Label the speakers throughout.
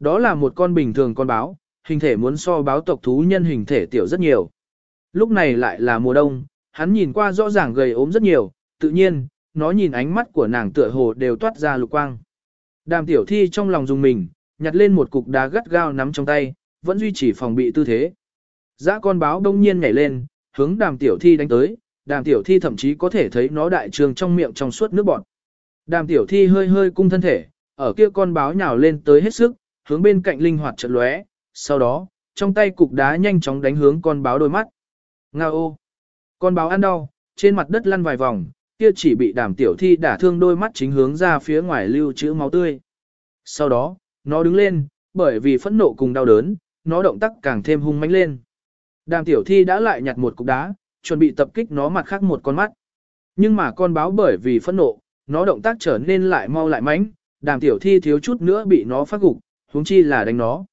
Speaker 1: Đó là một con bình thường con báo, hình thể muốn so báo tộc thú nhân hình thể tiểu rất nhiều. Lúc này lại là mùa đông, hắn nhìn qua rõ ràng gầy ốm rất nhiều, tự nhiên, nó nhìn ánh mắt của nàng tựa hồ đều toát ra lục quang. Đàm tiểu thi trong lòng dùng mình, nhặt lên một cục đá gắt gao nắm trong tay, vẫn duy trì phòng bị tư thế. Dã con báo đông nhiên nhảy lên, hướng đàm tiểu thi đánh tới, đàm tiểu thi thậm chí có thể thấy nó đại trường trong miệng trong suốt nước bọt. Đàm tiểu thi hơi hơi cung thân thể, ở kia con báo nhào lên tới hết sức, hướng bên cạnh linh hoạt trận lóe, sau đó, trong tay cục đá nhanh chóng đánh hướng con báo đôi mắt. Ngao ô! Con báo ăn đau, trên mặt đất lăn vài vòng, kia chỉ bị đàm tiểu thi đả thương đôi mắt chính hướng ra phía ngoài lưu trữ máu tươi. Sau đó, nó đứng lên, bởi vì phẫn nộ cùng đau đớn, nó động tác càng thêm hung mãnh lên. Đàm tiểu thi đã lại nhặt một cục đá, chuẩn bị tập kích nó mặt khác một con mắt. Nhưng mà con báo bởi vì phẫn nộ, nó động tác trở nên lại mau lại mãnh, đàm tiểu thi thiếu chút nữa bị nó phát gục, huống chi là đánh nó.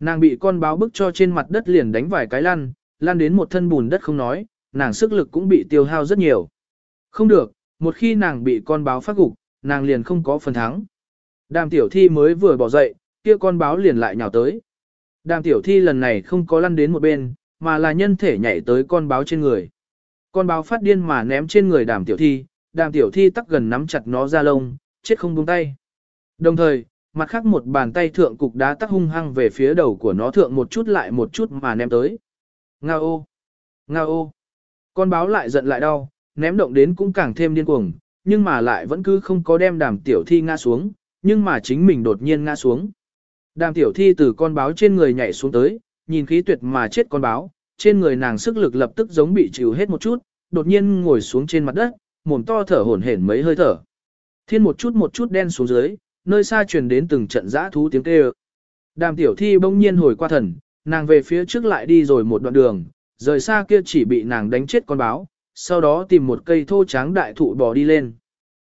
Speaker 1: Nàng bị con báo bức cho trên mặt đất liền đánh vài cái lăn, lăn đến một thân bùn đất không nói, nàng sức lực cũng bị tiêu hao rất nhiều. Không được, một khi nàng bị con báo phát gục, nàng liền không có phần thắng. Đàm tiểu thi mới vừa bỏ dậy, kia con báo liền lại nhào tới. Đàm tiểu thi lần này không có lăn đến một bên, mà là nhân thể nhảy tới con báo trên người. Con báo phát điên mà ném trên người đàm tiểu thi, đàm tiểu thi tắc gần nắm chặt nó ra lông, chết không buông tay. Đồng thời, mặt khác một bàn tay thượng cục đá tắc hung hăng về phía đầu của nó thượng một chút lại một chút mà ném tới. Nga ô! Nga ô! Con báo lại giận lại đau, ném động đến cũng càng thêm điên cuồng, nhưng mà lại vẫn cứ không có đem đàm tiểu thi ngã xuống, nhưng mà chính mình đột nhiên ngã xuống. Đàm tiểu thi từ con báo trên người nhảy xuống tới, nhìn khí tuyệt mà chết con báo, trên người nàng sức lực lập tức giống bị chịu hết một chút, đột nhiên ngồi xuống trên mặt đất, mồm to thở hổn hển mấy hơi thở. Thiên một chút một chút đen xuống dưới, nơi xa truyền đến từng trận giã thú tiếng kêu. Đàm tiểu thi bỗng nhiên hồi qua thần, nàng về phía trước lại đi rồi một đoạn đường, rời xa kia chỉ bị nàng đánh chết con báo, sau đó tìm một cây thô tráng đại thụ bò đi lên.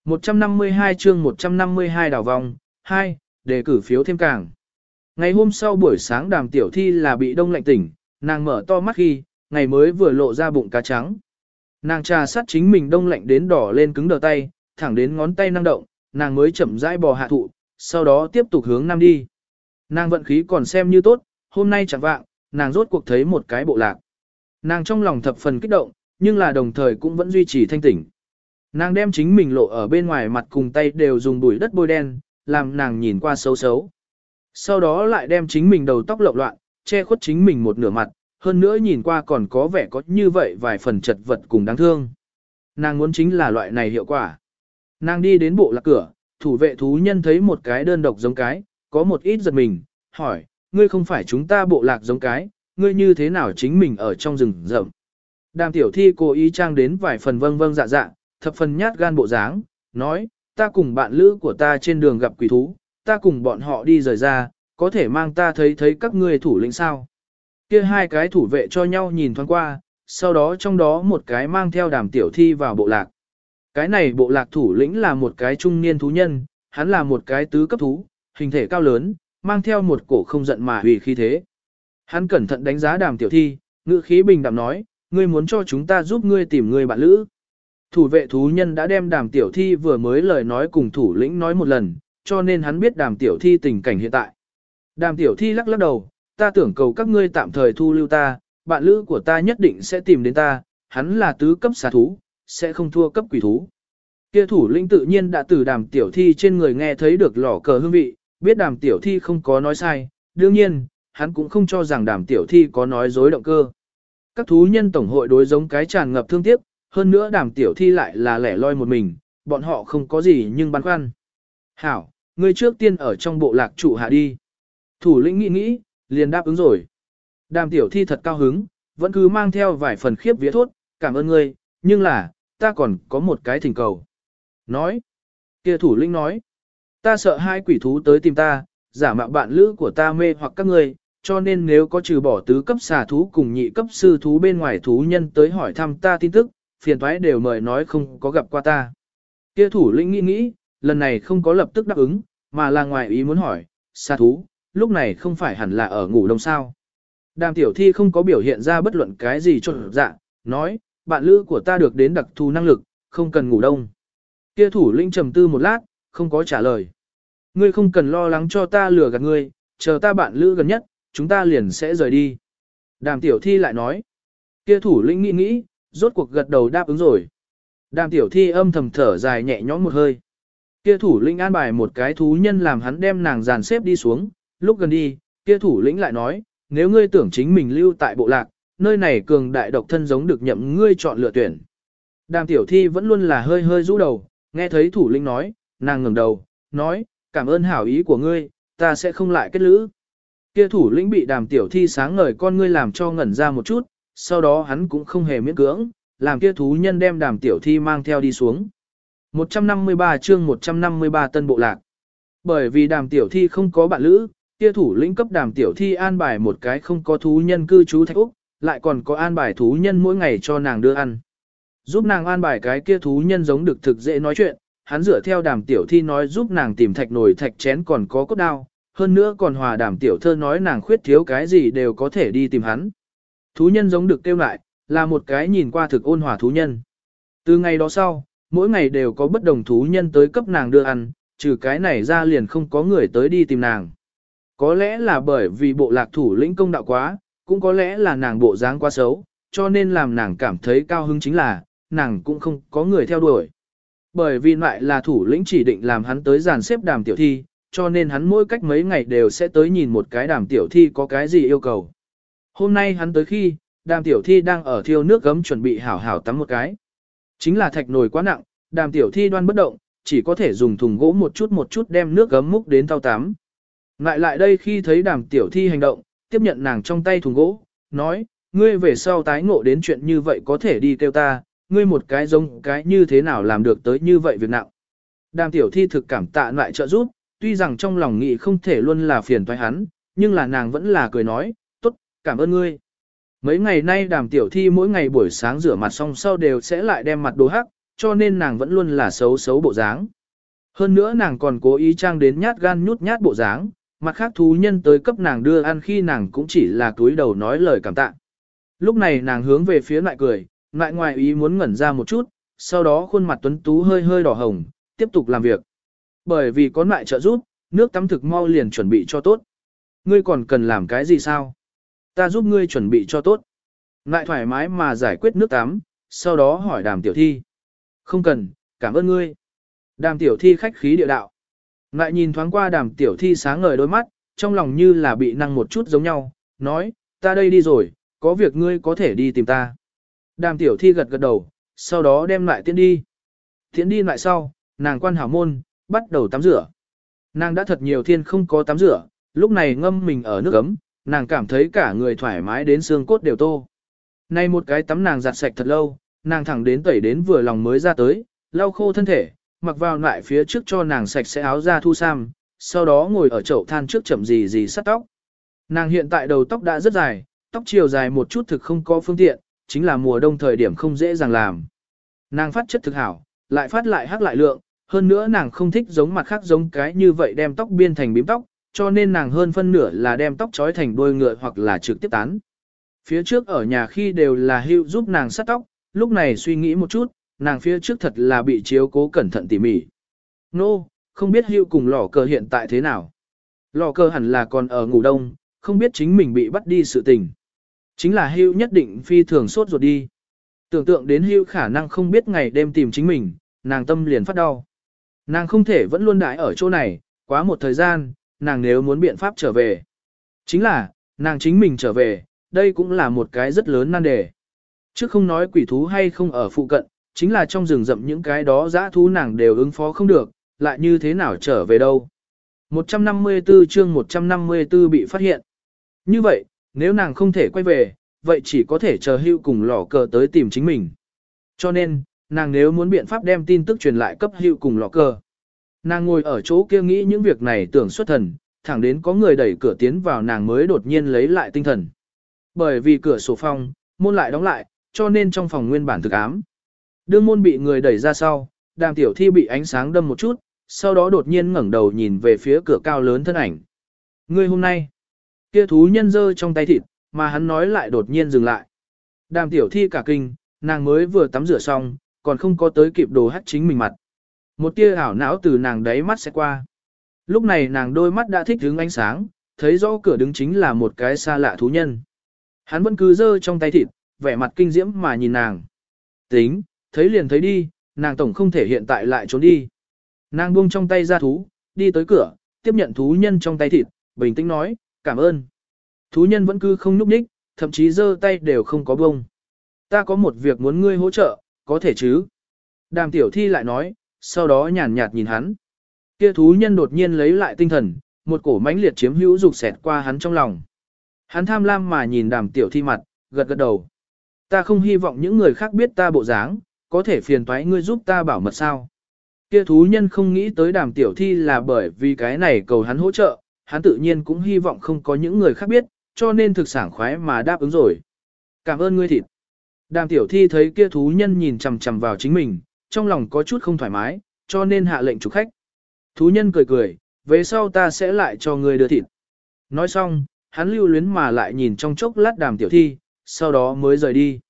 Speaker 1: 152 chương 152 đảo vòng, 2, đề cử phiếu thêm càng. Ngày hôm sau buổi sáng đàm tiểu thi là bị đông lạnh tỉnh, nàng mở to mắt khi, ngày mới vừa lộ ra bụng cá trắng. Nàng trà sát chính mình đông lạnh đến đỏ lên cứng đờ tay, thẳng đến ngón tay năng động, nàng mới chậm rãi bò hạ thụ, sau đó tiếp tục hướng nam đi. Nàng vận khí còn xem như tốt, hôm nay chẳng vạng, nàng rốt cuộc thấy một cái bộ lạc. Nàng trong lòng thập phần kích động, nhưng là đồng thời cũng vẫn duy trì thanh tỉnh. Nàng đem chính mình lộ ở bên ngoài mặt cùng tay đều dùng bụi đất bôi đen, làm nàng nhìn qua xấu xấu. Sau đó lại đem chính mình đầu tóc lộn loạn, che khuất chính mình một nửa mặt, hơn nữa nhìn qua còn có vẻ có như vậy vài phần chật vật cùng đáng thương. Nàng muốn chính là loại này hiệu quả. Nàng đi đến bộ lạc cửa, thủ vệ thú nhân thấy một cái đơn độc giống cái, có một ít giật mình, hỏi, ngươi không phải chúng ta bộ lạc giống cái, ngươi như thế nào chính mình ở trong rừng rậm. Đàm tiểu thi cố ý trang đến vài phần vâng vâng dạ dạ, thập phần nhát gan bộ dáng, nói, ta cùng bạn lữ của ta trên đường gặp quỷ thú, ta cùng bọn họ đi rời ra, có thể mang ta thấy thấy các ngươi thủ lĩnh sao. Kia hai cái thủ vệ cho nhau nhìn thoáng qua, sau đó trong đó một cái mang theo đàm tiểu thi vào bộ lạc. Cái này bộ lạc thủ lĩnh là một cái trung niên thú nhân, hắn là một cái tứ cấp thú, hình thể cao lớn, mang theo một cổ không giận mà hủy khí thế. Hắn cẩn thận đánh giá đàm tiểu thi, ngữ khí bình đạm nói, ngươi muốn cho chúng ta giúp ngươi tìm người bạn lữ. Thủ vệ thú nhân đã đem đàm tiểu thi vừa mới lời nói cùng thủ lĩnh nói một lần, cho nên hắn biết đàm tiểu thi tình cảnh hiện tại. Đàm tiểu thi lắc lắc đầu, ta tưởng cầu các ngươi tạm thời thu lưu ta, bạn lữ của ta nhất định sẽ tìm đến ta, hắn là tứ cấp xà thú, sẽ không thua cấp quỷ thú. Kia thủ lĩnh tự nhiên đã từ đàm tiểu thi trên người nghe thấy được lỏ cờ hương vị, biết đàm tiểu thi không có nói sai, đương nhiên, hắn cũng không cho rằng đàm tiểu thi có nói dối động cơ. Các thú nhân tổng hội đối giống cái tràn ngập thương tiếc, hơn nữa đàm tiểu thi lại là lẻ loi một mình, bọn họ không có gì nhưng băn khoăn. Hảo, ngươi trước tiên ở trong bộ lạc trụ hạ đi. Thủ lĩnh nghĩ nghĩ, liền đáp ứng rồi. Đàm tiểu thi thật cao hứng, vẫn cứ mang theo vài phần khiếp vía thốt, cảm ơn ngươi, nhưng là, ta còn có một cái thỉnh cầu. Nói, kia thủ lĩnh nói, ta sợ hai quỷ thú tới tìm ta, giả mạo bạn lữ của ta mê hoặc các ngươi, cho nên nếu có trừ bỏ tứ cấp xà thú cùng nhị cấp sư thú bên ngoài thú nhân tới hỏi thăm ta tin tức, phiền thoái đều mời nói không có gặp qua ta. Kia thủ lĩnh nghĩ nghĩ, lần này không có lập tức đáp ứng, mà là ngoài ý muốn hỏi, xà thú, lúc này không phải hẳn là ở ngủ đông sao. Đàm tiểu thi không có biểu hiện ra bất luận cái gì cho dạ, nói, bạn lữ của ta được đến đặc thù năng lực, không cần ngủ đông. Kia thủ lĩnh trầm tư một lát, không có trả lời. Ngươi không cần lo lắng cho ta lừa gạt ngươi, chờ ta bạn lữ gần nhất, chúng ta liền sẽ rời đi. Đàm tiểu thi lại nói. Kia thủ lĩnh nghĩ nghĩ, rốt cuộc gật đầu đáp ứng rồi. Đàm tiểu thi âm thầm thở dài nhẹ nhõm một hơi. Kia thủ lĩnh an bài một cái thú nhân làm hắn đem nàng dàn xếp đi xuống, lúc gần đi, kia thủ lĩnh lại nói, nếu ngươi tưởng chính mình lưu tại bộ lạc, nơi này cường đại độc thân giống được nhậm ngươi chọn lựa tuyển. Đàm tiểu thi vẫn luôn là hơi hơi rũ đầu, nghe thấy thủ lĩnh nói, nàng ngẩng đầu, nói, cảm ơn hảo ý của ngươi, ta sẽ không lại kết lữ. Kia thủ lĩnh bị đàm tiểu thi sáng ngời con ngươi làm cho ngẩn ra một chút, sau đó hắn cũng không hề miễn cưỡng, làm kia thú nhân đem đàm tiểu thi mang theo đi xuống. 153 chương 153 tân bộ lạc. Bởi vì đàm tiểu thi không có bạn lữ, kia thủ lĩnh cấp đàm tiểu thi an bài một cái không có thú nhân cư trú thạch Úc, lại còn có an bài thú nhân mỗi ngày cho nàng đưa ăn. Giúp nàng an bài cái kia thú nhân giống được thực dễ nói chuyện, hắn dựa theo đàm tiểu thi nói giúp nàng tìm thạch nồi thạch chén còn có cốt đao, hơn nữa còn hòa đàm tiểu thơ nói nàng khuyết thiếu cái gì đều có thể đi tìm hắn. Thú nhân giống được kêu lại, là một cái nhìn qua thực ôn hòa thú nhân. Từ ngày đó sau, mỗi ngày đều có bất đồng thú nhân tới cấp nàng đưa ăn, trừ cái này ra liền không có người tới đi tìm nàng. Có lẽ là bởi vì bộ lạc thủ lĩnh công đạo quá, cũng có lẽ là nàng bộ dáng quá xấu, cho nên làm nàng cảm thấy cao hứng chính là, nàng cũng không có người theo đuổi. Bởi vì lại là thủ lĩnh chỉ định làm hắn tới dàn xếp đàm tiểu thi, cho nên hắn mỗi cách mấy ngày đều sẽ tới nhìn một cái đàm tiểu thi có cái gì yêu cầu. Hôm nay hắn tới khi, đàm tiểu thi đang ở thiêu nước gấm chuẩn bị hảo hảo tắm một cái. Chính là thạch nồi quá nặng, đàm tiểu thi đoan bất động, chỉ có thể dùng thùng gỗ một chút một chút đem nước gấm múc đến thau tắm. Ngại lại đây khi thấy đàm tiểu thi hành động, tiếp nhận nàng trong tay thùng gỗ, nói, ngươi về sau tái ngộ đến chuyện như vậy có thể đi kêu ta, ngươi một cái giống cái như thế nào làm được tới như vậy việc nặng. Đàm tiểu thi thực cảm tạ lại trợ giúp, tuy rằng trong lòng nghĩ không thể luôn là phiền toái hắn, nhưng là nàng vẫn là cười nói, tốt, cảm ơn ngươi. Mấy ngày nay đàm tiểu thi mỗi ngày buổi sáng rửa mặt xong sau đều sẽ lại đem mặt đồ hắc, cho nên nàng vẫn luôn là xấu xấu bộ dáng. Hơn nữa nàng còn cố ý trang đến nhát gan nhút nhát bộ dáng, mặt khác thú nhân tới cấp nàng đưa ăn khi nàng cũng chỉ là túi đầu nói lời cảm tạ. Lúc này nàng hướng về phía lại cười, lại ngoài ý muốn ngẩn ra một chút, sau đó khuôn mặt tuấn tú hơi hơi đỏ hồng, tiếp tục làm việc. Bởi vì có lại trợ giúp, nước tắm thực mau liền chuẩn bị cho tốt. Ngươi còn cần làm cái gì sao? Ta giúp ngươi chuẩn bị cho tốt. Lại thoải mái mà giải quyết nước tắm, sau đó hỏi đàm tiểu thi. Không cần, cảm ơn ngươi. Đàm tiểu thi khách khí địa đạo. Lại nhìn thoáng qua đàm tiểu thi sáng ngời đôi mắt, trong lòng như là bị năng một chút giống nhau, nói, ta đây đi rồi, có việc ngươi có thể đi tìm ta. Đàm tiểu thi gật gật đầu, sau đó đem lại tiễn đi. Tiễn đi lại sau, nàng quan hảo môn, bắt đầu tắm rửa. Nàng đã thật nhiều thiên không có tắm rửa, lúc này ngâm mình ở nước ấm, nàng cảm thấy cả người thoải mái đến xương cốt đều tô. Nay một cái tắm nàng giặt sạch thật lâu, nàng thẳng đến tẩy đến vừa lòng mới ra tới, lau khô thân thể, mặc vào lại phía trước cho nàng sạch sẽ áo ra thu sam, sau đó ngồi ở chậu than trước chậm gì gì sắt tóc. Nàng hiện tại đầu tóc đã rất dài, tóc chiều dài một chút thực không có phương tiện, chính là mùa đông thời điểm không dễ dàng làm. Nàng phát chất thực hảo, lại phát lại hắc lại lượng, hơn nữa nàng không thích giống mặt khác giống cái như vậy đem tóc biên thành bím tóc, cho nên nàng hơn phân nửa là đem tóc trói thành đuôi ngựa hoặc là trực tiếp tán. Phía trước ở nhà khi đều là hưu giúp nàng sắt tóc, lúc này suy nghĩ một chút, nàng phía trước thật là bị chiếu cố cẩn thận tỉ mỉ. Nô, no, không biết hưu cùng lò cờ hiện tại thế nào. Lò cờ hẳn là còn ở ngủ đông, không biết chính mình bị bắt đi sự tình. Chính là hưu nhất định phi thường sốt ruột đi. Tưởng tượng đến hưu khả năng không biết ngày đêm tìm chính mình, nàng tâm liền phát đau. Nàng không thể vẫn luôn đãi ở chỗ này, quá một thời gian, nàng nếu muốn biện pháp trở về. Chính là, nàng chính mình trở về, đây cũng là một cái rất lớn nan đề. Trước không nói quỷ thú hay không ở phụ cận, chính là trong rừng rậm những cái đó dã thú nàng đều ứng phó không được, lại như thế nào trở về đâu. 154 chương 154 bị phát hiện. Như vậy, nếu nàng không thể quay về, vậy chỉ có thể chờ hưu cùng lò cờ tới tìm chính mình. Cho nên, nàng nếu muốn biện pháp đem tin tức truyền lại cấp hưu cùng lò cờ. Nàng ngồi ở chỗ kia nghĩ những việc này tưởng xuất thần, thẳng đến có người đẩy cửa tiến vào nàng mới đột nhiên lấy lại tinh thần. Bởi vì cửa sổ phong, môn lại đóng lại, cho nên trong phòng nguyên bản thực ám. Đương môn bị người đẩy ra sau, đàm tiểu thi bị ánh sáng đâm một chút, sau đó đột nhiên ngẩng đầu nhìn về phía cửa cao lớn thân ảnh. Ngươi hôm nay, kia thú nhân dơ trong tay thịt, mà hắn nói lại đột nhiên dừng lại. Đàm tiểu thi cả kinh, nàng mới vừa tắm rửa xong, còn không có tới kịp đồ hắt chính mình mặt. Một tia ảo não từ nàng đáy mắt sẽ qua. Lúc này nàng đôi mắt đã thích hướng ánh sáng, thấy rõ cửa đứng chính là một cái xa lạ thú nhân. Hắn vẫn cứ dơ trong tay thịt, vẻ mặt kinh diễm mà nhìn nàng. Tính, thấy liền thấy đi, nàng tổng không thể hiện tại lại trốn đi. Nàng buông trong tay ra thú, đi tới cửa, tiếp nhận thú nhân trong tay thịt, bình tĩnh nói, cảm ơn. Thú nhân vẫn cứ không nhúc nhích, thậm chí giơ tay đều không có buông. Ta có một việc muốn ngươi hỗ trợ, có thể chứ? Đàm tiểu thi lại nói, sau đó nhàn nhạt nhìn hắn. Kia thú nhân đột nhiên lấy lại tinh thần, một cổ mãnh liệt chiếm hữu dục xẹt qua hắn trong lòng. Hắn tham lam mà nhìn đàm tiểu thi mặt, gật gật đầu. Ta không hy vọng những người khác biết ta bộ dáng, có thể phiền toái ngươi giúp ta bảo mật sao. Kia thú nhân không nghĩ tới đàm tiểu thi là bởi vì cái này cầu hắn hỗ trợ, hắn tự nhiên cũng hy vọng không có những người khác biết, cho nên thực sảng khoái mà đáp ứng rồi. Cảm ơn ngươi thịt. Đàm tiểu thi thấy kia thú nhân nhìn chằm chằm vào chính mình, trong lòng có chút không thoải mái, cho nên hạ lệnh chủ khách. Thú nhân cười cười, về sau ta sẽ lại cho ngươi đưa thịt. Nói xong, hắn lưu luyến mà lại nhìn trong chốc lát đàm tiểu thi, sau đó mới rời đi.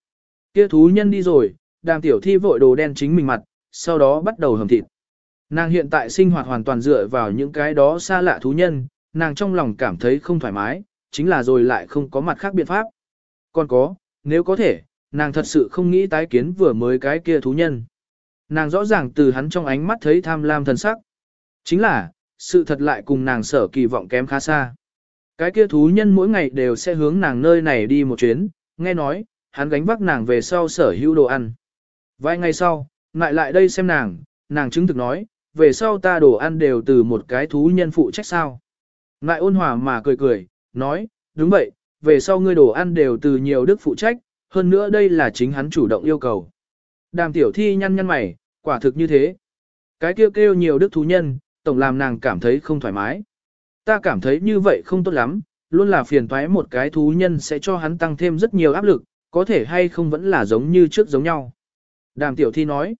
Speaker 1: Kia thú nhân đi rồi, đàm tiểu thi vội đồ đen chính mình mặt, sau đó bắt đầu hầm thịt. Nàng hiện tại sinh hoạt hoàn toàn dựa vào những cái đó xa lạ thú nhân, nàng trong lòng cảm thấy không thoải mái, chính là rồi lại không có mặt khác biện pháp. Còn có, nếu có thể, nàng thật sự không nghĩ tái kiến vừa mới cái kia thú nhân. Nàng rõ ràng từ hắn trong ánh mắt thấy tham lam thần sắc. Chính là, sự thật lại cùng nàng sở kỳ vọng kém khá xa. Cái kia thú nhân mỗi ngày đều sẽ hướng nàng nơi này đi một chuyến, nghe nói, hắn gánh vác nàng về sau sở hữu đồ ăn. Vài ngày sau, lại lại đây xem nàng, nàng chứng thực nói, về sau ta đồ ăn đều từ một cái thú nhân phụ trách sao. Lại ôn hòa mà cười cười, nói, đúng vậy, về sau ngươi đồ ăn đều từ nhiều đức phụ trách, hơn nữa đây là chính hắn chủ động yêu cầu. Đàm tiểu thi nhăn nhăn mày, quả thực như thế. Cái kêu kêu nhiều đức thú nhân, tổng làm nàng cảm thấy không thoải mái. Ta cảm thấy như vậy không tốt lắm, luôn là phiền toái một cái thú nhân sẽ cho hắn tăng thêm rất nhiều áp lực, có thể hay không vẫn là giống như trước giống nhau. Đàm tiểu thi nói,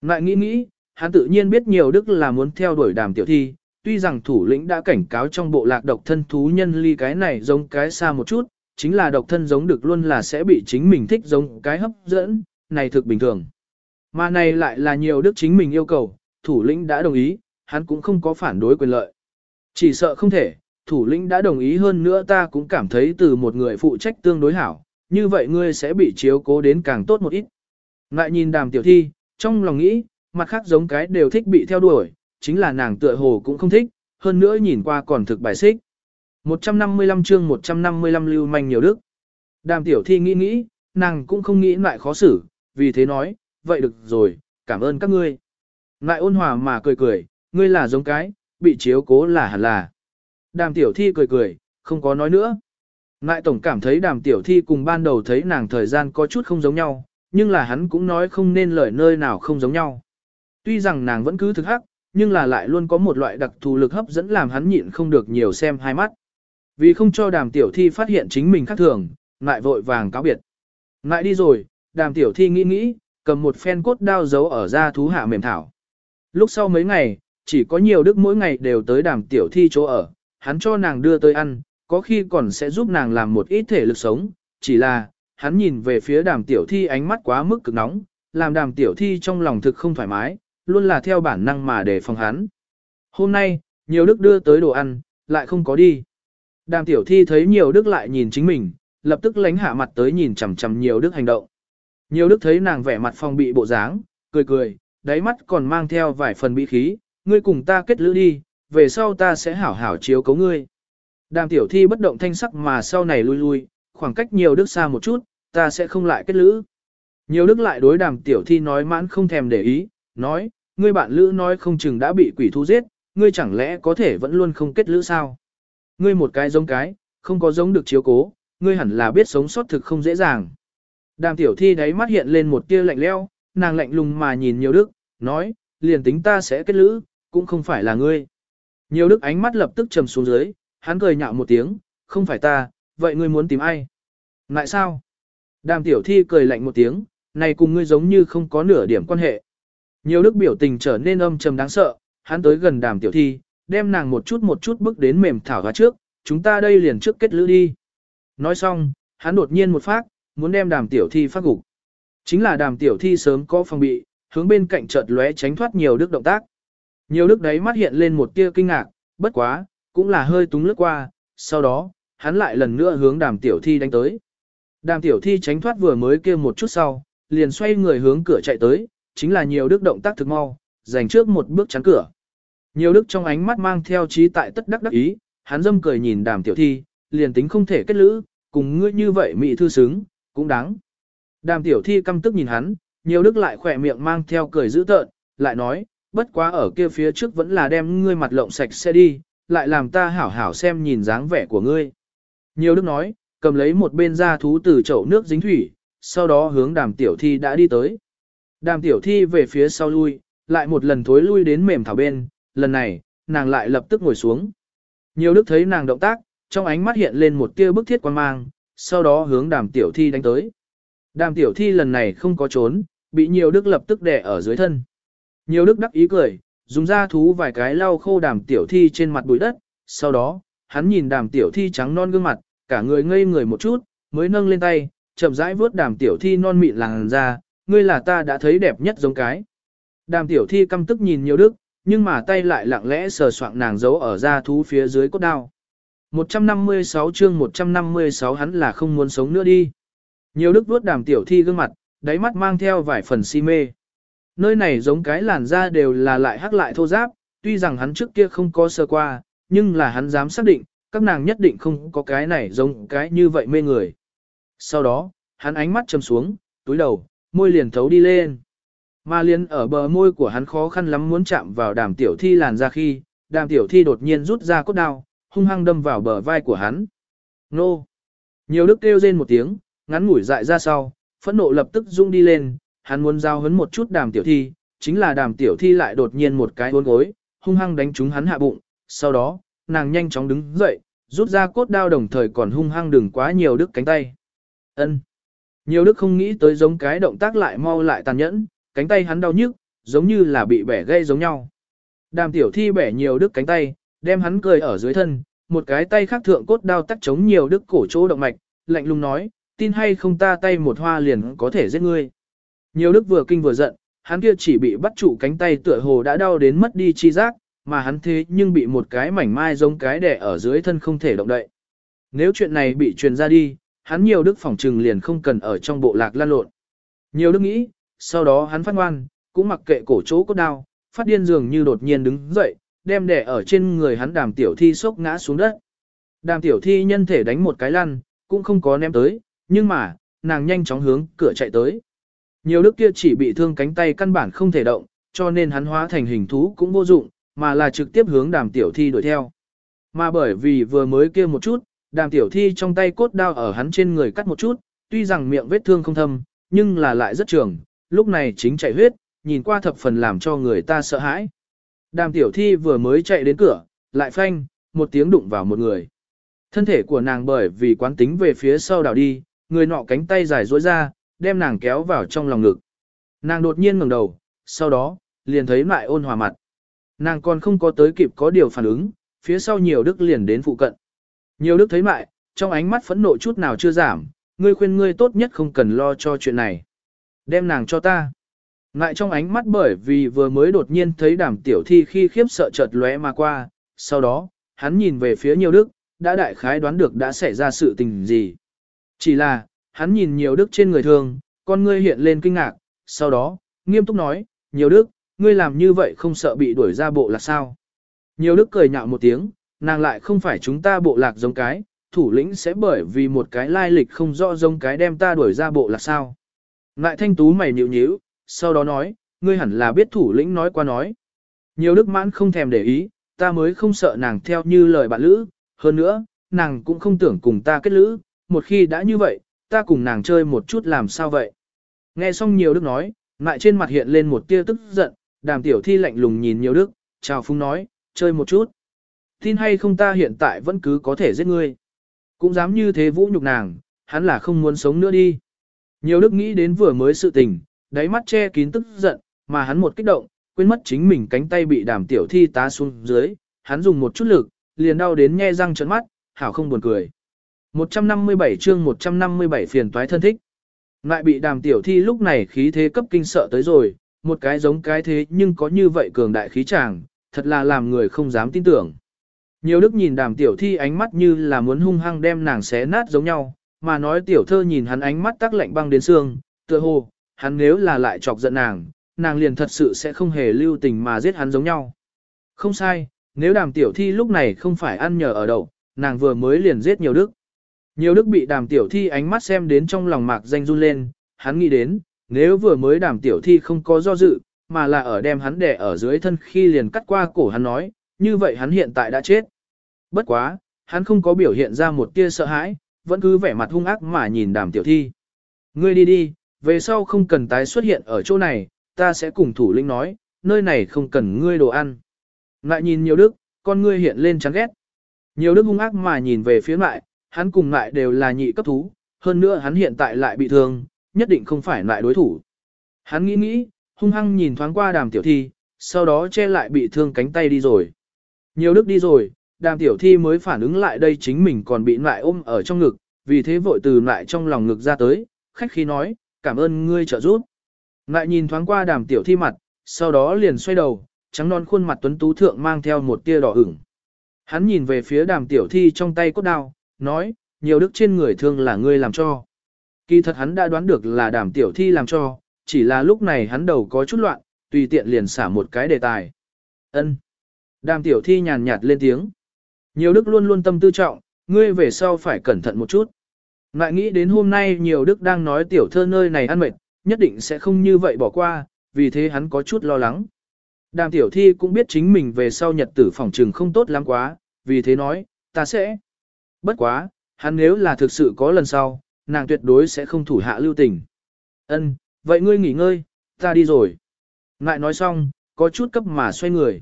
Speaker 1: lại nghĩ nghĩ, hắn tự nhiên biết nhiều đức là muốn theo đuổi đàm tiểu thi, tuy rằng thủ lĩnh đã cảnh cáo trong bộ lạc độc thân thú nhân ly cái này giống cái xa một chút, chính là độc thân giống được luôn là sẽ bị chính mình thích giống cái hấp dẫn, này thực bình thường. Mà này lại là nhiều đức chính mình yêu cầu, thủ lĩnh đã đồng ý, hắn cũng không có phản đối quyền lợi. Chỉ sợ không thể, thủ lĩnh đã đồng ý hơn nữa ta cũng cảm thấy từ một người phụ trách tương đối hảo, như vậy ngươi sẽ bị chiếu cố đến càng tốt một ít. Ngại nhìn đàm tiểu thi, trong lòng nghĩ, mặt khác giống cái đều thích bị theo đuổi, chính là nàng tựa hồ cũng không thích, hơn nữa nhìn qua còn thực bài xích. 155 chương 155 lưu manh nhiều đức. Đàm tiểu thi nghĩ nghĩ, nàng cũng không nghĩ lại khó xử, vì thế nói, vậy được rồi, cảm ơn các ngươi. Lại ôn hòa mà cười cười, ngươi là giống cái, bị chiếu cố là hẳn là. Đàm tiểu thi cười cười, không có nói nữa. Ngại tổng cảm thấy đàm tiểu thi cùng ban đầu thấy nàng thời gian có chút không giống nhau, nhưng là hắn cũng nói không nên lời nơi nào không giống nhau. Tuy rằng nàng vẫn cứ thực hắc, nhưng là lại luôn có một loại đặc thù lực hấp dẫn làm hắn nhịn không được nhiều xem hai mắt. Vì không cho đàm tiểu thi phát hiện chính mình khác thường, ngại vội vàng cáo biệt. Ngại đi rồi, đàm tiểu thi nghĩ nghĩ, cầm một phen cốt đao giấu ở da thú hạ mềm thảo. Lúc sau mấy ngày, chỉ có nhiều đức mỗi ngày đều tới đàm tiểu thi chỗ ở, hắn cho nàng đưa tới ăn, có khi còn sẽ giúp nàng làm một ít thể lực sống, chỉ là, hắn nhìn về phía đàm tiểu thi ánh mắt quá mức cực nóng, làm đàm tiểu thi trong lòng thực không thoải mái, luôn là theo bản năng mà để phòng hắn. Hôm nay, nhiều đức đưa tới đồ ăn, lại không có đi. Đàm tiểu thi thấy nhiều đức lại nhìn chính mình, lập tức lánh hạ mặt tới nhìn chằm chằm nhiều đức hành động. Nhiều đức thấy nàng vẻ mặt phong bị bộ dáng, cười cười, đáy mắt còn mang theo vài phần bị khí, ngươi cùng ta kết lữ đi, về sau ta sẽ hảo hảo chiếu cấu ngươi. Đàm tiểu thi bất động thanh sắc mà sau này lui lui, khoảng cách nhiều đức xa một chút, ta sẽ không lại kết lữ. Nhiều đức lại đối đàm tiểu thi nói mãn không thèm để ý, nói, ngươi bạn lữ nói không chừng đã bị quỷ thu giết, ngươi chẳng lẽ có thể vẫn luôn không kết lữ sao? Ngươi một cái giống cái, không có giống được chiếu cố, ngươi hẳn là biết sống sót thực không dễ dàng. Đàm tiểu thi đáy mắt hiện lên một tia lạnh leo, nàng lạnh lùng mà nhìn nhiều đức, nói, liền tính ta sẽ kết lữ, cũng không phải là ngươi. Nhiều đức ánh mắt lập tức trầm xuống dưới, hắn cười nhạo một tiếng, không phải ta, vậy ngươi muốn tìm ai? Lại sao? Đàm tiểu thi cười lạnh một tiếng, này cùng ngươi giống như không có nửa điểm quan hệ. Nhiều đức biểu tình trở nên âm trầm đáng sợ, hắn tới gần đàm tiểu thi, đem nàng một chút một chút bước đến mềm thảo hóa trước, chúng ta đây liền trước kết lữ đi. Nói xong, hắn đột nhiên một phát, muốn đem đàm tiểu thi phát gục. Chính là đàm tiểu thi sớm có phòng bị, hướng bên cạnh chợt lóe tránh thoát nhiều đức động tác. Nhiều đức đấy mắt hiện lên một tia kinh ngạc, bất quá, cũng là hơi túng lướt qua, sau đó, hắn lại lần nữa hướng đàm tiểu thi đánh tới. Đàm tiểu thi tránh thoát vừa mới kia một chút sau, liền xoay người hướng cửa chạy tới, chính là nhiều đức động tác thực mau, dành trước một bước chắn cửa. Nhiều đức trong ánh mắt mang theo trí tại tất đắc đắc ý, hắn dâm cười nhìn đàm tiểu thi, liền tính không thể kết lữ, cùng ngươi như vậy mị thư xứng, cũng đáng. Đàm tiểu thi căm tức nhìn hắn, nhiều đức lại khỏe miệng mang theo cười dữ tợn, lại nói, bất quá ở kia phía trước vẫn là đem ngươi mặt lộng sạch sẽ đi, lại làm ta hảo hảo xem nhìn dáng vẻ của ngươi. Nhiều đức nói, cầm lấy một bên da thú từ chậu nước dính thủy, sau đó hướng đàm tiểu thi đã đi tới. Đàm tiểu thi về phía sau lui, lại một lần thối lui đến mềm thảo bên, lần này, nàng lại lập tức ngồi xuống. Nhiều đức thấy nàng động tác, trong ánh mắt hiện lên một tia bức thiết quan mang, sau đó hướng đàm tiểu thi đánh tới. Đàm tiểu thi lần này không có trốn, bị nhiều đức lập tức đè ở dưới thân. Nhiều đức đắc ý cười, dùng da thú vài cái lau khô đàm tiểu thi trên mặt bụi đất, sau đó, hắn nhìn đàm tiểu thi trắng non gương mặt, cả người ngây người một chút, mới nâng lên tay, chậm rãi vuốt đàm tiểu thi non mịn làng ra, ngươi là ta đã thấy đẹp nhất giống cái. Đàm tiểu thi căm tức nhìn nhiều đức, nhưng mà tay lại lặng lẽ sờ soạng nàng giấu ở da thú phía dưới cốt đao. 156 chương 156 hắn là không muốn sống nữa đi. Nhiều đức vuốt đàm tiểu thi gương mặt, đáy mắt mang theo vài phần si mê. Nơi này giống cái làn da đều là lại hắc lại thô giáp, tuy rằng hắn trước kia không có sơ qua, nhưng là hắn dám xác định, các nàng nhất định không có cái này giống cái như vậy mê người. Sau đó, hắn ánh mắt chầm xuống, túi đầu, môi liền thấu đi lên. Mà liền ở bờ môi của hắn khó khăn lắm muốn chạm vào đàm tiểu thi làn ra khi, đàm tiểu thi đột nhiên rút ra cốt đao, hung hăng đâm vào bờ vai của hắn. Nô! Nhiều đức kêu rên một tiếng, ngắn ngủi dại ra sau, phẫn nộ lập tức rung đi lên, hắn muốn giao hấn một chút đàm tiểu thi, chính là đàm tiểu thi lại đột nhiên một cái hôn gối, hung hăng đánh trúng hắn hạ bụng, sau đó, nàng nhanh chóng đứng dậy, rút ra cốt đao đồng thời còn hung hăng đừng quá nhiều đức cánh tay. ân Nhiều đức không nghĩ tới giống cái động tác lại mau lại tàn nhẫn, cánh tay hắn đau nhức, giống như là bị bẻ gây giống nhau. Đàm tiểu thi bẻ nhiều đức cánh tay, đem hắn cười ở dưới thân, một cái tay khác thượng cốt đao tắt chống nhiều đức cổ chỗ động mạch, lạnh lùng nói, tin hay không ta tay một hoa liền có thể giết ngươi. Nhiều đức vừa kinh vừa giận, hắn kia chỉ bị bắt trụ cánh tay tựa hồ đã đau đến mất đi chi giác, mà hắn thế nhưng bị một cái mảnh mai giống cái đẻ ở dưới thân không thể động đậy. Nếu chuyện này bị truyền ra đi, hắn nhiều đức phỏng trừng liền không cần ở trong bộ lạc lan lộn. Nhiều đức nghĩ, sau đó hắn phát ngoan, cũng mặc kệ cổ chỗ cốt đau, phát điên dường như đột nhiên đứng dậy, đem đẻ ở trên người hắn đàm tiểu thi sốc ngã xuống đất. Đàm tiểu thi nhân thể đánh một cái lăn, cũng không có ném tới, nhưng mà, nàng nhanh chóng hướng cửa chạy tới. Nhiều đức kia chỉ bị thương cánh tay căn bản không thể động, cho nên hắn hóa thành hình thú cũng vô dụng, mà là trực tiếp hướng đàm tiểu thi đuổi theo. Mà bởi vì vừa mới kia một chút, đàm tiểu thi trong tay cốt đao ở hắn trên người cắt một chút, tuy rằng miệng vết thương không thâm, nhưng là lại rất trường, lúc này chính chạy huyết, nhìn qua thập phần làm cho người ta sợ hãi. Đàm tiểu thi vừa mới chạy đến cửa, lại phanh, một tiếng đụng vào một người. Thân thể của nàng bởi vì quán tính về phía sau đảo đi, người nọ cánh tay dài duỗi ra, đem nàng kéo vào trong lòng ngực. Nàng đột nhiên ngẩng đầu, sau đó, liền thấy lại ôn hòa mặt. Nàng còn không có tới kịp có điều phản ứng, phía sau nhiều đức liền đến phụ cận. Nhiều đức thấy mại, trong ánh mắt phẫn nộ chút nào chưa giảm, ngươi khuyên ngươi tốt nhất không cần lo cho chuyện này. Đem nàng cho ta. Ngại trong ánh mắt bởi vì vừa mới đột nhiên thấy đàm tiểu thi khi khiếp sợ chợt lóe mà qua, sau đó, hắn nhìn về phía nhiều đức, đã đại khái đoán được đã xảy ra sự tình gì. Chỉ là, hắn nhìn nhiều đức trên người thường, con ngươi hiện lên kinh ngạc, sau đó, nghiêm túc nói, nhiều đức, ngươi làm như vậy không sợ bị đuổi ra bộ lạc sao. Nhiều đức cười nhạo một tiếng, nàng lại không phải chúng ta bộ lạc giống cái, thủ lĩnh sẽ bởi vì một cái lai lịch không rõ giống cái đem ta đuổi ra bộ lạc sao. Ngại thanh tú mày nhịu nhíu, sau đó nói, ngươi hẳn là biết thủ lĩnh nói qua nói. Nhiều đức mãn không thèm để ý, ta mới không sợ nàng theo như lời bạn lữ, hơn nữa, nàng cũng không tưởng cùng ta kết lữ, một khi đã như vậy, ta cùng nàng chơi một chút làm sao vậy. Nghe xong nhiều đức nói, ngại trên mặt hiện lên một tia tức giận, đàm tiểu thi lạnh lùng nhìn nhiều đức, chào phung nói, chơi một chút. Tin hay không ta hiện tại vẫn cứ có thể giết ngươi. Cũng dám như thế vũ nhục nàng, hắn là không muốn sống nữa đi. Nhiều đức nghĩ đến vừa mới sự tình, đáy mắt che kín tức giận, mà hắn một kích động, quên mất chính mình cánh tay bị đàm tiểu thi tá xuống dưới, hắn dùng một chút lực, liền đau đến nhe răng trợn mắt, hảo không buồn cười. 157 chương 157 phiền toái thân thích. Lại bị đàm tiểu thi lúc này khí thế cấp kinh sợ tới rồi, một cái giống cái thế nhưng có như vậy cường đại khí chàng, thật là làm người không dám tin tưởng. Nhiều đức nhìn đàm tiểu thi ánh mắt như là muốn hung hăng đem nàng xé nát giống nhau, mà nói tiểu thơ nhìn hắn ánh mắt tắc lạnh băng đến xương, tựa hồ, hắn nếu là lại chọc giận nàng, nàng liền thật sự sẽ không hề lưu tình mà giết hắn giống nhau. Không sai, nếu đàm tiểu thi lúc này không phải ăn nhờ ở đậu, nàng vừa mới liền giết nhiều đức. Nhiều đức bị đàm tiểu thi ánh mắt xem đến trong lòng mạc danh run lên, hắn nghĩ đến, nếu vừa mới đàm tiểu thi không có do dự, mà là ở đem hắn đè ở dưới thân khi liền cắt qua cổ hắn nói, như vậy hắn hiện tại đã chết. Bất quá, hắn không có biểu hiện ra một tia sợ hãi, vẫn cứ vẻ mặt hung ác mà nhìn đàm tiểu thi. Ngươi đi đi, về sau không cần tái xuất hiện ở chỗ này, ta sẽ cùng thủ lĩnh nói, nơi này không cần ngươi đồ ăn. Lại nhìn nhiều đức, con ngươi hiện lên chán ghét. Nhiều đức hung ác mà nhìn về phía lại, hắn cùng lại đều là nhị cấp thú, hơn nữa hắn hiện tại lại bị thương, nhất định không phải lại đối thủ. Hắn nghĩ nghĩ, hung hăng nhìn thoáng qua đàm tiểu thi, sau đó che lại bị thương cánh tay đi rồi. Nhiều đức đi rồi, đàm tiểu thi mới phản ứng lại đây chính mình còn bị lại ôm ở trong ngực, vì thế vội từ lại trong lòng ngực ra tới, khách khí nói, cảm ơn ngươi trợ giúp. Lại nhìn thoáng qua đàm tiểu thi mặt, sau đó liền xoay đầu, trắng non khuôn mặt tuấn tú thượng mang theo một tia đỏ ửng. Hắn nhìn về phía đàm tiểu thi trong tay cốt đao, nói, nhiều đức trên người thương là ngươi làm cho. Kỳ thật hắn đã đoán được là đàm tiểu thi làm cho, chỉ là lúc này hắn đầu có chút loạn, tùy tiện liền xả một cái đề tài. ân Đàm tiểu thi nhàn nhạt lên tiếng. Nhiều đức luôn luôn tâm tư trọng, ngươi về sau phải cẩn thận một chút. Ngại nghĩ đến hôm nay nhiều đức đang nói tiểu thơ nơi này ăn mệt, nhất định sẽ không như vậy bỏ qua, vì thế hắn có chút lo lắng. Đàm tiểu thi cũng biết chính mình về sau nhật tử phòng trừng không tốt lắm quá, vì thế nói, ta sẽ. Bất quá, hắn nếu là thực sự có lần sau, nàng tuyệt đối sẽ không thủ hạ lưu tình. Ân, vậy ngươi nghỉ ngơi, ta đi rồi. Ngại nói xong, có chút cấp mà xoay người.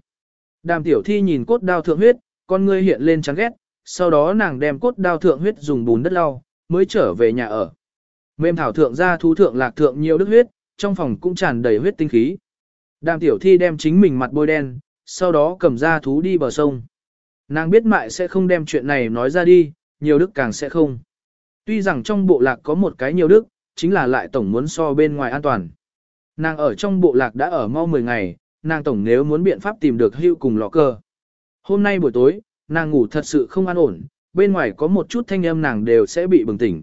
Speaker 1: Đàm tiểu thi nhìn cốt đao thượng huyết, con ngươi hiện lên chán ghét, sau đó nàng đem cốt đao thượng huyết dùng bùn đất lau, mới trở về nhà ở. Mềm thảo thượng ra thú thượng lạc thượng nhiều đức huyết, trong phòng cũng tràn đầy huyết tinh khí. Đàm tiểu thi đem chính mình mặt bôi đen, sau đó cầm ra thú đi bờ sông. Nàng biết mại sẽ không đem chuyện này nói ra đi, nhiều đức càng sẽ không. Tuy rằng trong bộ lạc có một cái nhiều đức, chính là lại tổng muốn so bên ngoài an toàn. Nàng ở trong bộ lạc đã ở mau 10 ngày, nàng tổng nếu muốn biện pháp tìm được hưu cùng lọ cơ. Hôm nay buổi tối, nàng ngủ thật sự không an ổn, bên ngoài có một chút thanh âm nàng đều sẽ bị bừng tỉnh.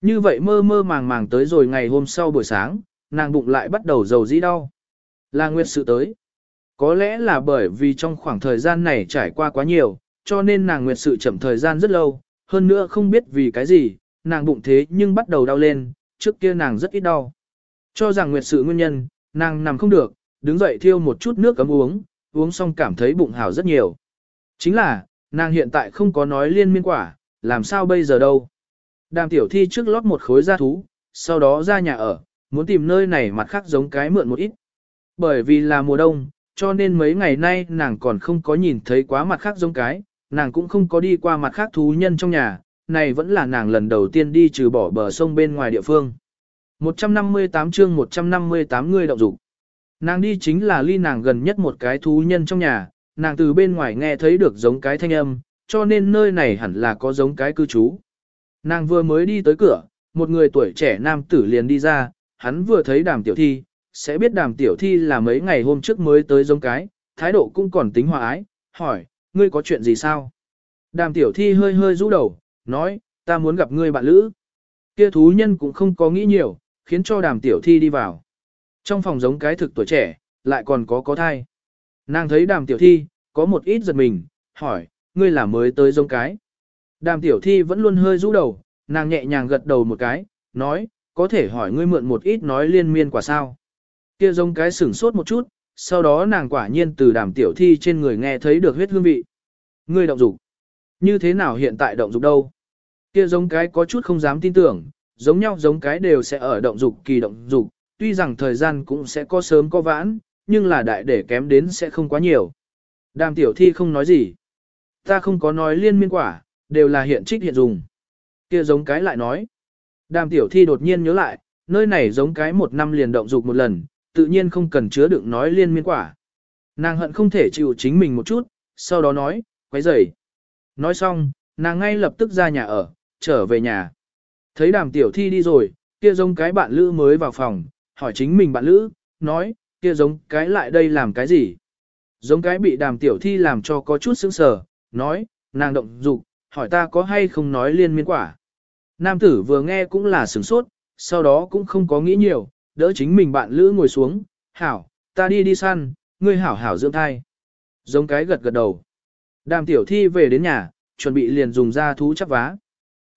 Speaker 1: Như vậy mơ mơ màng màng tới rồi ngày hôm sau buổi sáng, nàng bụng lại bắt đầu dầu dĩ đau. Là nguyệt sự tới. Có lẽ là bởi vì trong khoảng thời gian này trải qua quá nhiều, cho nên nàng nguyệt sự chậm thời gian rất lâu, hơn nữa không biết vì cái gì, nàng bụng thế nhưng bắt đầu đau lên, trước kia nàng rất ít đau. Cho rằng nguyệt sự nguyên nhân, nàng nằm không được, đứng dậy thiêu một chút nước cấm uống, uống xong cảm thấy bụng hào rất nhiều. Chính là, nàng hiện tại không có nói liên miên quả, làm sao bây giờ đâu. Đàm tiểu thi trước lót một khối da thú, sau đó ra nhà ở, muốn tìm nơi này mặt khác giống cái mượn một ít. Bởi vì là mùa đông, cho nên mấy ngày nay nàng còn không có nhìn thấy quá mặt khác giống cái, nàng cũng không có đi qua mặt khác thú nhân trong nhà, này vẫn là nàng lần đầu tiên đi trừ bỏ bờ sông bên ngoài địa phương. 158 chương 158 người động dục. Nàng đi chính là ly nàng gần nhất một cái thú nhân trong nhà, nàng từ bên ngoài nghe thấy được giống cái thanh âm, cho nên nơi này hẳn là có giống cái cư trú. Nàng vừa mới đi tới cửa, một người tuổi trẻ nam tử liền đi ra, hắn vừa thấy đàm tiểu thi, sẽ biết đàm tiểu thi là mấy ngày hôm trước mới tới giống cái, thái độ cũng còn tính hòa ái, hỏi, ngươi có chuyện gì sao? Đàm tiểu thi hơi hơi rũ đầu, nói, ta muốn gặp ngươi bạn lữ. Kia thú nhân cũng không có nghĩ nhiều, khiến cho đàm tiểu thi đi vào. Trong phòng giống cái thực tuổi trẻ, lại còn có có thai. Nàng thấy đàm tiểu thi, có một ít giật mình, hỏi, ngươi là mới tới giống cái. Đàm tiểu thi vẫn luôn hơi rũ đầu, nàng nhẹ nhàng gật đầu một cái, nói, có thể hỏi ngươi mượn một ít nói liên miên quả sao. Kia giống cái sửng sốt một chút, sau đó nàng quả nhiên từ đàm tiểu thi trên người nghe thấy được huyết hương vị. Ngươi động dục. Như thế nào hiện tại động dục đâu? Kia giống cái có chút không dám tin tưởng, giống nhau giống cái đều sẽ ở động dục kỳ động dục, tuy rằng thời gian cũng sẽ có sớm có vãn, nhưng là đại để kém đến sẽ không quá nhiều. Đàm tiểu thi không nói gì. Ta không có nói liên miên quả, đều là hiện trích hiện dùng. Kia giống cái lại nói. Đàm tiểu thi đột nhiên nhớ lại, nơi này giống cái một năm liền động dục một lần, tự nhiên không cần chứa đựng nói liên miên quả. Nàng hận không thể chịu chính mình một chút, sau đó nói, quấy rầy. Nói xong, nàng ngay lập tức ra nhà ở, trở về nhà. Thấy đàm tiểu thi đi rồi, kia giống cái bạn lữ mới vào phòng, hỏi chính mình bạn lữ, nói, kia giống cái lại đây làm cái gì? Giống cái bị đàm tiểu thi làm cho có chút sững sờ, nói, nàng động dục, hỏi ta có hay không nói liên miên quả. Nam tử vừa nghe cũng là sửng sốt, sau đó cũng không có nghĩ nhiều, đỡ chính mình bạn lữ ngồi xuống, hảo, ta đi đi săn, ngươi hảo hảo dưỡng thai. Giống cái gật gật đầu. Đàm tiểu thi về đến nhà, chuẩn bị liền dùng ra thú chắp vá.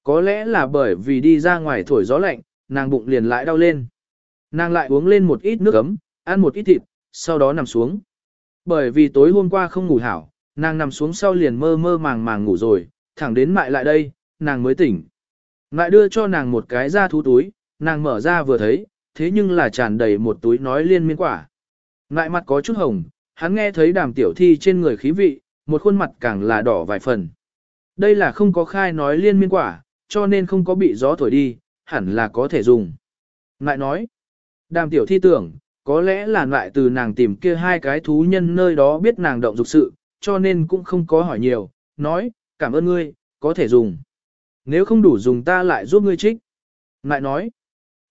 Speaker 1: Có lẽ là bởi vì đi ra ngoài thổi gió lạnh, nàng bụng liền lại đau lên. Nàng lại uống lên một ít nước ấm, ăn một ít thịt, sau đó nằm xuống. Bởi vì tối hôm qua không ngủ hảo, nàng nằm xuống sau liền mơ mơ màng màng ngủ rồi, thẳng đến mại lại đây, nàng mới tỉnh. mại đưa cho nàng một cái da thú túi, nàng mở ra vừa thấy, thế nhưng là tràn đầy một túi nói liên miên quả. mại mặt có chút hồng, hắn nghe thấy đàm tiểu thi trên người khí vị, một khuôn mặt càng là đỏ vài phần. Đây là không có khai nói liên miên quả, cho nên không có bị gió thổi đi, hẳn là có thể dùng. Ngại nói, đàm tiểu thi tưởng, có lẽ là ngại từ nàng tìm kia hai cái thú nhân nơi đó biết nàng động dục sự, cho nên cũng không có hỏi nhiều, nói, cảm ơn ngươi, có thể dùng. Nếu không đủ dùng ta lại giúp ngươi trích. Ngại nói,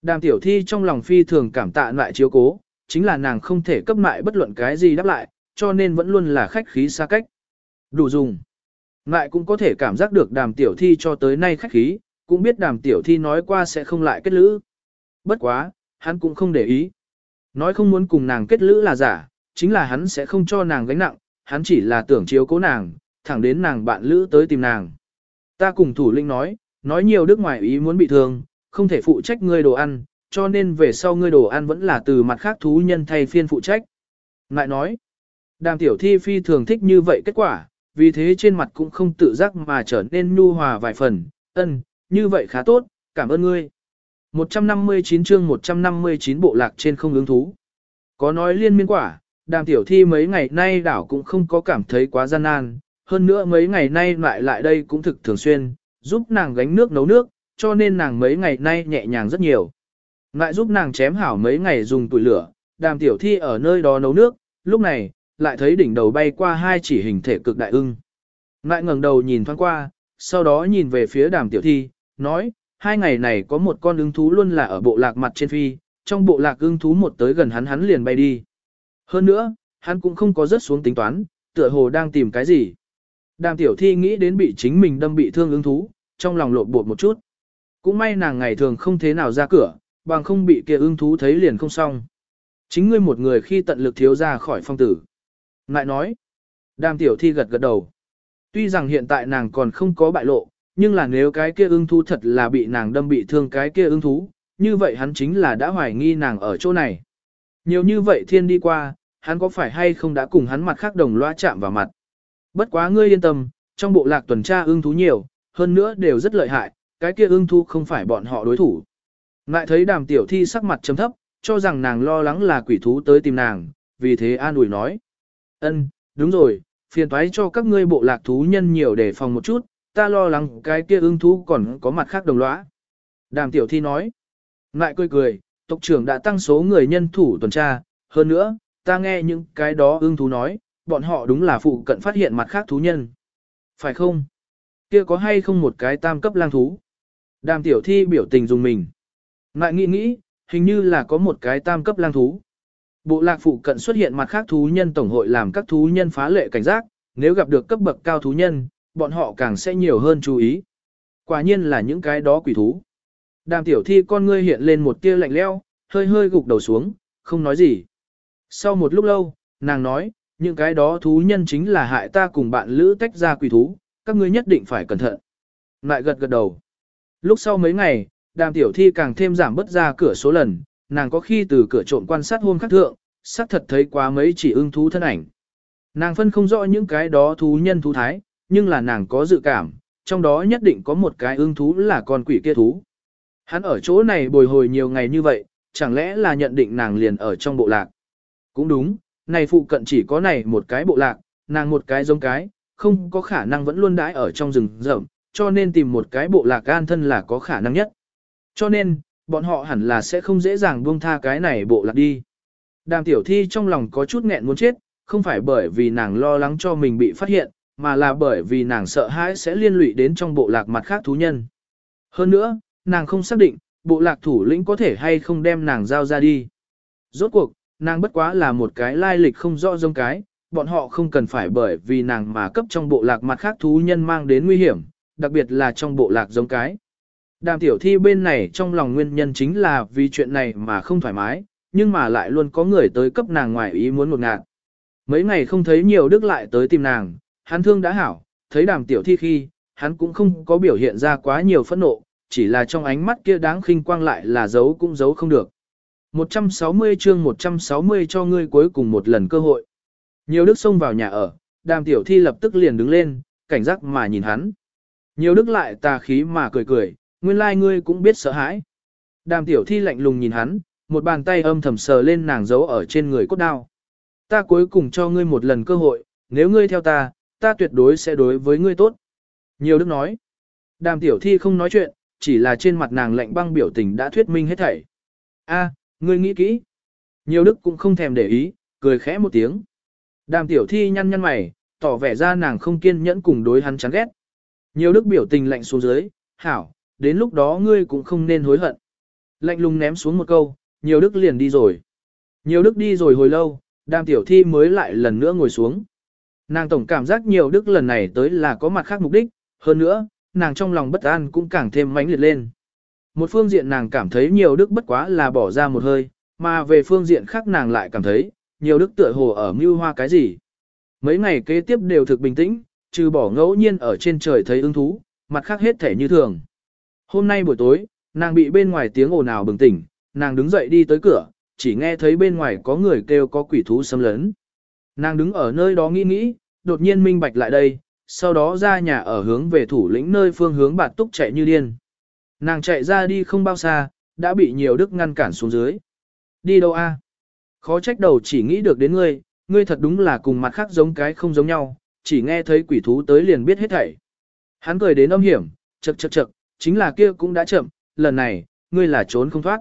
Speaker 1: đàm tiểu thi trong lòng phi thường cảm tạ ngại chiếu cố, chính là nàng không thể cấp ngại bất luận cái gì đáp lại, cho nên vẫn luôn là khách khí xa cách. Đủ dùng. Ngại cũng có thể cảm giác được đàm tiểu thi cho tới nay khách khí, cũng biết đàm tiểu thi nói qua sẽ không lại kết lữ. Bất quá, hắn cũng không để ý. Nói không muốn cùng nàng kết lữ là giả, chính là hắn sẽ không cho nàng gánh nặng, hắn chỉ là tưởng chiếu cố nàng, thẳng đến nàng bạn lữ tới tìm nàng. Ta cùng thủ linh nói, nói nhiều đức ngoài ý muốn bị thương, không thể phụ trách ngươi đồ ăn, cho nên về sau ngươi đồ ăn vẫn là từ mặt khác thú nhân thay phiên phụ trách. Ngại nói, đàm tiểu thi phi thường thích như vậy kết quả, vì thế trên mặt cũng không tự giác mà trở nên nhu hòa vài phần, ân, như vậy khá tốt, cảm ơn ngươi. 159 chương 159 bộ lạc trên không ứng thú. Có nói liên miên quả, đàm tiểu thi mấy ngày nay đảo cũng không có cảm thấy quá gian nan, hơn nữa mấy ngày nay lại lại đây cũng thực thường xuyên, giúp nàng gánh nước nấu nước, cho nên nàng mấy ngày nay nhẹ nhàng rất nhiều. Lại giúp nàng chém hảo mấy ngày dùng tuổi lửa, đàm tiểu thi ở nơi đó nấu nước, lúc này, lại thấy đỉnh đầu bay qua hai chỉ hình thể cực đại ưng. Lại ngẩng đầu nhìn thoáng qua, sau đó nhìn về phía đàm tiểu thi, nói, hai ngày này có một con ưng thú luôn là ở bộ lạc mặt trên phi, trong bộ lạc ưng thú một tới gần hắn hắn liền bay đi. Hơn nữa, hắn cũng không có rớt xuống tính toán, tựa hồ đang tìm cái gì. Đàm tiểu thi nghĩ đến bị chính mình đâm bị thương ưng thú, trong lòng lộn bột một chút. Cũng may nàng ngày thường không thế nào ra cửa, bằng không bị kia ưng thú thấy liền không xong. Chính ngươi một người khi tận lực thiếu ra khỏi phong tử. Ngại nói, đàm tiểu thi gật gật đầu. Tuy rằng hiện tại nàng còn không có bại lộ, nhưng là nếu cái kia ưng thú thật là bị nàng đâm bị thương cái kia ưng thú, như vậy hắn chính là đã hoài nghi nàng ở chỗ này. Nhiều như vậy thiên đi qua, hắn có phải hay không đã cùng hắn mặt khác đồng loa chạm vào mặt. Bất quá ngươi yên tâm, trong bộ lạc tuần tra ưng thú nhiều, hơn nữa đều rất lợi hại, cái kia ưng thú không phải bọn họ đối thủ. Ngại thấy đàm tiểu thi sắc mặt chấm thấp, cho rằng nàng lo lắng là quỷ thú tới tìm nàng, vì thế an ủi nói ân đúng rồi, phiền toái cho các ngươi bộ lạc thú nhân nhiều để phòng một chút, ta lo lắng cái kia ưng thú còn có mặt khác đồng lõa. Đàm tiểu thi nói. Ngại cười cười, tộc trưởng đã tăng số người nhân thủ tuần tra, hơn nữa, ta nghe những cái đó ưng thú nói, bọn họ đúng là phụ cận phát hiện mặt khác thú nhân. Phải không? Kia có hay không một cái tam cấp lang thú? Đàm tiểu thi biểu tình dùng mình. Ngại nghĩ nghĩ, hình như là có một cái tam cấp lang thú. Bộ lạc phụ cận xuất hiện mặt khác thú nhân tổng hội làm các thú nhân phá lệ cảnh giác, nếu gặp được cấp bậc cao thú nhân, bọn họ càng sẽ nhiều hơn chú ý. Quả nhiên là những cái đó quỷ thú. Đàm tiểu thi con ngươi hiện lên một tia lạnh leo, hơi hơi gục đầu xuống, không nói gì. Sau một lúc lâu, nàng nói, những cái đó thú nhân chính là hại ta cùng bạn lữ tách ra quỷ thú, các ngươi nhất định phải cẩn thận. Lại gật gật đầu. Lúc sau mấy ngày, đàm tiểu thi càng thêm giảm bớt ra cửa số lần, nàng có khi từ cửa trộm quan sát hôm khắc thượng, xác thật thấy quá mấy chỉ ưng thú thân ảnh. Nàng phân không rõ những cái đó thú nhân thú thái, nhưng là nàng có dự cảm, trong đó nhất định có một cái ưng thú là con quỷ kia thú. Hắn ở chỗ này bồi hồi nhiều ngày như vậy, chẳng lẽ là nhận định nàng liền ở trong bộ lạc. Cũng đúng, này phụ cận chỉ có này một cái bộ lạc, nàng một cái giống cái, không có khả năng vẫn luôn đãi ở trong rừng rậm, cho nên tìm một cái bộ lạc an thân là có khả năng nhất. Cho nên, bọn họ hẳn là sẽ không dễ dàng buông tha cái này bộ lạc đi. Đàm tiểu thi trong lòng có chút nghẹn muốn chết, không phải bởi vì nàng lo lắng cho mình bị phát hiện, mà là bởi vì nàng sợ hãi sẽ liên lụy đến trong bộ lạc mặt khác thú nhân. Hơn nữa, nàng không xác định, bộ lạc thủ lĩnh có thể hay không đem nàng giao ra đi. Rốt cuộc, nàng bất quá là một cái lai lịch không rõ giống cái, bọn họ không cần phải bởi vì nàng mà cấp trong bộ lạc mặt khác thú nhân mang đến nguy hiểm, đặc biệt là trong bộ lạc giống cái. Đàm tiểu thi bên này trong lòng nguyên nhân chính là vì chuyện này mà không thoải mái, nhưng mà lại luôn có người tới cấp nàng ngoài ý muốn một ngạt. Mấy ngày không thấy nhiều đức lại tới tìm nàng, hắn thương đã hảo, thấy đàm tiểu thi khi, hắn cũng không có biểu hiện ra quá nhiều phẫn nộ, chỉ là trong ánh mắt kia đáng khinh quang lại là giấu cũng giấu không được. 160 chương 160 cho ngươi cuối cùng một lần cơ hội. Nhiều đức xông vào nhà ở, đàm tiểu thi lập tức liền đứng lên, cảnh giác mà nhìn hắn. Nhiều đức lại tà khí mà cười cười, nguyên lai like ngươi cũng biết sợ hãi. Đàm tiểu thi lạnh lùng nhìn hắn, một bàn tay âm thầm sờ lên nàng giấu ở trên người cốt đao. Ta cuối cùng cho ngươi một lần cơ hội, nếu ngươi theo ta, ta tuyệt đối sẽ đối với ngươi tốt. Nhiều đức nói. Đàm tiểu thi không nói chuyện, chỉ là trên mặt nàng lạnh băng biểu tình đã thuyết minh hết thảy. A, ngươi nghĩ kỹ. Nhiều đức cũng không thèm để ý, cười khẽ một tiếng. Đàm tiểu thi nhăn nhăn mày, tỏ vẻ ra nàng không kiên nhẫn cùng đối hắn chán ghét. Nhiều đức biểu tình lạnh xuống dưới, hảo, đến lúc đó ngươi cũng không nên hối hận. Lạnh lùng ném xuống một câu, nhiều đức liền đi rồi. Nhiều đức đi rồi hồi lâu, đàm tiểu thi mới lại lần nữa ngồi xuống. Nàng tổng cảm giác nhiều đức lần này tới là có mặt khác mục đích, hơn nữa, nàng trong lòng bất an cũng càng thêm mãnh liệt lên. Một phương diện nàng cảm thấy nhiều đức bất quá là bỏ ra một hơi, mà về phương diện khác nàng lại cảm thấy, nhiều đức tựa hồ ở mưu hoa cái gì. Mấy ngày kế tiếp đều thực bình tĩnh, trừ bỏ ngẫu nhiên ở trên trời thấy ưng thú, mặt khác hết thể như thường. Hôm nay buổi tối, nàng bị bên ngoài tiếng ồn ào bừng tỉnh, nàng đứng dậy đi tới cửa, chỉ nghe thấy bên ngoài có người kêu có quỷ thú xâm lấn. Nàng đứng ở nơi đó nghĩ nghĩ, đột nhiên minh bạch lại đây, sau đó ra nhà ở hướng về thủ lĩnh nơi phương hướng bạt túc chạy như điên. Nàng chạy ra đi không bao xa, đã bị nhiều đức ngăn cản xuống dưới. Đi đâu a? Khó trách đầu chỉ nghĩ được đến ngươi, ngươi thật đúng là cùng mặt khác giống cái không giống nhau, chỉ nghe thấy quỷ thú tới liền biết hết thảy. Hắn cười đến âm hiểm, chật chật chật, chính là kia cũng đã chậm, lần này, ngươi là trốn không thoát.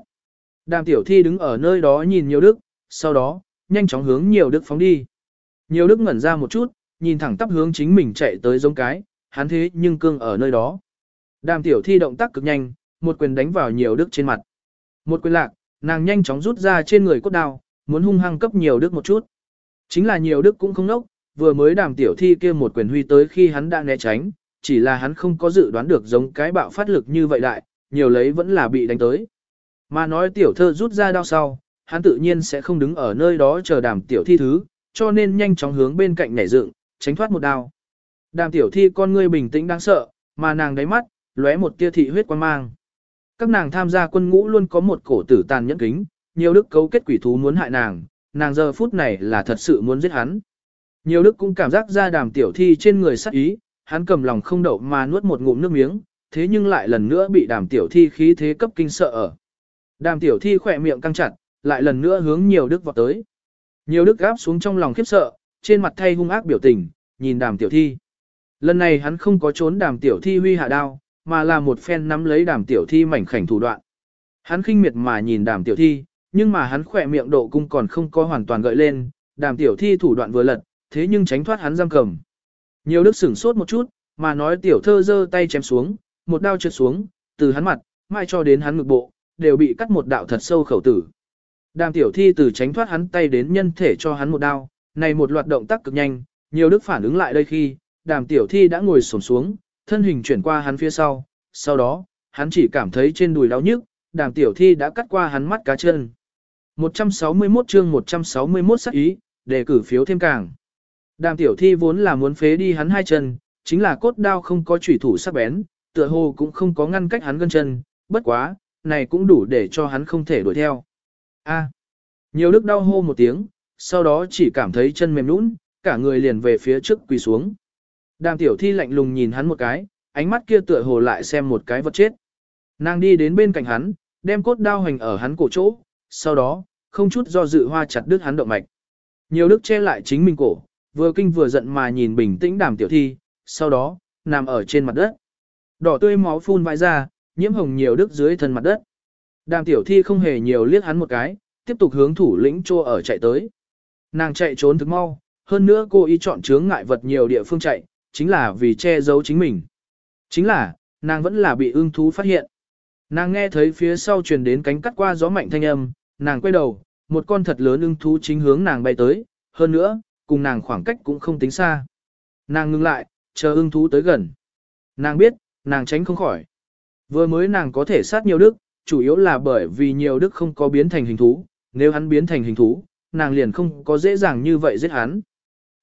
Speaker 1: Đàm tiểu thi đứng ở nơi đó nhìn nhiều đức, sau đó, nhanh chóng hướng nhiều đức phóng đi. Nhiều đức ngẩn ra một chút, nhìn thẳng tắp hướng chính mình chạy tới giống cái, hắn thế nhưng cương ở nơi đó. Đàm tiểu thi động tác cực nhanh, một quyền đánh vào nhiều đức trên mặt. Một quyền lạc, nàng nhanh chóng rút ra trên người cốt đao, muốn hung hăng cấp nhiều đức một chút. Chính là nhiều đức cũng không nốc, vừa mới đàm tiểu thi kia một quyền huy tới khi hắn đã né tránh, chỉ là hắn không có dự đoán được giống cái bạo phát lực như vậy đại, nhiều lấy vẫn là bị đánh tới. Mà nói tiểu thơ rút ra đao sau, hắn tự nhiên sẽ không đứng ở nơi đó chờ đàm tiểu thi thứ, cho nên nhanh chóng hướng bên cạnh nhảy dựng, tránh thoát một đao. Đàm tiểu thi con ngươi bình tĩnh đáng sợ, mà nàng đáy mắt, lóe một tia thị huyết quan mang. Các nàng tham gia quân ngũ luôn có một cổ tử tàn nhẫn kính, nhiều đức cấu kết quỷ thú muốn hại nàng, nàng giờ phút này là thật sự muốn giết hắn. Nhiều đức cũng cảm giác ra đàm tiểu thi trên người sắc ý, hắn cầm lòng không đậu mà nuốt một ngụm nước miếng, thế nhưng lại lần nữa bị đàm tiểu thi khí thế cấp kinh sợ ở. Đàm tiểu thi khỏe miệng căng chặt, lại lần nữa hướng nhiều đức vọt tới. Nhiều đức gáp xuống trong lòng khiếp sợ, trên mặt thay hung ác biểu tình, nhìn đàm tiểu thi. Lần này hắn không có trốn đàm tiểu thi huy hạ đao, mà là một phen nắm lấy đàm tiểu thi mảnh khảnh thủ đoạn. Hắn khinh miệt mà nhìn đàm tiểu thi, nhưng mà hắn khỏe miệng độ cung còn không có hoàn toàn gợi lên, đàm tiểu thi thủ đoạn vừa lật, thế nhưng tránh thoát hắn giam cầm. Nhiều đức sửng sốt một chút, mà nói tiểu thơ giơ tay chém xuống, một đao trượt xuống, từ hắn mặt, mai cho đến hắn ngực bộ, đều bị cắt một đạo thật sâu khẩu tử. Đàm tiểu thi từ tránh thoát hắn tay đến nhân thể cho hắn một đao, này một loạt động tác cực nhanh, nhiều đức phản ứng lại đây khi, đàm tiểu thi đã ngồi xổm xuống, thân hình chuyển qua hắn phía sau, sau đó, hắn chỉ cảm thấy trên đùi đau nhức, đàm tiểu thi đã cắt qua hắn mắt cá chân. 161 chương 161 sắc ý, đề cử phiếu thêm càng. Đàm tiểu thi vốn là muốn phế đi hắn hai chân, chính là cốt đao không có chủy thủ sắc bén, tựa hồ cũng không có ngăn cách hắn gân chân, bất quá, này cũng đủ để cho hắn không thể đuổi theo. A. nhiều đức đau hô một tiếng, sau đó chỉ cảm thấy chân mềm nũng, cả người liền về phía trước quỳ xuống. Đàm tiểu thi lạnh lùng nhìn hắn một cái, ánh mắt kia tựa hồ lại xem một cái vật chết. Nàng đi đến bên cạnh hắn, đem cốt đao hành ở hắn cổ chỗ, sau đó, không chút do dự hoa chặt đứt hắn động mạch. Nhiều đức che lại chính mình cổ, vừa kinh vừa giận mà nhìn bình tĩnh đàm tiểu thi, sau đó, nằm ở trên mặt đất. Đỏ tươi máu phun vãi ra, nhiễm hồng nhiều đức dưới thân mặt đất. Đàm tiểu thi không hề nhiều liếc hắn một cái, tiếp tục hướng thủ lĩnh trô ở chạy tới. Nàng chạy trốn thực mau, hơn nữa cô ý chọn chướng ngại vật nhiều địa phương chạy, chính là vì che giấu chính mình. Chính là, nàng vẫn là bị ưng thú phát hiện. Nàng nghe thấy phía sau truyền đến cánh cắt qua gió mạnh thanh âm, nàng quay đầu, một con thật lớn ưng thú chính hướng nàng bay tới, hơn nữa, cùng nàng khoảng cách cũng không tính xa. Nàng ngừng lại, chờ ưng thú tới gần. Nàng biết, nàng tránh không khỏi. Vừa mới nàng có thể sát nhiều đức, chủ yếu là bởi vì nhiều đức không có biến thành hình thú, nếu hắn biến thành hình thú, nàng liền không có dễ dàng như vậy giết hắn.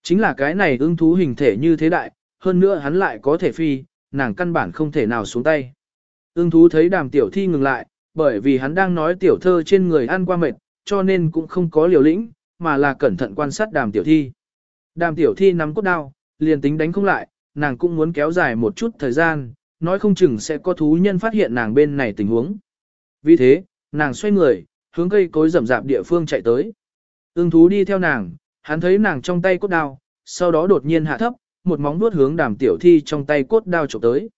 Speaker 1: Chính là cái này ưng thú hình thể như thế đại, hơn nữa hắn lại có thể phi, nàng căn bản không thể nào xuống tay. Ưng thú thấy đàm tiểu thi ngừng lại, bởi vì hắn đang nói tiểu thơ trên người ăn qua mệt, cho nên cũng không có liều lĩnh, mà là cẩn thận quan sát đàm tiểu thi. Đàm tiểu thi nắm cốt đao, liền tính đánh không lại, nàng cũng muốn kéo dài một chút thời gian, nói không chừng sẽ có thú nhân phát hiện nàng bên này tình huống. Vì thế, nàng xoay người, hướng cây cối rậm rạp địa phương chạy tới. Ưng thú đi theo nàng, hắn thấy nàng trong tay cốt đao, sau đó đột nhiên hạ thấp, một móng vuốt hướng đàm tiểu thi trong tay cốt đao chụp tới.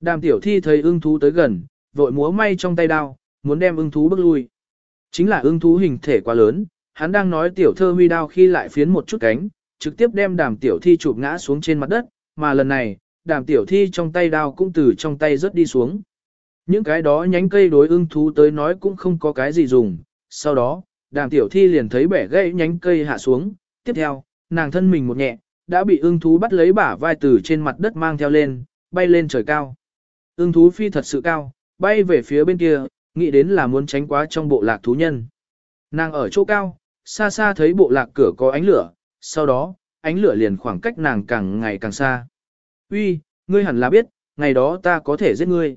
Speaker 1: Đàm tiểu thi thấy ưng thú tới gần, vội múa may trong tay đao, muốn đem ưng thú bước lui. Chính là ưng thú hình thể quá lớn, hắn đang nói tiểu thơ huy đao khi lại phiến một chút cánh, trực tiếp đem đàm tiểu thi chụp ngã xuống trên mặt đất, mà lần này, đàm tiểu thi trong tay đao cũng từ trong tay rớt đi xuống. Những cái đó nhánh cây đối ưng thú tới nói cũng không có cái gì dùng, sau đó, đàm tiểu thi liền thấy bẻ gãy nhánh cây hạ xuống, tiếp theo, nàng thân mình một nhẹ, đã bị ưng thú bắt lấy bả vai từ trên mặt đất mang theo lên, bay lên trời cao. Ưng thú phi thật sự cao, bay về phía bên kia, nghĩ đến là muốn tránh quá trong bộ lạc thú nhân. Nàng ở chỗ cao, xa xa thấy bộ lạc cửa có ánh lửa, sau đó, ánh lửa liền khoảng cách nàng càng ngày càng xa. Uy, ngươi hẳn là biết, ngày đó ta có thể giết ngươi.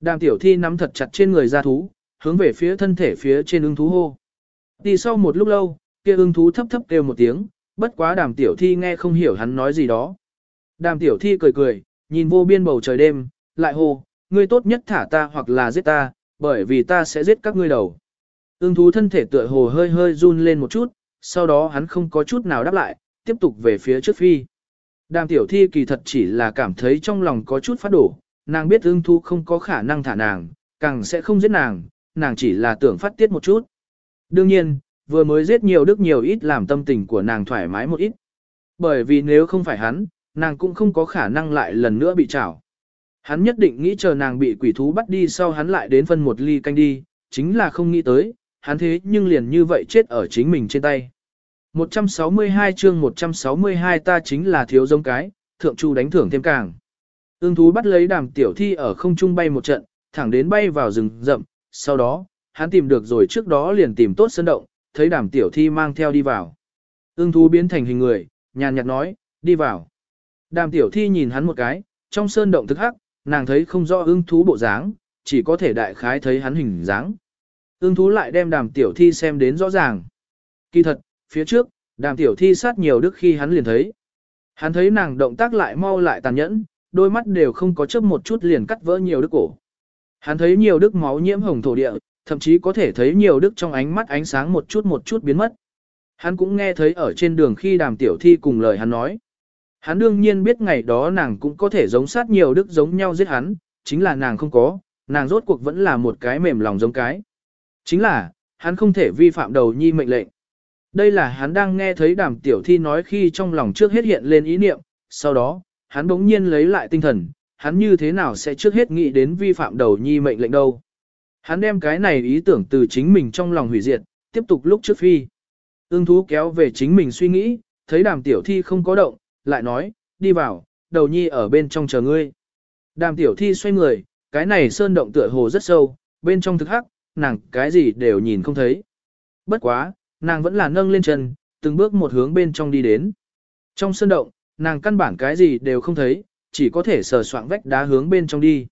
Speaker 1: Đàm tiểu thi nắm thật chặt trên người ra thú, hướng về phía thân thể phía trên ưng thú hô. Đi sau một lúc lâu, kia ưng thú thấp thấp kêu một tiếng, bất quá đàm tiểu thi nghe không hiểu hắn nói gì đó. Đàm tiểu thi cười cười, nhìn vô biên bầu trời đêm, lại hô, ngươi tốt nhất thả ta hoặc là giết ta, bởi vì ta sẽ giết các ngươi đầu. Ưng thú thân thể tựa hồ hơi hơi run lên một chút, sau đó hắn không có chút nào đáp lại, tiếp tục về phía trước phi. Đàm tiểu thi kỳ thật chỉ là cảm thấy trong lòng có chút phát đổ, nàng biết ưng thú không có khả năng thả nàng, càng sẽ không giết nàng, nàng chỉ là tưởng phát tiết một chút. Đương nhiên, vừa mới giết nhiều đức nhiều ít làm tâm tình của nàng thoải mái một ít. Bởi vì nếu không phải hắn, nàng cũng không có khả năng lại lần nữa bị trảo. Hắn nhất định nghĩ chờ nàng bị quỷ thú bắt đi sau hắn lại đến phân một ly canh đi, chính là không nghĩ tới, hắn thế nhưng liền như vậy chết ở chính mình trên tay. 162 chương 162 ta chính là thiếu giống cái, thượng chu đánh thưởng thêm càng. Ưng thú bắt lấy đàm tiểu thi ở không trung bay một trận, thẳng đến bay vào rừng rậm, sau đó, hắn tìm được rồi trước đó liền tìm tốt sân động, thấy đàm tiểu thi mang theo đi vào. Ưng thú biến thành hình người, nhàn nhạt nói, đi vào. Đàm tiểu thi nhìn hắn một cái, trong sơn động thức hắc, nàng thấy không rõ ưng thú bộ dáng, chỉ có thể đại khái thấy hắn hình dáng. Ưng thú lại đem đàm tiểu thi xem đến rõ ràng. Kỳ thật, phía trước, đàm tiểu thi sát nhiều đức khi hắn liền thấy. Hắn thấy nàng động tác lại mau lại tàn nhẫn, đôi mắt đều không có chớp một chút liền cắt vỡ nhiều đức cổ. Hắn thấy nhiều đức máu nhiễm hồng thổ địa, thậm chí có thể thấy nhiều đức trong ánh mắt ánh sáng một chút một chút biến mất. Hắn cũng nghe thấy ở trên đường khi đàm tiểu thi cùng lời hắn nói. Hắn đương nhiên biết ngày đó nàng cũng có thể giống sát nhiều đức giống nhau giết hắn, chính là nàng không có, nàng rốt cuộc vẫn là một cái mềm lòng giống cái. Chính là, hắn không thể vi phạm đầu nhi mệnh lệnh. Đây là hắn đang nghe thấy đàm tiểu thi nói khi trong lòng trước hết hiện lên ý niệm, sau đó, hắn bỗng nhiên lấy lại tinh thần, hắn như thế nào sẽ trước hết nghĩ đến vi phạm đầu nhi mệnh lệnh đâu. Hắn đem cái này ý tưởng từ chính mình trong lòng hủy diệt, tiếp tục lúc trước phi. Ưng thú kéo về chính mình suy nghĩ, thấy đàm tiểu thi không có động, lại nói, đi vào, đầu nhi ở bên trong chờ ngươi. Đàm tiểu thi xoay người, cái này sơn động tựa hồ rất sâu, bên trong thực hắc, nàng cái gì đều nhìn không thấy. Bất quá, nàng vẫn là nâng lên chân, từng bước một hướng bên trong đi đến. Trong sơn động, nàng căn bản cái gì đều không thấy, chỉ có thể sờ soạng vách đá hướng bên trong đi.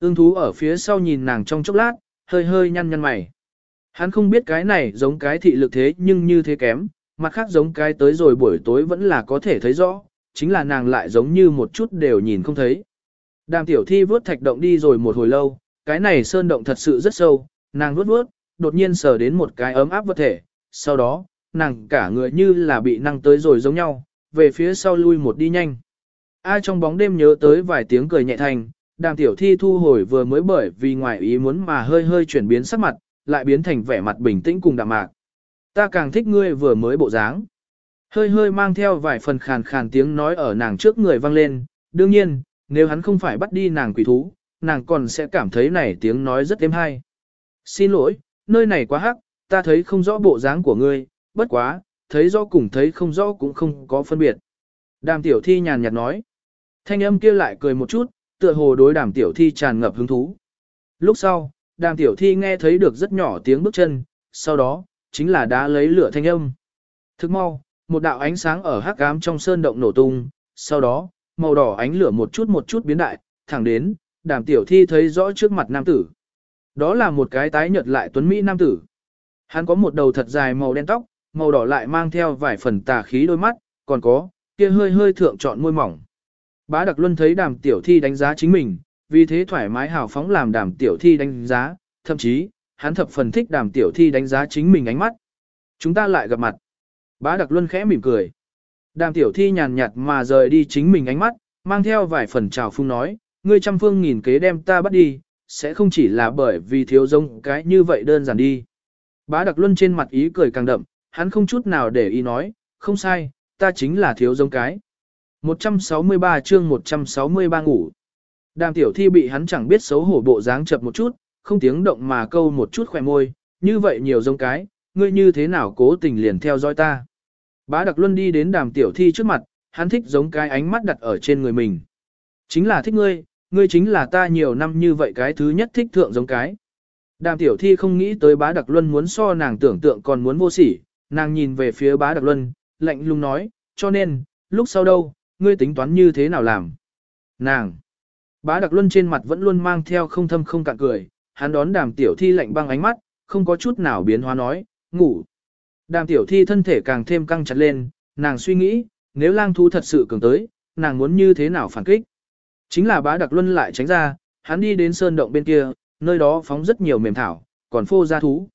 Speaker 1: Ưng thú ở phía sau nhìn nàng trong chốc lát, hơi hơi nhăn nhăn mày. Hắn không biết cái này giống cái thị lực thế nhưng như thế kém, mặt khác giống cái tới rồi buổi tối vẫn là có thể thấy rõ, chính là nàng lại giống như một chút đều nhìn không thấy. Đàm tiểu thi vớt thạch động đi rồi một hồi lâu, cái này sơn động thật sự rất sâu, nàng nuốt nuốt, đột nhiên sờ đến một cái ấm áp vật thể, sau đó, nàng cả người như là bị năng tới rồi giống nhau, về phía sau lui một đi nhanh. Ai trong bóng đêm nhớ tới vài tiếng cười nhẹ thành, đàm tiểu thi thu hồi vừa mới bởi vì ngoài ý muốn mà hơi hơi chuyển biến sắc mặt, lại biến thành vẻ mặt bình tĩnh cùng đạm mạc. Ta càng thích ngươi vừa mới bộ dáng. Hơi hơi mang theo vài phần khàn khàn tiếng nói ở nàng trước người vang lên, đương nhiên, nếu hắn không phải bắt đi nàng quỷ thú, nàng còn sẽ cảm thấy này tiếng nói rất êm hay. Xin lỗi, nơi này quá hắc, ta thấy không rõ bộ dáng của ngươi, bất quá, thấy rõ cùng thấy không rõ cũng không có phân biệt. Đàm tiểu thi nhàn nhạt nói. Thanh âm kia lại cười một chút, tựa hồ đối đàm tiểu thi tràn ngập hứng thú. Lúc sau, đàm tiểu thi nghe thấy được rất nhỏ tiếng bước chân, sau đó, chính là đã lấy lửa thanh âm. Thức mau, một đạo ánh sáng ở hắc ám trong sơn động nổ tung, sau đó, màu đỏ ánh lửa một chút một chút biến đại, thẳng đến, đàm tiểu thi thấy rõ trước mặt nam tử. Đó là một cái tái nhợt lại tuấn Mỹ nam tử. Hắn có một đầu thật dài màu đen tóc, màu đỏ lại mang theo vài phần tà khí đôi mắt, còn có, kia hơi hơi thượng trọn môi mỏng. Bá Đặc Luân thấy đàm tiểu thi đánh giá chính mình, vì thế thoải mái hào phóng làm đàm tiểu thi đánh giá, thậm chí, hắn thập phần thích đàm tiểu thi đánh giá chính mình ánh mắt. Chúng ta lại gặp mặt. Bá Đặc Luân khẽ mỉm cười. Đàm tiểu thi nhàn nhạt mà rời đi chính mình ánh mắt, mang theo vài phần trào phung nói, ngươi trăm phương nghìn kế đem ta bắt đi, sẽ không chỉ là bởi vì thiếu giống cái như vậy đơn giản đi. Bá Đặc Luân trên mặt ý cười càng đậm, hắn không chút nào để ý nói, không sai, ta chính là thiếu giống cái. 163 chương 163 ngủ. Đàm tiểu thi bị hắn chẳng biết xấu hổ bộ dáng chập một chút, không tiếng động mà câu một chút khỏe môi, như vậy nhiều giống cái, ngươi như thế nào cố tình liền theo dõi ta. Bá đặc luân đi đến đàm tiểu thi trước mặt, hắn thích giống cái ánh mắt đặt ở trên người mình. Chính là thích ngươi, ngươi chính là ta nhiều năm như vậy cái thứ nhất thích thượng giống cái. Đàm tiểu thi không nghĩ tới bá đặc luân muốn so nàng tưởng tượng còn muốn vô sỉ, nàng nhìn về phía bá đặc luân, lạnh lùng nói, cho nên, lúc sau đâu, ngươi tính toán như thế nào làm? Nàng! Bá đặc luân trên mặt vẫn luôn mang theo không thâm không cạn cười, hắn đón đàm tiểu thi lạnh băng ánh mắt, không có chút nào biến hóa nói, ngủ. Đàm tiểu thi thân thể càng thêm căng chặt lên, nàng suy nghĩ, nếu lang thú thật sự cường tới, nàng muốn như thế nào phản kích. Chính là bá đặc luân lại tránh ra, hắn đi đến sơn động bên kia, nơi đó phóng rất nhiều mềm thảo, còn phô ra thú.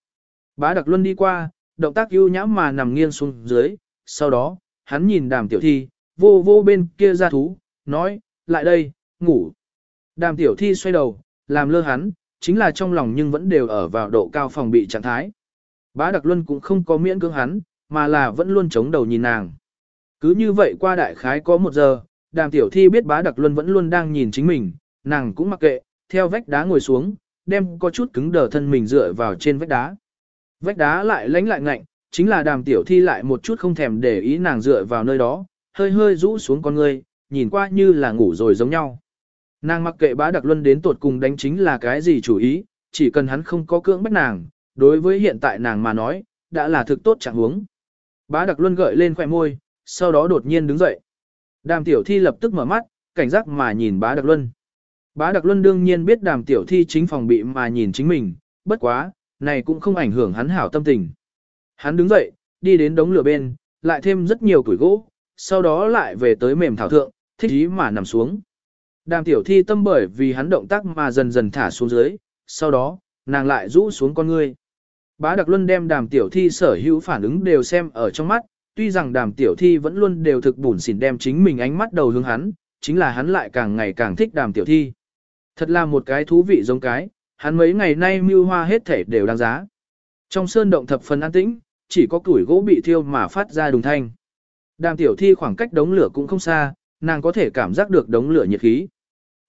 Speaker 1: Bá đặc luân đi qua, động tác ưu nhãm mà nằm nghiêng xuống dưới, sau đó, hắn nhìn đàm tiểu thi, vô vô bên kia ra thú, nói, lại đây, ngủ. Đàm tiểu thi xoay đầu, làm lơ hắn, chính là trong lòng nhưng vẫn đều ở vào độ cao phòng bị trạng thái. Bá Đặc Luân cũng không có miễn cưỡng hắn, mà là vẫn luôn chống đầu nhìn nàng. Cứ như vậy qua đại khái có một giờ, đàm tiểu thi biết bá Đặc Luân vẫn luôn đang nhìn chính mình, nàng cũng mặc kệ, theo vách đá ngồi xuống, đem có chút cứng đờ thân mình dựa vào trên vách đá. Vách đá lại lánh lại ngạnh, chính là đàm tiểu thi lại một chút không thèm để ý nàng dựa vào nơi đó, hơi hơi rũ xuống con người, nhìn qua như là ngủ rồi giống nhau. Nàng mặc kệ bá đặc luân đến tột cùng đánh chính là cái gì chủ ý, chỉ cần hắn không có cưỡng bắt nàng, đối với hiện tại nàng mà nói, đã là thực tốt chẳng huống. Bá đặc luân gợi lên khỏe môi, sau đó đột nhiên đứng dậy. Đàm tiểu thi lập tức mở mắt, cảnh giác mà nhìn bá đặc luân. Bá đặc luân đương nhiên biết đàm tiểu thi chính phòng bị mà nhìn chính mình, bất quá, này cũng không ảnh hưởng hắn hảo tâm tình. Hắn đứng dậy, đi đến đống lửa bên, lại thêm rất nhiều củi gỗ, sau đó lại về tới mềm thảo thượng, thích ý mà nằm xuống. Đàm tiểu thi tâm bởi vì hắn động tác mà dần dần thả xuống dưới, sau đó, nàng lại rũ xuống con ngươi. Bá Đặc Luân đem đàm tiểu thi sở hữu phản ứng đều xem ở trong mắt, tuy rằng đàm tiểu thi vẫn luôn đều thực bùn xỉn đem chính mình ánh mắt đầu hướng hắn, chính là hắn lại càng ngày càng thích đàm tiểu thi. Thật là một cái thú vị giống cái, hắn mấy ngày nay mưu hoa hết thể đều đáng giá. Trong sơn động thập phần an tĩnh, chỉ có củi gỗ bị thiêu mà phát ra đùng thanh. Đàm tiểu thi khoảng cách đống lửa cũng không xa, nàng có thể cảm giác được đống lửa nhiệt khí.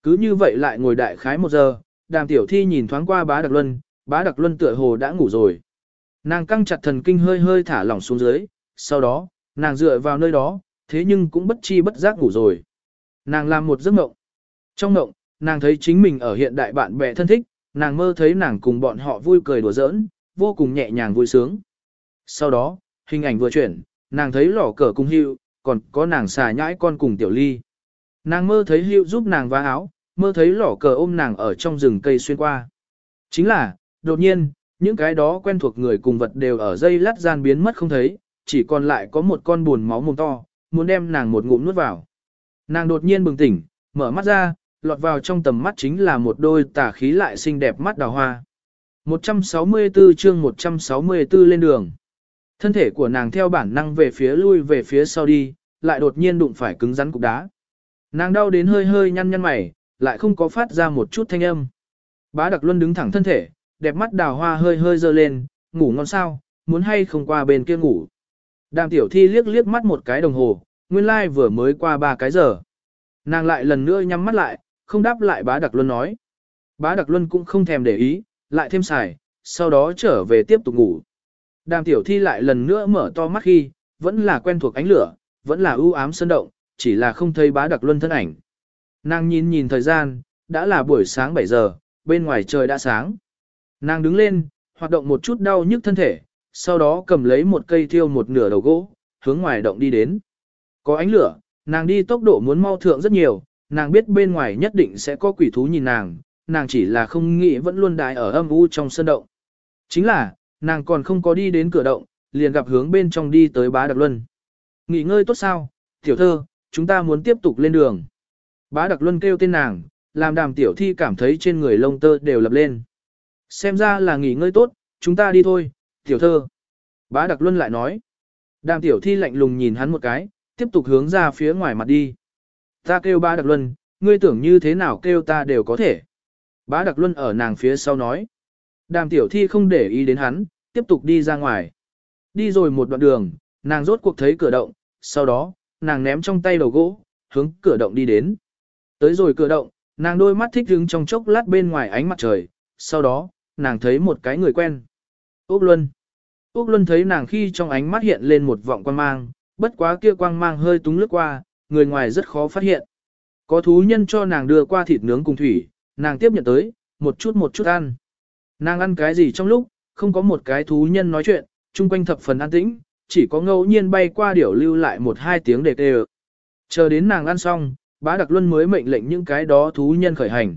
Speaker 1: Cứ như vậy lại ngồi đại khái một giờ, đàm tiểu thi nhìn thoáng qua bá đặc luân, bá đặc luân tựa hồ đã ngủ rồi. Nàng căng chặt thần kinh hơi hơi thả lỏng xuống dưới, sau đó, nàng dựa vào nơi đó, thế nhưng cũng bất chi bất giác ngủ rồi. Nàng làm một giấc mộng. Trong mộng, nàng thấy chính mình ở hiện đại bạn bè thân thích, nàng mơ thấy nàng cùng bọn họ vui cười đùa giỡn, vô cùng nhẹ nhàng vui sướng. Sau đó, hình ảnh vừa chuyển, nàng thấy lỏ cờ cùng hưu, còn có nàng xà nhãi con cùng tiểu ly. Nàng mơ thấy hưu giúp nàng vá áo, mơ thấy lỏ cờ ôm nàng ở trong rừng cây xuyên qua. Chính là, đột nhiên, những cái đó quen thuộc người cùng vật đều ở dây lát gian biến mất không thấy, chỉ còn lại có một con buồn máu mồm to, muốn đem nàng một ngụm nuốt vào. Nàng đột nhiên bừng tỉnh, mở mắt ra, lọt vào trong tầm mắt chính là một đôi tà khí lại xinh đẹp mắt đào hoa. 164 chương 164 lên đường. Thân thể của nàng theo bản năng về phía lui về phía sau đi, lại đột nhiên đụng phải cứng rắn cục đá. Nàng đau đến hơi hơi nhăn nhăn mày, lại không có phát ra một chút thanh âm. Bá Đặc Luân đứng thẳng thân thể, đẹp mắt đào hoa hơi hơi dơ lên, ngủ ngon sao, muốn hay không qua bên kia ngủ. Đàm tiểu thi liếc liếc mắt một cái đồng hồ, nguyên lai like vừa mới qua ba cái giờ. Nàng lại lần nữa nhắm mắt lại, không đáp lại bá Đặc Luân nói. Bá Đặc Luân cũng không thèm để ý, lại thêm xài, sau đó trở về tiếp tục ngủ. Đàm tiểu thi lại lần nữa mở to mắt khi, vẫn là quen thuộc ánh lửa, vẫn là ưu ám sơn động, chỉ là không thấy bá đặc luân thân ảnh. Nàng nhìn nhìn thời gian, đã là buổi sáng 7 giờ, bên ngoài trời đã sáng. Nàng đứng lên, hoạt động một chút đau nhức thân thể, sau đó cầm lấy một cây thiêu một nửa đầu gỗ, hướng ngoài động đi đến. Có ánh lửa, nàng đi tốc độ muốn mau thượng rất nhiều, nàng biết bên ngoài nhất định sẽ có quỷ thú nhìn nàng, nàng chỉ là không nghĩ vẫn luôn đái ở âm u trong sân động. Chính là, nàng còn không có đi đến cửa động, liền gặp hướng bên trong đi tới bá đặc luân. Nghỉ ngơi tốt sao, tiểu thơ, chúng ta muốn tiếp tục lên đường. Bá đặc luân kêu tên nàng, làm đàm tiểu thi cảm thấy trên người lông tơ đều lập lên. Xem ra là nghỉ ngơi tốt, chúng ta đi thôi, tiểu thơ. Bá đặc luân lại nói. Đàm tiểu thi lạnh lùng nhìn hắn một cái, tiếp tục hướng ra phía ngoài mặt đi. Ta kêu bá đặc luân, ngươi tưởng như thế nào kêu ta đều có thể. Bá đặc luân ở nàng phía sau nói. Đàm tiểu thi không để ý đến hắn, tiếp tục đi ra ngoài. Đi rồi một đoạn đường, nàng rốt cuộc thấy cửa động, sau đó, nàng ném trong tay đầu gỗ, hướng cửa động đi đến. Tới rồi cửa động, nàng đôi mắt thích hứng trong chốc lát bên ngoài ánh mặt trời, sau đó, nàng thấy một cái người quen. Úc Luân. Úc Luân thấy nàng khi trong ánh mắt hiện lên một vọng quang mang, bất quá kia quang mang hơi túng lướt qua, người ngoài rất khó phát hiện. Có thú nhân cho nàng đưa qua thịt nướng cùng thủy, nàng tiếp nhận tới, một chút một chút ăn. Nàng ăn cái gì trong lúc, không có một cái thú nhân nói chuyện, chung quanh thập phần an tĩnh, chỉ có ngẫu nhiên bay qua điểu lưu lại một hai tiếng để tê Chờ đến nàng ăn xong, bá đặc luân mới mệnh lệnh những cái đó thú nhân khởi hành.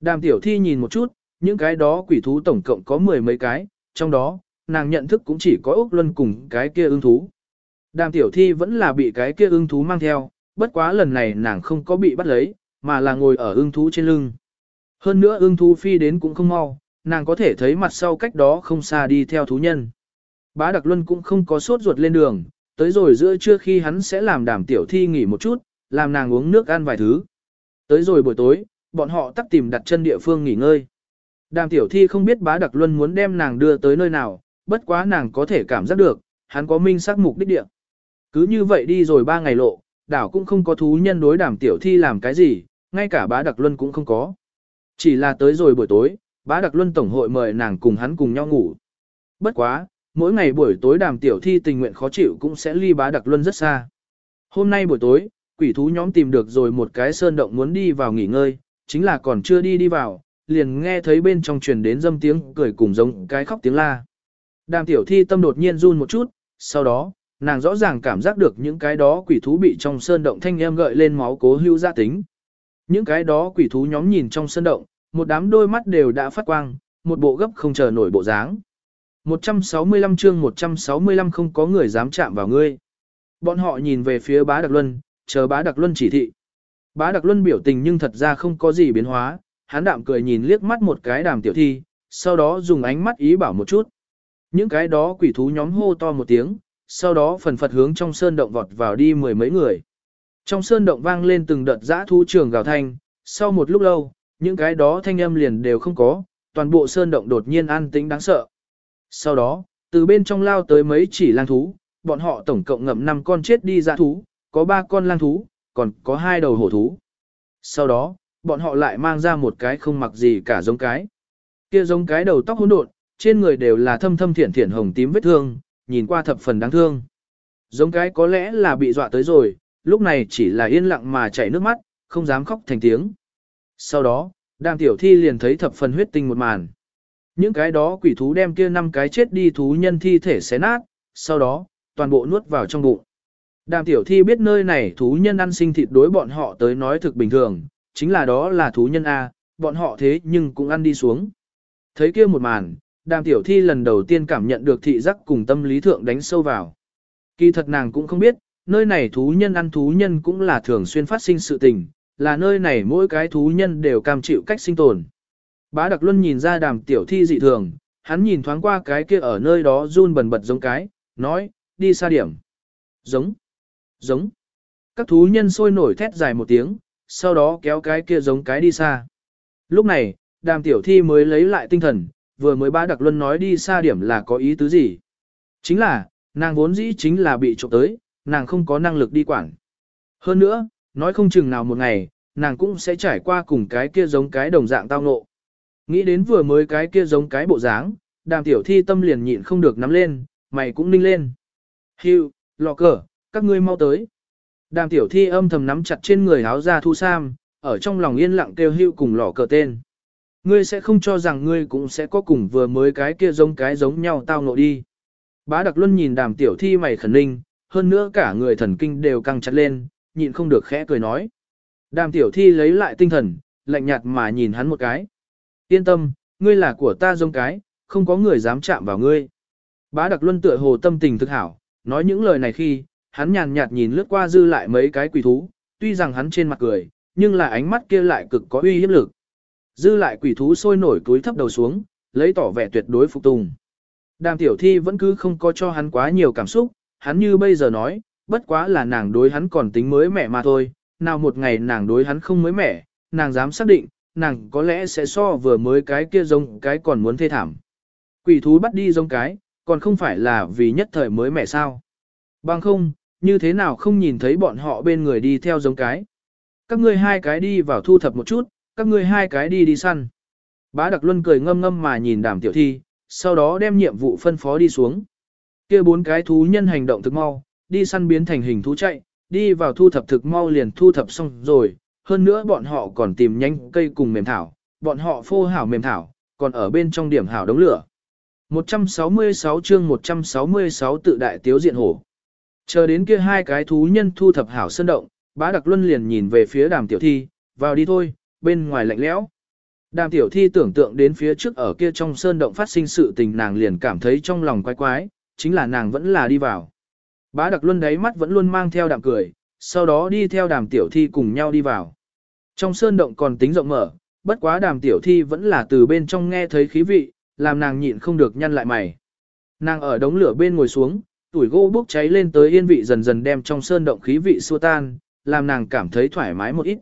Speaker 1: Đàm tiểu thi nhìn một chút, những cái đó quỷ thú tổng cộng có mười mấy cái, trong đó, nàng nhận thức cũng chỉ có Úc Luân cùng cái kia ưng thú. Đàm tiểu thi vẫn là bị cái kia ưng thú mang theo, bất quá lần này nàng không có bị bắt lấy, mà là ngồi ở ưng thú trên lưng. Hơn nữa ưng thú phi đến cũng không mau, nàng có thể thấy mặt sau cách đó không xa đi theo thú nhân. Bá Đặc Luân cũng không có sốt ruột lên đường, tới rồi giữa trưa khi hắn sẽ làm đàm tiểu thi nghỉ một chút, làm nàng uống nước ăn vài thứ. Tới rồi buổi tối, bọn họ tắt tìm đặt chân địa phương nghỉ ngơi. Đàm tiểu thi không biết bá đặc luân muốn đem nàng đưa tới nơi nào, bất quá nàng có thể cảm giác được, hắn có minh xác mục đích địa. Cứ như vậy đi rồi ba ngày lộ, đảo cũng không có thú nhân đối đàm tiểu thi làm cái gì, ngay cả bá đặc luân cũng không có. Chỉ là tới rồi buổi tối, bá đặc luân tổng hội mời nàng cùng hắn cùng nhau ngủ. Bất quá, mỗi ngày buổi tối đàm tiểu thi tình nguyện khó chịu cũng sẽ ly bá đặc luân rất xa. Hôm nay buổi tối, quỷ thú nhóm tìm được rồi một cái sơn động muốn đi vào nghỉ ngơi, chính là còn chưa đi đi vào, liền nghe thấy bên trong truyền đến dâm tiếng cười cùng giống cái khóc tiếng la. Đàm tiểu thi tâm đột nhiên run một chút, sau đó, nàng rõ ràng cảm giác được những cái đó quỷ thú bị trong sơn động thanh em gợi lên máu cố hưu gia tính. Những cái đó quỷ thú nhóm nhìn trong sơn động, một đám đôi mắt đều đã phát quang, một bộ gấp không chờ nổi bộ dáng. 165 chương 165 không có người dám chạm vào ngươi. Bọn họ nhìn về phía bá đặc luân, chờ bá đặc luân chỉ thị. Bá đặc luân biểu tình nhưng thật ra không có gì biến hóa, hắn đạm cười nhìn liếc mắt một cái đàm tiểu thi, sau đó dùng ánh mắt ý bảo một chút. Những cái đó quỷ thú nhóm hô to một tiếng, sau đó phần phật hướng trong sơn động vọt vào đi mười mấy người. Trong sơn động vang lên từng đợt giã thu trường gào thanh, sau một lúc lâu, những cái đó thanh âm liền đều không có, toàn bộ sơn động đột nhiên an tĩnh đáng sợ. Sau đó, từ bên trong lao tới mấy chỉ lang thú, bọn họ tổng cộng ngậm 5 con chết đi dã thú, có 3 con lang thú, còn có hai đầu hổ thú. Sau đó, bọn họ lại mang ra một cái không mặc gì cả giống cái. Kia giống cái đầu tóc hỗn độn, trên người đều là thâm thâm thiển thiển hồng tím vết thương, nhìn qua thập phần đáng thương. Giống cái có lẽ là bị dọa tới rồi, lúc này chỉ là yên lặng mà chảy nước mắt, không dám khóc thành tiếng. Sau đó, đàm tiểu thi liền thấy thập phần huyết tinh một màn. Những cái đó quỷ thú đem kia năm cái chết đi thú nhân thi thể xé nát, sau đó, toàn bộ nuốt vào trong bụng. Đàm tiểu thi biết nơi này thú nhân ăn sinh thịt đối bọn họ tới nói thực bình thường, chính là đó là thú nhân A, bọn họ thế nhưng cũng ăn đi xuống. Thấy kia một màn, đàm tiểu thi lần đầu tiên cảm nhận được thị giác cùng tâm lý thượng đánh sâu vào. Kỳ thật nàng cũng không biết, nơi này thú nhân ăn thú nhân cũng là thường xuyên phát sinh sự tình, là nơi này mỗi cái thú nhân đều cam chịu cách sinh tồn. Bá Đặc Luân nhìn ra đàm tiểu thi dị thường, hắn nhìn thoáng qua cái kia ở nơi đó run bần bật giống cái, nói, đi xa điểm. Giống, giống. Các thú nhân sôi nổi thét dài một tiếng, sau đó kéo cái kia giống cái đi xa. Lúc này, đàm tiểu thi mới lấy lại tinh thần, vừa mới ba đặc luân nói đi xa điểm là có ý tứ gì. Chính là, nàng vốn dĩ chính là bị trộm tới, nàng không có năng lực đi quản. Hơn nữa, nói không chừng nào một ngày, nàng cũng sẽ trải qua cùng cái kia giống cái đồng dạng tao ngộ. Nghĩ đến vừa mới cái kia giống cái bộ dáng, đàm tiểu thi tâm liền nhịn không được nắm lên, mày cũng ninh lên. Hưu, lọ cờ, các ngươi mau tới. Đàm tiểu thi âm thầm nắm chặt trên người áo ra thu sam, ở trong lòng yên lặng kêu hưu cùng lọ cờ tên. Ngươi sẽ không cho rằng ngươi cũng sẽ có cùng vừa mới cái kia giống cái giống nhau tao ngộ đi. Bá Đặc Luân nhìn đàm tiểu thi mày khẩn ninh, hơn nữa cả người thần kinh đều căng chặt lên, nhịn không được khẽ cười nói. Đàm tiểu thi lấy lại tinh thần, lạnh nhạt mà nhìn hắn một cái. Yên tâm, ngươi là của ta giống cái, không có người dám chạm vào ngươi. Bá Đặc Luân tựa hồ tâm tình thực hảo, nói những lời này khi, hắn nhàn nhạt nhìn lướt qua dư lại mấy cái quỷ thú, tuy rằng hắn trên mặt cười, nhưng là ánh mắt kia lại cực có uy hiếp lực. Dư lại quỷ thú sôi nổi túi thấp đầu xuống, lấy tỏ vẻ tuyệt đối phục tùng. Đàm tiểu thi vẫn cứ không có cho hắn quá nhiều cảm xúc, hắn như bây giờ nói, bất quá là nàng đối hắn còn tính mới mẻ mà thôi, nào một ngày nàng đối hắn không mới mẻ, nàng dám xác định, nàng có lẽ sẽ so vừa mới cái kia giống cái còn muốn thê thảm. Quỷ thú bắt đi giống cái, còn không phải là vì nhất thời mới mẻ sao. Bằng không, như thế nào không nhìn thấy bọn họ bên người đi theo giống cái. Các ngươi hai cái đi vào thu thập một chút, các ngươi hai cái đi đi săn. Bá Đặc Luân cười ngâm ngâm mà nhìn đàm tiểu thi, sau đó đem nhiệm vụ phân phó đi xuống. kia bốn cái thú nhân hành động thực mau, đi săn biến thành hình thú chạy, đi vào thu thập thực mau liền thu thập xong rồi, hơn nữa bọn họ còn tìm nhanh cây cùng mềm thảo, bọn họ phô hảo mềm thảo, còn ở bên trong điểm hảo đống lửa. 166 chương 166 tự đại tiếu diện hổ. Chờ đến kia hai cái thú nhân thu thập hảo sơn động, bá đặc luân liền nhìn về phía đàm tiểu thi, vào đi thôi, bên ngoài lạnh lẽo. Đàm tiểu thi tưởng tượng đến phía trước ở kia trong sơn động phát sinh sự tình nàng liền cảm thấy trong lòng quái quái, chính là nàng vẫn là đi vào. Bá đặc luân đáy mắt vẫn luôn mang theo đạm cười, sau đó đi theo đàm tiểu thi cùng nhau đi vào. Trong sơn động còn tính rộng mở, bất quá đàm tiểu thi vẫn là từ bên trong nghe thấy khí vị, làm nàng nhịn không được nhăn lại mày. Nàng ở đống lửa bên ngồi xuống, tuổi gỗ bốc cháy lên tới yên vị dần dần đem trong sơn động khí vị xua tan, làm nàng cảm thấy thoải mái một ít.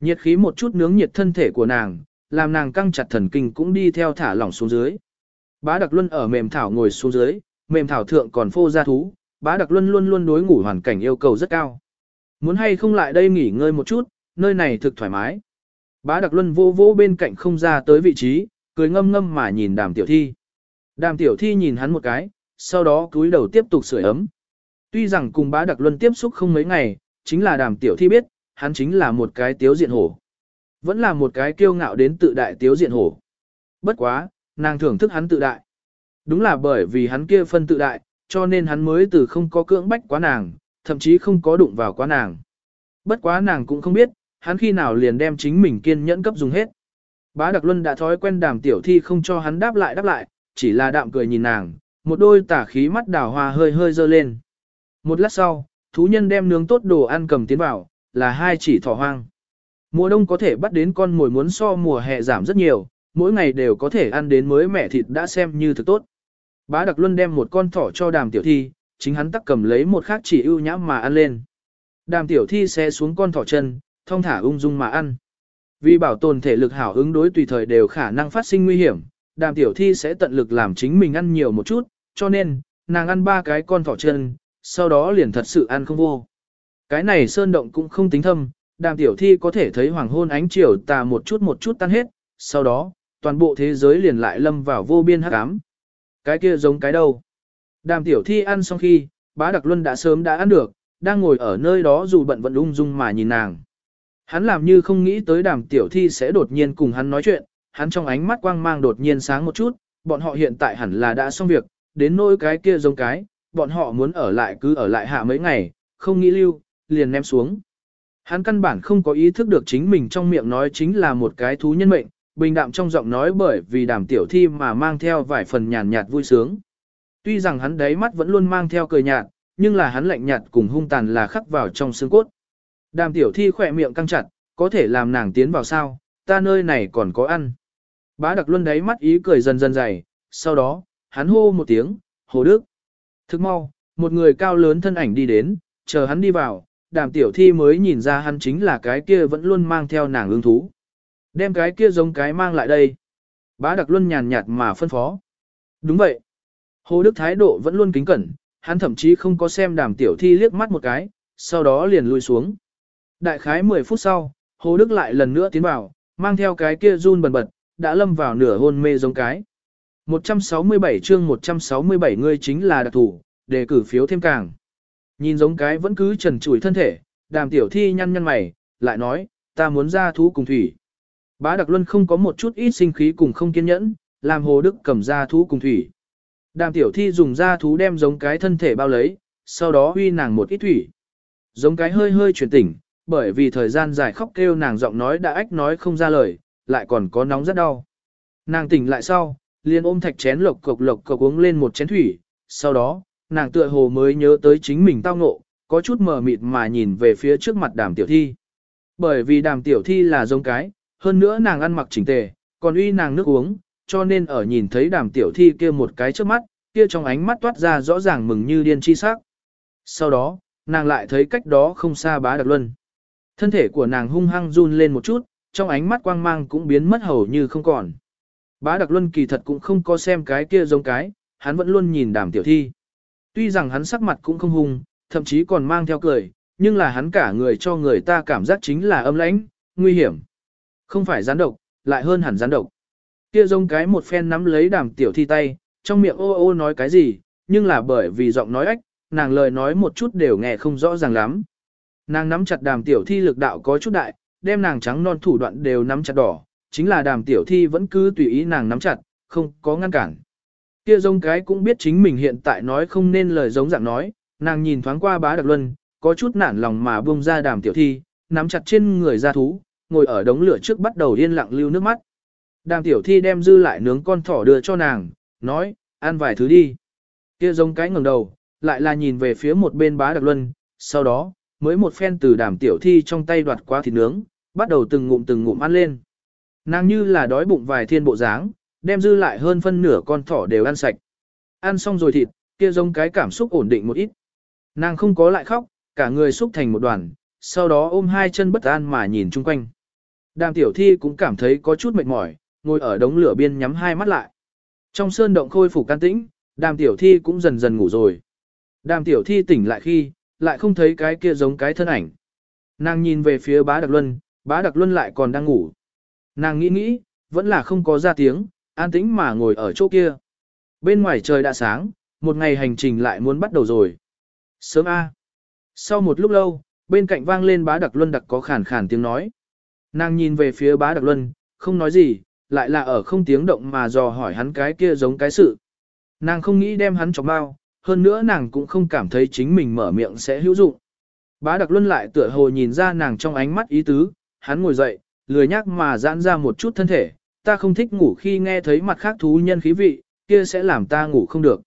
Speaker 1: Nhiệt khí một chút nướng nhiệt thân thể của nàng, làm nàng căng chặt thần kinh cũng đi theo thả lỏng xuống dưới. Bá Đặc Luân ở mềm thảo ngồi xuống dưới, mềm thảo thượng còn phô ra thú, Bá Đặc Luân luôn luôn đối ngủ hoàn cảnh yêu cầu rất cao. Muốn hay không lại đây nghỉ ngơi một chút, nơi này thực thoải mái. Bá Đặc Luân vô vô bên cạnh không ra tới vị trí, cười ngâm ngâm mà nhìn đàm tiểu thi. Đàm tiểu thi nhìn hắn một cái, sau đó cúi đầu tiếp tục sưởi ấm. Tuy rằng cùng bá đặc luân tiếp xúc không mấy ngày, chính là đàm tiểu thi biết, hắn chính là một cái tiếu diện hổ. Vẫn là một cái kiêu ngạo đến tự đại tiếu diện hổ. Bất quá, nàng thưởng thức hắn tự đại. Đúng là bởi vì hắn kia phân tự đại, cho nên hắn mới từ không có cưỡng bách quá nàng, thậm chí không có đụng vào quá nàng. Bất quá nàng cũng không biết, hắn khi nào liền đem chính mình kiên nhẫn cấp dùng hết. Bá Đặc Luân đã thói quen đàm tiểu thi không cho hắn đáp lại đáp lại, chỉ là đạm cười nhìn nàng, một đôi tả khí mắt đào hoa hơi hơi dơ lên. Một lát sau, thú nhân đem nướng tốt đồ ăn cầm tiến vào, là hai chỉ thỏ hoang. Mùa đông có thể bắt đến con mồi muốn so mùa hè giảm rất nhiều, mỗi ngày đều có thể ăn đến mới mẻ thịt đã xem như thực tốt. Bá Đặc Luân đem một con thỏ cho đàm tiểu thi, chính hắn tắc cầm lấy một khác chỉ ưu nhã mà ăn lên. Đàm tiểu thi sẽ xuống con thỏ chân, thong thả ung dung mà ăn. Vì bảo tồn thể lực hảo ứng đối tùy thời đều khả năng phát sinh nguy hiểm, đàm tiểu thi sẽ tận lực làm chính mình ăn nhiều một chút, cho nên, nàng ăn ba cái con thỏ chân, sau đó liền thật sự ăn không vô. Cái này sơn động cũng không tính thâm, đàm tiểu thi có thể thấy hoàng hôn ánh chiều tà một chút một chút tan hết, sau đó, toàn bộ thế giới liền lại lâm vào vô biên hắc ám. Cái kia giống cái đâu? Đàm tiểu thi ăn xong khi, bá đặc luân đã sớm đã ăn được, đang ngồi ở nơi đó dù bận vẫn ung dung mà nhìn nàng. Hắn làm như không nghĩ tới đàm tiểu thi sẽ đột nhiên cùng hắn nói chuyện, hắn trong ánh mắt quang mang đột nhiên sáng một chút, bọn họ hiện tại hẳn là đã xong việc, đến nỗi cái kia giống cái, bọn họ muốn ở lại cứ ở lại hạ mấy ngày, không nghĩ lưu, liền ném xuống. Hắn căn bản không có ý thức được chính mình trong miệng nói chính là một cái thú nhân mệnh, bình đạm trong giọng nói bởi vì đàm tiểu thi mà mang theo vài phần nhàn nhạt vui sướng. Tuy rằng hắn đáy mắt vẫn luôn mang theo cười nhạt, nhưng là hắn lạnh nhạt cùng hung tàn là khắc vào trong xương cốt. Đàm tiểu thi khỏe miệng căng chặt, có thể làm nàng tiến vào sao, ta nơi này còn có ăn. Bá đặc luân đáy mắt ý cười dần dần dày, sau đó, hắn hô một tiếng, hồ đức. Thức mau, một người cao lớn thân ảnh đi đến, chờ hắn đi vào, đàm tiểu thi mới nhìn ra hắn chính là cái kia vẫn luôn mang theo nàng ương thú. Đem cái kia giống cái mang lại đây. Bá đặc luân nhàn nhạt mà phân phó. Đúng vậy. Hồ Đức thái độ vẫn luôn kính cẩn, hắn thậm chí không có xem đàm tiểu thi liếc mắt một cái, sau đó liền lui xuống. Đại khái 10 phút sau, Hồ Đức lại lần nữa tiến vào, mang theo cái kia run bần bật, đã lâm vào nửa hôn mê giống cái. 167 chương 167 ngươi chính là đặc thủ, đề cử phiếu thêm càng. Nhìn giống cái vẫn cứ trần trụi thân thể, đàm tiểu thi nhăn nhăn mày, lại nói, ta muốn ra thú cùng thủy. Bá Đặc Luân không có một chút ít sinh khí cùng không kiên nhẫn, làm Hồ Đức cầm ra thú cùng thủy. Đàm tiểu thi dùng ra thú đem giống cái thân thể bao lấy, sau đó huy nàng một ít thủy. Giống cái hơi hơi chuyển tỉnh, bởi vì thời gian dài khóc kêu nàng giọng nói đã ách nói không ra lời, lại còn có nóng rất đau. Nàng tỉnh lại sau, liền ôm thạch chén lộc cộc lộc cộc uống lên một chén thủy, sau đó, nàng tựa hồ mới nhớ tới chính mình tao ngộ, có chút mờ mịt mà nhìn về phía trước mặt đàm tiểu thi. Bởi vì đàm tiểu thi là giống cái, hơn nữa nàng ăn mặc chỉnh tề, còn uy nàng nước uống, cho nên ở nhìn thấy đàm tiểu thi kia một cái trước mắt, kia trong ánh mắt toát ra rõ ràng mừng như điên chi sắc. Sau đó, nàng lại thấy cách đó không xa bá đặc luân. Thân thể của nàng hung hăng run lên một chút, trong ánh mắt quang mang cũng biến mất hầu như không còn. Bá đặc luân kỳ thật cũng không có xem cái kia giống cái, hắn vẫn luôn nhìn đàm tiểu thi. Tuy rằng hắn sắc mặt cũng không hung, thậm chí còn mang theo cười, nhưng là hắn cả người cho người ta cảm giác chính là âm lãnh, nguy hiểm. Không phải gián độc, lại hơn hẳn gián độc. Kia giống cái một phen nắm lấy đàm tiểu thi tay, trong miệng ô ô nói cái gì, nhưng là bởi vì giọng nói ách, nàng lời nói một chút đều nghe không rõ ràng lắm. Nàng nắm chặt đàm tiểu thi lực đạo có chút đại, đem nàng trắng non thủ đoạn đều nắm chặt đỏ, chính là đàm tiểu thi vẫn cứ tùy ý nàng nắm chặt, không có ngăn cản. Kia giống cái cũng biết chính mình hiện tại nói không nên lời giống dạng nói, nàng nhìn thoáng qua bá đặc luân, có chút nản lòng mà buông ra đàm tiểu thi, nắm chặt trên người ra thú, ngồi ở đống lửa trước bắt đầu yên lặng lưu nước mắt. Đàm tiểu thi đem dư lại nướng con thỏ đưa cho nàng, nói, ăn vài thứ đi. Kia giống cái ngẩng đầu, lại là nhìn về phía một bên bá đặc luân, sau đó, mới một phen từ đàm tiểu thi trong tay đoạt qua thịt nướng, bắt đầu từng ngụm từng ngụm ăn lên. Nàng như là đói bụng vài thiên bộ dáng, đem dư lại hơn phân nửa con thỏ đều ăn sạch. Ăn xong rồi thịt, kia giống cái cảm xúc ổn định một ít. Nàng không có lại khóc, cả người xúc thành một đoàn, sau đó ôm hai chân bất an mà nhìn chung quanh. Đàm tiểu thi cũng cảm thấy có chút mệt mỏi, ngồi ở đống lửa biên nhắm hai mắt lại. Trong sơn động khôi phục can tĩnh, đàm tiểu thi cũng dần dần ngủ rồi. Đàm tiểu thi tỉnh lại khi, lại không thấy cái kia giống cái thân ảnh. Nàng nhìn về phía bá đặc luân, bá đặc luân lại còn đang ngủ. Nàng nghĩ nghĩ, vẫn là không có ra tiếng, an tĩnh mà ngồi ở chỗ kia. Bên ngoài trời đã sáng, một ngày hành trình lại muốn bắt đầu rồi. Sớm A. Sau một lúc lâu, bên cạnh vang lên bá đặc luân đặc có khàn khàn tiếng nói. Nàng nhìn về phía bá đặc luân, không nói gì, lại là ở không tiếng động mà dò hỏi hắn cái kia giống cái sự. Nàng không nghĩ đem hắn chọc bao, hơn nữa nàng cũng không cảm thấy chính mình mở miệng sẽ hữu dụng. Bá đặc luân lại tựa hồ nhìn ra nàng trong ánh mắt ý tứ, hắn ngồi dậy, lười nhắc mà giãn ra một chút thân thể, ta không thích ngủ khi nghe thấy mặt khác thú nhân khí vị, kia sẽ làm ta ngủ không được.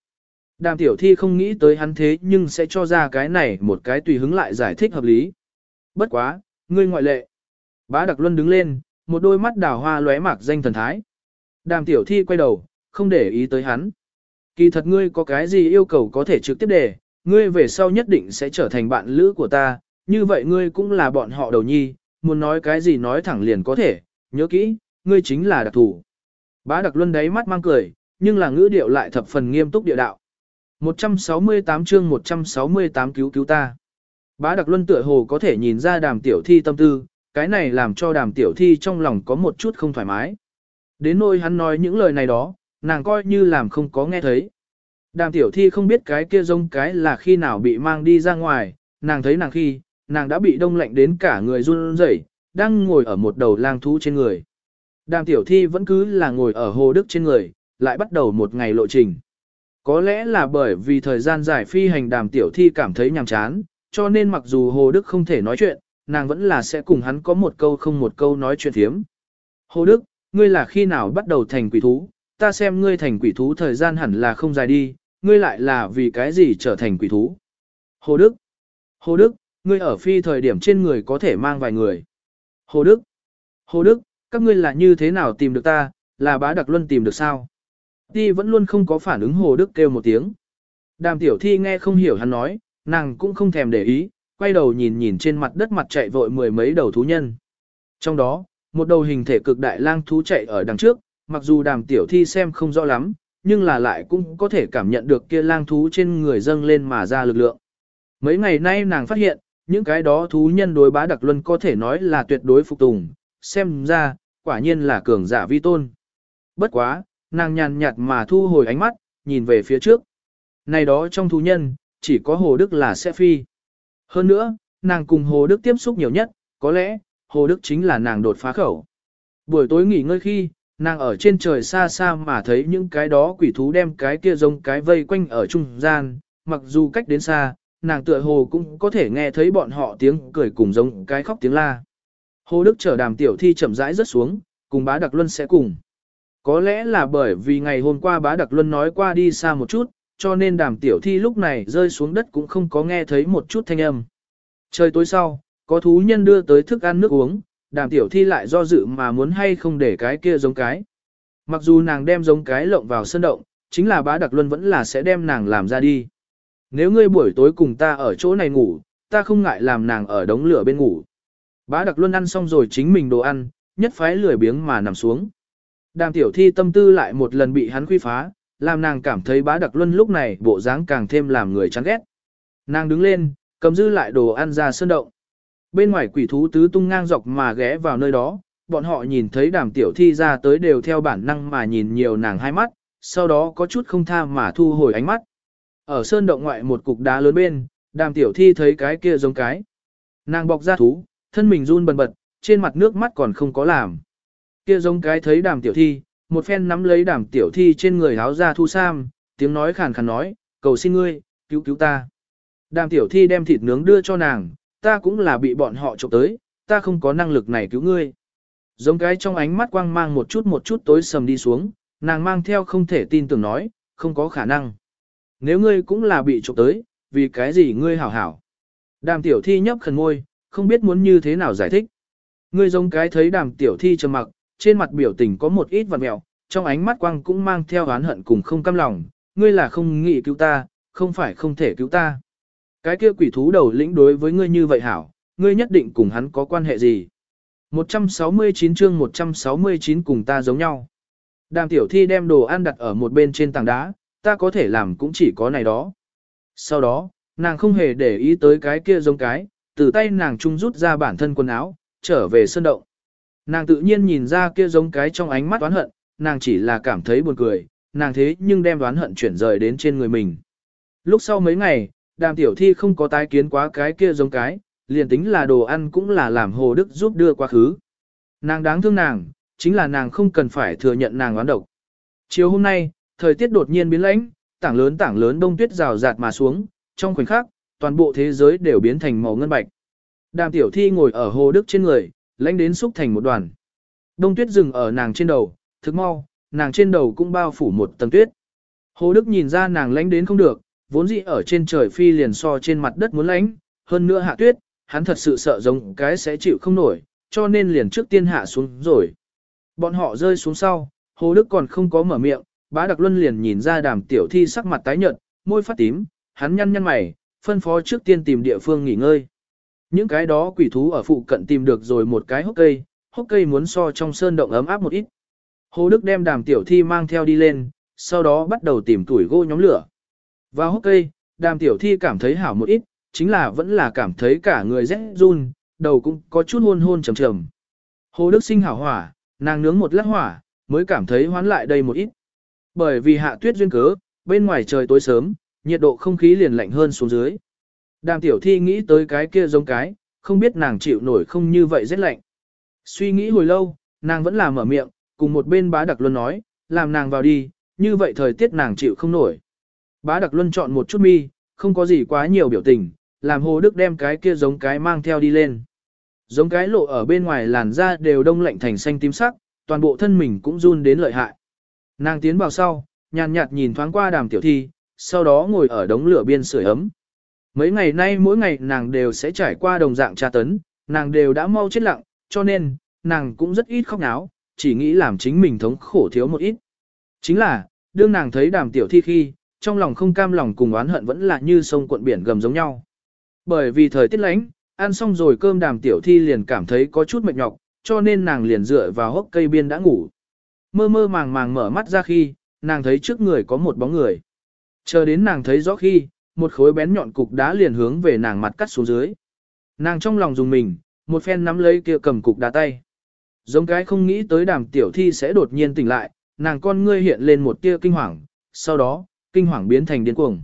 Speaker 1: Đàm tiểu thi không nghĩ tới hắn thế nhưng sẽ cho ra cái này một cái tùy hứng lại giải thích hợp lý. Bất quá, ngươi ngoại lệ. Bá đặc luân đứng lên, một đôi mắt đào hoa lóe mạc danh thần thái. Đàm tiểu thi quay đầu, không để ý tới hắn. Kỳ thật ngươi có cái gì yêu cầu có thể trực tiếp đề, ngươi về sau nhất định sẽ trở thành bạn lữ của ta, như vậy ngươi cũng là bọn họ đầu nhi, muốn nói cái gì nói thẳng liền có thể, nhớ kỹ, ngươi chính là đặc thủ. Bá đặc luân đáy mắt mang cười, nhưng là ngữ điệu lại thập phần nghiêm túc địa đạo. 168 chương 168 cứu cứu ta. Bá đặc luân tựa hồ có thể nhìn ra đàm tiểu thi tâm tư, cái này làm cho đàm tiểu thi trong lòng có một chút không thoải mái. Đến nỗi hắn nói những lời này đó, nàng coi như làm không có nghe thấy. Đàm tiểu thi không biết cái kia rông cái là khi nào bị mang đi ra ngoài, nàng thấy nàng khi, nàng đã bị đông lạnh đến cả người run rẩy, đang ngồi ở một đầu lang thú trên người. Đàm tiểu thi vẫn cứ là ngồi ở hồ đức trên người, lại bắt đầu một ngày lộ trình. Có lẽ là bởi vì thời gian giải phi hành đàm tiểu thi cảm thấy nhàm chán, cho nên mặc dù hồ đức không thể nói chuyện, nàng vẫn là sẽ cùng hắn có một câu không một câu nói chuyện thiếm. Hồ đức, ngươi là khi nào bắt đầu thành quỷ thú, ta xem ngươi thành quỷ thú thời gian hẳn là không dài đi, ngươi lại là vì cái gì trở thành quỷ thú. Hồ Đức, Hồ Đức, ngươi ở phi thời điểm trên người có thể mang vài người. Hồ Đức, Hồ Đức, các ngươi là như thế nào tìm được ta, là bá đặc luân tìm được sao? Ti vẫn luôn không có phản ứng Hồ Đức kêu một tiếng. Đàm tiểu thi nghe không hiểu hắn nói, nàng cũng không thèm để ý, quay đầu nhìn nhìn trên mặt đất mặt chạy vội mười mấy đầu thú nhân. Trong đó, một đầu hình thể cực đại lang thú chạy ở đằng trước, mặc dù đàm tiểu thi xem không rõ lắm, nhưng là lại cũng có thể cảm nhận được kia lang thú trên người dâng lên mà ra lực lượng. Mấy ngày nay nàng phát hiện, những cái đó thú nhân đối bá đặc luân có thể nói là tuyệt đối phục tùng, xem ra, quả nhiên là cường giả vi tôn. Bất quá, nàng nhàn nhạt mà thu hồi ánh mắt, nhìn về phía trước. Này đó trong thú nhân, chỉ có Hồ Đức là sẽ phi. Hơn nữa, nàng cùng Hồ Đức tiếp xúc nhiều nhất, có lẽ, Hồ Đức chính là nàng đột phá khẩu. Buổi tối nghỉ ngơi khi, nàng ở trên trời xa xa mà thấy những cái đó quỷ thú đem cái kia giống cái vây quanh ở trung gian, mặc dù cách đến xa, nàng tựa hồ cũng có thể nghe thấy bọn họ tiếng cười cùng giống cái khóc tiếng la. Hồ Đức chở đàm tiểu thi chậm rãi rất xuống, cùng bá đặc luân sẽ cùng. Có lẽ là bởi vì ngày hôm qua bá đặc luân nói qua đi xa một chút, cho nên đàm tiểu thi lúc này rơi xuống đất cũng không có nghe thấy một chút thanh âm. Trời tối sau, có thú nhân đưa tới thức ăn nước uống, đàm tiểu thi lại do dự mà muốn hay không để cái kia giống cái. Mặc dù nàng đem giống cái lộng vào sân động, chính là bá đặc luân vẫn là sẽ đem nàng làm ra đi. Nếu ngươi buổi tối cùng ta ở chỗ này ngủ, ta không ngại làm nàng ở đống lửa bên ngủ. Bá đặc luân ăn xong rồi chính mình đồ ăn, nhất phái lười biếng mà nằm xuống. Đàm tiểu thi tâm tư lại một lần bị hắn quy phá, làm nàng cảm thấy bá đặc luân lúc này bộ dáng càng thêm làm người chán ghét. Nàng đứng lên, cầm dư lại đồ ăn ra sơn động. Bên ngoài quỷ thú tứ tung ngang dọc mà ghé vào nơi đó, bọn họ nhìn thấy đàm tiểu thi ra tới đều theo bản năng mà nhìn nhiều nàng hai mắt, sau đó có chút không tha mà thu hồi ánh mắt. Ở sơn động ngoại một cục đá lớn bên, đàm tiểu thi thấy cái kia giống cái. Nàng bọc ra thú, thân mình run bần bật, trên mặt nước mắt còn không có làm. Kia giống cái thấy đàm tiểu thi, một phen nắm lấy đàm tiểu thi trên người áo ra thu sam, tiếng nói khàn khàn nói, cầu xin ngươi, cứu cứu ta. Đàm tiểu thi đem thịt nướng đưa cho nàng, ta cũng là bị bọn họ trộm tới, ta không có năng lực này cứu ngươi. Giống cái trong ánh mắt quang mang một chút một chút tối sầm đi xuống, nàng mang theo không thể tin tưởng nói, không có khả năng. Nếu ngươi cũng là bị trộm tới, vì cái gì ngươi hảo hảo. Đàm tiểu thi nhấp khẩn môi, không biết muốn như thế nào giải thích. Ngươi giống cái thấy đàm tiểu thi trầm mặc, trên mặt biểu tình có một ít vặt mẹo, trong ánh mắt quang cũng mang theo oán hận cùng không cam lòng, ngươi là không nghĩ cứu ta, không phải không thể cứu ta. Cái kia quỷ thú đầu lĩnh đối với ngươi như vậy hảo, ngươi nhất định cùng hắn có quan hệ gì. 169 chương 169 cùng ta giống nhau. Đàm tiểu thi đem đồ ăn đặt ở một bên trên tảng đá, ta có thể làm cũng chỉ có này đó. Sau đó, nàng không hề để ý tới cái kia giống cái, từ tay nàng trung rút ra bản thân quần áo, trở về sơn động. Nàng tự nhiên nhìn ra kia giống cái trong ánh mắt oán hận, nàng chỉ là cảm thấy buồn cười, nàng thế nhưng đem đoán hận chuyển rời đến trên người mình. Lúc sau mấy ngày, đàm tiểu thi không có tái kiến quá cái kia giống cái, liền tính là đồ ăn cũng là làm hồ đức giúp đưa quá khứ. Nàng đáng thương nàng, chính là nàng không cần phải thừa nhận nàng oán độc. Chiều hôm nay, thời tiết đột nhiên biến lãnh, tảng lớn tảng lớn đông tuyết rào rạt mà xuống, trong khoảnh khắc, toàn bộ thế giới đều biến thành màu ngân bạch. Đàm tiểu thi ngồi ở hồ đức trên người, lãnh đến xúc thành một đoàn. Đông tuyết dừng ở nàng trên đầu, thức mau, nàng trên đầu cũng bao phủ một tầng tuyết. Hồ Đức nhìn ra nàng lãnh đến không được, vốn dĩ ở trên trời phi liền so trên mặt đất muốn lãnh, hơn nữa hạ tuyết, hắn thật sự sợ giống cái sẽ chịu không nổi, cho nên liền trước tiên hạ xuống rồi. Bọn họ rơi xuống sau, Hồ Đức còn không có mở miệng, bá đặc luân liền nhìn ra đàm tiểu thi sắc mặt tái nhợt, môi phát tím, hắn nhăn nhăn mày, phân phó trước tiên tìm địa phương nghỉ ngơi. Những cái đó quỷ thú ở phụ cận tìm được rồi một cái hốc cây, hốc cây muốn so trong sơn động ấm áp một ít. Hồ Đức đem đàm tiểu thi mang theo đi lên, sau đó bắt đầu tìm tuổi gỗ nhóm lửa. Vào hốc cây, đàm tiểu thi cảm thấy hảo một ít, chính là vẫn là cảm thấy cả người rét run, đầu cũng có chút hôn hôn trầm trầm. Hồ Đức sinh hảo hỏa, nàng nướng một lát hỏa, mới cảm thấy hoán lại đây một ít. Bởi vì hạ tuyết duyên cớ, bên ngoài trời tối sớm, nhiệt độ không khí liền lạnh hơn xuống dưới. Đàm tiểu thi nghĩ tới cái kia giống cái, không biết nàng chịu nổi không như vậy rất lạnh. Suy nghĩ hồi lâu, nàng vẫn là mở miệng, cùng một bên bá đặc luân nói, làm nàng vào đi, như vậy thời tiết nàng chịu không nổi. Bá đặc luân chọn một chút mi, không có gì quá nhiều biểu tình, làm hồ đức đem cái kia giống cái mang theo đi lên. Giống cái lộ ở bên ngoài làn da đều đông lạnh thành xanh tím sắc, toàn bộ thân mình cũng run đến lợi hại. Nàng tiến vào sau, nhàn nhạt nhìn thoáng qua đàm tiểu thi, sau đó ngồi ở đống lửa biên sưởi ấm. Mấy ngày nay mỗi ngày nàng đều sẽ trải qua đồng dạng tra tấn, nàng đều đã mau chết lặng, cho nên, nàng cũng rất ít khóc náo, chỉ nghĩ làm chính mình thống khổ thiếu một ít. Chính là, đương nàng thấy đàm tiểu thi khi, trong lòng không cam lòng cùng oán hận vẫn là như sông cuộn biển gầm giống nhau. Bởi vì thời tiết lánh, ăn xong rồi cơm đàm tiểu thi liền cảm thấy có chút mệt nhọc, cho nên nàng liền dựa vào hốc cây biên đã ngủ. Mơ mơ màng màng mở mắt ra khi, nàng thấy trước người có một bóng người. Chờ đến nàng thấy rõ khi, một khối bén nhọn cục đá liền hướng về nàng mặt cắt xuống dưới. Nàng trong lòng dùng mình, một phen nắm lấy kia cầm cục đá tay. Giống cái không nghĩ tới đàm tiểu thi sẽ đột nhiên tỉnh lại, nàng con ngươi hiện lên một tia kinh hoàng, sau đó, kinh hoàng biến thành điên cuồng.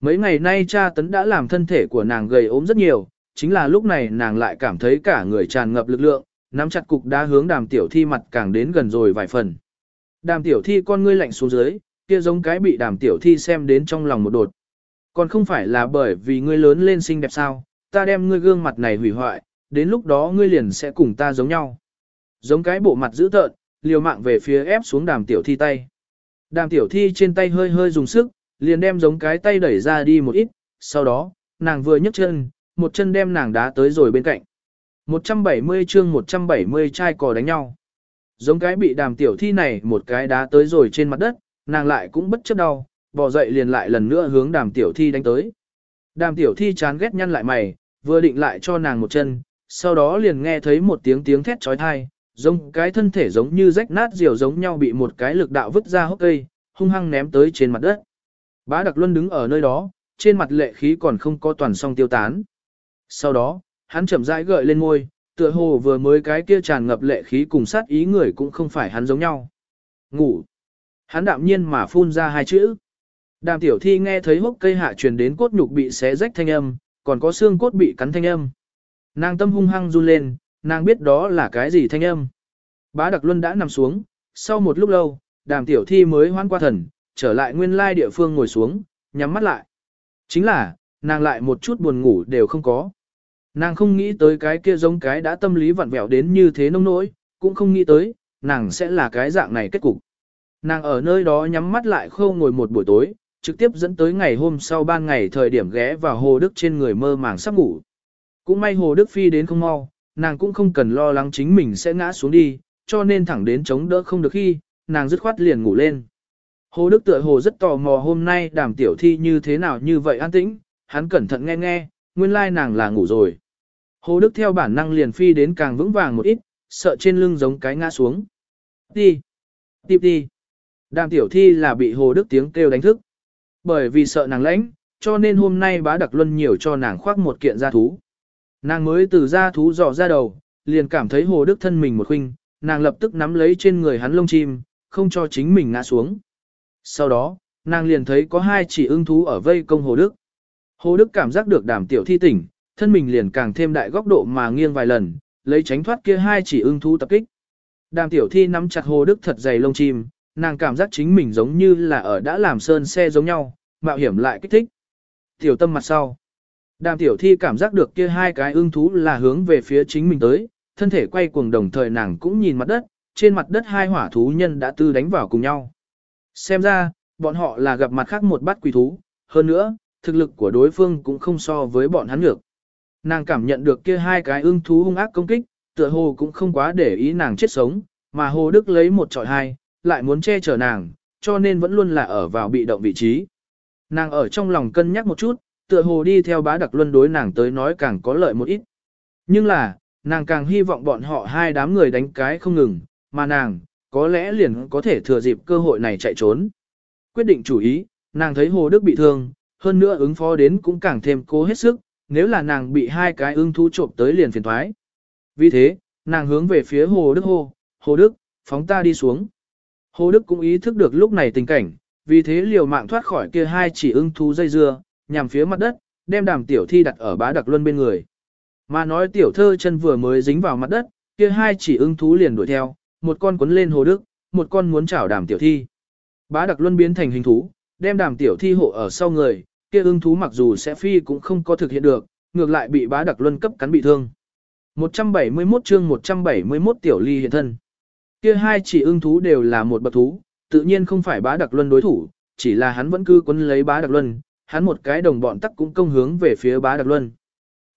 Speaker 1: Mấy ngày nay cha tấn đã làm thân thể của nàng gầy ốm rất nhiều, chính là lúc này nàng lại cảm thấy cả người tràn ngập lực lượng, nắm chặt cục đá hướng đàm tiểu thi mặt càng đến gần rồi vài phần. Đàm tiểu thi con ngươi lạnh xuống dưới, kia giống cái bị đàm tiểu thi xem đến trong lòng một đột. Còn không phải là bởi vì ngươi lớn lên xinh đẹp sao, ta đem ngươi gương mặt này hủy hoại, đến lúc đó ngươi liền sẽ cùng ta giống nhau. Giống cái bộ mặt dữ tợn, liều mạng về phía ép xuống đàm tiểu thi tay. Đàm tiểu thi trên tay hơi hơi dùng sức, liền đem giống cái tay đẩy ra đi một ít, sau đó, nàng vừa nhấc chân, một chân đem nàng đá tới rồi bên cạnh. 170 chương 170 trai cò đánh nhau. Giống cái bị đàm tiểu thi này một cái đá tới rồi trên mặt đất, nàng lại cũng bất chấp đau, bò dậy liền lại lần nữa hướng đàm tiểu thi đánh tới. Đàm tiểu thi chán ghét nhăn lại mày, vừa định lại cho nàng một chân, sau đó liền nghe thấy một tiếng tiếng thét trói thai, giống cái thân thể giống như rách nát diều giống nhau bị một cái lực đạo vứt ra hốc cây, hung hăng ném tới trên mặt đất. Bá Đặc Luân đứng ở nơi đó, trên mặt lệ khí còn không có toàn song tiêu tán. Sau đó, hắn chậm rãi gợi lên môi, tựa hồ vừa mới cái kia tràn ngập lệ khí cùng sát ý người cũng không phải hắn giống nhau. Ngủ. Hắn đạm nhiên mà phun ra hai chữ. Đàm tiểu thi nghe thấy hốc cây hạ truyền đến cốt nhục bị xé rách thanh âm, còn có xương cốt bị cắn thanh âm. Nàng tâm hung hăng run lên, nàng biết đó là cái gì thanh âm. Bá Đặc Luân đã nằm xuống, sau một lúc lâu, đàm tiểu thi mới hoan qua thần, trở lại nguyên lai địa phương ngồi xuống, nhắm mắt lại. Chính là, nàng lại một chút buồn ngủ đều không có. Nàng không nghĩ tới cái kia giống cái đã tâm lý vặn vẹo đến như thế nông nỗi, cũng không nghĩ tới, nàng sẽ là cái dạng này kết cục. Nàng ở nơi đó nhắm mắt lại khâu ngồi một buổi tối, trực tiếp dẫn tới ngày hôm sau ban ngày thời điểm ghé vào Hồ Đức trên người mơ màng sắp ngủ. Cũng may Hồ Đức phi đến không mau, nàng cũng không cần lo lắng chính mình sẽ ngã xuống đi, cho nên thẳng đến chống đỡ không được khi, nàng dứt khoát liền ngủ lên. Hồ Đức tựa hồ rất tò mò hôm nay đàm tiểu thi như thế nào như vậy an tĩnh, hắn cẩn thận nghe nghe, nguyên lai nàng là ngủ rồi. Hồ Đức theo bản năng liền phi đến càng vững vàng một ít, sợ trên lưng giống cái ngã xuống. Đi! Tiếp đi! Đàm tiểu thi là bị Hồ Đức tiếng kêu đánh thức. Bởi vì sợ nàng lãnh, cho nên hôm nay bá đặc luân nhiều cho nàng khoác một kiện gia thú. Nàng mới từ gia thú dò ra đầu, liền cảm thấy Hồ Đức thân mình một khinh, nàng lập tức nắm lấy trên người hắn lông chim, không cho chính mình ngã xuống. Sau đó, nàng liền thấy có hai chỉ ưng thú ở vây công Hồ Đức. Hồ Đức cảm giác được đàm tiểu thi tỉnh, thân mình liền càng thêm đại góc độ mà nghiêng vài lần, lấy tránh thoát kia hai chỉ ưng thú tập kích. Đàm tiểu thi nắm chặt Hồ Đức thật dày lông chim, nàng cảm giác chính mình giống như là ở đã làm sơn xe giống nhau, mạo hiểm lại kích thích. Tiểu tâm mặt sau. Đàm tiểu thi cảm giác được kia hai cái ưng thú là hướng về phía chính mình tới, thân thể quay cuồng đồng thời nàng cũng nhìn mặt đất, trên mặt đất hai hỏa thú nhân đã tư đánh vào cùng nhau. Xem ra, bọn họ là gặp mặt khác một bát quỷ thú, hơn nữa, thực lực của đối phương cũng không so với bọn hắn được. Nàng cảm nhận được kia hai cái ưng thú hung ác công kích, tựa hồ cũng không quá để ý nàng chết sống, mà Hồ Đức lấy một trọi hai, lại muốn che chở nàng, cho nên vẫn luôn là ở vào bị động vị trí. Nàng ở trong lòng cân nhắc một chút, tựa hồ đi theo bá đặc luân đối nàng tới nói càng có lợi một ít. Nhưng là, nàng càng hy vọng bọn họ hai đám người đánh cái không ngừng, mà nàng, có lẽ liền có thể thừa dịp cơ hội này chạy trốn. Quyết định chủ ý, nàng thấy Hồ Đức bị thương, hơn nữa ứng phó đến cũng càng thêm cố hết sức, nếu là nàng bị hai cái ưng thú trộm tới liền phiền thoái. Vì thế, nàng hướng về phía Hồ Đức hô, Hồ Đức, phóng ta đi xuống. Hồ Đức cũng ý thức được lúc này tình cảnh, vì thế liều mạng thoát khỏi kia hai chỉ ưng thú dây dưa, nhằm phía mặt đất, đem đàm tiểu thi đặt ở bá đặc luân bên người. Mà nói tiểu thơ chân vừa mới dính vào mặt đất, kia hai chỉ ưng thú liền đuổi theo, một con quấn lên hồ đức, một con muốn chảo đàm tiểu thi. Bá đặc luân biến thành hình thú, đem đàm tiểu thi hộ ở sau người, kia ưng thú mặc dù sẽ phi cũng không có thực hiện được, ngược lại bị bá đặc luân cấp cắn bị thương. 171 chương 171 tiểu ly hiện thân. Kia hai chỉ ưng thú đều là một bậc thú, tự nhiên không phải bá đặc luân đối thủ, chỉ là hắn vẫn cứ quấn lấy bá đặc luân, hắn một cái đồng bọn tắc cũng công hướng về phía bá đặc luân.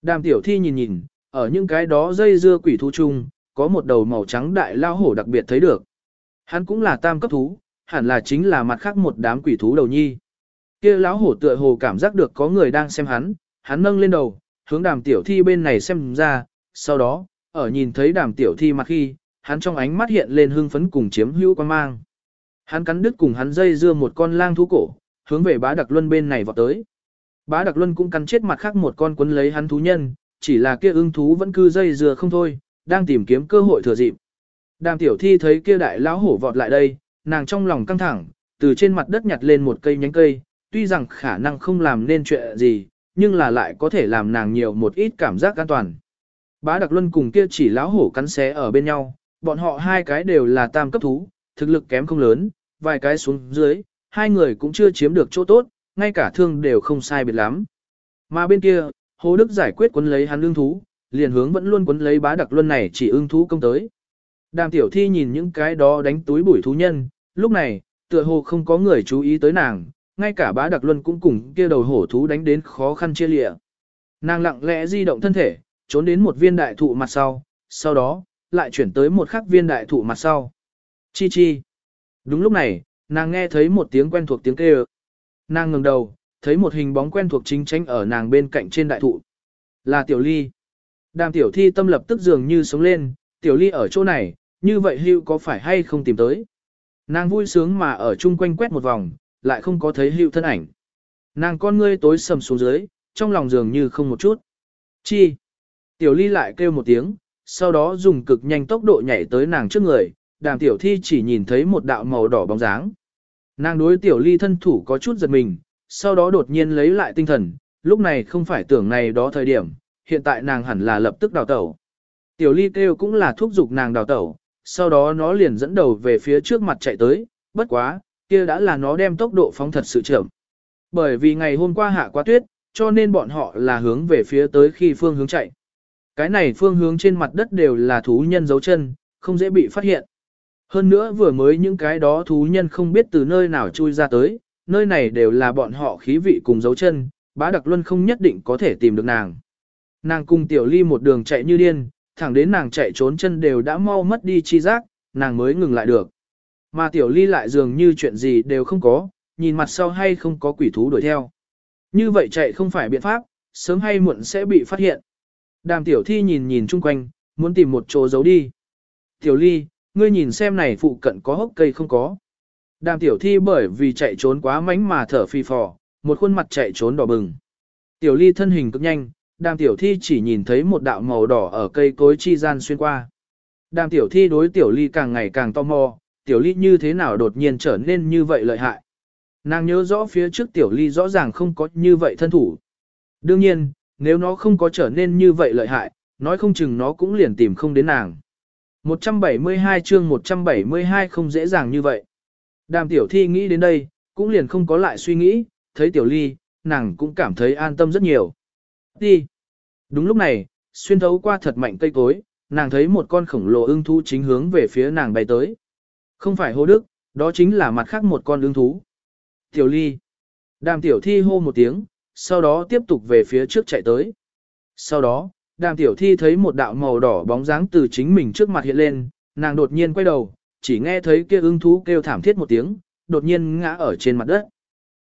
Speaker 1: Đàm tiểu thi nhìn nhìn, ở những cái đó dây dưa quỷ thú chung, có một đầu màu trắng đại lao hổ đặc biệt thấy được. Hắn cũng là tam cấp thú, hẳn là chính là mặt khác một đám quỷ thú đầu nhi. Kia lão hổ tựa hồ cảm giác được có người đang xem hắn, hắn nâng lên đầu, hướng đàm tiểu thi bên này xem ra, sau đó, ở nhìn thấy đàm tiểu thi mặt khi, hắn trong ánh mắt hiện lên hưng phấn cùng chiếm hữu quan mang. Hắn cắn đứt cùng hắn dây dưa một con lang thú cổ, hướng về bá đặc luân bên này vọt tới. Bá đặc luân cũng cắn chết mặt khác một con quấn lấy hắn thú nhân, chỉ là kia ưng thú vẫn cứ dây dưa không thôi, đang tìm kiếm cơ hội thừa dịp. Đàm tiểu thi thấy kia đại lão hổ vọt lại đây, nàng trong lòng căng thẳng, từ trên mặt đất nhặt lên một cây nhánh cây, tuy rằng khả năng không làm nên chuyện gì, nhưng là lại có thể làm nàng nhiều một ít cảm giác an toàn. Bá Đặc Luân cùng kia chỉ lão hổ cắn xé ở bên nhau, bọn họ hai cái đều là tam cấp thú, thực lực kém không lớn, vài cái xuống dưới, hai người cũng chưa chiếm được chỗ tốt, ngay cả thương đều không sai biệt lắm. Mà bên kia, Hồ Đức giải quyết quấn lấy hắn lương thú, liền hướng vẫn luôn quấn lấy bá đặc luân này chỉ ương thú công tới. Đàm tiểu thi nhìn những cái đó đánh túi bụi thú nhân, lúc này, tựa hồ không có người chú ý tới nàng, ngay cả bá đặc luân cũng cùng kia đầu hổ thú đánh đến khó khăn chia lịa. Nàng lặng lẽ di động thân thể, trốn đến một viên đại thụ mặt sau, sau đó, lại chuyển tới một khắc viên đại thụ mặt sau. Chi chi. Đúng lúc này, nàng nghe thấy một tiếng quen thuộc tiếng kêu. Nàng ngừng đầu, thấy một hình bóng quen thuộc chính tránh ở nàng bên cạnh trên đại thụ. Là Tiểu Ly. Đàm Tiểu Thi tâm lập tức dường như sống lên, Tiểu Ly ở chỗ này, như vậy hưu có phải hay không tìm tới. Nàng vui sướng mà ở chung quanh quét một vòng, lại không có thấy hưu thân ảnh. Nàng con ngươi tối sầm xuống dưới, trong lòng dường như không một chút. Chi? Tiểu Ly lại kêu một tiếng, sau đó dùng cực nhanh tốc độ nhảy tới nàng trước người, đàm tiểu thi chỉ nhìn thấy một đạo màu đỏ bóng dáng. Nàng đối tiểu ly thân thủ có chút giật mình, sau đó đột nhiên lấy lại tinh thần, lúc này không phải tưởng này đó thời điểm, hiện tại nàng hẳn là lập tức đào tẩu. Tiểu ly kêu cũng là thúc giục nàng đào tẩu, sau đó nó liền dẫn đầu về phía trước mặt chạy tới, bất quá, kia đã là nó đem tốc độ phóng thật sự chậm. Bởi vì ngày hôm qua hạ quá tuyết, cho nên bọn họ là hướng về phía tới khi phương hướng chạy. Cái này phương hướng trên mặt đất đều là thú nhân dấu chân, không dễ bị phát hiện. Hơn nữa vừa mới những cái đó thú nhân không biết từ nơi nào chui ra tới, nơi này đều là bọn họ khí vị cùng dấu chân, bá đặc luân không nhất định có thể tìm được nàng. Nàng cùng tiểu ly một đường chạy như điên, thẳng đến nàng chạy trốn chân đều đã mau mất đi chi giác, nàng mới ngừng lại được. Mà tiểu ly lại dường như chuyện gì đều không có, nhìn mặt sau hay không có quỷ thú đuổi theo. Như vậy chạy không phải biện pháp, sớm hay muộn sẽ bị phát hiện. Đàm tiểu thi nhìn nhìn chung quanh, muốn tìm một chỗ giấu đi. Tiểu ly, ngươi nhìn xem này phụ cận có hốc cây không có. Đàm tiểu thi bởi vì chạy trốn quá mánh mà thở phi phò, một khuôn mặt chạy trốn đỏ bừng. Tiểu ly thân hình cực nhanh, đàm tiểu thi chỉ nhìn thấy một đạo màu đỏ ở cây cối chi gian xuyên qua. Đàm tiểu thi đối tiểu ly càng ngày càng tò mò, tiểu ly như thế nào đột nhiên trở nên như vậy lợi hại. Nàng nhớ rõ phía trước tiểu ly rõ ràng không có như vậy thân thủ. Đương nhiên, nếu nó không có trở nên như vậy lợi hại, nói không chừng nó cũng liền tìm không đến nàng. 172 chương 172 không dễ dàng như vậy. Đàm tiểu thi nghĩ đến đây, cũng liền không có lại suy nghĩ, thấy tiểu ly, nàng cũng cảm thấy an tâm rất nhiều. Đi. Đúng lúc này, xuyên thấu qua thật mạnh cây cối, nàng thấy một con khổng lồ ưng thú chính hướng về phía nàng bay tới. Không phải hô đức, đó chính là mặt khác một con ưng thú. Tiểu ly. Đàm tiểu thi hô một tiếng, sau đó tiếp tục về phía trước chạy tới. Sau đó, đàm tiểu thi thấy một đạo màu đỏ bóng dáng từ chính mình trước mặt hiện lên, nàng đột nhiên quay đầu, chỉ nghe thấy kia ưng thú kêu thảm thiết một tiếng, đột nhiên ngã ở trên mặt đất.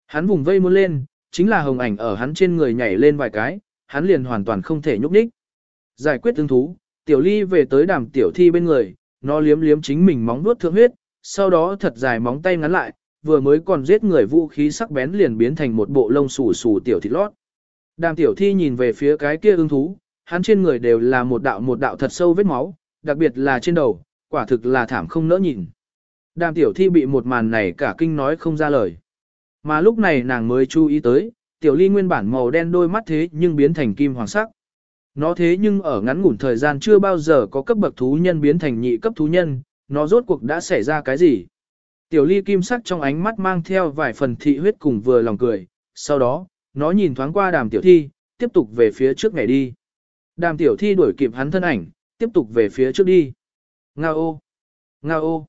Speaker 1: Hắn vùng vây muốn lên, chính là hồng ảnh ở hắn trên người nhảy lên vài cái, hắn liền hoàn toàn không thể nhúc nhích. Giải quyết ưng thú, tiểu ly về tới đàm tiểu thi bên người, nó liếm liếm chính mình móng vuốt thượng huyết, sau đó thật dài móng tay ngắn lại, vừa mới còn giết người vũ khí sắc bén liền biến thành một bộ lông xù xù tiểu thịt lót. Đàm tiểu thi nhìn về phía cái kia ưng thú, hắn trên người đều là một đạo một đạo thật sâu vết máu, đặc biệt là trên đầu, quả thực là thảm không nỡ nhìn. Đàm tiểu thi bị một màn này cả kinh nói không ra lời. Mà lúc này nàng mới chú ý tới, tiểu ly nguyên bản màu đen đôi mắt thế nhưng biến thành kim hoàng sắc. Nó thế nhưng ở ngắn ngủn thời gian chưa bao giờ có cấp bậc thú nhân biến thành nhị cấp thú nhân, nó rốt cuộc đã xảy ra cái gì? Tiểu ly kim sắc trong ánh mắt mang theo vài phần thị huyết cùng vừa lòng cười, sau đó, nó nhìn thoáng qua đàm tiểu thi, tiếp tục về phía trước ngày đi. Đàm tiểu thi đuổi kịp hắn thân ảnh, tiếp tục về phía trước đi. Nga ô! Nga ô!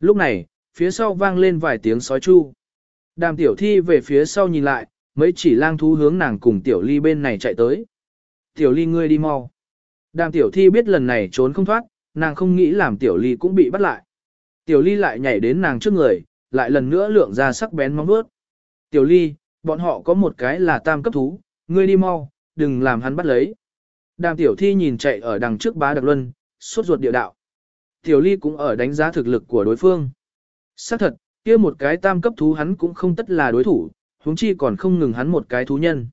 Speaker 1: Lúc này, phía sau vang lên vài tiếng sói chu. Đàm tiểu thi về phía sau nhìn lại, mấy chỉ lang thú hướng nàng cùng tiểu ly bên này chạy tới. Tiểu ly ngươi đi mau. Đàm tiểu thi biết lần này trốn không thoát, nàng không nghĩ làm tiểu ly cũng bị bắt lại. Tiểu ly lại nhảy đến nàng trước người, lại lần nữa lượng ra sắc bén móng vuốt. Tiểu ly, bọn họ có một cái là tam cấp thú, ngươi đi mau, đừng làm hắn bắt lấy. Đàm tiểu thi nhìn chạy ở đằng trước bá đặc luân, suốt ruột địa đạo. Tiểu ly cũng ở đánh giá thực lực của đối phương. xác thật, kia một cái tam cấp thú hắn cũng không tất là đối thủ, huống chi còn không ngừng hắn một cái thú nhân.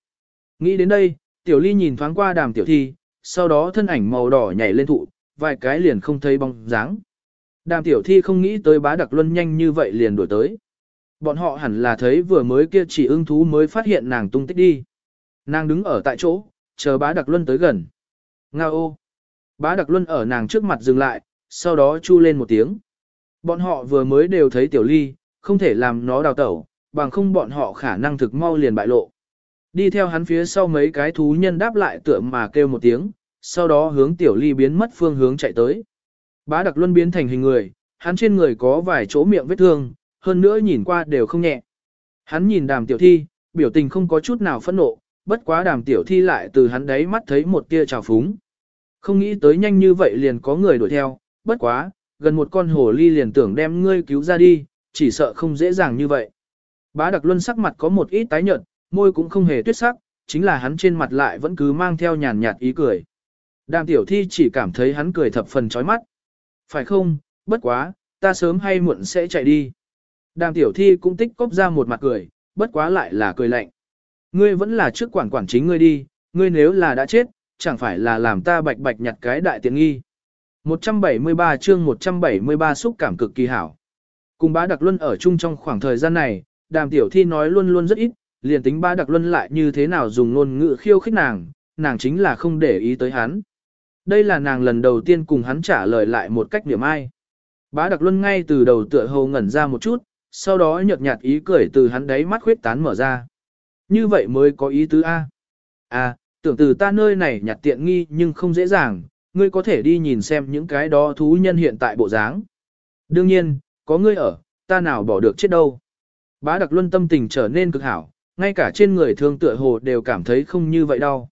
Speaker 1: Nghĩ đến đây, tiểu ly nhìn thoáng qua đàm tiểu thi, sau đó thân ảnh màu đỏ nhảy lên thụ, vài cái liền không thấy bóng dáng. Đàm tiểu thi không nghĩ tới bá đặc luân nhanh như vậy liền đuổi tới. Bọn họ hẳn là thấy vừa mới kia chỉ ưng thú mới phát hiện nàng tung tích đi. Nàng đứng ở tại chỗ, chờ bá đặc luân tới gần. Nga ô! Bá đặc luân ở nàng trước mặt dừng lại, sau đó chu lên một tiếng. Bọn họ vừa mới đều thấy tiểu ly, không thể làm nó đào tẩu, bằng không bọn họ khả năng thực mau liền bại lộ. Đi theo hắn phía sau mấy cái thú nhân đáp lại tựa mà kêu một tiếng, sau đó hướng tiểu ly biến mất phương hướng chạy tới. Bá đặc luân biến thành hình người, hắn trên người có vài chỗ miệng vết thương, hơn nữa nhìn qua đều không nhẹ. Hắn nhìn đàm tiểu thi, biểu tình không có chút nào phẫn nộ, bất quá đàm tiểu thi lại từ hắn đấy mắt thấy một tia trào phúng. Không nghĩ tới nhanh như vậy liền có người đuổi theo, bất quá, gần một con hồ ly liền tưởng đem ngươi cứu ra đi, chỉ sợ không dễ dàng như vậy. Bá đặc luân sắc mặt có một ít tái nhợt, môi cũng không hề tuyết sắc, chính là hắn trên mặt lại vẫn cứ mang theo nhàn nhạt ý cười. Đàm tiểu thi chỉ cảm thấy hắn cười thập phần chói mắt. Phải không, bất quá, ta sớm hay muộn sẽ chạy đi. Đàm tiểu thi cũng tích cóp ra một mặt cười, bất quá lại là cười lạnh. Ngươi vẫn là trước quản quản chính ngươi đi, ngươi nếu là đã chết, chẳng phải là làm ta bạch bạch nhặt cái đại tiện nghi. 173 chương 173 xúc cảm cực kỳ hảo. Cùng bá đặc luân ở chung trong khoảng thời gian này, đàm tiểu thi nói luôn luôn rất ít, liền tính bá đặc luân lại như thế nào dùng ngôn ngữ khiêu khích nàng, nàng chính là không để ý tới hắn. Đây là nàng lần đầu tiên cùng hắn trả lời lại một cách niệm ai. Bá đặc luân ngay từ đầu tựa hồ ngẩn ra một chút, sau đó nhợt nhạt ý cười từ hắn đáy mắt khuyết tán mở ra. Như vậy mới có ý tứ A. À, tưởng từ ta nơi này nhặt tiện nghi nhưng không dễ dàng, ngươi có thể đi nhìn xem những cái đó thú nhân hiện tại bộ dáng. Đương nhiên, có ngươi ở, ta nào bỏ được chết đâu. Bá đặc luân tâm tình trở nên cực hảo, ngay cả trên người thương tựa hồ đều cảm thấy không như vậy đâu.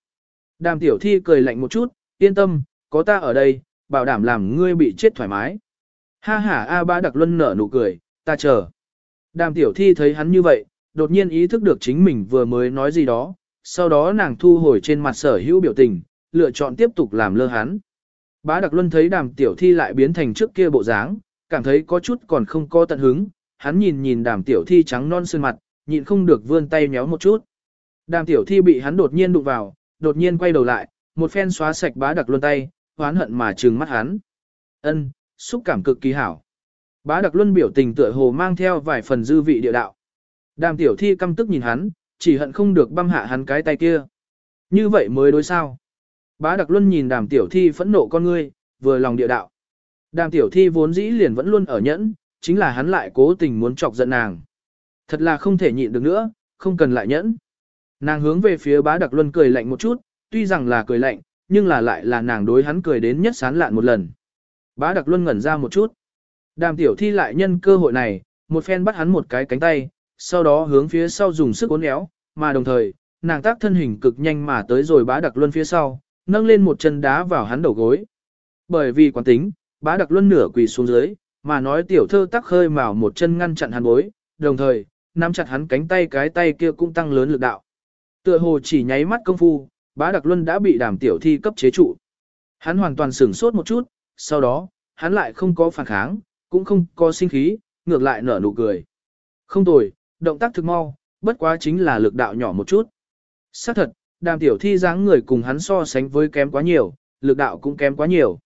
Speaker 1: Đàm tiểu thi cười lạnh một chút, yên tâm, có ta ở đây, bảo đảm làm ngươi bị chết thoải mái. Ha ha A bá đặc luân nở nụ cười, ta chờ. Đàm tiểu thi thấy hắn như vậy, đột nhiên ý thức được chính mình vừa mới nói gì đó, sau đó nàng thu hồi trên mặt sở hữu biểu tình, lựa chọn tiếp tục làm lơ hắn. Bá Đặc Luân thấy đàm tiểu thi lại biến thành trước kia bộ dáng, cảm thấy có chút còn không có tận hứng, hắn nhìn nhìn đàm tiểu thi trắng non sơn mặt, nhịn không được vươn tay nhéo một chút. Đàm tiểu thi bị hắn đột nhiên đụng vào, đột nhiên quay đầu lại, một phen xóa sạch bá đặc luân tay, hoán hận mà trừng mắt hắn. Ân, xúc cảm cực kỳ hảo. Bá đặc luân biểu tình tựa hồ mang theo vài phần dư vị địa đạo. Đàm tiểu thi căm tức nhìn hắn, chỉ hận không được băm hạ hắn cái tay kia. Như vậy mới đối sao. Bá đặc luân nhìn đàm tiểu thi phẫn nộ con ngươi, vừa lòng địa đạo. Đàm tiểu thi vốn dĩ liền vẫn luôn ở nhẫn, chính là hắn lại cố tình muốn chọc giận nàng. Thật là không thể nhịn được nữa, không cần lại nhẫn. Nàng hướng về phía bá đặc luân cười lạnh một chút, tuy rằng là cười lạnh, nhưng là lại là nàng đối hắn cười đến nhất sán lạn một lần. Bá đặc luân ngẩn ra một chút. Đàm tiểu thi lại nhân cơ hội này, một phen bắt hắn một cái cánh tay, sau đó hướng phía sau dùng sức uốn éo, mà đồng thời, nàng tác thân hình cực nhanh mà tới rồi bá đặc luân phía sau, nâng lên một chân đá vào hắn đầu gối. Bởi vì quán tính, bá đặc luân nửa quỳ xuống dưới, mà nói tiểu thơ tắc khơi mào một chân ngăn chặn hắn bối, đồng thời, nắm chặt hắn cánh tay cái tay kia cũng tăng lớn lực đạo. Tựa hồ chỉ nháy mắt công phu, bá đặc luân đã bị đàm tiểu thi cấp chế trụ. Hắn hoàn toàn sửng sốt một chút, sau đó, hắn lại không có phản kháng, cũng không có sinh khí, ngược lại nở nụ cười. Không tồi, động tác thực mau, bất quá chính là lực đạo nhỏ một chút. Xác thật, đàm tiểu thi dáng người cùng hắn so sánh với kém quá nhiều, lực đạo cũng kém quá nhiều.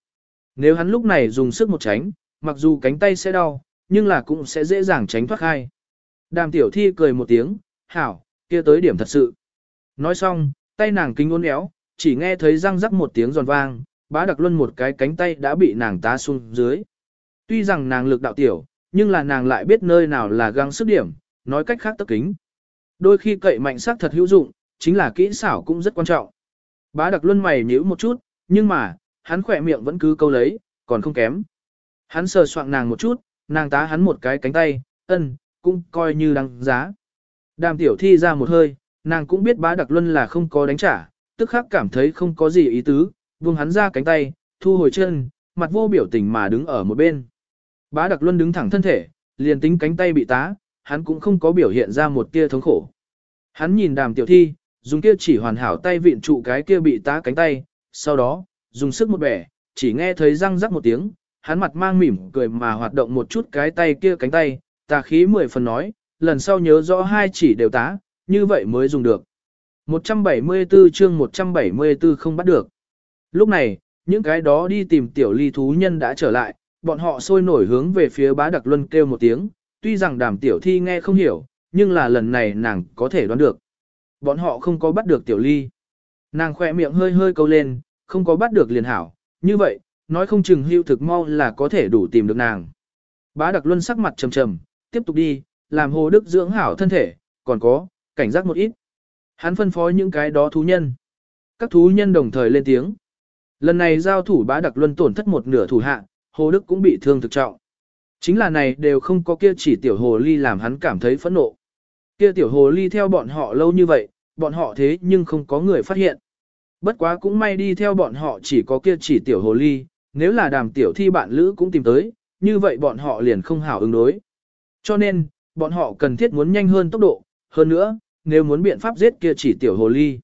Speaker 1: Nếu hắn lúc này dùng sức một tránh, mặc dù cánh tay sẽ đau, nhưng là cũng sẽ dễ dàng tránh thoát khai. Đàm tiểu thi cười một tiếng, hảo, kia tới điểm thật sự. Nói xong, tay nàng kính uốn éo, chỉ nghe thấy răng rắc một tiếng giòn vang, bá đặc luân một cái cánh tay đã bị nàng tá xuống dưới. Tuy rằng nàng lực đạo tiểu, nhưng là nàng lại biết nơi nào là găng sức điểm, nói cách khác tất kính. Đôi khi cậy mạnh sắc thật hữu dụng, chính là kỹ xảo cũng rất quan trọng. Bá đặc luân mày nhíu một chút, nhưng mà, hắn khỏe miệng vẫn cứ câu lấy, còn không kém. Hắn sờ soạng nàng một chút, nàng tá hắn một cái cánh tay, ân, cũng coi như đăng giá. Đàm tiểu thi ra một hơi, nàng cũng biết bá đặc luân là không có đánh trả, tức khắc cảm thấy không có gì ý tứ, buông hắn ra cánh tay, thu hồi chân, mặt vô biểu tình mà đứng ở một bên. Bá đặc luân đứng thẳng thân thể, liền tính cánh tay bị tá, hắn cũng không có biểu hiện ra một tia thống khổ. Hắn nhìn đàm tiểu thi, dùng kia chỉ hoàn hảo tay vịn trụ cái kia bị tá cánh tay, sau đó, dùng sức một bẻ, chỉ nghe thấy răng rắc một tiếng, hắn mặt mang mỉm cười mà hoạt động một chút cái tay kia cánh tay, tà khí mười phần nói, lần sau nhớ rõ hai chỉ đều tá, như vậy mới dùng được. 174 chương 174 không bắt được. Lúc này, những cái đó đi tìm tiểu ly thú nhân đã trở lại, bọn họ sôi nổi hướng về phía bá đặc luân kêu một tiếng, tuy rằng đàm tiểu thi nghe không hiểu, nhưng là lần này nàng có thể đoán được. Bọn họ không có bắt được tiểu ly. Nàng khỏe miệng hơi hơi câu lên, không có bắt được liền hảo, như vậy, nói không chừng hưu thực mau là có thể đủ tìm được nàng. Bá đặc luân sắc mặt trầm trầm, tiếp tục đi, làm hồ đức dưỡng hảo thân thể, còn có, cảnh giác một ít. Hắn phân phó những cái đó thú nhân. Các thú nhân đồng thời lên tiếng. Lần này giao thủ bá đặc luân tổn thất một nửa thủ hạ, hồ đức cũng bị thương thực trọng. Chính là này đều không có kia chỉ tiểu hồ ly làm hắn cảm thấy phẫn nộ. Kia tiểu hồ ly theo bọn họ lâu như vậy, bọn họ thế nhưng không có người phát hiện. Bất quá cũng may đi theo bọn họ chỉ có kia chỉ tiểu hồ ly, nếu là đàm tiểu thi bạn lữ cũng tìm tới, như vậy bọn họ liền không hảo ứng đối. Cho nên, bọn họ cần thiết muốn nhanh hơn tốc độ, hơn nữa, nếu muốn biện pháp giết kia chỉ tiểu hồ ly.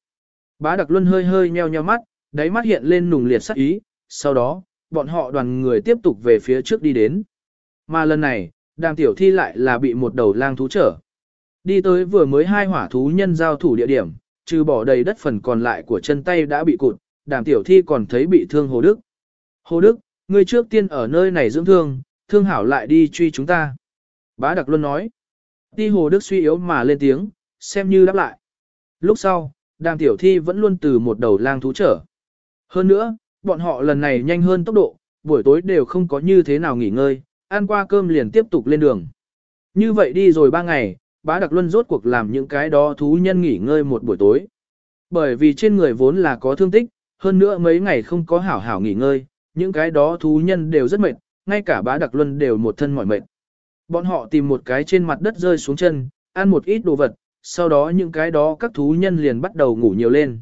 Speaker 1: Bá Đặc Luân hơi hơi nheo nheo mắt, đáy mắt hiện lên nùng liệt sắc ý, sau đó, bọn họ đoàn người tiếp tục về phía trước đi đến. Mà lần này, đàm tiểu thi lại là bị một đầu lang thú trở. Đi tới vừa mới hai hỏa thú nhân giao thủ địa điểm, trừ bỏ đầy đất phần còn lại của chân tay đã bị cụt, đàm tiểu thi còn thấy bị thương Hồ Đức. Hồ Đức, ngươi trước tiên ở nơi này dưỡng thương, thương hảo lại đi truy chúng ta. Bá Đặc Luân nói. Ti Hồ Đức suy yếu mà lên tiếng, xem như đáp lại. Lúc sau, đàm tiểu thi vẫn luôn từ một đầu lang thú trở. Hơn nữa, bọn họ lần này nhanh hơn tốc độ, buổi tối đều không có như thế nào nghỉ ngơi, ăn qua cơm liền tiếp tục lên đường. Như vậy đi rồi ba ngày, bá đặc luân rốt cuộc làm những cái đó thú nhân nghỉ ngơi một buổi tối. Bởi vì trên người vốn là có thương tích, hơn nữa mấy ngày không có hảo hảo nghỉ ngơi, những cái đó thú nhân đều rất mệt, ngay cả bá đặc luân đều một thân mỏi mệt. Bọn họ tìm một cái trên mặt đất rơi xuống chân, ăn một ít đồ vật, sau đó những cái đó các thú nhân liền bắt đầu ngủ nhiều lên.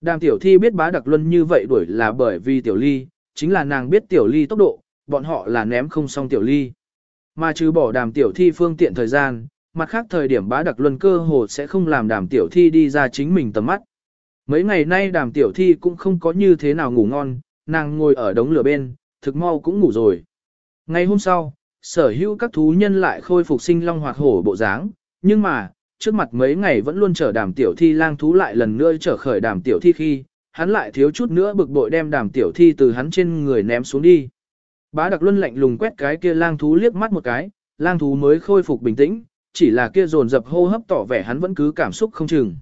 Speaker 1: Đàm tiểu thi biết bá đặc luân như vậy đuổi là bởi vì tiểu ly, chính là nàng biết tiểu ly tốc độ, bọn họ là ném không xong tiểu ly. Mà trừ bỏ đàm tiểu thi phương tiện thời gian, mặt khác thời điểm bá đặc luân cơ hồ sẽ không làm đàm tiểu thi đi ra chính mình tầm mắt. Mấy ngày nay đàm tiểu thi cũng không có như thế nào ngủ ngon, nàng ngồi ở đống lửa bên, thực mau cũng ngủ rồi. Ngày hôm sau, sở hữu các thú nhân lại khôi phục sinh long hoạt hổ bộ dáng, nhưng mà, trước mặt mấy ngày vẫn luôn chở đàm tiểu thi lang thú lại lần nữa trở khởi đàm tiểu thi khi, hắn lại thiếu chút nữa bực bội đem đàm tiểu thi từ hắn trên người ném xuống đi. Bá đặc luân lạnh lùng quét cái kia lang thú liếc mắt một cái, lang thú mới khôi phục bình tĩnh, chỉ là kia dồn dập hô hấp tỏ vẻ hắn vẫn cứ cảm xúc không chừng.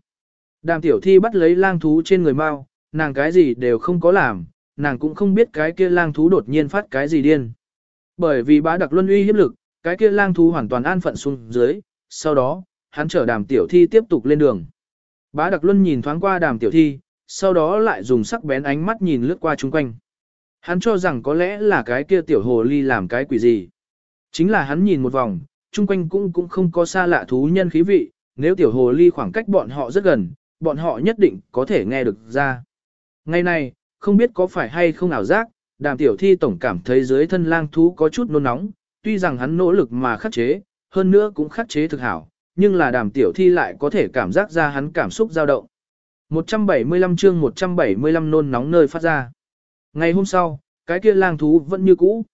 Speaker 1: Đàm tiểu thi bắt lấy lang thú trên người mau, nàng cái gì đều không có làm, nàng cũng không biết cái kia lang thú đột nhiên phát cái gì điên. Bởi vì bá đặc luân uy hiếp lực, cái kia lang thú hoàn toàn an phận xuống dưới, sau đó, hắn chở đàm tiểu thi tiếp tục lên đường. Bá đặc luân nhìn thoáng qua đàm tiểu thi, sau đó lại dùng sắc bén ánh mắt nhìn lướt qua chung quanh. Hắn cho rằng có lẽ là cái kia tiểu hồ ly làm cái quỷ gì. Chính là hắn nhìn một vòng, chung quanh cũng cũng không có xa lạ thú nhân khí vị, nếu tiểu hồ ly khoảng cách bọn họ rất gần, bọn họ nhất định có thể nghe được ra. Ngày này, không biết có phải hay không ảo giác, đàm tiểu thi tổng cảm thấy dưới thân lang thú có chút nôn nóng, tuy rằng hắn nỗ lực mà khắc chế, hơn nữa cũng khắc chế thực hảo, nhưng là đàm tiểu thi lại có thể cảm giác ra hắn cảm xúc dao động. 175 chương 175 nôn nóng nơi phát ra. Ngày hôm sau, cái kia lang thú vẫn như cũ.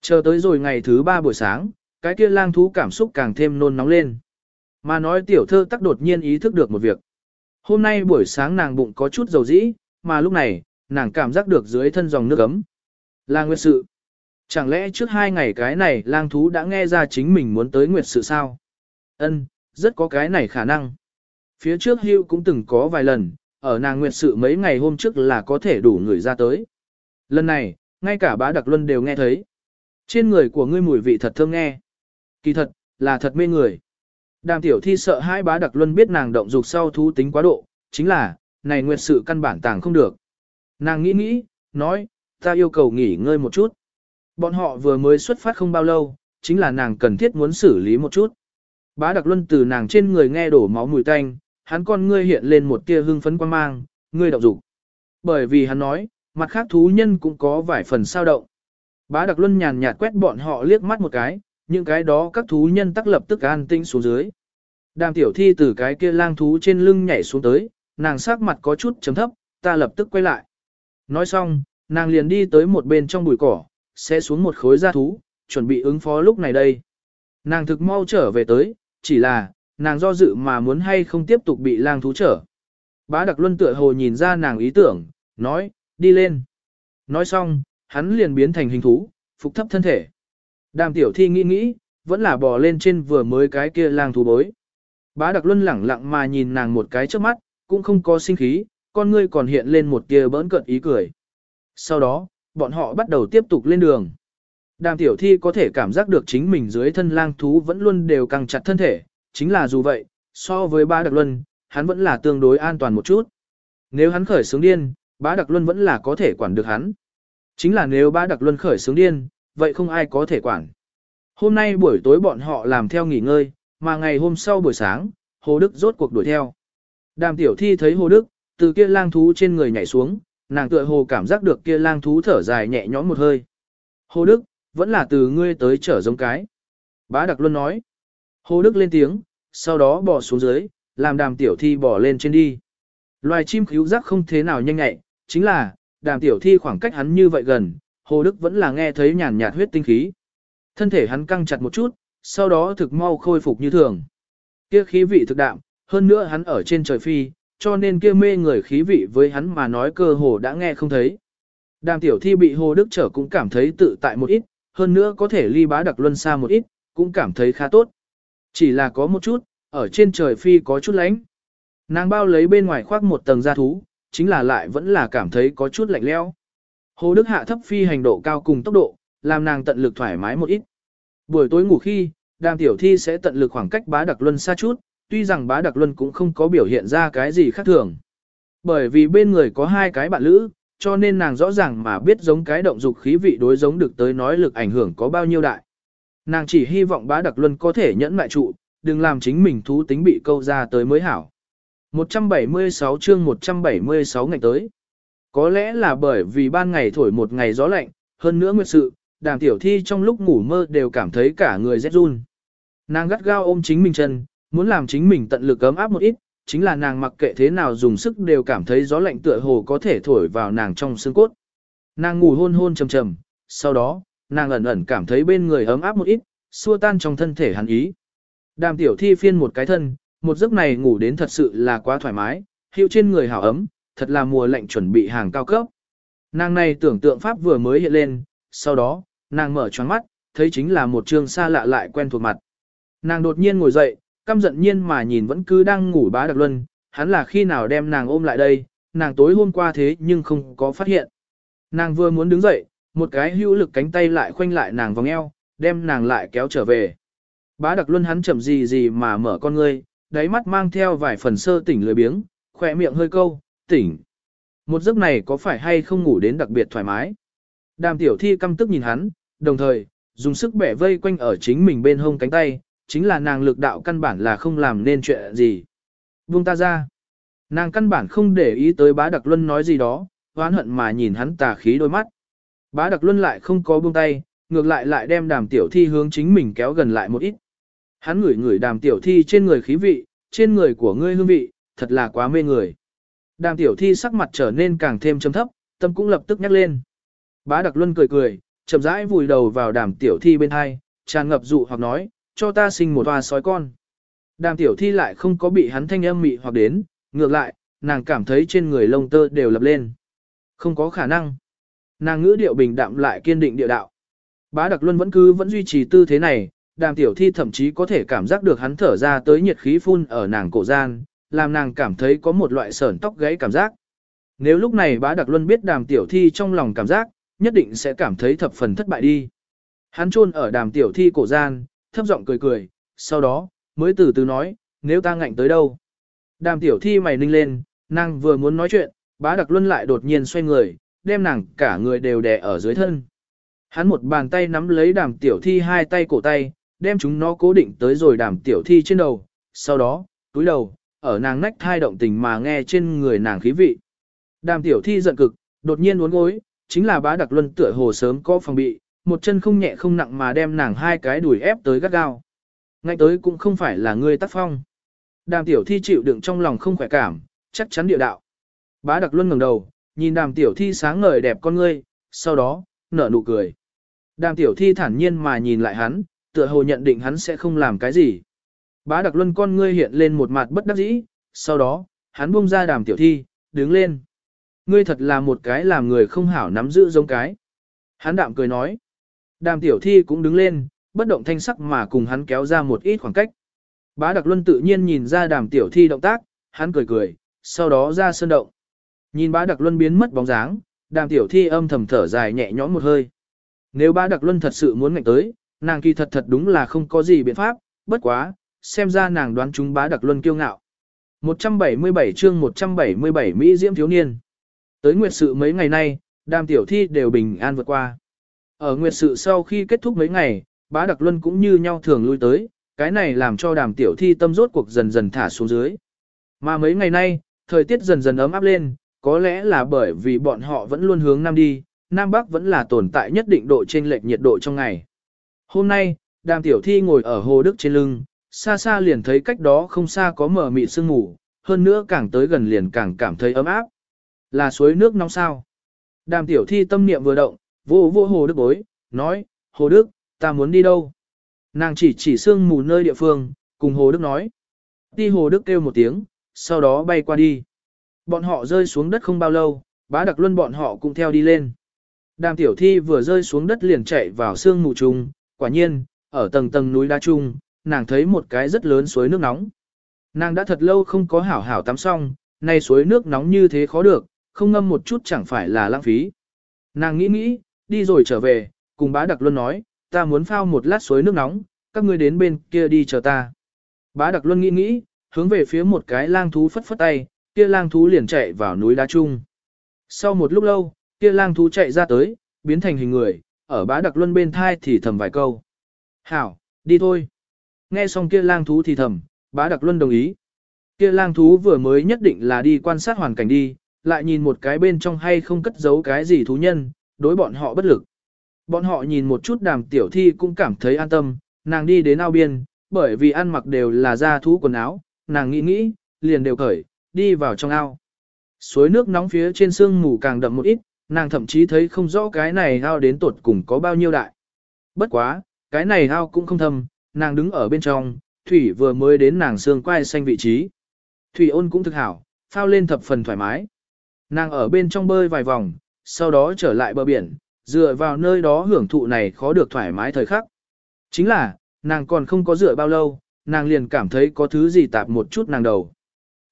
Speaker 1: Chờ tới rồi ngày thứ ba buổi sáng, cái kia lang thú cảm xúc càng thêm nôn nóng lên. Mà nói tiểu thơ tắc đột nhiên ý thức được một việc. Hôm nay buổi sáng nàng bụng có chút dầu dĩ, mà lúc này, nàng cảm giác được dưới thân dòng nước ấm. Là nguyệt sự. Chẳng lẽ trước hai ngày cái này lang thú đã nghe ra chính mình muốn tới nguyệt sự sao? Ân, rất có cái này khả năng. Phía trước hưu cũng từng có vài lần, ở nàng nguyệt sự mấy ngày hôm trước là có thể đủ người ra tới. Lần này, ngay cả bá đặc luân đều nghe thấy. Trên người của ngươi mùi vị thật thơm nghe. Kỳ thật, là thật mê người. Đàm tiểu thi sợ hai bá đặc luân biết nàng động dục sau thú tính quá độ, chính là, này nguyệt sự căn bản tàng không được. Nàng nghĩ nghĩ, nói, ta yêu cầu nghỉ ngơi một chút. Bọn họ vừa mới xuất phát không bao lâu, chính là nàng cần thiết muốn xử lý một chút. Bá đặc luân từ nàng trên người nghe đổ máu mùi tanh, hắn con ngươi hiện lên một tia hưng phấn quan mang, ngươi động dục. Bởi vì hắn nói, mặt khác thú nhân cũng có vài phần sao động. Bá đặc luân nhàn nhạt quét bọn họ liếc mắt một cái, những cái đó các thú nhân tắc lập tức an tinh xuống dưới. Đàm tiểu thi từ cái kia lang thú trên lưng nhảy xuống tới, nàng sắc mặt có chút chấm thấp, ta lập tức quay lại. Nói xong, nàng liền đi tới một bên trong bụi cỏ, sẽ xuống một khối da thú, chuẩn bị ứng phó lúc này đây. Nàng thực mau trở về tới, chỉ là, nàng do dự mà muốn hay không tiếp tục bị lang thú trở. Bá đặc luân tựa hồ nhìn ra nàng ý tưởng, nói, đi lên. Nói xong, hắn liền biến thành hình thú, phục thấp thân thể. Đàm tiểu thi nghĩ nghĩ, vẫn là bò lên trên vừa mới cái kia lang thú bối. Bá Đặc Luân lẳng lặng mà nhìn nàng một cái trước mắt, cũng không có sinh khí, con ngươi còn hiện lên một tia bỡn cợt ý cười. Sau đó, bọn họ bắt đầu tiếp tục lên đường. Đàm tiểu thi có thể cảm giác được chính mình dưới thân lang thú vẫn luôn đều căng chặt thân thể, chính là dù vậy, so với ba đặc luân, hắn vẫn là tương đối an toàn một chút. Nếu hắn khởi sướng điên, bá đặc luân vẫn là có thể quản được hắn. Chính là nếu bá đặc luân khởi sướng điên, vậy không ai có thể quản. Hôm nay buổi tối bọn họ làm theo nghỉ ngơi, mà ngày hôm sau buổi sáng, Hồ Đức rốt cuộc đuổi theo. Đàm tiểu thi thấy Hồ Đức, từ kia lang thú trên người nhảy xuống, nàng tựa hồ cảm giác được kia lang thú thở dài nhẹ nhõm một hơi. Hồ Đức, vẫn là từ ngươi tới trở giống cái. Bá Đặc Luân nói. Hồ Đức lên tiếng, sau đó bỏ xuống dưới, làm đàm tiểu thi bỏ lên trên đi. Loài chim khíu giác không thế nào nhanh nhẹ, chính là, đàm tiểu thi khoảng cách hắn như vậy gần, Hồ Đức vẫn là nghe thấy nhàn nhạt huyết tinh khí. Thân thể hắn căng chặt một chút, sau đó thực mau khôi phục như thường. Kia khí vị thực đạm, hơn nữa hắn ở trên trời phi, cho nên kia mê người khí vị với hắn mà nói cơ hồ đã nghe không thấy. Đàm tiểu thi bị Hồ Đức trở cũng cảm thấy tự tại một ít, hơn nữa có thể ly bá đặc luân xa một ít, cũng cảm thấy khá tốt. Chỉ là có một chút, ở trên trời phi có chút lánh. Nàng bao lấy bên ngoài khoác một tầng da thú, chính là lại vẫn là cảm thấy có chút lạnh leo. Hồ Đức hạ thấp phi hành độ cao cùng tốc độ, làm nàng tận lực thoải mái một ít. Buổi tối ngủ khi, đàm tiểu thi sẽ tận lực khoảng cách bá đặc luân xa chút, tuy rằng bá đặc luân cũng không có biểu hiện ra cái gì khác thường. Bởi vì bên người có hai cái bạn lữ, cho nên nàng rõ ràng mà biết giống cái động dục khí vị đối giống được tới nói lực ảnh hưởng có bao nhiêu đại. Nàng chỉ hy vọng bá đặc luân có thể nhẫn mại trụ, đừng làm chính mình thú tính bị câu ra tới mới hảo. 176 chương 176 ngày tới. Có lẽ là bởi vì ban ngày thổi một ngày gió lạnh, hơn nữa nguyệt sự, đàm tiểu thi trong lúc ngủ mơ đều cảm thấy cả người rét run. Nàng gắt gao ôm chính mình chân, muốn làm chính mình tận lực ấm áp một ít, chính là nàng mặc kệ thế nào dùng sức đều cảm thấy gió lạnh tựa hồ có thể thổi vào nàng trong xương cốt. Nàng ngủ hôn hôn trầm trầm, sau đó, nàng ẩn ẩn cảm thấy bên người ấm áp một ít, xua tan trong thân thể hắn ý. Đàm tiểu thi phiên một cái thân, một giấc này ngủ đến thật sự là quá thoải mái, hiệu trên người hảo ấm, thật là mùa lạnh chuẩn bị hàng cao cấp. Nàng này tưởng tượng pháp vừa mới hiện lên, sau đó, nàng mở choáng mắt, thấy chính là một trương xa lạ lại quen thuộc mặt. Nàng đột nhiên ngồi dậy, căm giận nhiên mà nhìn vẫn cứ đang ngủ bá đặc luân, hắn là khi nào đem nàng ôm lại đây, nàng tối hôm qua thế nhưng không có phát hiện. Nàng vừa muốn đứng dậy, một cái hữu lực cánh tay lại khoanh lại nàng vòng eo, đem nàng lại kéo trở về. Bá đặc luân hắn chậm gì gì mà mở con ngươi, đáy mắt mang theo vài phần sơ tỉnh lười biếng, khỏe miệng hơi câu, tỉnh. Một giấc này có phải hay không ngủ đến đặc biệt thoải mái? Đàm tiểu thi căm tức nhìn hắn, đồng thời, dùng sức bẻ vây quanh ở chính mình bên hông cánh tay, chính là nàng lực đạo căn bản là không làm nên chuyện gì. Buông ta ra. Nàng căn bản không để ý tới bá đặc luân nói gì đó, oán hận mà nhìn hắn tà khí đôi mắt. Bá đặc luân lại không có buông tay, ngược lại lại đem đàm tiểu thi hướng chính mình kéo gần lại một ít. Hắn ngửi ngửi đàm tiểu thi trên người khí vị, trên người của ngươi hương vị, thật là quá mê người. Đàm tiểu thi sắc mặt trở nên càng thêm trầm thấp, tâm cũng lập tức nhắc lên. Bá đặc luân cười cười, chậm rãi vùi đầu vào đàm tiểu thi bên hai, tràn ngập dụ hoặc nói, cho ta sinh một toa sói con. Đàm tiểu thi lại không có bị hắn thanh âm mị hoặc đến, ngược lại, nàng cảm thấy trên người lông tơ đều lập lên. Không có khả năng. Nàng ngữ điệu bình đạm lại kiên định địa đạo. Bá Đặc Luân vẫn cứ vẫn duy trì tư thế này, đàm tiểu thi thậm chí có thể cảm giác được hắn thở ra tới nhiệt khí phun ở nàng cổ gian, làm nàng cảm thấy có một loại sởn tóc gáy cảm giác. Nếu lúc này bá Đặc Luân biết đàm tiểu thi trong lòng cảm giác, nhất định sẽ cảm thấy thập phần thất bại đi. Hắn chôn ở đàm tiểu thi cổ gian, thấp giọng cười cười, sau đó, mới từ từ nói, nếu ta ngạnh tới đâu. Đàm tiểu thi mày ninh lên, nàng vừa muốn nói chuyện, bá đặc luân lại đột nhiên xoay người, đem nàng cả người đều đè ở dưới thân. Hắn một bàn tay nắm lấy đàm tiểu thi hai tay cổ tay, đem chúng nó cố định tới rồi đàm tiểu thi trên đầu, sau đó, túi đầu, ở nàng nách thai động tình mà nghe trên người nàng khí vị. Đàm tiểu thi giận cực, đột nhiên uốn gối, chính là bá đặc luân tựa hồ sớm có phòng bị, một chân không nhẹ không nặng mà đem nàng hai cái đùi ép tới gắt gao. Ngay tới cũng không phải là ngươi tác phong. Đàm tiểu thi chịu đựng trong lòng không khỏe cảm, chắc chắn địa đạo. Bá đặc luân ngẩng đầu, nhìn đàm tiểu thi sáng ngời đẹp con ngươi, sau đó, nở nụ cười. Đàm tiểu thi thản nhiên mà nhìn lại hắn, tựa hồ nhận định hắn sẽ không làm cái gì. Bá đặc luân con ngươi hiện lên một mặt bất đắc dĩ, sau đó, hắn buông ra đàm tiểu thi, đứng lên. Ngươi thật là một cái làm người không hảo nắm giữ giống cái. Hắn đạm cười nói. Đàm tiểu thi cũng đứng lên, bất động thanh sắc mà cùng hắn kéo ra một ít khoảng cách. Bá Đặc Luân tự nhiên nhìn ra đàm tiểu thi động tác, hắn cười cười, sau đó ra sơn động. Nhìn bá Đặc Luân biến mất bóng dáng, đàm tiểu thi âm thầm thở dài nhẹ nhõm một hơi. Nếu bá Đặc Luân thật sự muốn ngạnh tới, nàng kỳ thật thật đúng là không có gì biện pháp, bất quá, xem ra nàng đoán chúng bá Đặc Luân kiêu ngạo. 177 chương 177 Mỹ Diễm Thiếu Niên Tới nguyệt sự mấy ngày nay, đàm tiểu thi đều bình an vượt qua. Ở nguyệt sự sau khi kết thúc mấy ngày, bá đặc luân cũng như nhau thường lui tới, cái này làm cho đàm tiểu thi tâm rốt cuộc dần dần thả xuống dưới. Mà mấy ngày nay, thời tiết dần dần ấm áp lên, có lẽ là bởi vì bọn họ vẫn luôn hướng Nam đi, Nam Bắc vẫn là tồn tại nhất định độ trên lệch nhiệt độ trong ngày. Hôm nay, đàm tiểu thi ngồi ở hồ đức trên lưng, xa xa liền thấy cách đó không xa có mở mị sương ngủ hơn nữa càng tới gần liền càng cảm thấy ấm áp. Là suối nước nóng sao. Đàm tiểu thi tâm niệm vừa động, vô vô hồ đức bối, nói, hồ đức, ta muốn đi đâu? Nàng chỉ chỉ sương mù nơi địa phương, cùng hồ đức nói. Đi hồ đức kêu một tiếng, sau đó bay qua đi. Bọn họ rơi xuống đất không bao lâu, bá đặc luân bọn họ cũng theo đi lên. Đàm tiểu thi vừa rơi xuống đất liền chạy vào sương mù trùng, quả nhiên, ở tầng tầng núi đá trung, nàng thấy một cái rất lớn suối nước nóng. Nàng đã thật lâu không có hảo hảo tắm xong, nay suối nước nóng như thế khó được, không ngâm một chút chẳng phải là lãng phí. Nàng nghĩ nghĩ, đi rồi trở về, cùng bá đặc luân nói, ta muốn phao một lát suối nước nóng, các ngươi đến bên kia đi chờ ta. Bá đặc luân nghĩ nghĩ, hướng về phía một cái lang thú phất phất tay, kia lang thú liền chạy vào núi đá chung. Sau một lúc lâu, kia lang thú chạy ra tới, biến thành hình người, ở bá đặc luân bên thai thì thầm vài câu. Hảo, đi thôi. Nghe xong kia lang thú thì thầm, bá đặc luân đồng ý. Kia lang thú vừa mới nhất định là đi quan sát hoàn cảnh đi, lại nhìn một cái bên trong hay không cất giấu cái gì thú nhân, đối bọn họ bất lực. Bọn họ nhìn một chút đàm tiểu thi cũng cảm thấy an tâm, nàng đi đến ao biên, bởi vì ăn mặc đều là da thú quần áo, nàng nghĩ nghĩ, liền đều cởi, đi vào trong ao. Suối nước nóng phía trên sương mù càng đậm một ít, nàng thậm chí thấy không rõ cái này ao đến tột cùng có bao nhiêu đại. Bất quá, cái này ao cũng không thâm, nàng đứng ở bên trong, thủy vừa mới đến nàng xương quai xanh vị trí. Thủy ôn cũng thực hảo, phao lên thập phần thoải mái. Nàng ở bên trong bơi vài vòng, sau đó trở lại bờ biển, dựa vào nơi đó hưởng thụ này khó được thoải mái thời khắc. Chính là, nàng còn không có dựa bao lâu, nàng liền cảm thấy có thứ gì tạp một chút nàng đầu.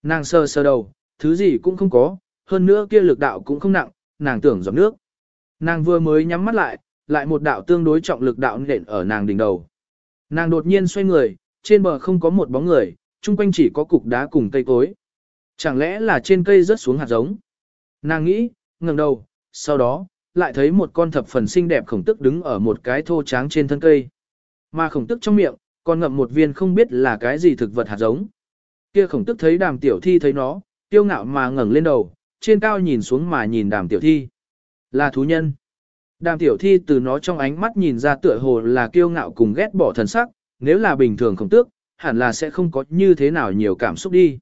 Speaker 1: Nàng sơ sơ đầu, thứ gì cũng không có, hơn nữa kia lực đạo cũng không nặng, nàng tưởng giọt nước. Nàng vừa mới nhắm mắt lại, lại một đạo tương đối trọng lực đạo nện ở nàng đỉnh đầu. Nàng đột nhiên xoay người, trên bờ không có một bóng người, chung quanh chỉ có cục đá cùng cây cối. Chẳng lẽ là trên cây rớt xuống hạt giống? Nàng nghĩ, ngẩng đầu, sau đó, lại thấy một con thập phần xinh đẹp khổng tức đứng ở một cái thô tráng trên thân cây. Mà khổng tức trong miệng, còn ngậm một viên không biết là cái gì thực vật hạt giống. Kia khổng tức thấy đàm tiểu thi thấy nó, tiêu ngạo mà ngẩng lên đầu, trên cao nhìn xuống mà nhìn đàm tiểu thi. Là thú nhân. Đàm tiểu thi từ nó trong ánh mắt nhìn ra tựa hồ là kiêu ngạo cùng ghét bỏ thần sắc, nếu là bình thường khổng tước, hẳn là sẽ không có như thế nào nhiều cảm xúc đi.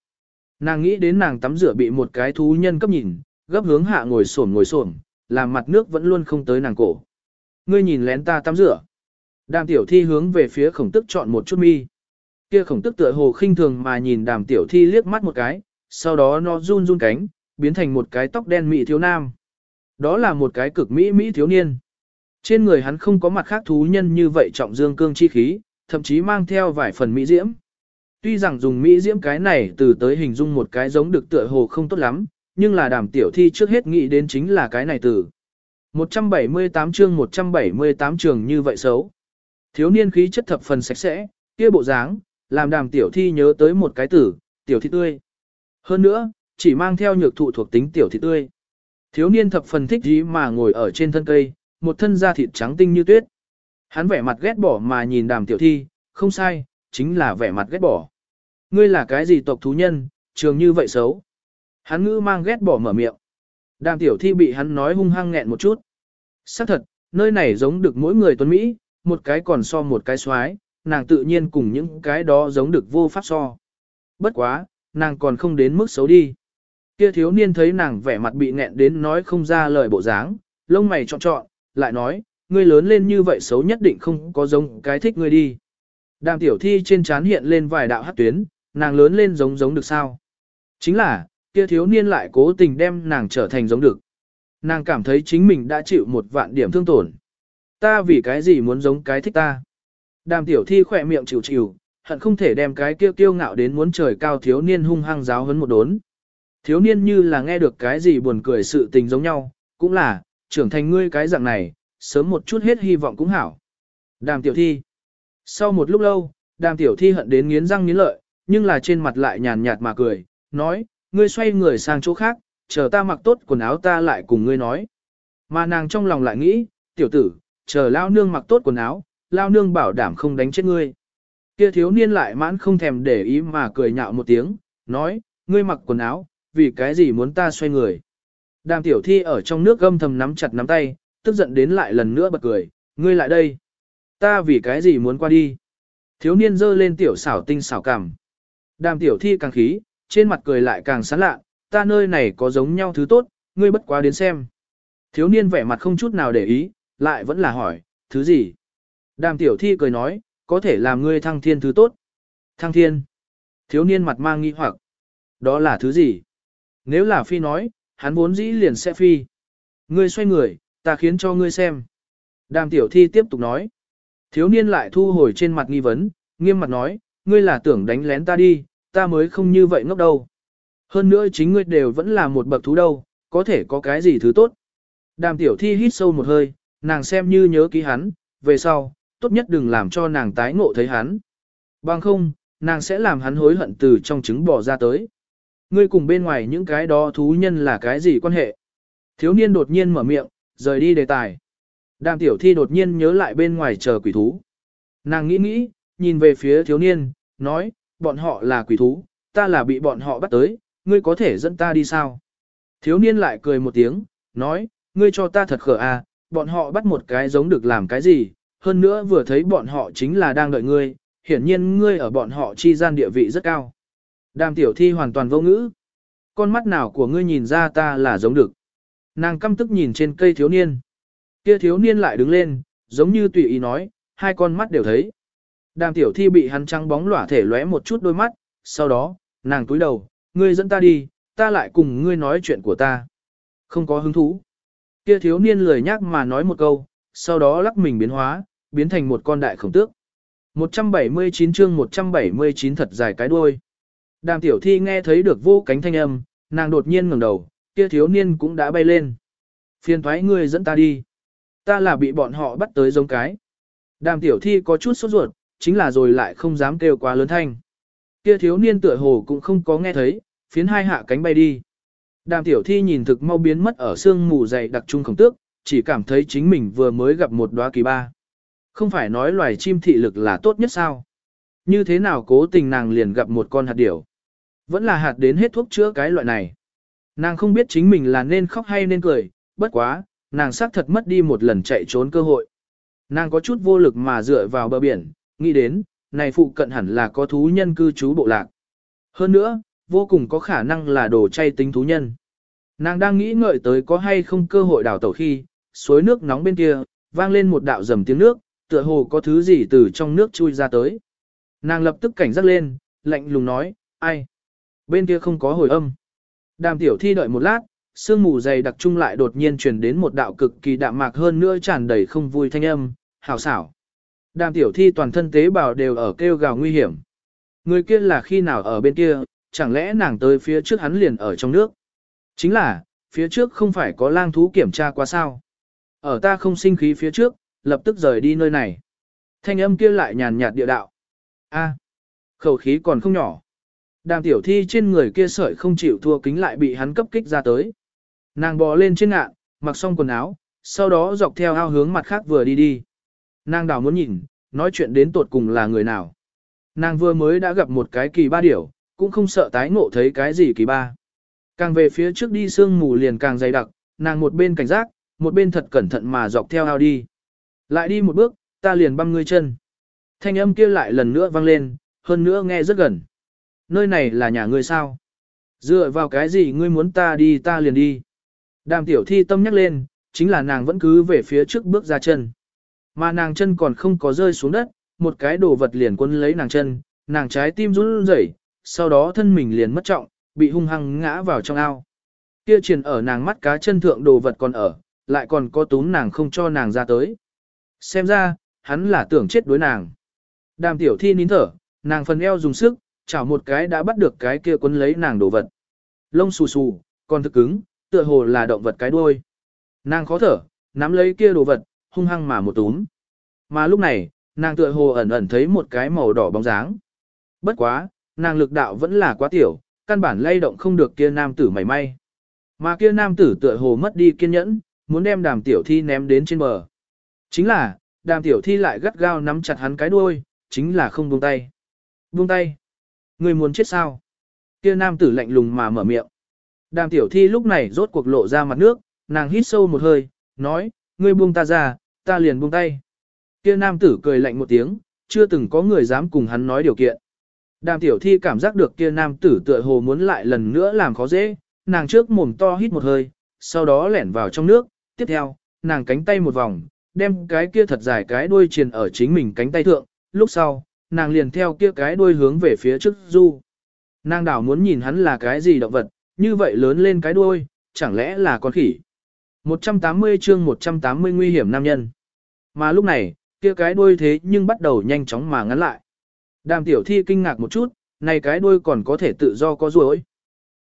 Speaker 1: Nàng nghĩ đến nàng tắm rửa bị một cái thú nhân cấp nhìn, gấp hướng hạ ngồi xổm ngồi xổm, làm mặt nước vẫn luôn không tới nàng cổ. Ngươi nhìn lén ta tắm rửa. Đàm tiểu thi hướng về phía khổng tức chọn một chút mi. Kia khổng tức tựa hồ khinh thường mà nhìn đàm tiểu thi liếc mắt một cái, sau đó nó run run cánh, biến thành một cái tóc đen mỹ thiếu nam. Đó là một cái cực mỹ mỹ thiếu niên. Trên người hắn không có mặt khác thú nhân như vậy trọng dương cương chi khí, thậm chí mang theo vài phần mỹ diễm. Tuy rằng dùng mỹ diễm cái này từ tới hình dung một cái giống được tựa hồ không tốt lắm, nhưng là đàm tiểu thi trước hết nghĩ đến chính là cái này từ. 178 chương 178 trường như vậy xấu. Thiếu niên khí chất thập phần sạch sẽ, kia bộ dáng, làm đàm tiểu thi nhớ tới một cái tử, tiểu thị tươi. Hơn nữa, chỉ mang theo nhược thụ thuộc tính tiểu thị tươi. Thiếu niên thập phần thích gì mà ngồi ở trên thân cây, một thân da thịt trắng tinh như tuyết. Hắn vẻ mặt ghét bỏ mà nhìn đàm tiểu thi, không sai, chính là vẻ mặt ghét bỏ. Ngươi là cái gì tộc thú nhân, trường như vậy xấu. Hắn ngữ mang ghét bỏ mở miệng. Đàm tiểu thi bị hắn nói hung hăng nghẹn một chút. xác thật, nơi này giống được mỗi người tuấn Mỹ, một cái còn so một cái xoái, nàng tự nhiên cùng những cái đó giống được vô pháp so. Bất quá, nàng còn không đến mức xấu đi. Kia thiếu niên thấy nàng vẻ mặt bị nghẹn đến nói không ra lời bộ dáng, lông mày trọn trọn, lại nói, ngươi lớn lên như vậy xấu nhất định không có giống cái thích ngươi đi. Đàm tiểu thi trên trán hiện lên vài đạo hát tuyến, nàng lớn lên giống giống được sao. Chính là, kia thiếu niên lại cố tình đem nàng trở thành giống được. Nàng cảm thấy chính mình đã chịu một vạn điểm thương tổn. Ta vì cái gì muốn giống cái thích ta? Đàm tiểu thi khỏe miệng chịu chịu, hận không thể đem cái kia kiêu ngạo đến muốn trời cao thiếu niên hung hăng giáo hấn một đốn. Thiếu niên như là nghe được cái gì buồn cười sự tình giống nhau, cũng là, trưởng thành ngươi cái dạng này, sớm một chút hết hy vọng cũng hảo. Đàm tiểu thi. Sau một lúc lâu, đàm tiểu thi hận đến nghiến răng nghiến lợi, nhưng là trên mặt lại nhàn nhạt mà cười, nói, ngươi xoay người sang chỗ khác, chờ ta mặc tốt quần áo ta lại cùng ngươi nói. Mà nàng trong lòng lại nghĩ, tiểu tử, chờ lao nương mặc tốt quần áo, lao nương bảo đảm không đánh chết ngươi. Kia thiếu niên lại mãn không thèm để ý mà cười nhạo một tiếng, nói, ngươi mặc quần áo, vì cái gì muốn ta xoay người. Đàm tiểu thi ở trong nước gâm thầm nắm chặt nắm tay, tức giận đến lại lần nữa bật cười, ngươi lại đây. Ta vì cái gì muốn qua đi. Thiếu niên giơ lên tiểu xảo tinh xảo cảm. Đàm tiểu thi càng khí, trên mặt cười lại càng sán lạ, ta nơi này có giống nhau thứ tốt, ngươi bất quá đến xem. Thiếu niên vẻ mặt không chút nào để ý, lại vẫn là hỏi, thứ gì? Đàm tiểu thi cười nói, có thể làm ngươi thăng thiên thứ tốt. Thăng thiên. Thiếu niên mặt mang nghi hoặc. Đó là thứ gì? Nếu là phi nói, hắn vốn dĩ liền sẽ phi. Ngươi xoay người, ta khiến cho ngươi xem. Đàm tiểu thi tiếp tục nói. Thiếu niên lại thu hồi trên mặt nghi vấn, nghiêm mặt nói, ngươi là tưởng đánh lén ta đi, ta mới không như vậy ngốc đâu. Hơn nữa chính ngươi đều vẫn là một bậc thú đâu, có thể có cái gì thứ tốt. Đàm tiểu thi hít sâu một hơi, nàng xem như nhớ ký hắn, về sau, tốt nhất đừng làm cho nàng tái ngộ thấy hắn. Bằng không, nàng sẽ làm hắn hối hận từ trong trứng bỏ ra tới. Ngươi cùng bên ngoài những cái đó thú nhân là cái gì quan hệ? Thiếu niên đột nhiên mở miệng, rời đi đề tài. Đàm tiểu thi đột nhiên nhớ lại bên ngoài chờ quỷ thú. Nàng nghĩ nghĩ, nhìn về phía thiếu niên, nói, bọn họ là quỷ thú, ta là bị bọn họ bắt tới, ngươi có thể dẫn ta đi sao? Thiếu niên lại cười một tiếng, nói, ngươi cho ta thật khờ à, bọn họ bắt một cái giống được làm cái gì, hơn nữa vừa thấy bọn họ chính là đang đợi ngươi, hiển nhiên ngươi ở bọn họ chi gian địa vị rất cao. Đàm tiểu thi hoàn toàn vô ngữ. Con mắt nào của ngươi nhìn ra ta là giống được. Nàng căm tức nhìn trên cây thiếu niên. Kia thiếu niên lại đứng lên, giống như tùy ý nói, hai con mắt đều thấy. Đàm tiểu thi bị hắn trắng bóng lỏa thể lóe một chút đôi mắt, sau đó, nàng túi đầu, ngươi dẫn ta đi, ta lại cùng ngươi nói chuyện của ta. Không có hứng thú. Kia thiếu niên lười nhác mà nói một câu, sau đó lắc mình biến hóa, biến thành một con đại khổng tước. 179 chương 179 thật dài cái đuôi. Đàm tiểu thi nghe thấy được vô cánh thanh âm, nàng đột nhiên ngẩng đầu, kia thiếu niên cũng đã bay lên. Phiền thoái ngươi dẫn ta đi. Ta là bị bọn họ bắt tới giống cái. Đàm tiểu thi có chút sốt ruột, chính là rồi lại không dám kêu quá lớn thanh. Kia thiếu niên tựa hồ cũng không có nghe thấy, phiến hai hạ cánh bay đi. Đàm tiểu thi nhìn thực mau biến mất ở sương mù dày đặc trung khổng tước, chỉ cảm thấy chính mình vừa mới gặp một đóa kỳ ba. Không phải nói loài chim thị lực là tốt nhất sao? Như thế nào cố tình nàng liền gặp một con hạt điểu? Vẫn là hạt đến hết thuốc chữa cái loại này. Nàng không biết chính mình là nên khóc hay nên cười, bất quá, nàng xác thật mất đi một lần chạy trốn cơ hội. Nàng có chút vô lực mà dựa vào bờ biển, nghĩ đến, này phụ cận hẳn là có thú nhân cư trú bộ lạc. Hơn nữa, vô cùng có khả năng là đồ chay tính thú nhân. Nàng đang nghĩ ngợi tới có hay không cơ hội đào tẩu khi, suối nước nóng bên kia, vang lên một đạo rầm tiếng nước, tựa hồ có thứ gì từ trong nước chui ra tới. Nàng lập tức cảnh giác lên, lạnh lùng nói, ai? Bên kia không có hồi âm. Đàm tiểu thi đợi một lát, sương mù dày đặc trung lại đột nhiên truyền đến một đạo cực kỳ đạm mạc hơn nữa tràn đầy không vui thanh âm, hào xảo. Đàm tiểu thi toàn thân tế bào đều ở kêu gào nguy hiểm. Người kia là khi nào ở bên kia, chẳng lẽ nàng tới phía trước hắn liền ở trong nước. Chính là, phía trước không phải có lang thú kiểm tra qua sao. Ở ta không sinh khí phía trước, lập tức rời đi nơi này. Thanh âm kia lại nhàn nhạt địa đạo. A, khẩu khí còn không nhỏ. Đàm tiểu thi trên người kia sợi không chịu thua kính lại bị hắn cấp kích ra tới. Nàng bò lên trên ngạn, mặc xong quần áo, sau đó dọc theo ao hướng mặt khác vừa đi đi. Nàng đào muốn nhìn, nói chuyện đến tột cùng là người nào. Nàng vừa mới đã gặp một cái kỳ ba điểu, cũng không sợ tái ngộ thấy cái gì kỳ ba. Càng về phía trước đi sương mù liền càng dày đặc, nàng một bên cảnh giác, một bên thật cẩn thận mà dọc theo ao đi. Lại đi một bước, ta liền băm ngươi chân. Thanh âm kia lại lần nữa vang lên, hơn nữa nghe rất gần. Nơi này là nhà ngươi sao? Dựa vào cái gì ngươi muốn ta đi ta liền đi. Đàm tiểu thi tâm nhắc lên, chính là nàng vẫn cứ về phía trước bước ra chân. Mà nàng chân còn không có rơi xuống đất, một cái đồ vật liền quấn lấy nàng chân, nàng trái tim run rẩy, sau đó thân mình liền mất trọng, bị hung hăng ngã vào trong ao. Kia truyền ở nàng mắt cá chân thượng đồ vật còn ở, lại còn có túm nàng không cho nàng ra tới. Xem ra, hắn là tưởng chết đối nàng. Đàm tiểu thi nín thở, nàng phần eo dùng sức, chảo một cái đã bắt được cái kia quấn lấy nàng đồ vật. Lông xù xù, còn thực cứng, tựa hồ là động vật cái đuôi. Nàng khó thở, nắm lấy kia đồ vật, hung hăng mà một túm. Mà lúc này, nàng tựa hồ ẩn ẩn thấy một cái màu đỏ bóng dáng. Bất quá, nàng lực đạo vẫn là quá tiểu, căn bản lay động không được kia nam tử mảy may. Mà kia nam tử tựa hồ mất đi kiên nhẫn, muốn đem đàm tiểu thi ném đến trên bờ. Chính là, đàm tiểu thi lại gắt gao nắm chặt hắn cái đuôi, chính là không buông tay. Buông tay. Người muốn chết sao? Kia nam tử lạnh lùng mà mở miệng. Đàm tiểu thi lúc này rốt cuộc lộ ra mặt nước, nàng hít sâu một hơi, nói, ngươi buông ta ra, ta liền buông tay. Kia nam tử cười lạnh một tiếng, chưa từng có người dám cùng hắn nói điều kiện. Đàm tiểu thi cảm giác được kia nam tử tựa hồ muốn lại lần nữa làm khó dễ, nàng trước mồm to hít một hơi, sau đó lẻn vào trong nước, tiếp theo, nàng cánh tay một vòng, đem cái kia thật dài cái đuôi truyền ở chính mình cánh tay thượng, lúc sau, nàng liền theo kia cái đuôi hướng về phía trước du. Nàng đảo muốn nhìn hắn là cái gì động vật, như vậy lớn lên cái đuôi, chẳng lẽ là con khỉ. 180 chương 180 nguy hiểm nam nhân. Mà lúc này, kia cái đuôi thế nhưng bắt đầu nhanh chóng mà ngắn lại. Đàm tiểu thi kinh ngạc một chút, này cái đuôi còn có thể tự do có ruồi.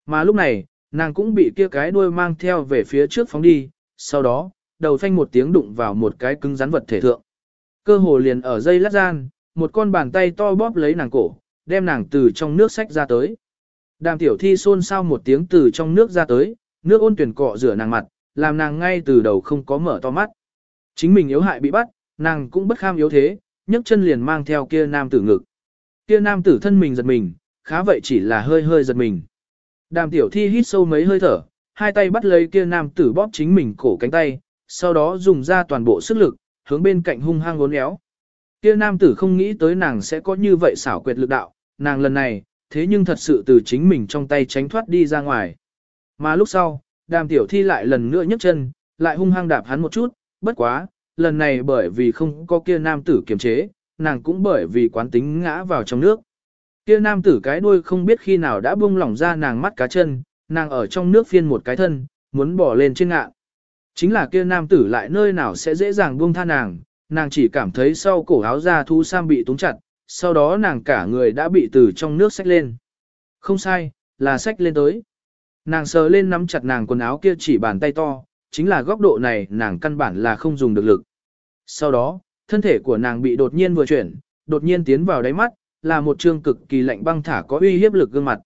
Speaker 1: Mà lúc này, nàng cũng bị kia cái đuôi mang theo về phía trước phóng đi, sau đó, đầu phanh một tiếng đụng vào một cái cứng rắn vật thể thượng. Cơ hồ liền ở dây lát gian, một con bàn tay to bóp lấy nàng cổ, đem nàng từ trong nước sách ra tới. Đàm tiểu thi xôn xao một tiếng từ trong nước ra tới, nước ôn tuyển cọ rửa nàng mặt, làm nàng ngay từ đầu không có mở to mắt. Chính mình yếu hại bị bắt, nàng cũng bất kham yếu thế, nhấc chân liền mang theo kia nam tử ngực. Kia nam tử thân mình giật mình, khá vậy chỉ là hơi hơi giật mình. Đàm tiểu thi hít sâu mấy hơi thở, hai tay bắt lấy kia nam tử bóp chính mình cổ cánh tay, sau đó dùng ra toàn bộ sức lực, hướng bên cạnh hung hăng uốn éo. Kia nam tử không nghĩ tới nàng sẽ có như vậy xảo quyệt lực đạo, nàng lần này, thế nhưng thật sự từ chính mình trong tay tránh thoát đi ra ngoài. Mà lúc sau, đàm tiểu thi lại lần nữa nhấc chân, lại hung hăng đạp hắn một chút, bất quá, lần này bởi vì không có kia nam tử kiềm chế, nàng cũng bởi vì quán tính ngã vào trong nước. Kia nam tử cái đuôi không biết khi nào đã buông lỏng ra nàng mắt cá chân, nàng ở trong nước phiên một cái thân, muốn bỏ lên trên ngạn. Chính là kia nam tử lại nơi nào sẽ dễ dàng buông tha nàng, nàng chỉ cảm thấy sau cổ áo da thu sam bị túng chặt, sau đó nàng cả người đã bị từ trong nước xách lên. Không sai, là xách lên tới. Nàng sờ lên nắm chặt nàng quần áo kia chỉ bàn tay to, chính là góc độ này nàng căn bản là không dùng được lực. Sau đó, thân thể của nàng bị đột nhiên vừa chuyển, đột nhiên tiến vào đáy mắt, là một trương cực kỳ lạnh băng thả có uy hiếp lực gương mặt.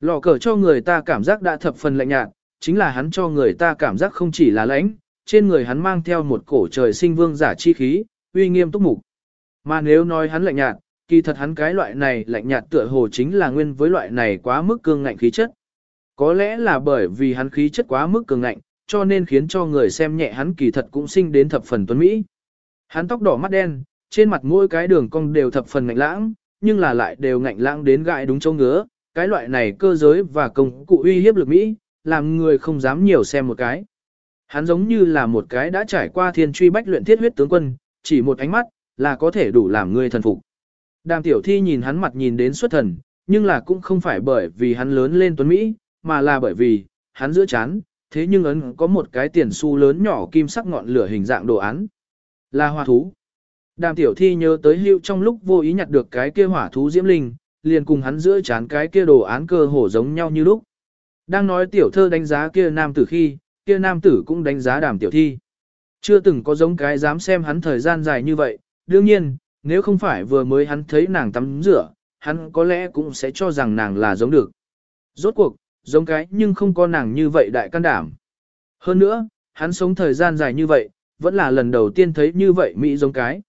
Speaker 1: Lò cờ cho người ta cảm giác đã thập phần lạnh nhạt, chính là hắn cho người ta cảm giác không chỉ là lãnh, trên người hắn mang theo một cổ trời sinh vương giả chi khí, uy nghiêm túc mục. Mà nếu nói hắn lạnh nhạt, kỳ thật hắn cái loại này lạnh nhạt tựa hồ chính là nguyên với loại này quá mức cương ngạnh khí chất. Có lẽ là bởi vì hắn khí chất quá mức cường ngạnh, cho nên khiến cho người xem nhẹ hắn kỳ thật cũng sinh đến thập phần tuấn Mỹ. Hắn tóc đỏ mắt đen, trên mặt mỗi cái đường cong đều thập phần ngạnh lãng, nhưng là lại đều ngạnh lãng đến gại đúng chỗ ngứa, cái loại này cơ giới và công cụ uy hiếp lực Mỹ, làm người không dám nhiều xem một cái. Hắn giống như là một cái đã trải qua thiên truy bách luyện thiết huyết tướng quân, chỉ một ánh mắt, là có thể đủ làm người thần phục. Đàm tiểu thi nhìn hắn mặt nhìn đến xuất thần, nhưng là cũng không phải bởi vì hắn lớn lên tuấn Mỹ, mà là bởi vì, hắn giữa chán, thế nhưng ấn có một cái tiền xu lớn nhỏ kim sắc ngọn lửa hình dạng đồ án. Là hỏa thú. Đàm tiểu thi nhớ tới hưu trong lúc vô ý nhặt được cái kia hỏa thú diễm linh, liền cùng hắn giữa chán cái kia đồ án cơ hồ giống nhau như lúc. Đang nói tiểu thơ đánh giá kia nam tử khi, kia nam tử cũng đánh giá đàm tiểu thi. Chưa từng có giống cái dám xem hắn thời gian dài như vậy, đương nhiên, nếu không phải vừa mới hắn thấy nàng tắm rửa, hắn có lẽ cũng sẽ cho rằng nàng là giống được. Rốt cuộc, giống cái nhưng không có nàng như vậy đại can đảm. Hơn nữa, hắn sống thời gian dài như vậy, vẫn là lần đầu tiên thấy như vậy Mỹ giống cái.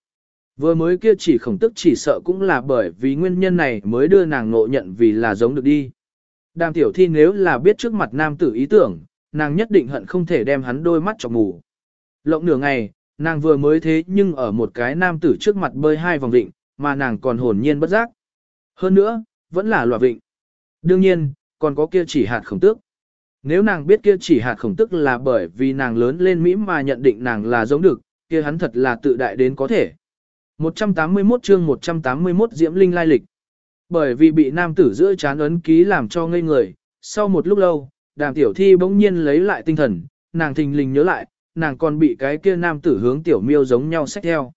Speaker 1: Vừa mới kia chỉ khổng tức chỉ sợ cũng là bởi vì nguyên nhân này mới đưa nàng ngộ nhận vì là giống được đi. Đàm tiểu thi nếu là biết trước mặt nam tử ý tưởng, nàng nhất định hận không thể đem hắn đôi mắt chọc mù. Lộng nửa ngày, nàng vừa mới thế nhưng ở một cái nam tử trước mặt bơi hai vòng vịnh, mà nàng còn hồn nhiên bất giác. Hơn nữa, vẫn là loạt vịnh. Đương nhiên, còn có kia chỉ hạt khổng tước. Nếu nàng biết kia chỉ hạt khổng tức là bởi vì nàng lớn lên Mỹ mà nhận định nàng là giống được, kia hắn thật là tự đại đến có thể. 181 chương 181 Diễm Linh lai lịch. Bởi vì bị nam tử giữa chán ấn ký làm cho ngây người, sau một lúc lâu, đàm tiểu thi bỗng nhiên lấy lại tinh thần, nàng thình lình nhớ lại, nàng còn bị cái kia nam tử hướng tiểu miêu giống nhau xách theo.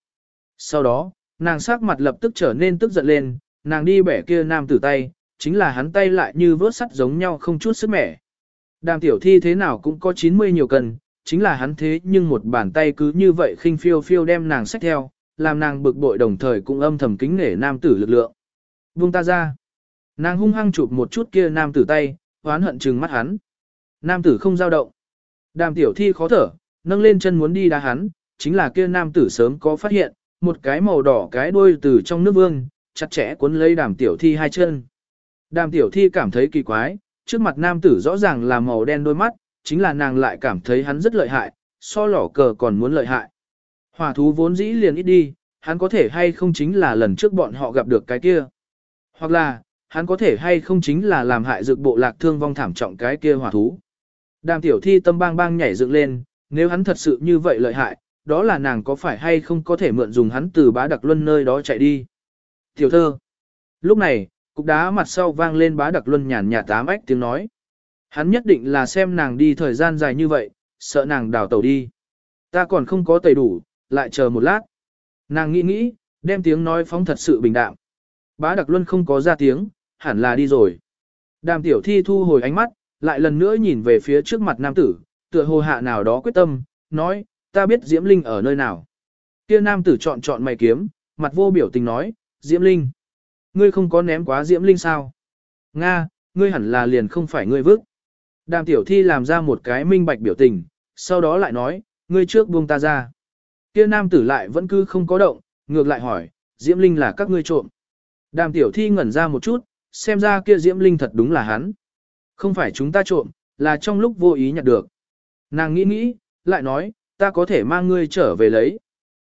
Speaker 1: Sau đó, Nàng sắc mặt lập tức trở nên tức giận lên, nàng đi bẻ kia nam tử tay, chính là hắn tay lại như vớt sắt giống nhau không chút sức mẻ. Đàm tiểu thi thế nào cũng có 90 nhiều cân, chính là hắn thế nhưng một bàn tay cứ như vậy khinh phiêu phiêu đem nàng xách theo, làm nàng bực bội đồng thời cũng âm thầm kính nể nam tử lực lượng. Buông ta ra. Nàng hung hăng chụp một chút kia nam tử tay, oán hận trừng mắt hắn. Nam tử không dao động. Đàm tiểu thi khó thở, nâng lên chân muốn đi đá hắn, chính là kia nam tử sớm có phát hiện, một cái màu đỏ cái đuôi từ trong nước vương, chặt chẽ cuốn lấy đàm tiểu thi hai chân. Đàm tiểu thi cảm thấy kỳ quái, trước mặt nam tử rõ ràng là màu đen đôi mắt, chính là nàng lại cảm thấy hắn rất lợi hại, so lỏ cờ còn muốn lợi hại. Hỏa thú vốn dĩ liền ít đi, hắn có thể hay không chính là lần trước bọn họ gặp được cái kia. Hoặc là, hắn có thể hay không chính là làm hại dược bộ lạc thương vong thảm trọng cái kia hỏa thú. Đàm tiểu thi tâm bang bang nhảy dựng lên, nếu hắn thật sự như vậy lợi hại, đó là nàng có phải hay không có thể mượn dùng hắn từ bá đặc luân nơi đó chạy đi. Tiểu thơ. Lúc này, cục đá mặt sau vang lên bá đặc luân nhàn nhạt tám ách tiếng nói. Hắn nhất định là xem nàng đi thời gian dài như vậy, sợ nàng đào tàu đi. Ta còn không có tẩy đủ, lại chờ một lát. Nàng nghĩ nghĩ, đem tiếng nói phóng thật sự bình đạm. Bá đặc luân không có ra tiếng, hẳn là đi rồi. Đàm tiểu thi thu hồi ánh mắt, lại lần nữa nhìn về phía trước mặt nam tử, tựa hồ hạ nào đó quyết tâm, nói, ta biết Diễm Linh ở nơi nào. Kia nam tử chọn chọn mày kiếm, mặt vô biểu tình nói, Diễm Linh. Ngươi không có ném quá Diễm Linh sao? Nga, ngươi hẳn là liền không phải ngươi vứt. Đàm tiểu thi làm ra một cái minh bạch biểu tình, sau đó lại nói, ngươi trước buông ta ra. Kia nam tử lại vẫn cứ không có động, ngược lại hỏi, Diễm Linh là các ngươi trộm. Đàm tiểu thi ngẩn ra một chút, xem ra kia Diễm Linh thật đúng là hắn. Không phải chúng ta trộm, là trong lúc vô ý nhặt được. Nàng nghĩ nghĩ, lại nói, ta có thể mang ngươi trở về lấy.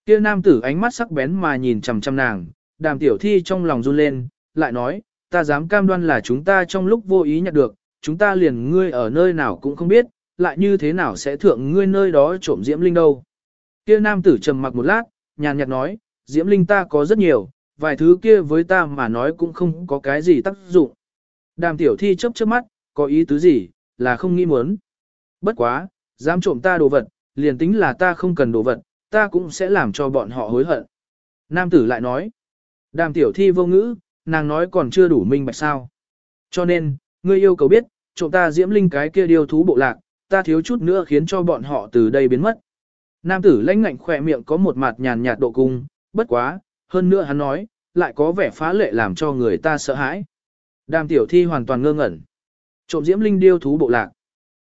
Speaker 1: Kia nam tử ánh mắt sắc bén mà nhìn chằm chằm nàng, đàm tiểu thi trong lòng run lên, lại nói, ta dám cam đoan là chúng ta trong lúc vô ý nhặt được, chúng ta liền ngươi ở nơi nào cũng không biết, lại như thế nào sẽ thượng ngươi nơi đó trộm Diễm Linh đâu. Kia nam tử trầm mặc một lát, nhàn nhạt nói, Diễm Linh ta có rất nhiều, vài thứ kia với ta mà nói cũng không có cái gì tác dụng. Đàm tiểu thi chớp chớp mắt, có ý tứ gì, là không nghĩ muốn. Bất quá, dám trộm ta đồ vật, liền tính là ta không cần đồ vật, ta cũng sẽ làm cho bọn họ hối hận. Nam tử lại nói, đàm tiểu thi vô ngữ, nàng nói còn chưa đủ minh bạch sao. Cho nên, ngươi yêu cầu biết, trộm ta diễm linh cái kia điều thú bộ lạc, ta thiếu chút nữa khiến cho bọn họ từ đây biến mất. Nam tử lãnh ngạnh khỏe miệng có một mặt nhàn nhạt độ cung, bất quá, hơn nữa hắn nói, lại có vẻ phá lệ làm cho người ta sợ hãi. Đàm tiểu thi hoàn toàn ngơ ngẩn. Trộm diễm linh điêu thú bộ lạc.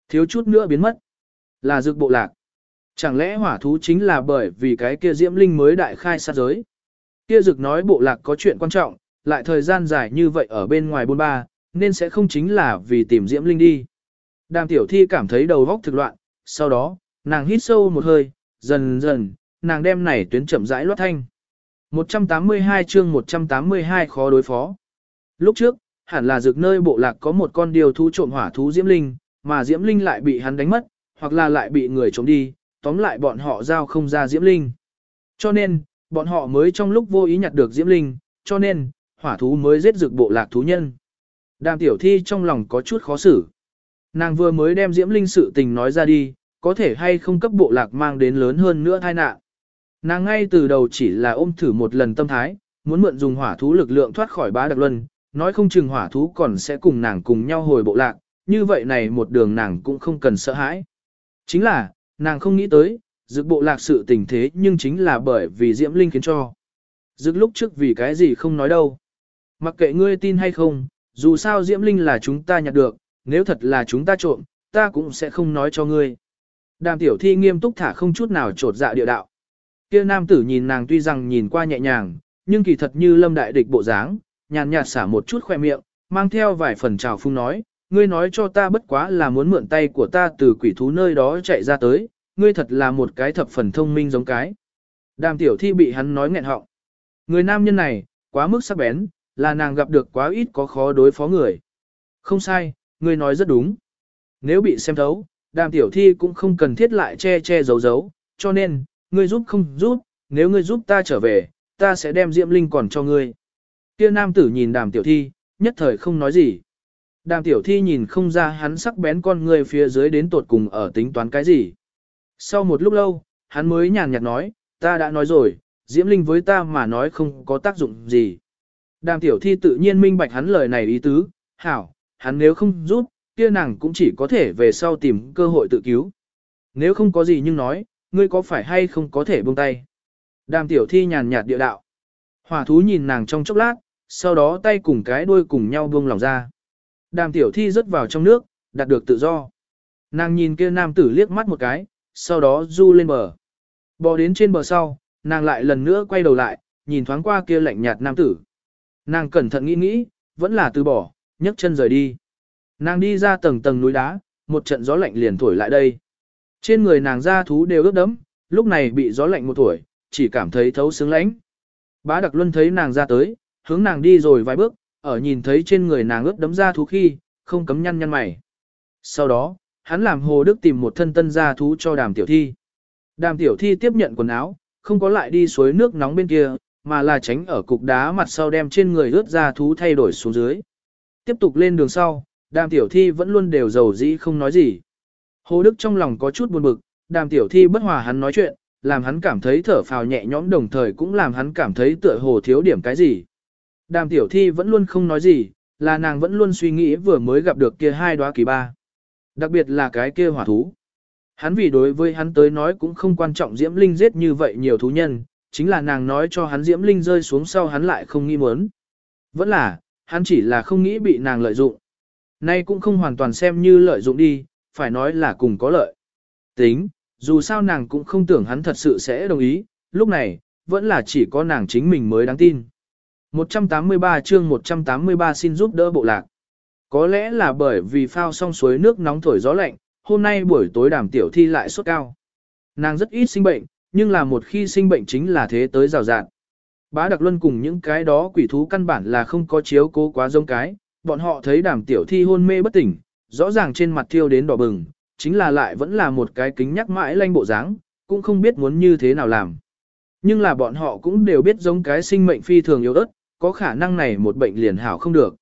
Speaker 1: Thiếu chút nữa biến mất. Là dược bộ lạc. Chẳng lẽ hỏa thú chính là bởi vì cái kia diễm linh mới đại khai sát giới. Kia dực nói bộ lạc có chuyện quan trọng, lại thời gian dài như vậy ở bên ngoài bôn ba, nên sẽ không chính là vì tìm diễm linh đi. Đàm tiểu thi cảm thấy đầu góc thực loạn, sau đó, nàng hít sâu một hơi, dần dần, nàng đem này tuyến chậm rãi loát thanh. 182 chương 182 khó đối phó. Lúc trước, hẳn là dược nơi bộ lạc có một con điều thú trộm hỏa thú diễm linh, mà diễm linh lại bị hắn đánh mất, hoặc là lại bị người trộm đi, tóm lại bọn họ giao không ra diễm linh. Cho nên, bọn họ mới trong lúc vô ý nhặt được diễm linh, cho nên, hỏa thú mới giết dược bộ lạc thú nhân. Đàm tiểu thi trong lòng có chút khó xử. Nàng vừa mới đem diễm linh sự tình nói ra đi, có thể hay không cấp bộ lạc mang đến lớn hơn nữa tai nạn. Nàng ngay từ đầu chỉ là ôm thử một lần tâm thái, muốn mượn dùng hỏa thú lực lượng thoát khỏi bá đặc luân, nói không chừng hỏa thú còn sẽ cùng nàng cùng nhau hồi bộ lạc, như vậy này một đường nàng cũng không cần sợ hãi. Chính là, nàng không nghĩ tới, dực bộ lạc sự tình thế nhưng chính là bởi vì Diễm Linh khiến cho. Dực lúc trước vì cái gì không nói đâu. Mặc kệ ngươi tin hay không, dù sao Diễm Linh là chúng ta nhặt được, nếu thật là chúng ta trộm, ta cũng sẽ không nói cho ngươi. Đàm tiểu thi nghiêm túc thả không chút nào trột dạ địa đạo. Kia nam tử nhìn nàng tuy rằng nhìn qua nhẹ nhàng, nhưng kỳ thật như lâm đại địch bộ dáng, nhàn nhạt xả một chút khoe miệng, mang theo vài phần trào phung nói, ngươi nói cho ta bất quá là muốn mượn tay của ta từ quỷ thú nơi đó chạy ra tới, ngươi thật là một cái thập phần thông minh giống cái. Đàm tiểu thi bị hắn nói nghẹn họng. Người nam nhân này, quá mức sắc bén, là nàng gặp được quá ít có khó đối phó người. Không sai, ngươi nói rất đúng. Nếu bị xem thấu, đàm tiểu thi cũng không cần thiết lại che che giấu giấu, cho nên, ngươi giúp không giúp, nếu ngươi giúp ta trở về, ta sẽ đem diệm linh còn cho ngươi. Kia nam tử nhìn đàm tiểu thi, nhất thời không nói gì. Đàm tiểu thi nhìn không ra hắn sắc bén con người phía dưới đến tột cùng ở tính toán cái gì. Sau một lúc lâu, hắn mới nhàn nhạt nói, ta đã nói rồi, Diễm Linh với ta mà nói không có tác dụng gì. Đàm tiểu thi tự nhiên minh bạch hắn lời này ý tứ, hảo, hắn nếu không giúp, kia nàng cũng chỉ có thể về sau tìm cơ hội tự cứu. Nếu không có gì nhưng nói, ngươi có phải hay không có thể buông tay. Đàm tiểu thi nhàn nhạt địa đạo. Hỏa thú nhìn nàng trong chốc lát, sau đó tay cùng cái đuôi cùng nhau buông lỏng ra. Đàm tiểu thi rớt vào trong nước, đạt được tự do. Nàng nhìn kia nam tử liếc mắt một cái, sau đó du lên bờ. Bò đến trên bờ sau, nàng lại lần nữa quay đầu lại, nhìn thoáng qua kia lạnh nhạt nam tử. Nàng cẩn thận nghĩ nghĩ, vẫn là từ bỏ, nhấc chân rời đi. Nàng đi ra tầng tầng núi đá, một trận gió lạnh liền thổi lại đây. Trên người nàng da thú đều ướt đẫm, lúc này bị gió lạnh một tuổi, chỉ cảm thấy thấu sướng lãnh. Bá Đặc Luân thấy nàng ra tới, hướng nàng đi rồi vài bước, ở nhìn thấy trên người nàng ướt đẫm da thú khi, không cấm nhăn nhăn mày. Sau đó, hắn làm Hồ Đức tìm một thân tân gia thú cho đàm tiểu thi. Đàm tiểu thi tiếp nhận quần áo, không có lại đi suối nước nóng bên kia, mà là tránh ở cục đá mặt sau đem trên người ướt ra thú thay đổi xuống dưới. Tiếp tục lên đường sau, đàm tiểu thi vẫn luôn đều giàu dĩ không nói gì. Hồ Đức trong lòng có chút buồn bực, đàm tiểu thi bất hòa hắn nói chuyện, làm hắn cảm thấy thở phào nhẹ nhõm đồng thời cũng làm hắn cảm thấy tựa hồ thiếu điểm cái gì. Đàm tiểu thi vẫn luôn không nói gì, là nàng vẫn luôn suy nghĩ vừa mới gặp được kia hai đóa kỳ ba. Đặc biệt là cái kia hỏa thú. Hắn vì đối với hắn tới nói cũng không quan trọng Diễm Linh giết như vậy nhiều thú nhân, chính là nàng nói cho hắn Diễm Linh rơi xuống sau hắn lại không nghĩ muốn. Vẫn là, hắn chỉ là không nghĩ bị nàng lợi dụng. Nay cũng không hoàn toàn xem như lợi dụng đi, phải nói là cùng có lợi. Tính, dù sao nàng cũng không tưởng hắn thật sự sẽ đồng ý, lúc này, vẫn là chỉ có nàng chính mình mới đáng tin. 183 chương 183 xin giúp đỡ bộ lạc. Có lẽ là bởi vì phao xong suối nước nóng thổi gió lạnh, hôm nay buổi tối đàm tiểu thi lại sốt cao. Nàng rất ít sinh bệnh, nhưng là một khi sinh bệnh chính là thế tới rào rạt. Bá Đặc Luân cùng những cái đó quỷ thú căn bản là không có chiếu cố quá giống cái, bọn họ thấy đàm tiểu thi hôn mê bất tỉnh, rõ ràng trên mặt thiêu đến đỏ bừng, chính là lại vẫn là một cái kính nhắc mãi lanh bộ dáng, cũng không biết muốn như thế nào làm. Nhưng là bọn họ cũng đều biết giống cái sinh mệnh phi thường yếu ớt, có khả năng này một bệnh liền hảo không được.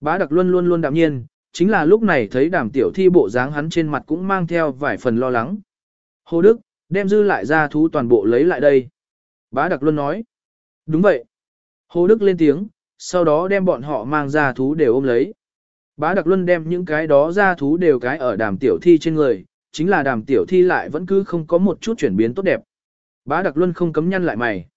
Speaker 1: Bá Đặc Luân luôn luôn đạm nhiên, chính là lúc này thấy đàm tiểu thi bộ dáng hắn trên mặt cũng mang theo vài phần lo lắng. Hồ Đức, đem dư lại ra thú toàn bộ lấy lại đây. Bá Đặc Luân nói. Đúng vậy. Hồ Đức lên tiếng, sau đó đem bọn họ mang ra thú đều ôm lấy. Bá Đặc Luân đem những cái đó ra thú đều cái ở đàm tiểu thi trên người, chính là đàm tiểu thi lại vẫn cứ không có một chút chuyển biến tốt đẹp. Bá Đặc Luân không cấm nhăn lại mày.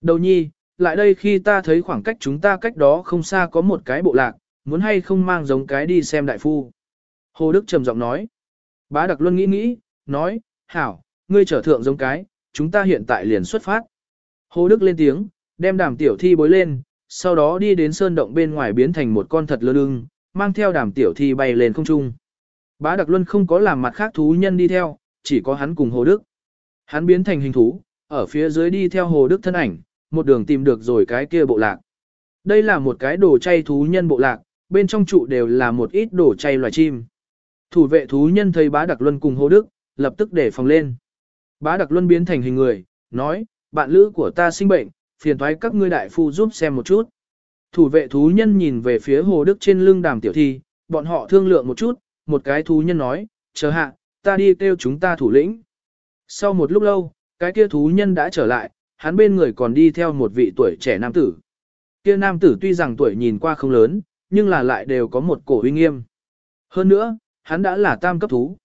Speaker 1: Đầu nhi, lại đây khi ta thấy khoảng cách chúng ta cách đó không xa có một cái bộ lạc, muốn hay không mang giống cái đi xem đại phu. Hồ Đức trầm giọng nói. Bá Đặc Luân nghĩ nghĩ, nói, hảo, ngươi trở thượng giống cái, chúng ta hiện tại liền xuất phát. Hồ Đức lên tiếng, đem đàm tiểu thi bối lên, sau đó đi đến sơn động bên ngoài biến thành một con thật lơ lưng, mang theo đàm tiểu thi bay lên không trung. Bá Đặc Luân không có làm mặt khác thú nhân đi theo, chỉ có hắn cùng Hồ Đức. Hắn biến thành hình thú, ở phía dưới đi theo Hồ Đức thân ảnh, một đường tìm được rồi cái kia bộ lạc. Đây là một cái đồ chay thú nhân bộ lạc, bên trong trụ đều là một ít đồ chay loài chim. Thủ vệ thú nhân thấy bá đặc luân cùng hô đức, lập tức để phòng lên. Bá đặc luân biến thành hình người, nói, bạn lữ của ta sinh bệnh, phiền thoái các ngươi đại phu giúp xem một chút. Thủ vệ thú nhân nhìn về phía hồ đức trên lưng đàm tiểu thi, bọn họ thương lượng một chút, một cái thú nhân nói, chờ hạ, ta đi kêu chúng ta thủ lĩnh. Sau một lúc lâu, cái kia thú nhân đã trở lại, hắn bên người còn đi theo một vị tuổi trẻ nam tử. Kia nam tử tuy rằng tuổi nhìn qua không lớn, nhưng là lại đều có một cổ uy nghiêm. Hơn nữa, hắn đã là tam cấp thú.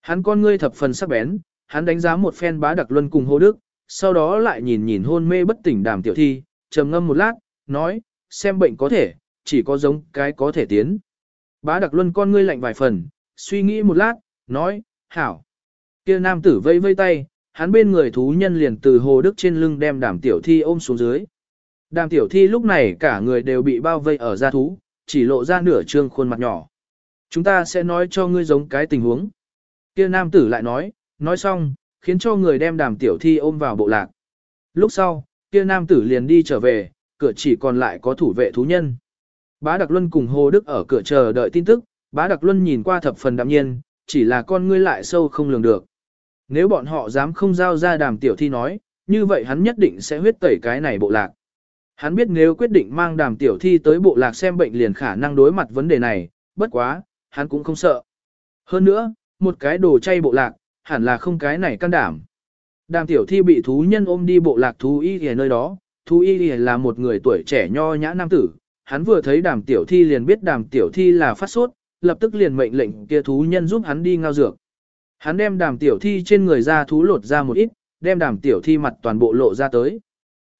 Speaker 1: Hắn con ngươi thập phần sắc bén, hắn đánh giá một phen bá đặc luân cùng hô đức, sau đó lại nhìn nhìn hôn mê bất tỉnh đàm tiểu thi, trầm ngâm một lát, nói, xem bệnh có thể, chỉ có giống cái có thể tiến. Bá đặc luân con ngươi lạnh vài phần, suy nghĩ một lát, nói, hảo. kia nam tử vây vây tay, hắn bên người thú nhân liền từ hồ đức trên lưng đem đàm tiểu thi ôm xuống dưới. Đàm tiểu thi lúc này cả người đều bị bao vây ở gia thú, chỉ lộ ra nửa trương khuôn mặt nhỏ. Chúng ta sẽ nói cho ngươi giống cái tình huống. Kia nam tử lại nói, nói xong, khiến cho người đem đàm tiểu thi ôm vào bộ lạc. Lúc sau, kia nam tử liền đi trở về, cửa chỉ còn lại có thủ vệ thú nhân. Bá Đặc Luân cùng Hồ Đức ở cửa chờ đợi tin tức, Bá Đặc Luân nhìn qua thập phần đạm nhiên, chỉ là con ngươi lại sâu không lường được. Nếu bọn họ dám không giao ra đàm tiểu thi nói, như vậy hắn nhất định sẽ huyết tẩy cái này bộ lạc. Hắn biết nếu quyết định mang đàm tiểu thi tới bộ lạc xem bệnh liền khả năng đối mặt vấn đề này, bất quá, hắn cũng không sợ. Hơn nữa, một cái đồ chay bộ lạc, hẳn là không cái này can đảm. Đàm tiểu thi bị thú nhân ôm đi bộ lạc thú y ở nơi đó, thú y là một người tuổi trẻ nho nhã nam tử, hắn vừa thấy đàm tiểu thi liền biết đàm tiểu thi là phát sốt, lập tức liền mệnh lệnh kia thú nhân giúp hắn đi ngao dược. Hắn đem đàm tiểu thi trên người ra thú lột ra một ít, đem đàm tiểu thi mặt toàn bộ lộ ra tới.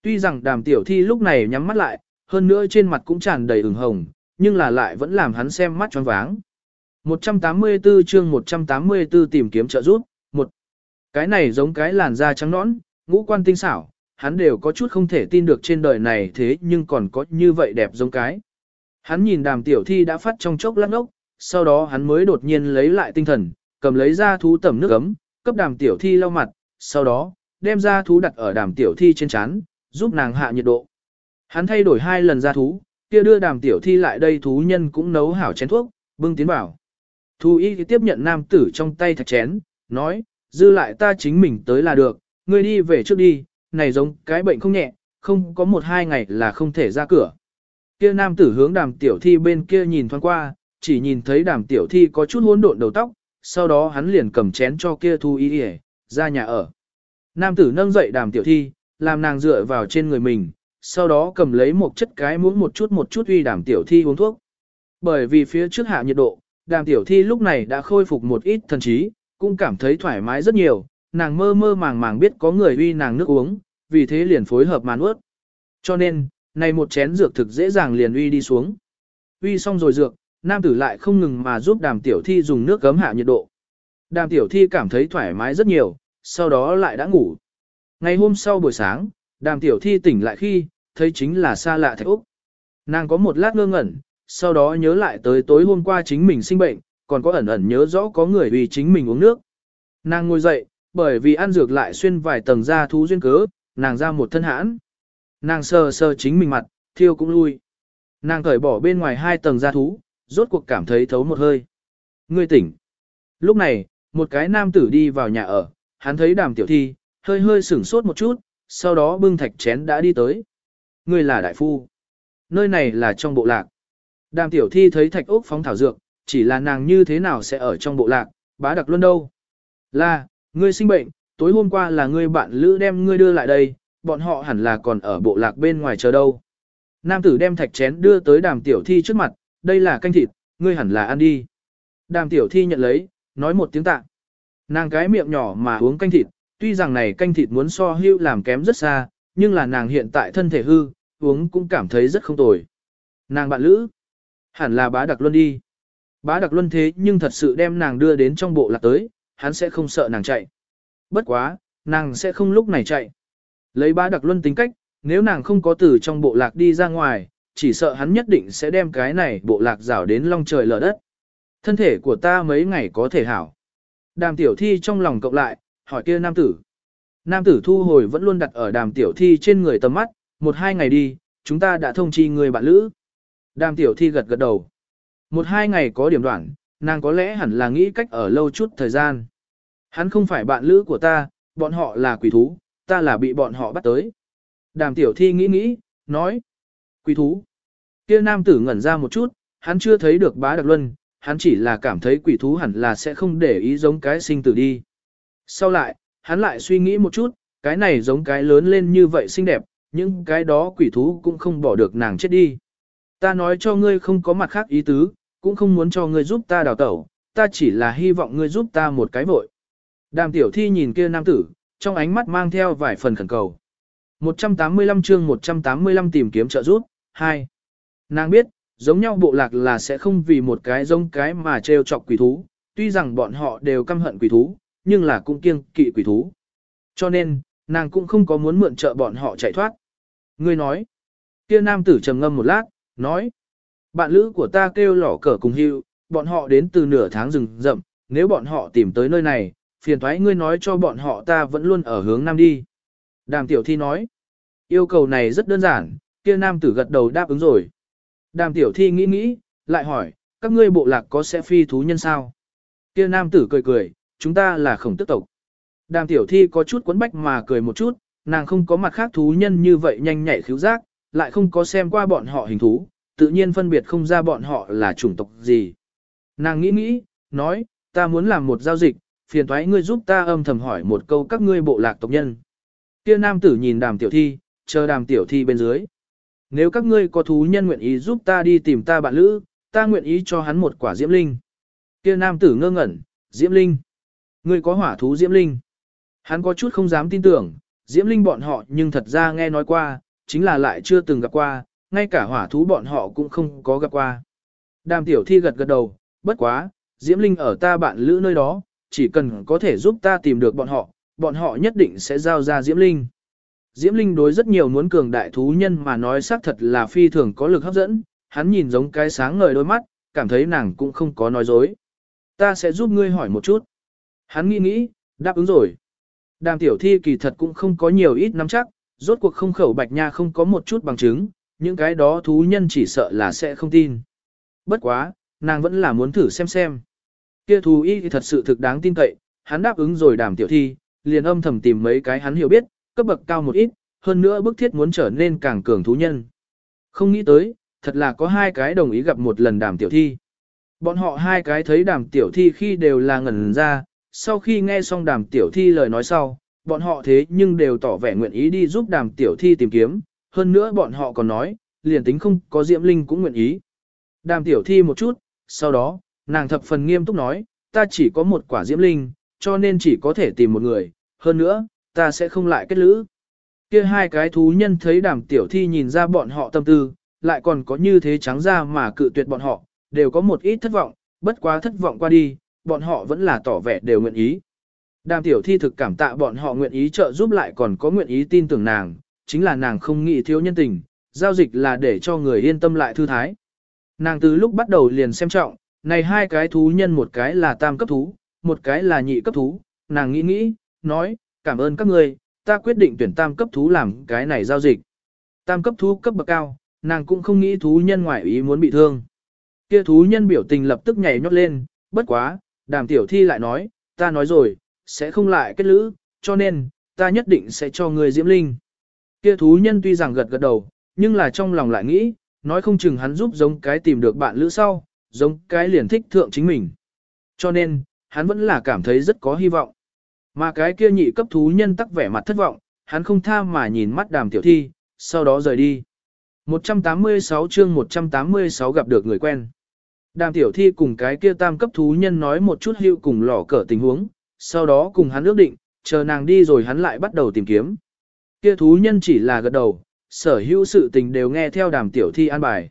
Speaker 1: Tuy rằng đàm tiểu thi lúc này nhắm mắt lại, hơn nữa trên mặt cũng tràn đầy ửng hồng, nhưng là lại vẫn làm hắn xem mắt choáng váng. 184 chương 184 tìm kiếm trợ giúp, một Cái này giống cái làn da trắng nõn, ngũ quan tinh xảo, hắn đều có chút không thể tin được trên đời này thế nhưng còn có như vậy đẹp giống cái. Hắn nhìn đàm tiểu thi đã phát trong chốc lát ốc, sau đó hắn mới đột nhiên lấy lại tinh thần, cầm lấy ra thú tẩm nước ấm, cấp đàm tiểu thi lau mặt, sau đó, đem ra thú đặt ở đàm tiểu thi trên chán, giúp nàng hạ nhiệt độ. Hắn thay đổi hai lần ra thú, kia đưa đàm tiểu thi lại đây thú nhân cũng nấu hảo chén thuốc, bưng tiến vào. Thú y tiếp nhận nam tử trong tay thạch chén, nói, dư lại ta chính mình tới là được, ngươi đi về trước đi, này giống cái bệnh không nhẹ, không có một hai ngày là không thể ra cửa. Kia nam tử hướng đàm tiểu thi bên kia nhìn thoáng qua, chỉ nhìn thấy đàm tiểu thi có chút hỗn độn đầu tóc, sau đó hắn liền cầm chén cho kia thu y ra nhà ở. Nam tử nâng dậy đàm tiểu thi, làm nàng dựa vào trên người mình, sau đó cầm lấy một chất cái muỗng một chút một chút uy đàm tiểu thi uống thuốc. Bởi vì phía trước hạ nhiệt độ, đàm tiểu thi lúc này đã khôi phục một ít thần trí, cũng cảm thấy thoải mái rất nhiều, nàng mơ mơ màng màng biết có người uy nàng nước uống, vì thế liền phối hợp màn ướt. Cho nên, này một chén dược thực dễ dàng liền uy đi xuống. Uy xong rồi dược, nam tử lại không ngừng mà giúp đàm tiểu thi dùng nước gấm hạ nhiệt độ. Đàm tiểu thi cảm thấy thoải mái rất nhiều, sau đó lại đã ngủ. Ngày hôm sau buổi sáng, đàm tiểu thi tỉnh lại khi, thấy chính là xa lạ thạch Úc. Nàng có một lát ngơ ngẩn, sau đó nhớ lại tới tối hôm qua chính mình sinh bệnh, còn có ẩn ẩn nhớ rõ có người vì chính mình uống nước. Nàng ngồi dậy, bởi vì ăn dược lại xuyên vài tầng da thú duyên cớ, nàng ra một thân hãn. Nàng sờ sờ chính mình mặt, thiêu cũng lui. Nàng cởi bỏ bên ngoài hai tầng da thú, rốt cuộc cảm thấy thấu một hơi. Ngươi tỉnh. Lúc này, một cái nam tử đi vào nhà ở, hắn thấy đàm tiểu thi, hơi hơi sửng sốt một chút, sau đó bưng thạch chén đã đi tới. Ngươi là đại phu. Nơi này là trong bộ lạc. Đàm tiểu thi thấy thạch ốc phóng thảo dược, chỉ là nàng như thế nào sẽ ở trong bộ lạc, bá đặc luôn đâu. Là, ngươi sinh bệnh, tối hôm qua là ngươi bạn lữ đem ngươi đưa lại đây, bọn họ hẳn là còn ở bộ lạc bên ngoài chờ đâu. Nam tử đem thạch chén đưa tới đàm tiểu thi trước mặt, đây là canh thịt, ngươi hẳn là ăn đi. Đàm tiểu thi nhận lấy, nói một tiếng tạ. Nàng cái miệng nhỏ mà uống canh thịt, tuy rằng này canh thịt muốn so hưu làm kém rất xa, nhưng là nàng hiện tại thân thể hư, uống cũng cảm thấy rất không tồi. Nàng bạn lữ, hẳn là bá đặc luân đi. Bá đặc luân thế nhưng thật sự đem nàng đưa đến trong bộ lạc tới, hắn sẽ không sợ nàng chạy. Bất quá, nàng sẽ không lúc này chạy. Lấy bá đặc luân tính cách, nếu nàng không có từ trong bộ lạc đi ra ngoài, chỉ sợ hắn nhất định sẽ đem cái này bộ lạc rảo đến long trời lở đất. Thân thể của ta mấy ngày có thể hảo. Đàm tiểu thi trong lòng cộng lại, hỏi kia nam tử. Nam tử thu hồi vẫn luôn đặt ở đàm tiểu thi trên người tầm mắt, một hai ngày đi, chúng ta đã thông chi người bạn lữ. Đàm tiểu thi gật gật đầu. Một hai ngày có điểm đoạn, nàng có lẽ hẳn là nghĩ cách ở lâu chút thời gian. Hắn không phải bạn lữ của ta, bọn họ là quỷ thú, ta là bị bọn họ bắt tới. Đàm tiểu thi nghĩ nghĩ, nói. Quỷ thú. Kia nam tử ngẩn ra một chút, hắn chưa thấy được bá đặc luân, hắn chỉ là cảm thấy quỷ thú hẳn là sẽ không để ý giống cái sinh tử đi. Sau lại, hắn lại suy nghĩ một chút, cái này giống cái lớn lên như vậy xinh đẹp, nhưng cái đó quỷ thú cũng không bỏ được nàng chết đi. Ta nói cho ngươi không có mặt khác ý tứ, cũng không muốn cho ngươi giúp ta đào tẩu, ta chỉ là hy vọng ngươi giúp ta một cái vội. Đàm tiểu thi nhìn kia nam tử, trong ánh mắt mang theo vài phần khẩn cầu. 185 chương 185 tìm kiếm trợ giúp, 2. Nàng biết, giống nhau bộ lạc là sẽ không vì một cái giống cái mà trêu chọc quỷ thú, tuy rằng bọn họ đều căm hận quỷ thú, nhưng là cũng kiêng kỵ quỷ thú. Cho nên, nàng cũng không có muốn mượn trợ bọn họ chạy thoát. Ngươi nói, kia nam tử trầm ngâm một lát, nói, bạn lữ của ta kêu lỏ cờ cùng hưu, bọn họ đến từ nửa tháng rừng rậm, nếu bọn họ tìm tới nơi này, phiền thoái ngươi nói cho bọn họ ta vẫn luôn ở hướng nam đi. Đàm tiểu thi nói, yêu cầu này rất đơn giản, kia nam tử gật đầu đáp ứng rồi. Đàm tiểu thi nghĩ nghĩ, lại hỏi, các ngươi bộ lạc có sẽ phi thú nhân sao? Kia nam tử cười cười, chúng ta là khổng tức tộc. Đàm tiểu thi có chút quấn bách mà cười một chút, nàng không có mặt khác thú nhân như vậy nhanh nhạy khiếu giác, lại không có xem qua bọn họ hình thú, tự nhiên phân biệt không ra bọn họ là chủng tộc gì. Nàng nghĩ nghĩ, nói, ta muốn làm một giao dịch, phiền thoái ngươi giúp ta âm thầm hỏi một câu các ngươi bộ lạc tộc nhân. Kia nam tử nhìn đàm tiểu thi, chờ đàm tiểu thi bên dưới. Nếu các ngươi có thú nhân nguyện ý giúp ta đi tìm ta bạn lữ, ta nguyện ý cho hắn một quả diễm linh. Kia nam tử ngơ ngẩn, diễm linh. Ngươi có hỏa thú diễm linh. Hắn có chút không dám tin tưởng, diễm linh bọn họ nhưng thật ra nghe nói qua, chính là lại chưa từng gặp qua, ngay cả hỏa thú bọn họ cũng không có gặp qua. Đàm tiểu thi gật gật đầu, bất quá, diễm linh ở ta bạn lữ nơi đó, chỉ cần có thể giúp ta tìm được bọn họ, bọn họ nhất định sẽ giao ra diễm linh. Diễm Linh đối rất nhiều muốn cường đại thú nhân mà nói xác thật là phi thường có lực hấp dẫn, hắn nhìn giống cái sáng ngời đôi mắt, cảm thấy nàng cũng không có nói dối. Ta sẽ giúp ngươi hỏi một chút. Hắn nghĩ nghĩ, đáp ứng rồi. Đàm tiểu thi kỳ thật cũng không có nhiều ít nắm chắc, rốt cuộc không khẩu bạch nha không có một chút bằng chứng, những cái đó thú nhân chỉ sợ là sẽ không tin. Bất quá, nàng vẫn là muốn thử xem xem. Kia thú y thì thật sự thực đáng tin cậy, hắn đáp ứng rồi đàm tiểu thi, liền âm thầm tìm mấy cái hắn hiểu biết, cấp bậc cao một ít, hơn nữa bức thiết muốn trở nên càng cường thú nhân. Không nghĩ tới, thật là có hai cái đồng ý gặp một lần đàm tiểu thi. Bọn họ hai cái thấy đàm tiểu thi khi đều là ngẩn ra, sau khi nghe xong đàm tiểu thi lời nói sau, bọn họ thế nhưng đều tỏ vẻ nguyện ý đi giúp đàm tiểu thi tìm kiếm, hơn nữa bọn họ còn nói, liền tính không có diễm linh cũng nguyện ý. Đàm tiểu thi một chút, sau đó, nàng thập phần nghiêm túc nói, ta chỉ có một quả diễm linh, cho nên chỉ có thể tìm một người, hơn nữa, ta sẽ không lại kết lữ. Kia hai cái thú nhân thấy đàm tiểu thi nhìn ra bọn họ tâm tư, lại còn có như thế trắng ra mà cự tuyệt bọn họ, đều có một ít thất vọng, bất quá thất vọng qua đi, bọn họ vẫn là tỏ vẻ đều nguyện ý. Đàm tiểu thi thực cảm tạ bọn họ nguyện ý trợ giúp lại còn có nguyện ý tin tưởng nàng, chính là nàng không nghĩ thiếu nhân tình, giao dịch là để cho người yên tâm lại thư thái. Nàng từ lúc bắt đầu liền xem trọng, này hai cái thú nhân một cái là tam cấp thú, một cái là nhị cấp thú, nàng nghĩ nghĩ, nói, cảm ơn các người, ta quyết định tuyển tam cấp thú làm cái này giao dịch. Tam cấp thú cấp bậc cao, nàng cũng không nghĩ thú nhân ngoại ý muốn bị thương. Kia thú nhân biểu tình lập tức nhảy nhót lên, bất quá, đàm tiểu thi lại nói, ta nói rồi, sẽ không lại kết lữ, cho nên, ta nhất định sẽ cho người diễm linh. Kia thú nhân tuy rằng gật gật đầu, nhưng là trong lòng lại nghĩ, nói không chừng hắn giúp giống cái tìm được bạn lữ sau, giống cái liền thích thượng chính mình. Cho nên, hắn vẫn là cảm thấy rất có hy vọng. Mà cái kia nhị cấp thú nhân tắc vẻ mặt thất vọng, hắn không tha mà nhìn mắt đàm tiểu thi, sau đó rời đi. 186 chương 186 gặp được người quen. Đàm tiểu thi cùng cái kia tam cấp thú nhân nói một chút hữu cùng lỏ cỡ tình huống, sau đó cùng hắn ước định, chờ nàng đi rồi hắn lại bắt đầu tìm kiếm. Kia thú nhân chỉ là gật đầu, sở hữu sự tình đều nghe theo đàm tiểu thi an bài.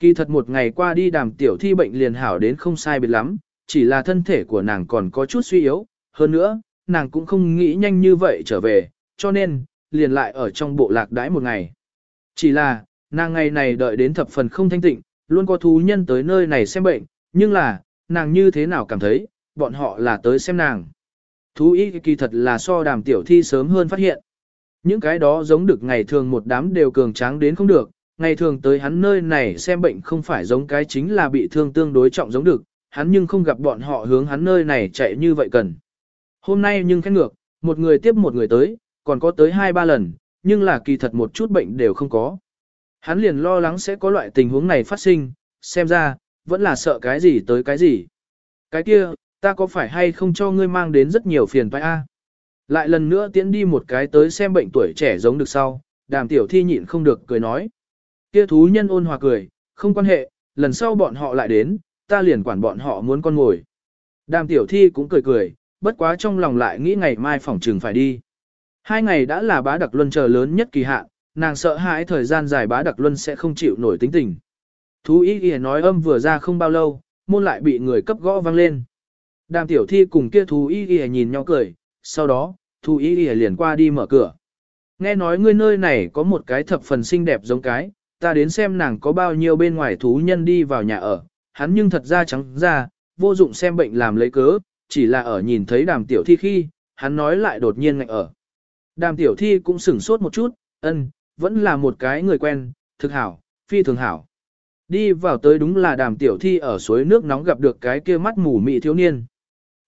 Speaker 1: Kỳ thật một ngày qua đi đàm tiểu thi bệnh liền hảo đến không sai biệt lắm, chỉ là thân thể của nàng còn có chút suy yếu, hơn nữa, nàng cũng không nghĩ nhanh như vậy trở về, cho nên, liền lại ở trong bộ lạc đãi một ngày. Chỉ là, nàng ngày này đợi đến thập phần không thanh tịnh, luôn có thú nhân tới nơi này xem bệnh, nhưng là, nàng như thế nào cảm thấy, bọn họ là tới xem nàng. Thú y kỳ thật là so đàm tiểu thi sớm hơn phát hiện. Những cái đó giống được ngày thường một đám đều cường tráng đến không được, ngày thường tới hắn nơi này xem bệnh không phải giống cái chính là bị thương tương đối trọng giống được, hắn nhưng không gặp bọn họ hướng hắn nơi này chạy như vậy cần. Hôm nay nhưng khét ngược, một người tiếp một người tới, còn có tới hai ba lần, nhưng là kỳ thật một chút bệnh đều không có. Hắn liền lo lắng sẽ có loại tình huống này phát sinh, xem ra, vẫn là sợ cái gì tới cái gì. Cái kia, ta có phải hay không cho ngươi mang đến rất nhiều phiền phải a? Lại lần nữa tiến đi một cái tới xem bệnh tuổi trẻ giống được sau, đàm tiểu thi nhịn không được cười nói. Kia thú nhân ôn hòa cười, không quan hệ, lần sau bọn họ lại đến, ta liền quản bọn họ muốn con ngồi. Đàm tiểu thi cũng cười cười, bất quá trong lòng lại nghĩ ngày mai phòng trường phải đi. Hai ngày đã là bá đặc luân chờ lớn nhất kỳ hạn, nàng sợ hãi thời gian dài bá đặc luân sẽ không chịu nổi tính tình. Thú ý ghi nói âm vừa ra không bao lâu, môn lại bị người cấp gõ vang lên. Đàm tiểu thi cùng kia thú ý ghi nhìn nhau cười, sau đó, thú ý ghi liền qua đi mở cửa. Nghe nói ngươi nơi này có một cái thập phần xinh đẹp giống cái, ta đến xem nàng có bao nhiêu bên ngoài thú nhân đi vào nhà ở, hắn nhưng thật ra trắng ra, vô dụng xem bệnh làm lấy cớ, chỉ là ở nhìn thấy đàm tiểu thi khi, hắn nói lại đột nhiên ngạnh ở. Đàm tiểu thi cũng sửng sốt một chút, ân, vẫn là một cái người quen, thực hảo, phi thường hảo. Đi vào tới đúng là đàm tiểu thi ở suối nước nóng gặp được cái kia mắt mù mị thiếu niên.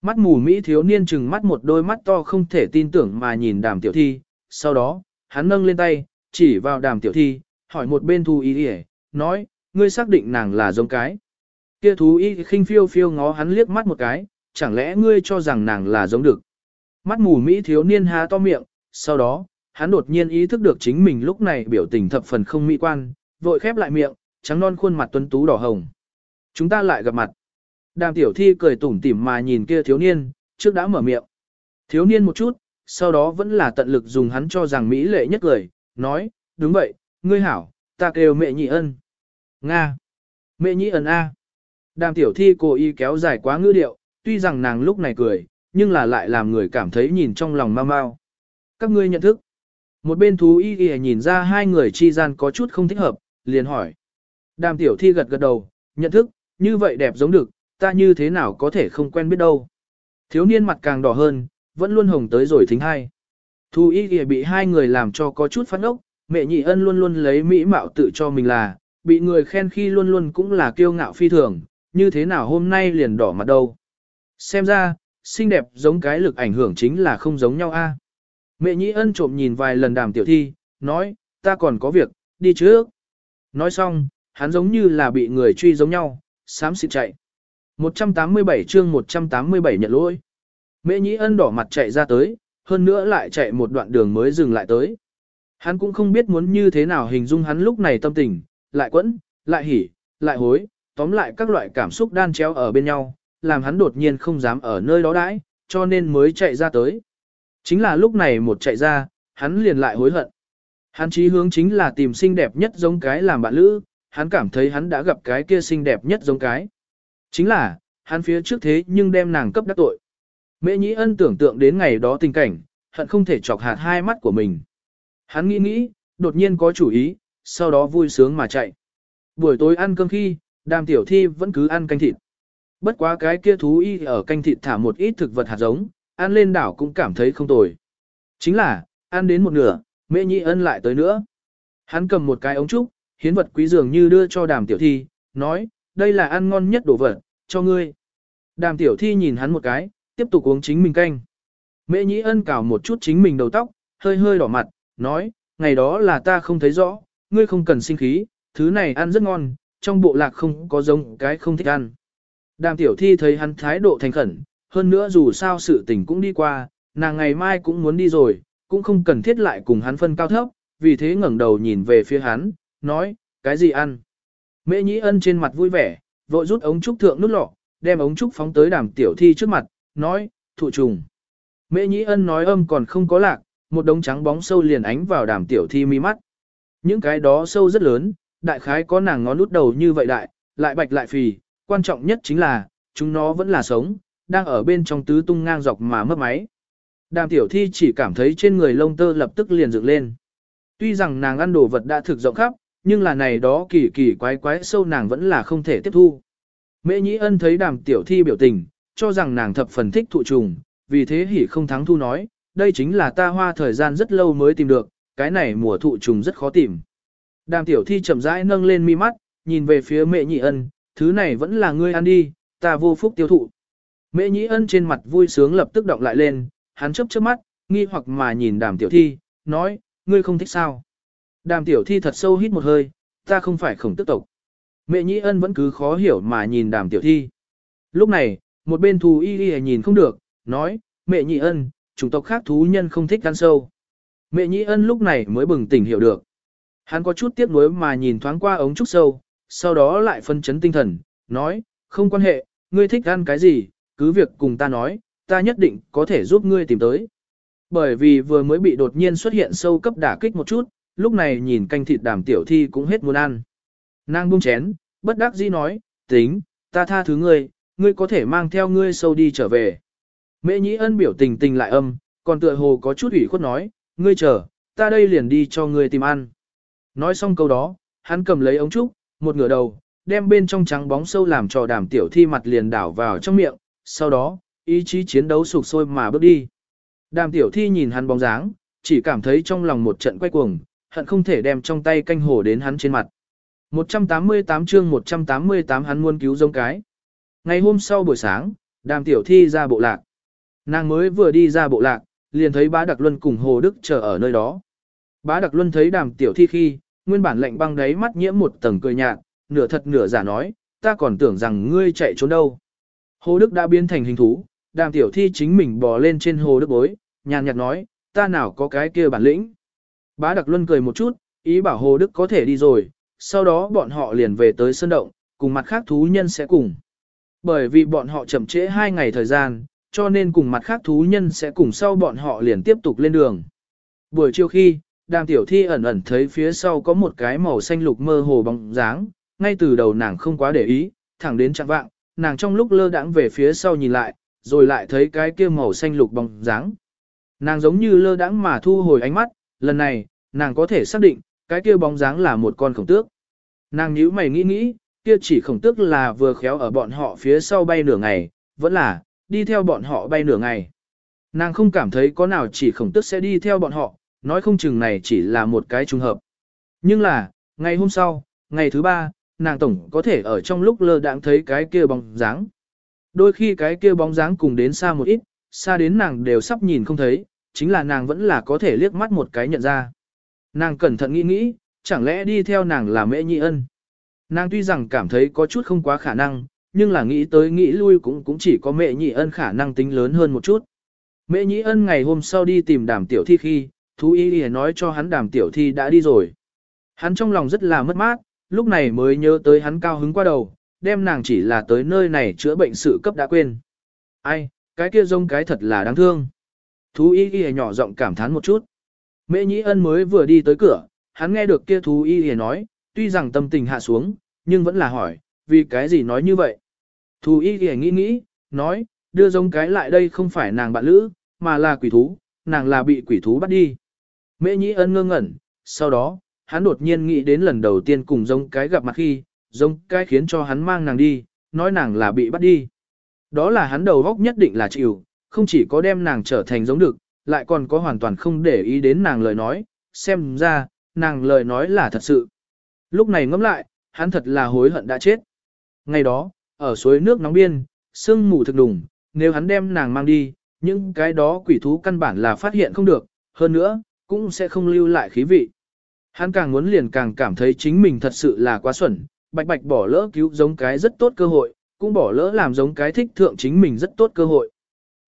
Speaker 1: Mắt mù Mỹ thiếu niên chừng mắt một đôi mắt to không thể tin tưởng mà nhìn đàm tiểu thi, sau đó, hắn nâng lên tay, chỉ vào đàm tiểu thi, hỏi một bên thu ý ỉa, nói, ngươi xác định nàng là giống cái. Kia thú y khinh phiêu phiêu ngó hắn liếc mắt một cái, chẳng lẽ ngươi cho rằng nàng là giống được. Mắt mù Mỹ thiếu niên há to miệng, sau đó, hắn đột nhiên ý thức được chính mình lúc này biểu tình thập phần không mỹ quan, vội khép lại miệng, trắng non khuôn mặt tuấn tú đỏ hồng. Chúng ta lại gặp mặt. Đàm tiểu thi cười tủm tỉm mà nhìn kia thiếu niên, trước đã mở miệng. Thiếu niên một chút, sau đó vẫn là tận lực dùng hắn cho rằng Mỹ lệ nhất cười, nói, đúng vậy, ngươi hảo, ta kêu mẹ nhị ân. Nga. Mẹ nhị ân A. Đàm tiểu thi cố ý kéo dài quá ngữ điệu, tuy rằng nàng lúc này cười, nhưng là lại làm người cảm thấy nhìn trong lòng mau mau. Các ngươi nhận thức. Một bên thú y y nhìn ra hai người chi gian có chút không thích hợp, liền hỏi. Đàm tiểu thi gật gật đầu, nhận thức, như vậy đẹp giống được, ta như thế nào có thể không quen biết đâu. Thiếu niên mặt càng đỏ hơn, vẫn luôn hồng tới rồi thính hai. Thú y y bị hai người làm cho có chút phát ốc, mẹ nhị ân luôn luôn lấy mỹ mạo tự cho mình là, bị người khen khi luôn luôn cũng là kiêu ngạo phi thường, như thế nào hôm nay liền đỏ mặt đâu. Xem ra, xinh đẹp giống cái lực ảnh hưởng chính là không giống nhau a. Mẹ Nhĩ ân trộm nhìn vài lần đàm tiểu thi, nói, ta còn có việc, đi trước. Nói xong, hắn giống như là bị người truy giống nhau, sám xịt chạy. 187 chương 187 nhận lỗi. Mẹ Nhĩ ân đỏ mặt chạy ra tới, hơn nữa lại chạy một đoạn đường mới dừng lại tới. Hắn cũng không biết muốn như thế nào hình dung hắn lúc này tâm tình, lại quẫn, lại hỉ, lại hối, tóm lại các loại cảm xúc đan chéo ở bên nhau, làm hắn đột nhiên không dám ở nơi đó đãi, cho nên mới chạy ra tới. Chính là lúc này một chạy ra, hắn liền lại hối hận. Hắn chí hướng chính là tìm xinh đẹp nhất giống cái làm bạn lữ, hắn cảm thấy hắn đã gặp cái kia xinh đẹp nhất giống cái. Chính là, hắn phía trước thế nhưng đem nàng cấp đắc tội. Mễ nhĩ ân tưởng tượng đến ngày đó tình cảnh, hận không thể chọc hạt hai mắt của mình. Hắn nghĩ nghĩ, đột nhiên có chủ ý, sau đó vui sướng mà chạy. Buổi tối ăn cơm khi, đàm tiểu thi vẫn cứ ăn canh thịt. Bất quá cái kia thú y ở canh thịt thả một ít thực vật hạt giống, ăn lên đảo cũng cảm thấy không tồi. Chính là, ăn đến một nửa, mẹ nhị ân lại tới nữa. Hắn cầm một cái ống trúc, hiến vật quý dường như đưa cho đàm tiểu thi, nói, đây là ăn ngon nhất đồ vật, cho ngươi. Đàm tiểu thi nhìn hắn một cái, tiếp tục uống chính mình canh. Mẹ nhị ân cào một chút chính mình đầu tóc, hơi hơi đỏ mặt, nói, ngày đó là ta không thấy rõ, ngươi không cần sinh khí, thứ này ăn rất ngon, trong bộ lạc không có giống cái không thích ăn. Đàm tiểu thi thấy hắn thái độ thành khẩn, hơn nữa dù sao sự tình cũng đi qua, nàng ngày mai cũng muốn đi rồi, cũng không cần thiết lại cùng hắn phân cao thấp, vì thế ngẩng đầu nhìn về phía hắn, nói, cái gì ăn? Mễ nhĩ ân trên mặt vui vẻ, vội rút ống trúc thượng nút lọ, đem ống trúc phóng tới đàm tiểu thi trước mặt, nói, thụ trùng. Mễ nhĩ ân nói âm còn không có lạc, một đống trắng bóng sâu liền ánh vào đàm tiểu thi mi mắt. Những cái đó sâu rất lớn, đại khái có nàng ngón út đầu như vậy đại, lại bạch lại phì, quan trọng nhất chính là, chúng nó vẫn là sống, đang ở bên trong tứ tung ngang dọc mà mất máy. Đàm tiểu thi chỉ cảm thấy trên người lông tơ lập tức liền dựng lên. Tuy rằng nàng ăn đồ vật đã thực rộng khắp, nhưng là này đó kỳ kỳ quái quái sâu nàng vẫn là không thể tiếp thu. Mễ nhĩ ân thấy đàm tiểu thi biểu tình, cho rằng nàng thập phần thích thụ trùng, vì thế hỉ không thắng thu nói, đây chính là ta hoa thời gian rất lâu mới tìm được, cái này mùa thụ trùng rất khó tìm. Đàm tiểu thi chậm rãi nâng lên mi mắt, nhìn về phía mẹ nhị ân, thứ này vẫn là ngươi ăn đi, ta vô phúc tiêu thụ. Mễ Nhĩ ân trên mặt vui sướng lập tức động lại lên, hắn chớp chớp mắt, nghi hoặc mà nhìn đàm tiểu thi, nói, ngươi không thích sao. Đàm tiểu thi thật sâu hít một hơi, ta không phải khổng tức tộc. Mẹ Nhĩ ân vẫn cứ khó hiểu mà nhìn đàm tiểu thi. Lúc này, một bên thù y y nhìn không được, nói, mẹ Nhĩ ân, chủng tộc khác thú nhân không thích ăn sâu. Mẹ Nhĩ ân lúc này mới bừng tỉnh hiểu được. Hắn có chút tiếc nuối mà nhìn thoáng qua ống trúc sâu, sau đó lại phân chấn tinh thần, nói, không quan hệ, ngươi thích ăn cái gì, cứ việc cùng ta nói, ta nhất định có thể giúp ngươi tìm tới. Bởi vì vừa mới bị đột nhiên xuất hiện sâu cấp đả kích một chút, lúc này nhìn canh thịt đàm tiểu thi cũng hết muốn ăn. Nàng buông chén, bất đắc dĩ nói, tính, ta tha thứ ngươi, ngươi có thể mang theo ngươi sâu đi trở về. Mễ nhĩ ân biểu tình tình lại âm, còn tựa hồ có chút ủy khuất nói, ngươi chờ, ta đây liền đi cho ngươi tìm ăn. Nói xong câu đó, hắn cầm lấy ống trúc, một ngửa đầu, đem bên trong trắng bóng sâu làm cho đàm tiểu thi mặt liền đảo vào trong miệng, sau đó, ý chí chiến đấu sụp sôi mà bước đi. Đàm tiểu thi nhìn hắn bóng dáng, chỉ cảm thấy trong lòng một trận quay cuồng, hận không thể đem trong tay canh hổ đến hắn trên mặt. 188 chương 188 hắn muốn cứu giống cái. Ngày hôm sau buổi sáng, đàm tiểu thi ra bộ lạc. Nàng mới vừa đi ra bộ lạc, liền thấy bá đặc luân cùng Hồ Đức chờ ở nơi đó. Bá đặc luân thấy đàm tiểu thi khi, nguyên bản lệnh băng đáy mắt nhiễm một tầng cười nhạt, nửa thật nửa giả nói, ta còn tưởng rằng ngươi chạy trốn đâu. Hồ Đức đã biến thành hình thú, đàm tiểu thi chính mình bò lên trên hồ Đức bối, nhàn nhạt nói, ta nào có cái kia bản lĩnh. Bá Đặc Luân cười một chút, ý bảo Hồ Đức có thể đi rồi, sau đó bọn họ liền về tới sơn động, cùng mặt khác thú nhân sẽ cùng. Bởi vì bọn họ chậm trễ hai ngày thời gian, cho nên cùng mặt khác thú nhân sẽ cùng sau bọn họ liền tiếp tục lên đường. Buổi chiều khi, đàm tiểu thi ẩn ẩn thấy phía sau có một cái màu xanh lục mơ hồ bóng dáng, ngay từ đầu nàng không quá để ý, thẳng đến chặng vạng, nàng trong lúc lơ đãng về phía sau nhìn lại, rồi lại thấy cái kia màu xanh lục bóng dáng. Nàng giống như lơ đãng mà thu hồi ánh mắt, lần này, nàng có thể xác định, cái kia bóng dáng là một con khổng tước. Nàng nhíu mày nghĩ nghĩ, kia chỉ khổng tước là vừa khéo ở bọn họ phía sau bay nửa ngày, vẫn là, đi theo bọn họ bay nửa ngày. Nàng không cảm thấy có nào chỉ khổng tước sẽ đi theo bọn họ, nói không chừng này chỉ là một cái trùng hợp. Nhưng là, ngày hôm sau, ngày thứ ba, nàng tổng có thể ở trong lúc lơ đãng thấy cái kia bóng dáng. Đôi khi cái kia bóng dáng cùng đến xa một ít, xa đến nàng đều sắp nhìn không thấy, chính là nàng vẫn là có thể liếc mắt một cái nhận ra. Nàng cẩn thận nghĩ nghĩ, chẳng lẽ đi theo nàng là mẹ nhị ân. Nàng tuy rằng cảm thấy có chút không quá khả năng, nhưng là nghĩ tới nghĩ lui cũng cũng chỉ có mẹ nhị ân khả năng tính lớn hơn một chút. Mẹ nhị ân ngày hôm sau đi tìm đàm tiểu thi khi, thú y nói cho hắn đàm tiểu thi đã đi rồi. Hắn trong lòng rất là mất mát, lúc này mới nhớ tới hắn cao hứng qua đầu, đem nàng chỉ là tới nơi này chữa bệnh sự cấp đã quên. Ai, cái kia rông cái thật là đáng thương. Thú y y nhỏ giọng cảm thán một chút. Mễ nhĩ ân mới vừa đi tới cửa, hắn nghe được kia thú y y nói, tuy rằng tâm tình hạ xuống, nhưng vẫn là hỏi, vì cái gì nói như vậy. Thú y y nghĩ nghĩ, nói, đưa giống cái lại đây không phải nàng bạn lữ, mà là quỷ thú, nàng là bị quỷ thú bắt đi. Mễ nhĩ ân ngơ ngẩn, sau đó, hắn đột nhiên nghĩ đến lần đầu tiên cùng giống cái gặp mặt khi, giống cái khiến cho hắn mang nàng đi, nói nàng là bị bắt đi. Đó là hắn đầu góc nhất định là chịu, không chỉ có đem nàng trở thành giống được, lại còn có hoàn toàn không để ý đến nàng lời nói, xem ra, nàng lời nói là thật sự. Lúc này ngẫm lại, hắn thật là hối hận đã chết. Ngày đó, ở suối nước nóng biên, sương mù thực đùng, nếu hắn đem nàng mang đi, những cái đó quỷ thú căn bản là phát hiện không được, hơn nữa, cũng sẽ không lưu lại khí vị. Hắn càng muốn liền càng cảm thấy chính mình thật sự là quá xuẩn, bạch bạch bỏ lỡ cứu giống cái rất tốt cơ hội, cũng bỏ lỡ làm giống cái thích thượng chính mình rất tốt cơ hội.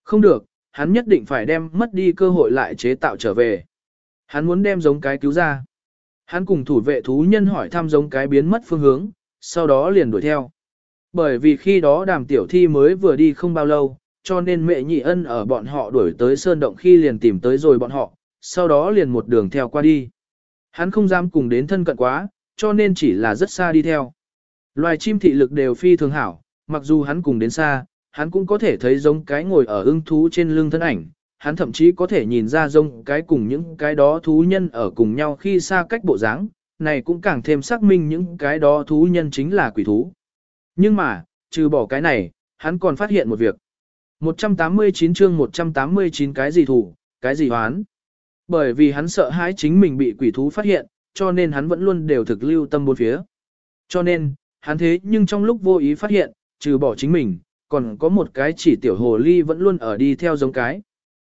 Speaker 1: Không được, hắn nhất định phải đem mất đi cơ hội lại chế tạo trở về. Hắn muốn đem giống cái cứu ra. Hắn cùng thủ vệ thú nhân hỏi thăm giống cái biến mất phương hướng, sau đó liền đuổi theo. Bởi vì khi đó đàm tiểu thi mới vừa đi không bao lâu, cho nên mẹ nhị ân ở bọn họ đuổi tới sơn động khi liền tìm tới rồi bọn họ, sau đó liền một đường theo qua đi. Hắn không dám cùng đến thân cận quá, cho nên chỉ là rất xa đi theo. Loài chim thị lực đều phi thường hảo, mặc dù hắn cùng đến xa, hắn cũng có thể thấy giống cái ngồi ở ưng thú trên lưng thân ảnh, hắn thậm chí có thể nhìn ra giống cái cùng những cái đó thú nhân ở cùng nhau khi xa cách bộ dáng, này cũng càng thêm xác minh những cái đó thú nhân chính là quỷ thú. Nhưng mà, trừ bỏ cái này, hắn còn phát hiện một việc. 189 chương 189 cái gì thủ, cái gì hoán. Bởi vì hắn sợ hãi chính mình bị quỷ thú phát hiện, cho nên hắn vẫn luôn đều thực lưu tâm bốn phía. Cho nên, hắn thế nhưng trong lúc vô ý phát hiện, trừ bỏ chính mình, còn có một cái chỉ tiểu hồ ly vẫn luôn ở đi theo giống cái.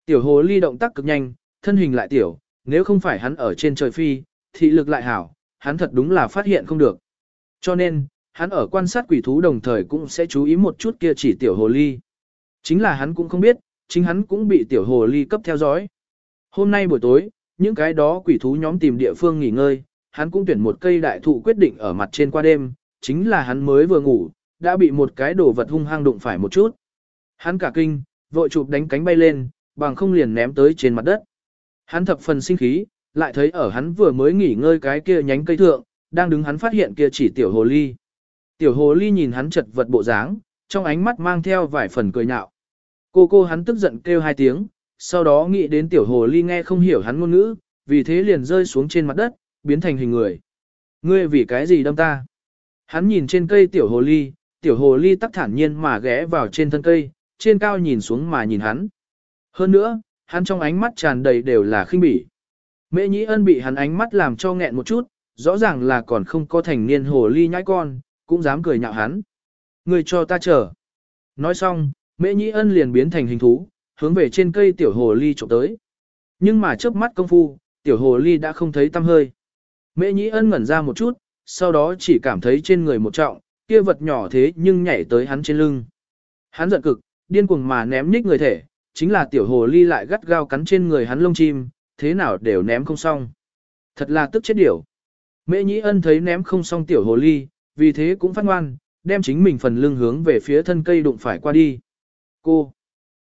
Speaker 1: Tiểu hồ ly động tác cực nhanh, thân hình lại tiểu, nếu không phải hắn ở trên trời phi, thị lực lại hảo, hắn thật đúng là phát hiện không được. Cho nên, hắn ở quan sát quỷ thú đồng thời cũng sẽ chú ý một chút kia chỉ tiểu hồ ly. Chính là hắn cũng không biết, chính hắn cũng bị tiểu hồ ly cấp theo dõi. Hôm nay buổi tối, những cái đó quỷ thú nhóm tìm địa phương nghỉ ngơi, hắn cũng tuyển một cây đại thụ quyết định ở mặt trên qua đêm, chính là hắn mới vừa ngủ, đã bị một cái đồ vật hung hăng đụng phải một chút. Hắn cả kinh, vội chụp đánh cánh bay lên, bằng không liền ném tới trên mặt đất. Hắn thập phần sinh khí, lại thấy ở hắn vừa mới nghỉ ngơi cái kia nhánh cây thượng, đang đứng hắn phát hiện kia chỉ tiểu hồ ly. Tiểu hồ ly nhìn hắn chật vật bộ dáng, trong ánh mắt mang theo vài phần cười nhạo. Cô cô hắn tức giận kêu hai tiếng, sau đó nghĩ đến tiểu hồ ly nghe không hiểu hắn ngôn ngữ, vì thế liền rơi xuống trên mặt đất, biến thành hình người. Ngươi vì cái gì đâm ta? Hắn nhìn trên cây tiểu hồ ly, tiểu hồ ly tắc thản nhiên mà ghé vào trên thân cây, trên cao nhìn xuống mà nhìn hắn. Hơn nữa, hắn trong ánh mắt tràn đầy đều là khinh bỉ. Mễ nhĩ ân bị hắn ánh mắt làm cho nghẹn một chút, rõ ràng là còn không có thành niên hồ ly nhãi con, cũng dám cười nhạo hắn. Người cho ta chờ. Nói xong, mễ nhĩ ân liền biến thành hình thú, hướng về trên cây tiểu hồ ly trộm tới. Nhưng mà chớp mắt công phu, tiểu hồ ly đã không thấy tăm hơi. Mễ nhĩ ân ngẩn ra một chút, sau đó chỉ cảm thấy trên người một trọng, kia vật nhỏ thế nhưng nhảy tới hắn trên lưng. Hắn giận cực, điên cuồng mà ném nhích người thể, chính là tiểu hồ ly lại gắt gao cắn trên người hắn lông chim, thế nào đều ném không xong. Thật là tức chết điểu. Mễ nhĩ ân thấy ném không xong tiểu hồ ly, vì thế cũng phát ngoan, đem chính mình phần lưng hướng về phía thân cây đụng phải qua đi. Cô!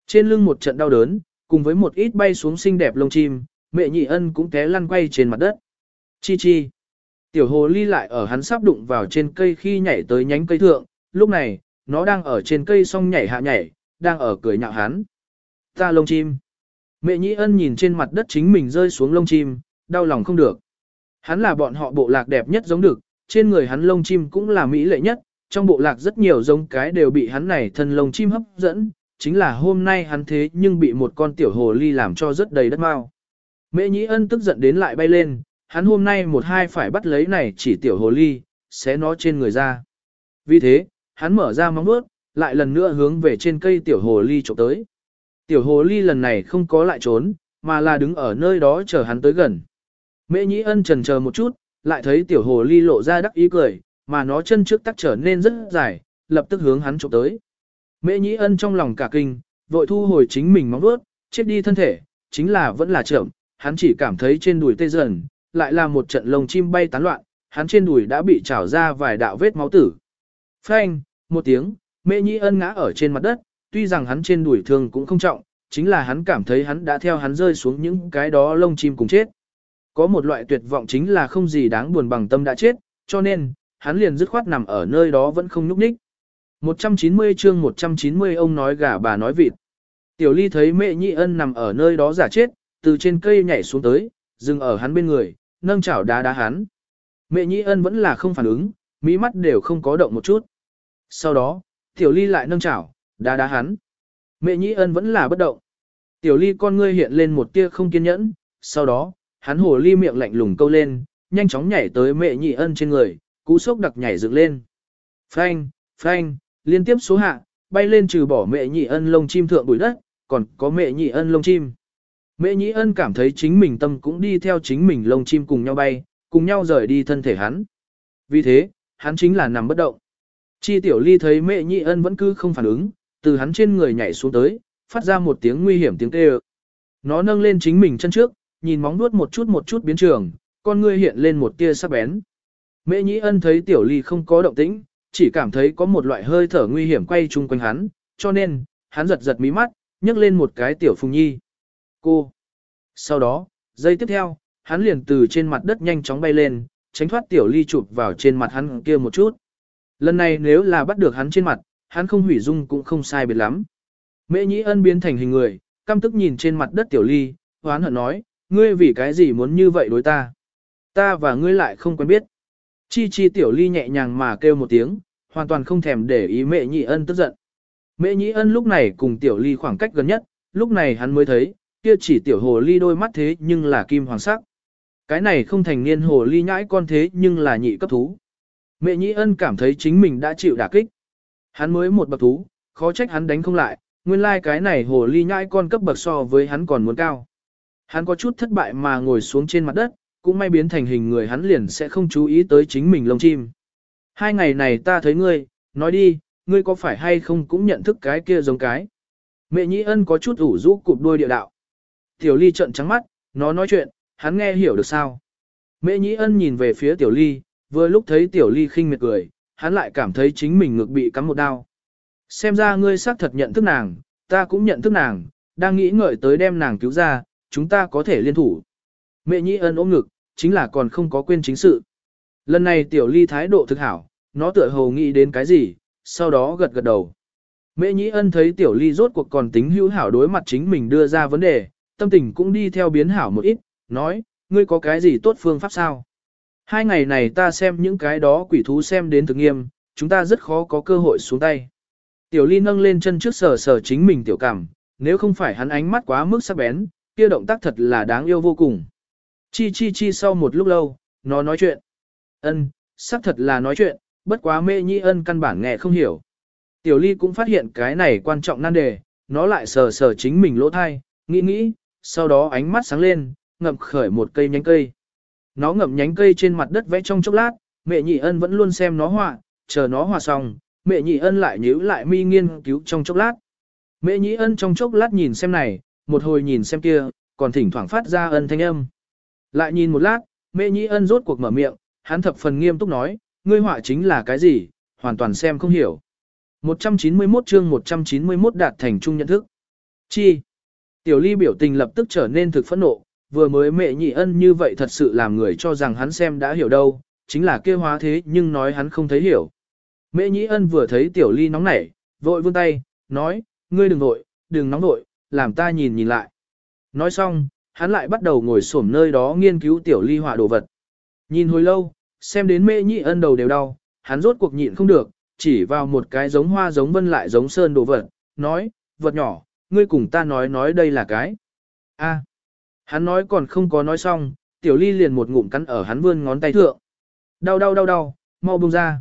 Speaker 1: Trên lưng một trận đau đớn, cùng với một ít bay xuống xinh đẹp lông chim, mẹ nhị ân cũng té lăn quay trên mặt đất. Chi chi! Tiểu hồ ly lại ở hắn sắp đụng vào trên cây khi nhảy tới nhánh cây thượng, lúc này, nó đang ở trên cây song nhảy hạ nhảy, đang ở cười nhạo hắn. Ta lông chim! Mẹ nhị ân nhìn trên mặt đất chính mình rơi xuống lông chim, đau lòng không được. Hắn là bọn họ bộ lạc đẹp nhất giống được, trên người hắn lông chim cũng là mỹ lệ nhất, trong bộ lạc rất nhiều giống cái đều bị hắn này thân lông chim hấp dẫn, chính là hôm nay hắn thế nhưng bị một con tiểu hồ ly làm cho rất đầy đất mau. Mễ nhĩ ân tức giận đến lại bay lên, hắn hôm nay một hai phải bắt lấy này chỉ tiểu hồ ly, xé nó trên người ra. Vì thế, hắn mở ra móng vuốt, lại lần nữa hướng về trên cây tiểu hồ ly chụp tới. Tiểu hồ ly lần này không có lại trốn, mà là đứng ở nơi đó chờ hắn tới gần. Mễ nhĩ ân trần chờ một chút, lại thấy tiểu hồ ly lộ ra đắc ý cười, mà nó chân trước tắc trở nên rất dài, lập tức hướng hắn chụp tới. Mễ nhĩ ân trong lòng cả kinh, vội thu hồi chính mình móng vuốt, chết đi thân thể, chính là vẫn là chậm, hắn chỉ cảm thấy trên đùi tê dần, lại là một trận lông chim bay tán loạn, hắn trên đùi đã bị trào ra vài đạo vết máu tử. Phanh, một tiếng, mễ nhĩ ân ngã ở trên mặt đất, tuy rằng hắn trên đùi thương cũng không trọng, chính là hắn cảm thấy hắn đã theo hắn rơi xuống những cái đó lông chim cùng chết. Có một loại tuyệt vọng chính là không gì đáng buồn bằng tâm đã chết, cho nên, hắn liền dứt khoát nằm ở nơi đó vẫn không nhúc nhích. 190 chương 190 ông nói gà bà nói vịt. Tiểu ly thấy mẹ nhị ân nằm ở nơi đó giả chết, từ trên cây nhảy xuống tới, dừng ở hắn bên người, nâng chảo đá đá hắn. Mẹ nhị ân vẫn là không phản ứng, mỹ mắt đều không có động một chút. Sau đó, tiểu ly lại nâng chảo, đá đá hắn. Mẹ nhị ân vẫn là bất động. Tiểu ly con ngươi hiện lên một tia không kiên nhẫn, sau đó, hắn hồ ly miệng lạnh lùng câu lên, nhanh chóng nhảy tới mẹ nhị ân trên người, cú sốc đặc nhảy dựng lên. Phanh, phanh, liên tiếp số hạ, bay lên trừ bỏ mẹ nhị ân lông chim thượng bụi đất, còn có mẹ nhị ân lông chim. Mẹ nhị ân cảm thấy chính mình tâm cũng đi theo chính mình lông chim cùng nhau bay, cùng nhau rời đi thân thể hắn. Vì thế, hắn chính là nằm bất động. Chi tiểu ly thấy mẹ nhị ân vẫn cứ không phản ứng, từ hắn trên người nhảy xuống tới, phát ra một tiếng nguy hiểm tiếng kêu. Nó nâng lên chính mình chân trước, nhìn móng nuốt một chút một chút biến trường, con ngươi hiện lên một tia sắc bén. mẹ nhị Ân thấy Tiểu Ly không có động tĩnh, chỉ cảm thấy có một loại hơi thở nguy hiểm quay chung quanh hắn, cho nên, hắn giật giật mí mắt, nhấc lên một cái Tiểu Phùng Nhi. Cô! Sau đó, giây tiếp theo, hắn liền từ trên mặt đất nhanh chóng bay lên, tránh thoát Tiểu Ly chụp vào trên mặt hắn kia một chút. Lần này nếu là bắt được hắn trên mặt, hắn không hủy dung cũng không sai biệt lắm. Mễ Nhĩ Ân biến thành hình người, căm tức nhìn trên mặt đất Tiểu Ly, hoán hận nói, ngươi vì cái gì muốn như vậy đối ta? Ta và ngươi lại không quen biết. Chi chi tiểu ly nhẹ nhàng mà kêu một tiếng, hoàn toàn không thèm để ý mẹ nhị ân tức giận. Mẹ nhị ân lúc này cùng tiểu ly khoảng cách gần nhất, lúc này hắn mới thấy, kia chỉ tiểu hồ ly đôi mắt thế nhưng là kim hoàng sắc. Cái này không thành niên hồ ly nhãi con thế nhưng là nhị cấp thú. Mẹ nhị ân cảm thấy chính mình đã chịu đả kích. Hắn mới một bậc thú, khó trách hắn đánh không lại, nguyên lai like cái này hồ ly nhãi con cấp bậc so với hắn còn muốn cao. Hắn có chút thất bại mà ngồi xuống trên mặt đất, cũng may biến thành hình người hắn liền sẽ không chú ý tới chính mình lông chim. Hai ngày này ta thấy ngươi, nói đi, ngươi có phải hay không cũng nhận thức cái kia giống cái. Mẹ nhĩ ân có chút ủ rũ cụp đôi địa đạo. Tiểu ly trợn trắng mắt, nó nói chuyện, hắn nghe hiểu được sao. Mẹ nhĩ ân nhìn về phía tiểu ly, vừa lúc thấy tiểu ly khinh miệt cười, hắn lại cảm thấy chính mình ngược bị cắm một đao. Xem ra ngươi xác thật nhận thức nàng, ta cũng nhận thức nàng, đang nghĩ ngợi tới đem nàng cứu ra, chúng ta có thể liên thủ. Mẹ nhĩ ân ôm ngực, chính là còn không có quên chính sự. Lần này tiểu ly thái độ thực hảo, nó tựa hồ nghĩ đến cái gì, sau đó gật gật đầu. Mễ nhĩ ân thấy tiểu ly rốt cuộc còn tính hữu hảo đối mặt chính mình đưa ra vấn đề, tâm tình cũng đi theo biến hảo một ít, nói, ngươi có cái gì tốt phương pháp sao? Hai ngày này ta xem những cái đó quỷ thú xem đến thực nghiêm, chúng ta rất khó có cơ hội xuống tay. Tiểu ly nâng lên chân trước sờ sờ chính mình tiểu cảm, nếu không phải hắn ánh mắt quá mức sắc bén, kia động tác thật là đáng yêu vô cùng. Chi chi chi sau một lúc lâu, nó nói chuyện. Ân, xác thật là nói chuyện, bất quá mê nhi ân căn bản nghe không hiểu. Tiểu ly cũng phát hiện cái này quan trọng nan đề, nó lại sờ sờ chính mình lỗ thai, nghĩ nghĩ, sau đó ánh mắt sáng lên, ngậm khởi một cây nhánh cây. Nó ngậm nhánh cây trên mặt đất vẽ trong chốc lát, mẹ nhị ân vẫn luôn xem nó họa, chờ nó hòa xong, mẹ nhị ân lại nhíu lại mi nghiên cứu trong chốc lát. Mẹ nhị ân trong chốc lát nhìn xem này, một hồi nhìn xem kia, còn thỉnh thoảng phát ra ân thanh âm. Lại nhìn một lát, mẹ nhị ân rốt cuộc mở miệng, hắn thập phần nghiêm túc nói, ngươi họa chính là cái gì, hoàn toàn xem không hiểu. 191 chương 191 đạt thành chung nhận thức. Chi? Tiểu ly biểu tình lập tức trở nên thực phẫn nộ, vừa mới mẹ nhị ân như vậy thật sự làm người cho rằng hắn xem đã hiểu đâu, chính là kêu hóa thế nhưng nói hắn không thấy hiểu. Mẹ nhị ân vừa thấy tiểu ly nóng nảy, vội vươn tay, nói, ngươi đừng vội, đừng nóng vội, làm ta nhìn nhìn lại. Nói xong, hắn lại bắt đầu ngồi xổm nơi đó nghiên cứu tiểu ly họa đồ vật. Nhìn hồi lâu, xem đến mẹ nhị ân đầu đều đau, hắn rốt cuộc nhịn không được, chỉ vào một cái giống hoa giống vân lại giống sơn đồ vật, nói, vật nhỏ, ngươi cùng ta nói nói đây là cái. a hắn nói còn không có nói xong, tiểu ly liền một ngụm cắn ở hắn vươn ngón tay thượng. Đau đau đau đau, mau buông ra.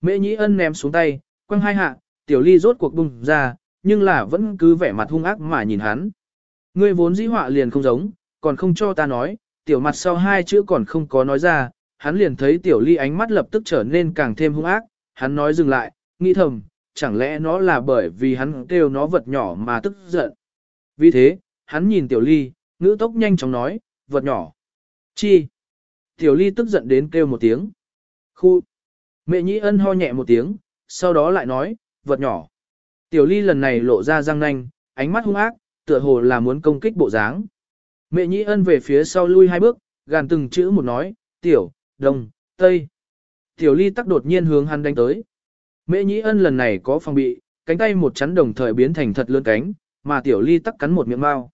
Speaker 1: Mẹ nhĩ ân ném xuống tay, quăng hai hạ, tiểu ly rốt cuộc buông ra, nhưng là vẫn cứ vẻ mặt hung ác mà nhìn hắn. Ngươi vốn dĩ họa liền không giống, còn không cho ta nói, tiểu mặt sau hai chữ còn không có nói ra, hắn liền thấy tiểu ly ánh mắt lập tức trở nên càng thêm hung ác, hắn nói dừng lại, nghĩ thầm, chẳng lẽ nó là bởi vì hắn kêu nó vật nhỏ mà tức giận. Vì thế, hắn nhìn tiểu ly, ngữ tốc nhanh chóng nói, vật nhỏ. Chi? Tiểu ly tức giận đến kêu một tiếng. Khu. Mẹ nhĩ ân ho nhẹ một tiếng, sau đó lại nói, vật nhỏ. Tiểu ly lần này lộ ra răng nanh, ánh mắt hung ác, tựa hồ là muốn công kích bộ dáng. Mẹ nhĩ ân về phía sau lui hai bước, gàn từng chữ một nói, tiểu, đông, tây. Tiểu ly tắc đột nhiên hướng hắn đánh tới. Mẹ nhĩ ân lần này có phòng bị, cánh tay một chắn đồng thời biến thành thật lớn cánh, mà tiểu ly tắc cắn một miệng mau.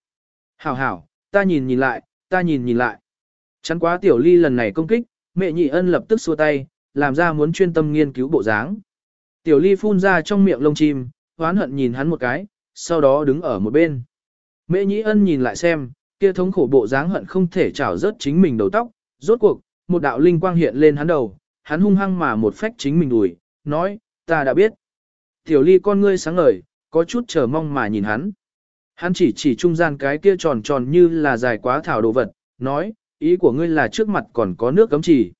Speaker 1: Hảo hảo, ta nhìn nhìn lại, ta nhìn nhìn lại. Chắn quá tiểu ly lần này công kích, mẹ nhị ân lập tức xua tay, làm ra muốn chuyên tâm nghiên cứu bộ dáng. Tiểu ly phun ra trong miệng lông chim, hoán hận nhìn hắn một cái, sau đó đứng ở một bên. Mễ Nhĩ ân nhìn lại xem, kia thống khổ bộ dáng hận không thể trảo rớt chính mình đầu tóc, rốt cuộc, một đạo linh quang hiện lên hắn đầu, hắn hung hăng mà một phách chính mình đùi, nói, ta đã biết. Tiểu ly con ngươi sáng ngời, có chút chờ mong mà nhìn hắn. Hắn chỉ chỉ trung gian cái kia tròn tròn như là dài quá thảo đồ vật, nói, ý của ngươi là trước mặt còn có nước cấm chỉ.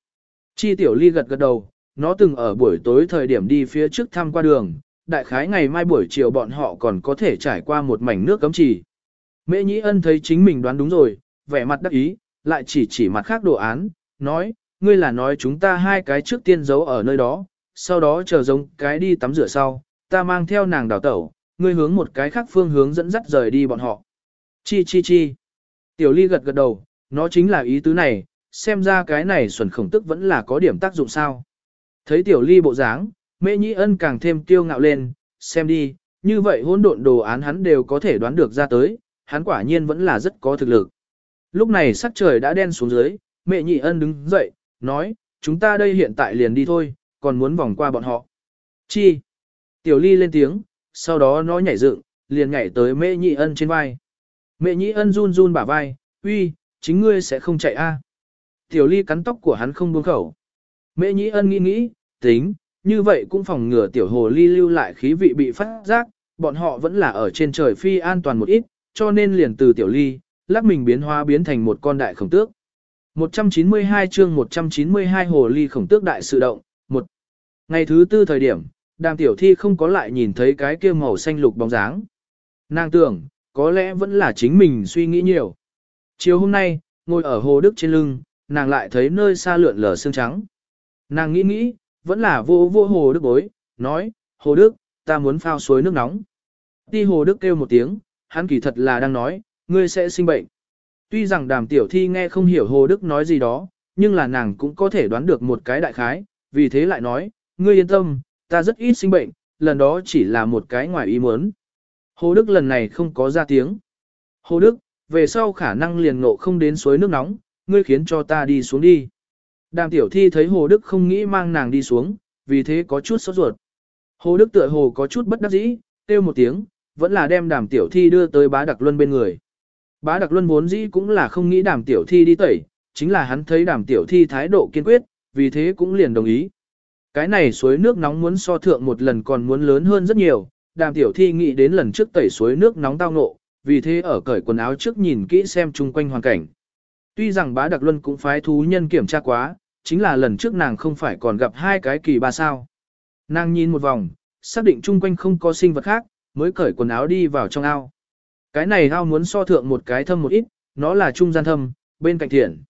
Speaker 1: Chi tiểu ly gật gật đầu, nó từng ở buổi tối thời điểm đi phía trước thăm qua đường, đại khái ngày mai buổi chiều bọn họ còn có thể trải qua một mảnh nước cấm chỉ. Mễ Nhĩ Ân thấy chính mình đoán đúng rồi, vẻ mặt đắc ý, lại chỉ chỉ mặt khác đồ án, nói, ngươi là nói chúng ta hai cái trước tiên giấu ở nơi đó, sau đó chờ giống cái đi tắm rửa sau, ta mang theo nàng đào tẩu, ngươi hướng một cái khác phương hướng dẫn dắt rời đi bọn họ. Chi chi chi. Tiểu ly gật gật đầu, nó chính là ý tứ này, xem ra cái này xuẩn khổng tức vẫn là có điểm tác dụng sao. Thấy tiểu ly bộ dáng, mễ nhĩ ân càng thêm kiêu ngạo lên, xem đi, như vậy hỗn độn đồ án hắn đều có thể đoán được ra tới, hắn quả nhiên vẫn là rất có thực lực. Lúc này sắc trời đã đen xuống dưới, mẹ nhị ân đứng dậy, nói, chúng ta đây hiện tại liền đi thôi, còn muốn vòng qua bọn họ. Chi? Tiểu ly lên tiếng, sau đó nó nhảy dựng, liền nhảy tới mẹ nhị ân trên vai. Mẹ nhị ân run run bả vai, uy, chính ngươi sẽ không chạy a? Tiểu ly cắn tóc của hắn không buông khẩu. Mẹ nhị ân nghĩ nghĩ, tính, như vậy cũng phòng ngừa tiểu hồ ly lưu lại khí vị bị phát giác, bọn họ vẫn là ở trên trời phi an toàn một ít, cho nên liền từ tiểu ly, lắc mình biến hóa biến thành một con đại khổng tước. 192 chương 192 hồ ly khổng tước đại sự động, một Ngày thứ tư thời điểm, đàm tiểu thi không có lại nhìn thấy cái kia màu xanh lục bóng dáng. Nàng tưởng, có lẽ vẫn là chính mình suy nghĩ nhiều. Chiều hôm nay, ngồi ở hồ đức trên lưng, nàng lại thấy nơi xa lượn lờ xương trắng. Nàng nghĩ nghĩ, vẫn là vô vô hồ đức bối, nói, hồ đức, ta muốn phao suối nước nóng. Ti hồ đức kêu một tiếng, hắn kỳ thật là đang nói, ngươi sẽ sinh bệnh. Tuy rằng đàm tiểu thi nghe không hiểu Hồ Đức nói gì đó, nhưng là nàng cũng có thể đoán được một cái đại khái, vì thế lại nói, ngươi yên tâm, ta rất ít sinh bệnh, lần đó chỉ là một cái ngoài ý muốn. Hồ Đức lần này không có ra tiếng. Hồ Đức, về sau khả năng liền ngộ không đến suối nước nóng, ngươi khiến cho ta đi xuống đi. Đàm tiểu thi thấy Hồ Đức không nghĩ mang nàng đi xuống, vì thế có chút sốt ruột. Hồ Đức tựa hồ có chút bất đắc dĩ, kêu một tiếng, vẫn là đem đàm tiểu thi đưa tới bá đặc luân bên người. Bá đặc luân vốn dĩ cũng là không nghĩ đàm tiểu thi đi tẩy, chính là hắn thấy đàm tiểu thi thái độ kiên quyết, vì thế cũng liền đồng ý. Cái này suối nước nóng muốn so thượng một lần còn muốn lớn hơn rất nhiều, đàm tiểu thi nghĩ đến lần trước tẩy suối nước nóng tao ngộ, vì thế ở cởi quần áo trước nhìn kỹ xem chung quanh hoàn cảnh. Tuy rằng bá đặc luân cũng phái thú nhân kiểm tra quá, chính là lần trước nàng không phải còn gặp hai cái kỳ ba sao. Nàng nhìn một vòng, xác định chung quanh không có sinh vật khác, mới cởi quần áo đi vào trong ao. Cái này ao muốn so thượng một cái thâm một ít, nó là trung gian thâm, bên cạnh thiện.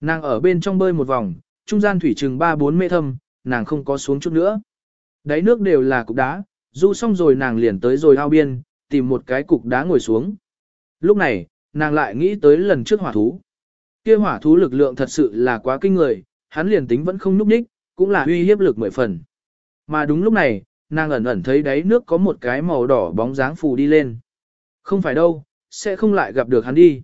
Speaker 1: Nàng ở bên trong bơi một vòng, trung gian thủy chừng 3-4 mê thâm, nàng không có xuống chút nữa. Đáy nước đều là cục đá, du xong rồi nàng liền tới rồi ao biên, tìm một cái cục đá ngồi xuống. Lúc này, nàng lại nghĩ tới lần trước hỏa thú. Kia hỏa thú lực lượng thật sự là quá kinh người, hắn liền tính vẫn không núp đích, cũng là uy hiếp lực mười phần. Mà đúng lúc này, nàng ẩn ẩn thấy đáy nước có một cái màu đỏ bóng dáng phù đi lên. Không phải đâu, sẽ không lại gặp được hắn đi.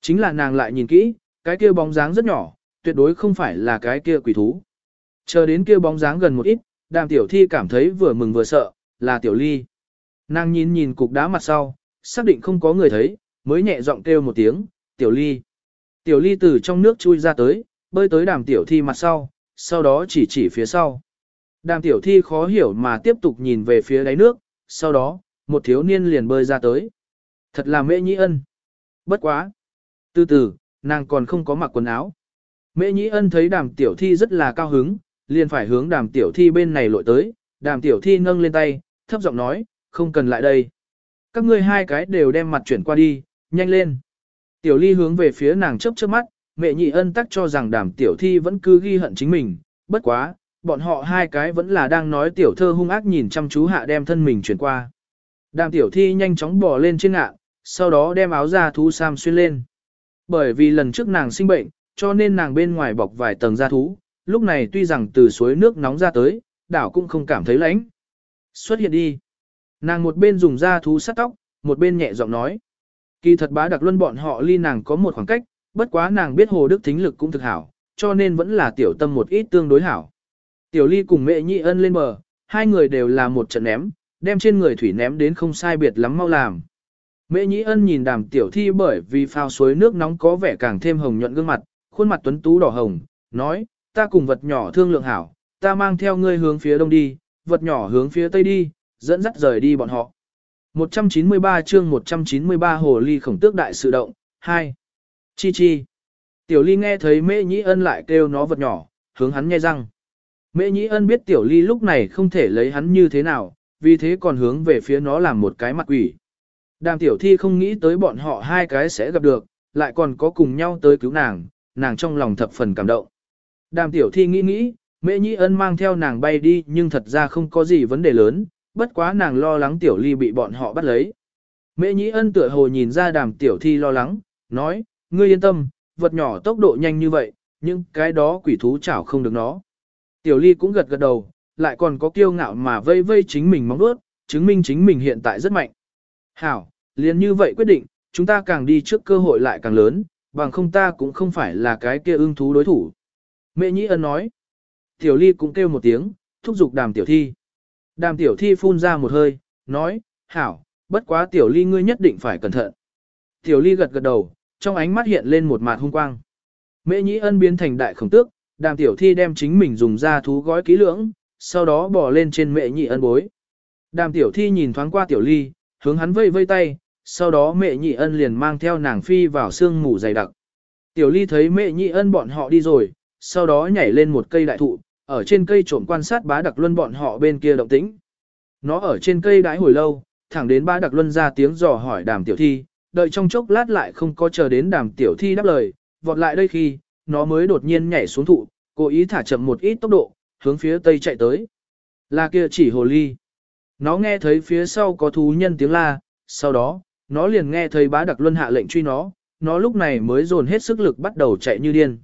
Speaker 1: Chính là nàng lại nhìn kỹ, cái kia bóng dáng rất nhỏ, tuyệt đối không phải là cái kia quỷ thú. Chờ đến kia bóng dáng gần một ít, đàm tiểu thi cảm thấy vừa mừng vừa sợ, là tiểu ly. Nàng nhìn nhìn cục đá mặt sau, xác định không có người thấy, mới nhẹ giọng kêu một tiếng, tiểu ly. Tiểu ly từ trong nước chui ra tới, bơi tới đàm tiểu thi mặt sau, sau đó chỉ chỉ phía sau. Đàm tiểu thi khó hiểu mà tiếp tục nhìn về phía đáy nước, sau đó, một thiếu niên liền bơi ra tới. Thật là mễ nhĩ ân. Bất quá. Từ từ, nàng còn không có mặc quần áo. Mễ nhĩ ân thấy đàm tiểu thi rất là cao hứng, liền phải hướng đàm tiểu thi bên này lội tới. Đàm tiểu thi nâng lên tay, thấp giọng nói, không cần lại đây. Các ngươi hai cái đều đem mặt chuyển qua đi, nhanh lên. Tiểu ly hướng về phía nàng chớp chớp mắt, mẹ nhị ân tắc cho rằng đàm tiểu thi vẫn cứ ghi hận chính mình, bất quá, bọn họ hai cái vẫn là đang nói tiểu thơ hung ác nhìn chăm chú hạ đem thân mình chuyển qua. Đàm tiểu thi nhanh chóng bò lên trên ngạ, sau đó đem áo da thú sam xuyên lên. Bởi vì lần trước nàng sinh bệnh, cho nên nàng bên ngoài bọc vài tầng da thú, lúc này tuy rằng từ suối nước nóng ra tới, đảo cũng không cảm thấy lạnh. Xuất hiện đi. Nàng một bên dùng da thú sắt tóc, một bên nhẹ giọng nói. Kỳ thật bá đặc luân bọn họ ly nàng có một khoảng cách, bất quá nàng biết hồ đức thính lực cũng thực hảo, cho nên vẫn là tiểu tâm một ít tương đối hảo. Tiểu ly cùng mẹ nhị ân lên bờ, hai người đều là một trận ném, đem trên người thủy ném đến không sai biệt lắm mau làm. Mẹ nhị ân nhìn đàm tiểu thi bởi vì phao suối nước nóng có vẻ càng thêm hồng nhuận gương mặt, khuôn mặt tuấn tú đỏ hồng, nói, ta cùng vật nhỏ thương lượng hảo, ta mang theo ngươi hướng phía đông đi, vật nhỏ hướng phía tây đi, dẫn dắt rời đi bọn họ. 193 chương 193 Hồ Ly khổng tước đại sự động, 2. Chi chi. Tiểu Ly nghe thấy Mễ Nhĩ Ân lại kêu nó vật nhỏ, hướng hắn nghe răng. Mễ Nhĩ Ân biết Tiểu Ly lúc này không thể lấy hắn như thế nào, vì thế còn hướng về phía nó làm một cái mặt quỷ. Đàm Tiểu Thi không nghĩ tới bọn họ hai cái sẽ gặp được, lại còn có cùng nhau tới cứu nàng, nàng trong lòng thập phần cảm động. Đàm Tiểu Thi nghĩ nghĩ, Mễ Nhĩ Ân mang theo nàng bay đi nhưng thật ra không có gì vấn đề lớn, bất quá nàng lo lắng tiểu ly bị bọn họ bắt lấy. Mễ nhĩ ân tựa hồ nhìn ra đàm tiểu thi lo lắng, nói, ngươi yên tâm, vật nhỏ tốc độ nhanh như vậy, nhưng cái đó quỷ thú chảo không được nó. Tiểu ly cũng gật gật đầu, lại còn có kiêu ngạo mà vây vây chính mình mong đuốt, chứng minh chính mình hiện tại rất mạnh. Hảo, liền như vậy quyết định, chúng ta càng đi trước cơ hội lại càng lớn, bằng không ta cũng không phải là cái kia ưng thú đối thủ. Mẹ nhĩ ân nói. Tiểu ly cũng kêu một tiếng, thúc giục đàm tiểu thi. Đàm tiểu thi phun ra một hơi, nói, hảo, bất quá tiểu ly ngươi nhất định phải cẩn thận. Tiểu ly gật gật đầu, trong ánh mắt hiện lên một mạt hung quang. Mễ nhĩ ân biến thành đại khổng tước, đàm tiểu thi đem chính mình dùng ra thú gói kỹ lưỡng, sau đó bỏ lên trên mẹ nhị ân bối. Đàm tiểu thi nhìn thoáng qua tiểu ly, hướng hắn vây vây tay, sau đó mẹ nhị ân liền mang theo nàng phi vào sương mù dày đặc. Tiểu ly thấy mẹ nhị ân bọn họ đi rồi, sau đó nhảy lên một cây đại thụ, ở trên cây trộm quan sát bá đặc luân bọn họ bên kia động tĩnh. Nó ở trên cây đái hồi lâu, thẳng đến bá đặc luân ra tiếng dò hỏi đàm tiểu thi, đợi trong chốc lát lại không có chờ đến đàm tiểu thi đáp lời, vọt lại đây khi, nó mới đột nhiên nhảy xuống thụ, cố ý thả chậm một ít tốc độ, hướng phía tây chạy tới. Là kia chỉ hồ ly. Nó nghe thấy phía sau có thú nhân tiếng la, sau đó, nó liền nghe thấy bá đặc luân hạ lệnh truy nó, nó lúc này mới dồn hết sức lực bắt đầu chạy như điên.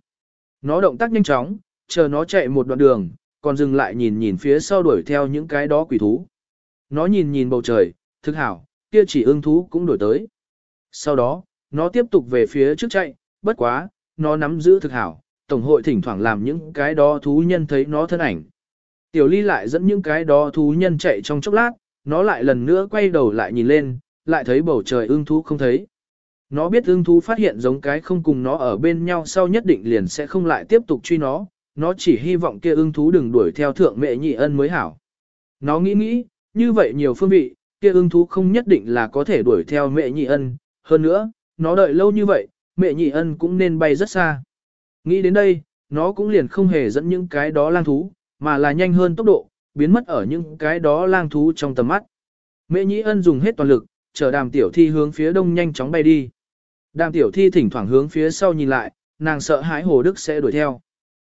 Speaker 1: Nó động tác nhanh chóng, chờ nó chạy một đoạn đường, còn dừng lại nhìn nhìn phía sau đuổi theo những cái đó quỷ thú. Nó nhìn nhìn bầu trời, thực hảo, kia chỉ ưng thú cũng đuổi tới. Sau đó, nó tiếp tục về phía trước chạy, bất quá, nó nắm giữ thực hảo, tổng hội thỉnh thoảng làm những cái đó thú nhân thấy nó thân ảnh. Tiểu ly lại dẫn những cái đó thú nhân chạy trong chốc lát, nó lại lần nữa quay đầu lại nhìn lên, lại thấy bầu trời ưng thú không thấy. Nó biết ưng thú phát hiện giống cái không cùng nó ở bên nhau sau nhất định liền sẽ không lại tiếp tục truy nó, nó chỉ hy vọng kia ưng thú đừng đuổi theo thượng mẹ nhị ân mới hảo. Nó nghĩ nghĩ, như vậy nhiều phương vị, kia ưng thú không nhất định là có thể đuổi theo mẹ nhị ân, hơn nữa, nó đợi lâu như vậy, mẹ nhị ân cũng nên bay rất xa. Nghĩ đến đây, nó cũng liền không hề dẫn những cái đó lang thú, mà là nhanh hơn tốc độ, biến mất ở những cái đó lang thú trong tầm mắt. Mẹ nhị ân dùng hết toàn lực, chờ đàm tiểu thi hướng phía đông nhanh chóng bay đi. Đàm tiểu thi thỉnh thoảng hướng phía sau nhìn lại, nàng sợ hãi Hồ Đức sẽ đuổi theo.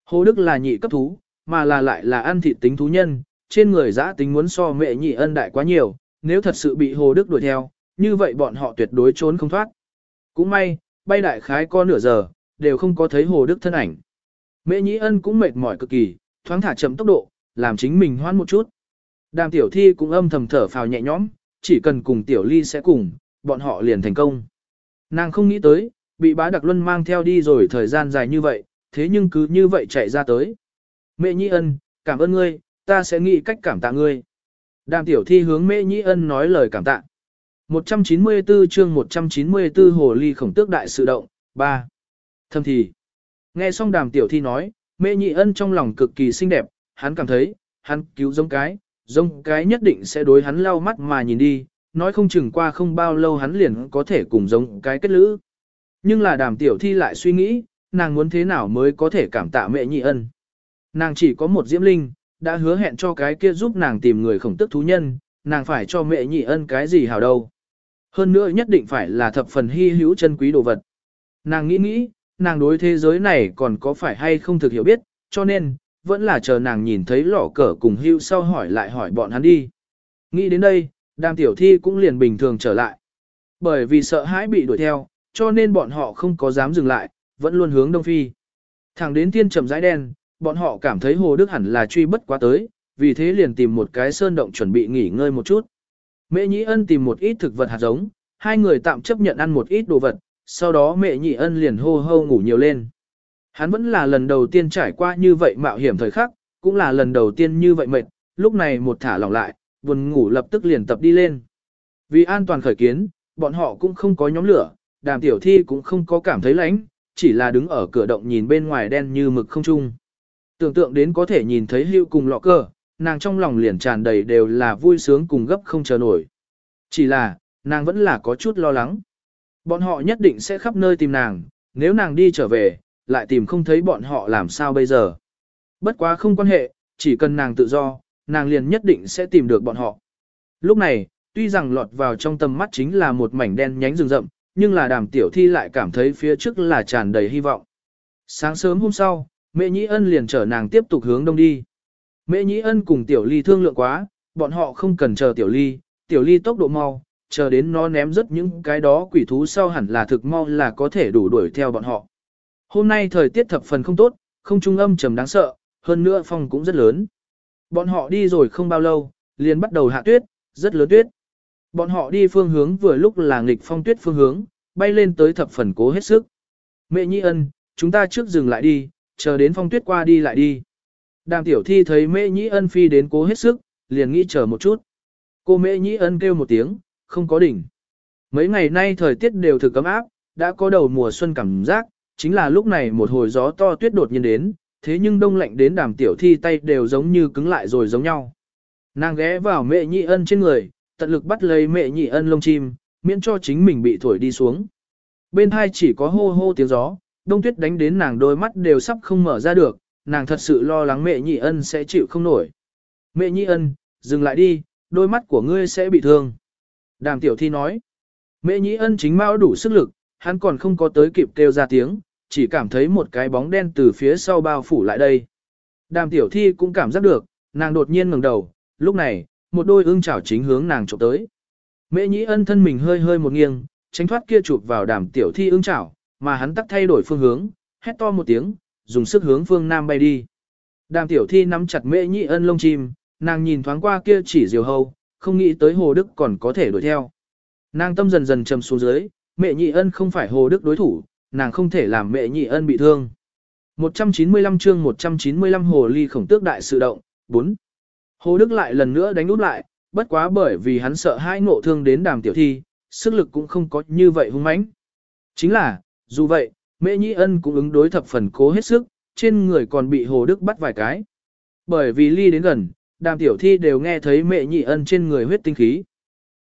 Speaker 1: Hồ Đức là nhị cấp thú, mà là lại là ăn thịt tính thú nhân, trên người giã tính muốn so mẹ nhị ân đại quá nhiều, nếu thật sự bị Hồ Đức đuổi theo, như vậy bọn họ tuyệt đối trốn không thoát. Cũng may, bay đại khái có nửa giờ, đều không có thấy Hồ Đức thân ảnh. Mẹ nhị ân cũng mệt mỏi cực kỳ, thoáng thả chậm tốc độ, làm chính mình hoan một chút. Đàm tiểu thi cũng âm thầm thở phào nhẹ nhõm, chỉ cần cùng tiểu ly sẽ cùng, bọn họ liền thành công. Nàng không nghĩ tới, bị bá đặc luân mang theo đi rồi thời gian dài như vậy, thế nhưng cứ như vậy chạy ra tới. Mẹ Nhĩ Ân, cảm ơn ngươi, ta sẽ nghĩ cách cảm tạ ngươi. Đàm tiểu thi hướng Mẹ Nhĩ Ân nói lời cảm tạ. 194 chương 194 Hồ Ly khổng tước đại sự động, 3. Thâm thì. Nghe xong đàm tiểu thi nói, Mẹ nhị Ân trong lòng cực kỳ xinh đẹp, hắn cảm thấy, hắn cứu giống cái, giống cái nhất định sẽ đối hắn lau mắt mà nhìn đi, nói không chừng qua không bao lâu hắn liền có thể cùng giống cái kết lữ. Nhưng là đàm tiểu thi lại suy nghĩ, nàng muốn thế nào mới có thể cảm tạ mẹ nhị ân. Nàng chỉ có một diễm linh, đã hứa hẹn cho cái kia giúp nàng tìm người khổng tức thú nhân, nàng phải cho mẹ nhị ân cái gì hảo đâu. Hơn nữa nhất định phải là thập phần hy hữu chân quý đồ vật. Nàng nghĩ nghĩ, nàng đối thế giới này còn có phải hay không thực hiểu biết, cho nên, vẫn là chờ nàng nhìn thấy lỏ cờ cùng hưu sau hỏi lại hỏi bọn hắn đi. Nghĩ đến đây, đàm tiểu thi cũng liền bình thường trở lại. Bởi vì sợ hãi bị đuổi theo, cho nên bọn họ không có dám dừng lại, vẫn luôn hướng đông phi. Thẳng đến thiên trầm rãi đen, bọn họ cảm thấy Hồ Đức hẳn là truy bất quá tới, vì thế liền tìm một cái sơn động chuẩn bị nghỉ ngơi một chút. Mẹ Nhĩ Ân tìm một ít thực vật hạt giống, hai người tạm chấp nhận ăn một ít đồ vật, sau đó mẹ Nhĩ Ân liền hô hô ngủ nhiều lên. Hắn vẫn là lần đầu tiên trải qua như vậy mạo hiểm thời khắc, cũng là lần đầu tiên như vậy mệt, lúc này một thả lỏng lại, buồn ngủ lập tức liền tập đi lên. Vì an toàn khởi kiến, bọn họ cũng không có nhóm lửa, đàm tiểu thi cũng không có cảm thấy lạnh, chỉ là đứng ở cửa động nhìn bên ngoài đen như mực không trung. Tưởng tượng đến có thể nhìn thấy hưu cùng lọ cờ nàng trong lòng liền tràn đầy đều là vui sướng cùng gấp không chờ nổi. Chỉ là, nàng vẫn là có chút lo lắng. Bọn họ nhất định sẽ khắp nơi tìm nàng, nếu nàng đi trở về, lại tìm không thấy bọn họ làm sao bây giờ. Bất quá không quan hệ, chỉ cần nàng tự do, nàng liền nhất định sẽ tìm được bọn họ. Lúc này, tuy rằng lọt vào trong tầm mắt chính là một mảnh đen nhánh rừng rậm, nhưng là đàm tiểu thi lại cảm thấy phía trước là tràn đầy hy vọng. Sáng sớm hôm sau, mẹ nhĩ ân liền chở nàng tiếp tục hướng đông đi. Mễ nhĩ ân cùng tiểu ly thương lượng quá, bọn họ không cần chờ tiểu ly, tiểu ly tốc độ mau, chờ đến nó ném rất những cái đó quỷ thú sau hẳn là thực mau là có thể đủ đuổi theo bọn họ. Hôm nay thời tiết thập phần không tốt, không trung âm trầm đáng sợ, hơn nữa phong cũng rất lớn. Bọn họ đi rồi không bao lâu, liền bắt đầu hạ tuyết, rất lớn tuyết. Bọn họ đi phương hướng vừa lúc là nghịch phong tuyết phương hướng, bay lên tới thập phần cố hết sức. Mẹ Nhi Ân, chúng ta trước dừng lại đi, chờ đến phong tuyết qua đi lại đi. Đàm tiểu thi thấy mẹ Nhĩ Ân phi đến cố hết sức, liền nghĩ chờ một chút. Cô mẹ Nhĩ Ân kêu một tiếng, không có đỉnh. Mấy ngày nay thời tiết đều thực cấm áp, đã có đầu mùa xuân cảm giác, chính là lúc này một hồi gió to tuyết đột nhiên đến, thế nhưng đông lạnh đến đàm tiểu thi tay đều giống như cứng lại rồi giống nhau. Nàng ghé vào mẹ nhị ân trên người, tận lực bắt lấy mẹ nhị ân lông chim, miễn cho chính mình bị thổi đi xuống. Bên hai chỉ có hô hô tiếng gió, đông tuyết đánh đến nàng đôi mắt đều sắp không mở ra được, nàng thật sự lo lắng mẹ nhị ân sẽ chịu không nổi. Mẹ nhị ân, dừng lại đi, đôi mắt của ngươi sẽ bị thương. Đàm tiểu thi nói, mẹ nhị ân chính mao đủ sức lực, hắn còn không có tới kịp kêu ra tiếng, chỉ cảm thấy một cái bóng đen từ phía sau bao phủ lại đây. Đàm tiểu thi cũng cảm giác được, nàng đột nhiên ngẩng đầu, lúc này, một đôi ưng chảo chính hướng nàng chụp tới. mẹ nhị ân thân mình hơi hơi một nghiêng, tránh thoát kia chụp vào đàm tiểu thi ưng chảo, mà hắn tắt thay đổi phương hướng, hét to một tiếng, dùng sức hướng phương nam bay đi. Đàm tiểu thi nắm chặt mễ Nhị ân lông chim, nàng nhìn thoáng qua kia chỉ diều hâu, không nghĩ tới hồ đức còn có thể đuổi theo. Nàng tâm dần dần trầm xuống dưới, mẹ nhị ân không phải hồ đức đối thủ, nàng không thể làm mẹ nhị ân bị thương. 195 chương 195 hồ ly khổng tước đại sự động, 4. Hồ Đức lại lần nữa đánh úp lại, bất quá bởi vì hắn sợ hai ngộ thương đến đàm tiểu thi, sức lực cũng không có như vậy hung mãnh. Chính là, dù vậy, mẹ nhị ân cũng ứng đối thập phần cố hết sức, trên người còn bị Hồ Đức bắt vài cái. Bởi vì ly đến gần, đàm tiểu thi đều nghe thấy mẹ nhị ân trên người huyết tinh khí.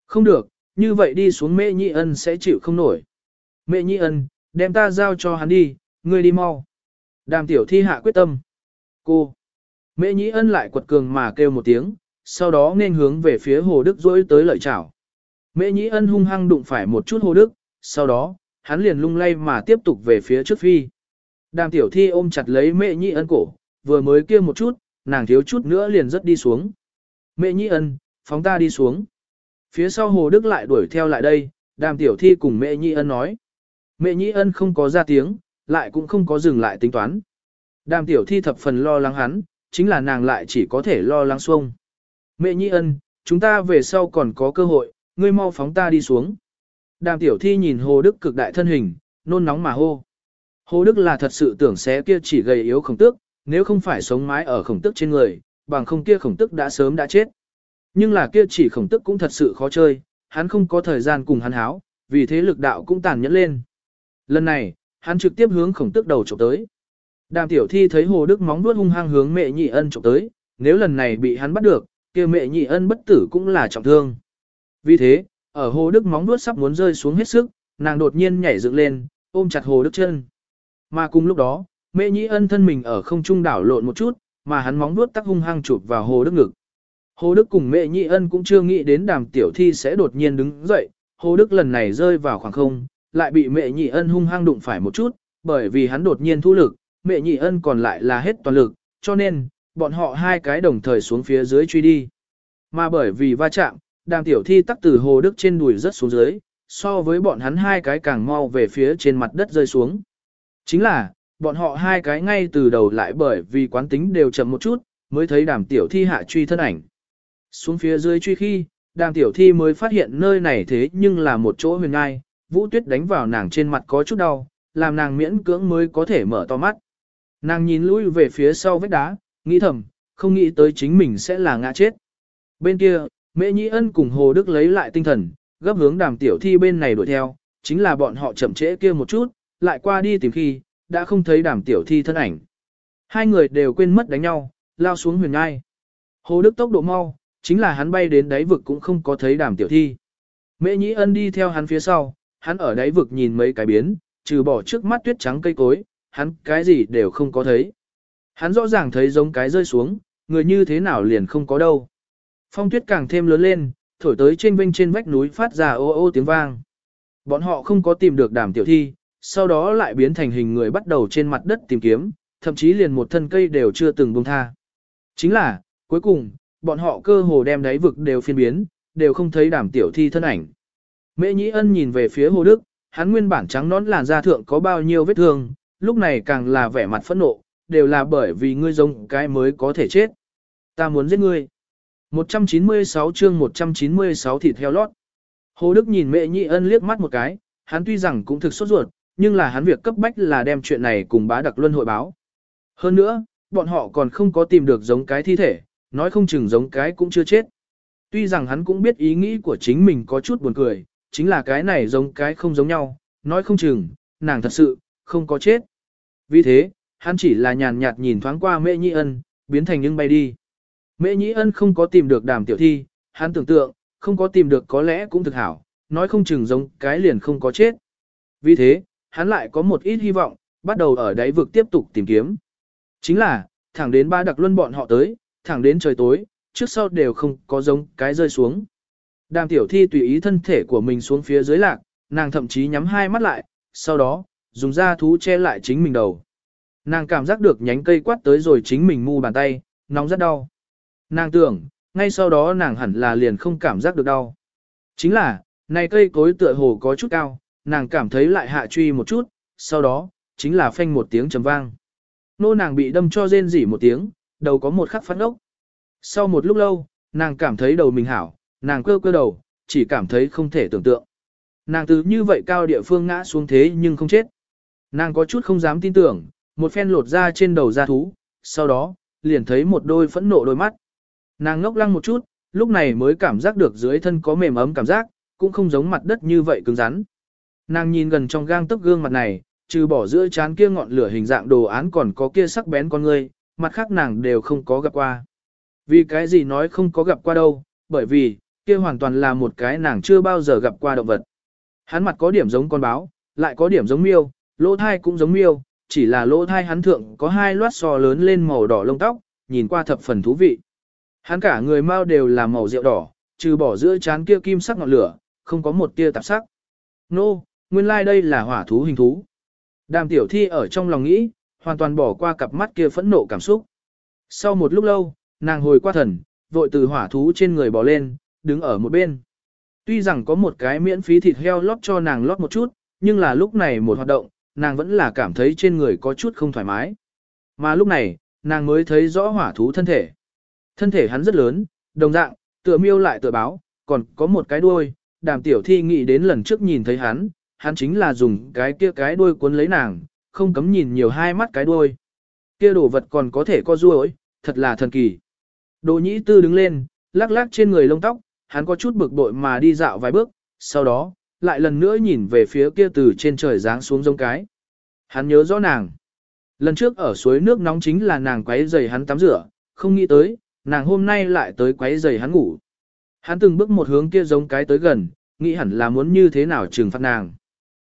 Speaker 1: Không được, như vậy đi xuống mẹ nhị ân sẽ chịu không nổi. Mẹ nhị ân, Đem ta giao cho hắn đi, ngươi đi mau. Đàm tiểu thi hạ quyết tâm. Cô. Mễ nhĩ ân lại quật cường mà kêu một tiếng, sau đó nên hướng về phía hồ đức rỗi tới lợi chảo. Mễ nhĩ ân hung hăng đụng phải một chút hồ đức, sau đó, hắn liền lung lay mà tiếp tục về phía trước phi. Đàm tiểu thi ôm chặt lấy mẹ nhị ân cổ, vừa mới kia một chút, nàng thiếu chút nữa liền rất đi xuống. mẹ nhị ân, phóng ta đi xuống. Phía sau hồ đức lại đuổi theo lại đây, đàm tiểu thi cùng mẹ nhị ân nói. mẹ nhị ân không có ra tiếng, lại cũng không có dừng lại tính toán. Đàm tiểu thi thập phần lo lắng hắn, chính là nàng lại chỉ có thể lo lắng xuông. Mẹ nhị ân, chúng ta về sau còn có cơ hội, ngươi mau phóng ta đi xuống. Đàm tiểu thi nhìn Hồ Đức cực đại thân hình, nôn nóng mà hô. Hồ Đức là thật sự tưởng xé kia chỉ gầy yếu khổng tước, nếu không phải sống mái ở khổng tước trên người, bằng không kia khổng tước đã sớm đã chết. Nhưng là kia chỉ khổng tước cũng thật sự khó chơi, hắn không có thời gian cùng hắn háo, vì thế lực đạo cũng tàn nhẫn lên. Lần này, hắn trực tiếp hướng khổng tước đầu chụp tới. Đàm tiểu thi thấy Hồ Đức móng vuốt hung hăng hướng mẹ nhị ân chụp tới, nếu lần này bị hắn bắt được, kia mẹ nhị ân bất tử cũng là trọng thương. Vì thế, ở Hồ Đức móng vuốt sắp muốn rơi xuống hết sức, nàng đột nhiên nhảy dựng lên, ôm chặt Hồ Đức chân. Mà cùng lúc đó, mẹ nhị ân thân mình ở không trung đảo lộn một chút, mà hắn móng vuốt tắc hung hăng chụp vào Hồ Đức ngực. Hồ Đức cùng mẹ nhị ân cũng chưa nghĩ đến đàm tiểu thi sẽ đột nhiên đứng dậy, Hồ Đức lần này rơi vào khoảng không, lại bị mẹ nhị ân hung hăng đụng phải một chút, bởi vì hắn đột nhiên thu lực, mẹ nhị ân còn lại là hết toàn lực, cho nên, bọn họ hai cái đồng thời xuống phía dưới truy đi. Mà bởi vì va chạm, đàm tiểu thi tắc từ hồ đức trên đùi rất xuống dưới, so với bọn hắn hai cái càng mau về phía trên mặt đất rơi xuống. Chính là, bọn họ hai cái ngay từ đầu lại bởi vì quán tính đều chậm một chút, mới thấy đàm tiểu thi hạ truy thân ảnh. Xuống phía dưới truy khi, đàm tiểu thi mới phát hiện nơi này thế nhưng là một chỗ huyền ngai, vũ tuyết đánh vào nàng trên mặt có chút đau, làm nàng miễn cưỡng mới có thể mở to mắt. Nàng nhìn lui về phía sau vách đá, nghĩ thầm, không nghĩ tới chính mình sẽ là ngã chết. Bên kia, Mễ Nhĩ Ân cùng Hồ Đức lấy lại tinh thần, gấp hướng đàm tiểu thi bên này đuổi theo, chính là bọn họ chậm trễ kia một chút, lại qua đi tìm khi, đã không thấy đàm tiểu thi thân ảnh. Hai người đều quên mất đánh nhau, lao xuống huyền ngai. Hồ Đức tốc độ mau, chính là hắn bay đến đáy vực cũng không có thấy đàm tiểu thi. Mễ Nhĩ Ân đi theo hắn phía sau, hắn ở đáy vực nhìn mấy cái biến, trừ bỏ trước mắt tuyết trắng cây cối, hắn cái gì đều không có thấy. Hắn rõ ràng thấy giống cái rơi xuống, người như thế nào liền không có đâu. Phong tuyết càng thêm lớn lên, thổi tới trên vinh trên vách núi phát ra ô ô tiếng vang. Bọn họ không có tìm được đàm tiểu thi, sau đó lại biến thành hình người bắt đầu trên mặt đất tìm kiếm, thậm chí liền một thân cây đều chưa từng buông tha. Chính là, cuối cùng, bọn họ cơ hồ đem đáy vực đều phiên biến, đều không thấy đàm tiểu thi thân ảnh. Mễ Nhĩ Ân nhìn về phía Hồ Đức, hắn nguyên bản trắng nón làn da thượng có bao nhiêu vết thương, lúc này càng là vẻ mặt phẫn nộ, đều là bởi vì ngươi giống cái mới có thể chết. Ta muốn giết ngươi. 196 chương 196 thịt heo lót. Hồ Đức nhìn mẹ nhị ân liếc mắt một cái, hắn tuy rằng cũng thực sốt ruột, nhưng là hắn việc cấp bách là đem chuyện này cùng bá đặc luân hội báo. Hơn nữa, bọn họ còn không có tìm được giống cái thi thể, nói không chừng giống cái cũng chưa chết. Tuy rằng hắn cũng biết ý nghĩ của chính mình có chút buồn cười, chính là cái này giống cái không giống nhau, nói không chừng, nàng thật sự, không có chết. Vì thế, hắn chỉ là nhàn nhạt nhìn thoáng qua mẹ nhị ân, biến thành những bay đi. Mễ Nhĩ Ân không có tìm được đàm tiểu thi, hắn tưởng tượng, không có tìm được có lẽ cũng thực hảo, nói không chừng giống cái liền không có chết. Vì thế, hắn lại có một ít hy vọng, bắt đầu ở đáy vực tiếp tục tìm kiếm. Chính là, thẳng đến ba đặc luân bọn họ tới, thẳng đến trời tối, trước sau đều không có giống cái rơi xuống. Đàm tiểu thi tùy ý thân thể của mình xuống phía dưới lạc, nàng thậm chí nhắm hai mắt lại, sau đó, dùng da thú che lại chính mình đầu. Nàng cảm giác được nhánh cây quát tới rồi chính mình mu bàn tay, nóng rất đau. Nàng tưởng, ngay sau đó nàng hẳn là liền không cảm giác được đau. Chính là, này cây cối tựa hồ có chút cao, nàng cảm thấy lại hạ truy một chút, sau đó, chính là phanh một tiếng trầm vang. Nô nàng bị đâm cho rên rỉ một tiếng, đầu có một khắc phát ốc. Sau một lúc lâu, nàng cảm thấy đầu mình hảo, nàng cơ cơ đầu, chỉ cảm thấy không thể tưởng tượng. Nàng từ như vậy cao địa phương ngã xuống thế nhưng không chết. Nàng có chút không dám tin tưởng, một phen lột ra trên đầu da thú, sau đó, liền thấy một đôi phẫn nộ đôi mắt. Nàng ngốc lăng một chút, lúc này mới cảm giác được dưới thân có mềm ấm cảm giác, cũng không giống mặt đất như vậy cứng rắn. Nàng nhìn gần trong gang tấc gương mặt này, trừ bỏ giữa chán kia ngọn lửa hình dạng đồ án còn có kia sắc bén con người, mặt khác nàng đều không có gặp qua. Vì cái gì nói không có gặp qua đâu, bởi vì, kia hoàn toàn là một cái nàng chưa bao giờ gặp qua động vật. Hắn mặt có điểm giống con báo, lại có điểm giống miêu, lỗ thai cũng giống miêu, chỉ là lỗ thai hắn thượng có hai loát sò lớn lên màu đỏ lông tóc, nhìn qua thập phần thú vị. Hắn cả người mau đều là màu rượu đỏ, trừ bỏ giữa chán kia kim sắc ngọn lửa, không có một tia tạp sắc. Nô, nguyên lai like đây là hỏa thú hình thú. Đàm tiểu thi ở trong lòng nghĩ, hoàn toàn bỏ qua cặp mắt kia phẫn nộ cảm xúc. Sau một lúc lâu, nàng hồi qua thần, vội từ hỏa thú trên người bỏ lên, đứng ở một bên. Tuy rằng có một cái miễn phí thịt heo lót cho nàng lót một chút, nhưng là lúc này một hoạt động, nàng vẫn là cảm thấy trên người có chút không thoải mái. Mà lúc này, nàng mới thấy rõ hỏa thú thân thể. Thân thể hắn rất lớn, đồng dạng, tựa miêu lại tựa báo, còn có một cái đuôi, đàm tiểu thi nghĩ đến lần trước nhìn thấy hắn, hắn chính là dùng cái kia cái đuôi cuốn lấy nàng, không cấm nhìn nhiều hai mắt cái đuôi. Kia đồ vật còn có thể co ruôi, thật là thần kỳ. Đồ nhĩ tư đứng lên, lắc lắc trên người lông tóc, hắn có chút bực bội mà đi dạo vài bước, sau đó, lại lần nữa nhìn về phía kia từ trên trời giáng xuống giống cái. Hắn nhớ rõ nàng. Lần trước ở suối nước nóng chính là nàng quấy giày hắn tắm rửa, không nghĩ tới, nàng hôm nay lại tới quấy giày hắn ngủ. Hắn từng bước một hướng kia giống cái tới gần, nghĩ hẳn là muốn như thế nào trừng phạt nàng.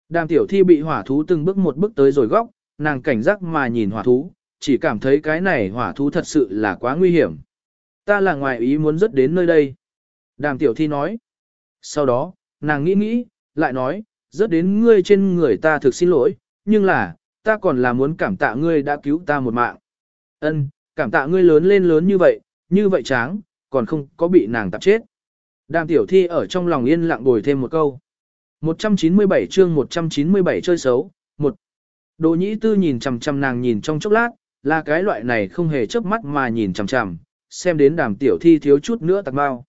Speaker 1: Đàm tiểu thi bị hỏa thú từng bước một bước tới rồi góc, nàng cảnh giác mà nhìn hỏa thú, chỉ cảm thấy cái này hỏa thú thật sự là quá nguy hiểm. Ta là ngoài ý muốn rất đến nơi đây. Đàm tiểu thi nói. Sau đó, nàng nghĩ nghĩ, lại nói, rất đến ngươi trên người ta thực xin lỗi, nhưng là, ta còn là muốn cảm tạ ngươi đã cứu ta một mạng. Ân, cảm tạ ngươi lớn lên lớn như vậy, như vậy tráng, còn không có bị nàng tạp chết. Đàm tiểu thi ở trong lòng yên lặng bồi thêm một câu. 197 chương 197 chơi xấu, một Đồ nhĩ tư nhìn chằm chằm nàng nhìn trong chốc lát, là cái loại này không hề chớp mắt mà nhìn chằm chằm, xem đến đàm tiểu thi thiếu chút nữa tạc bao.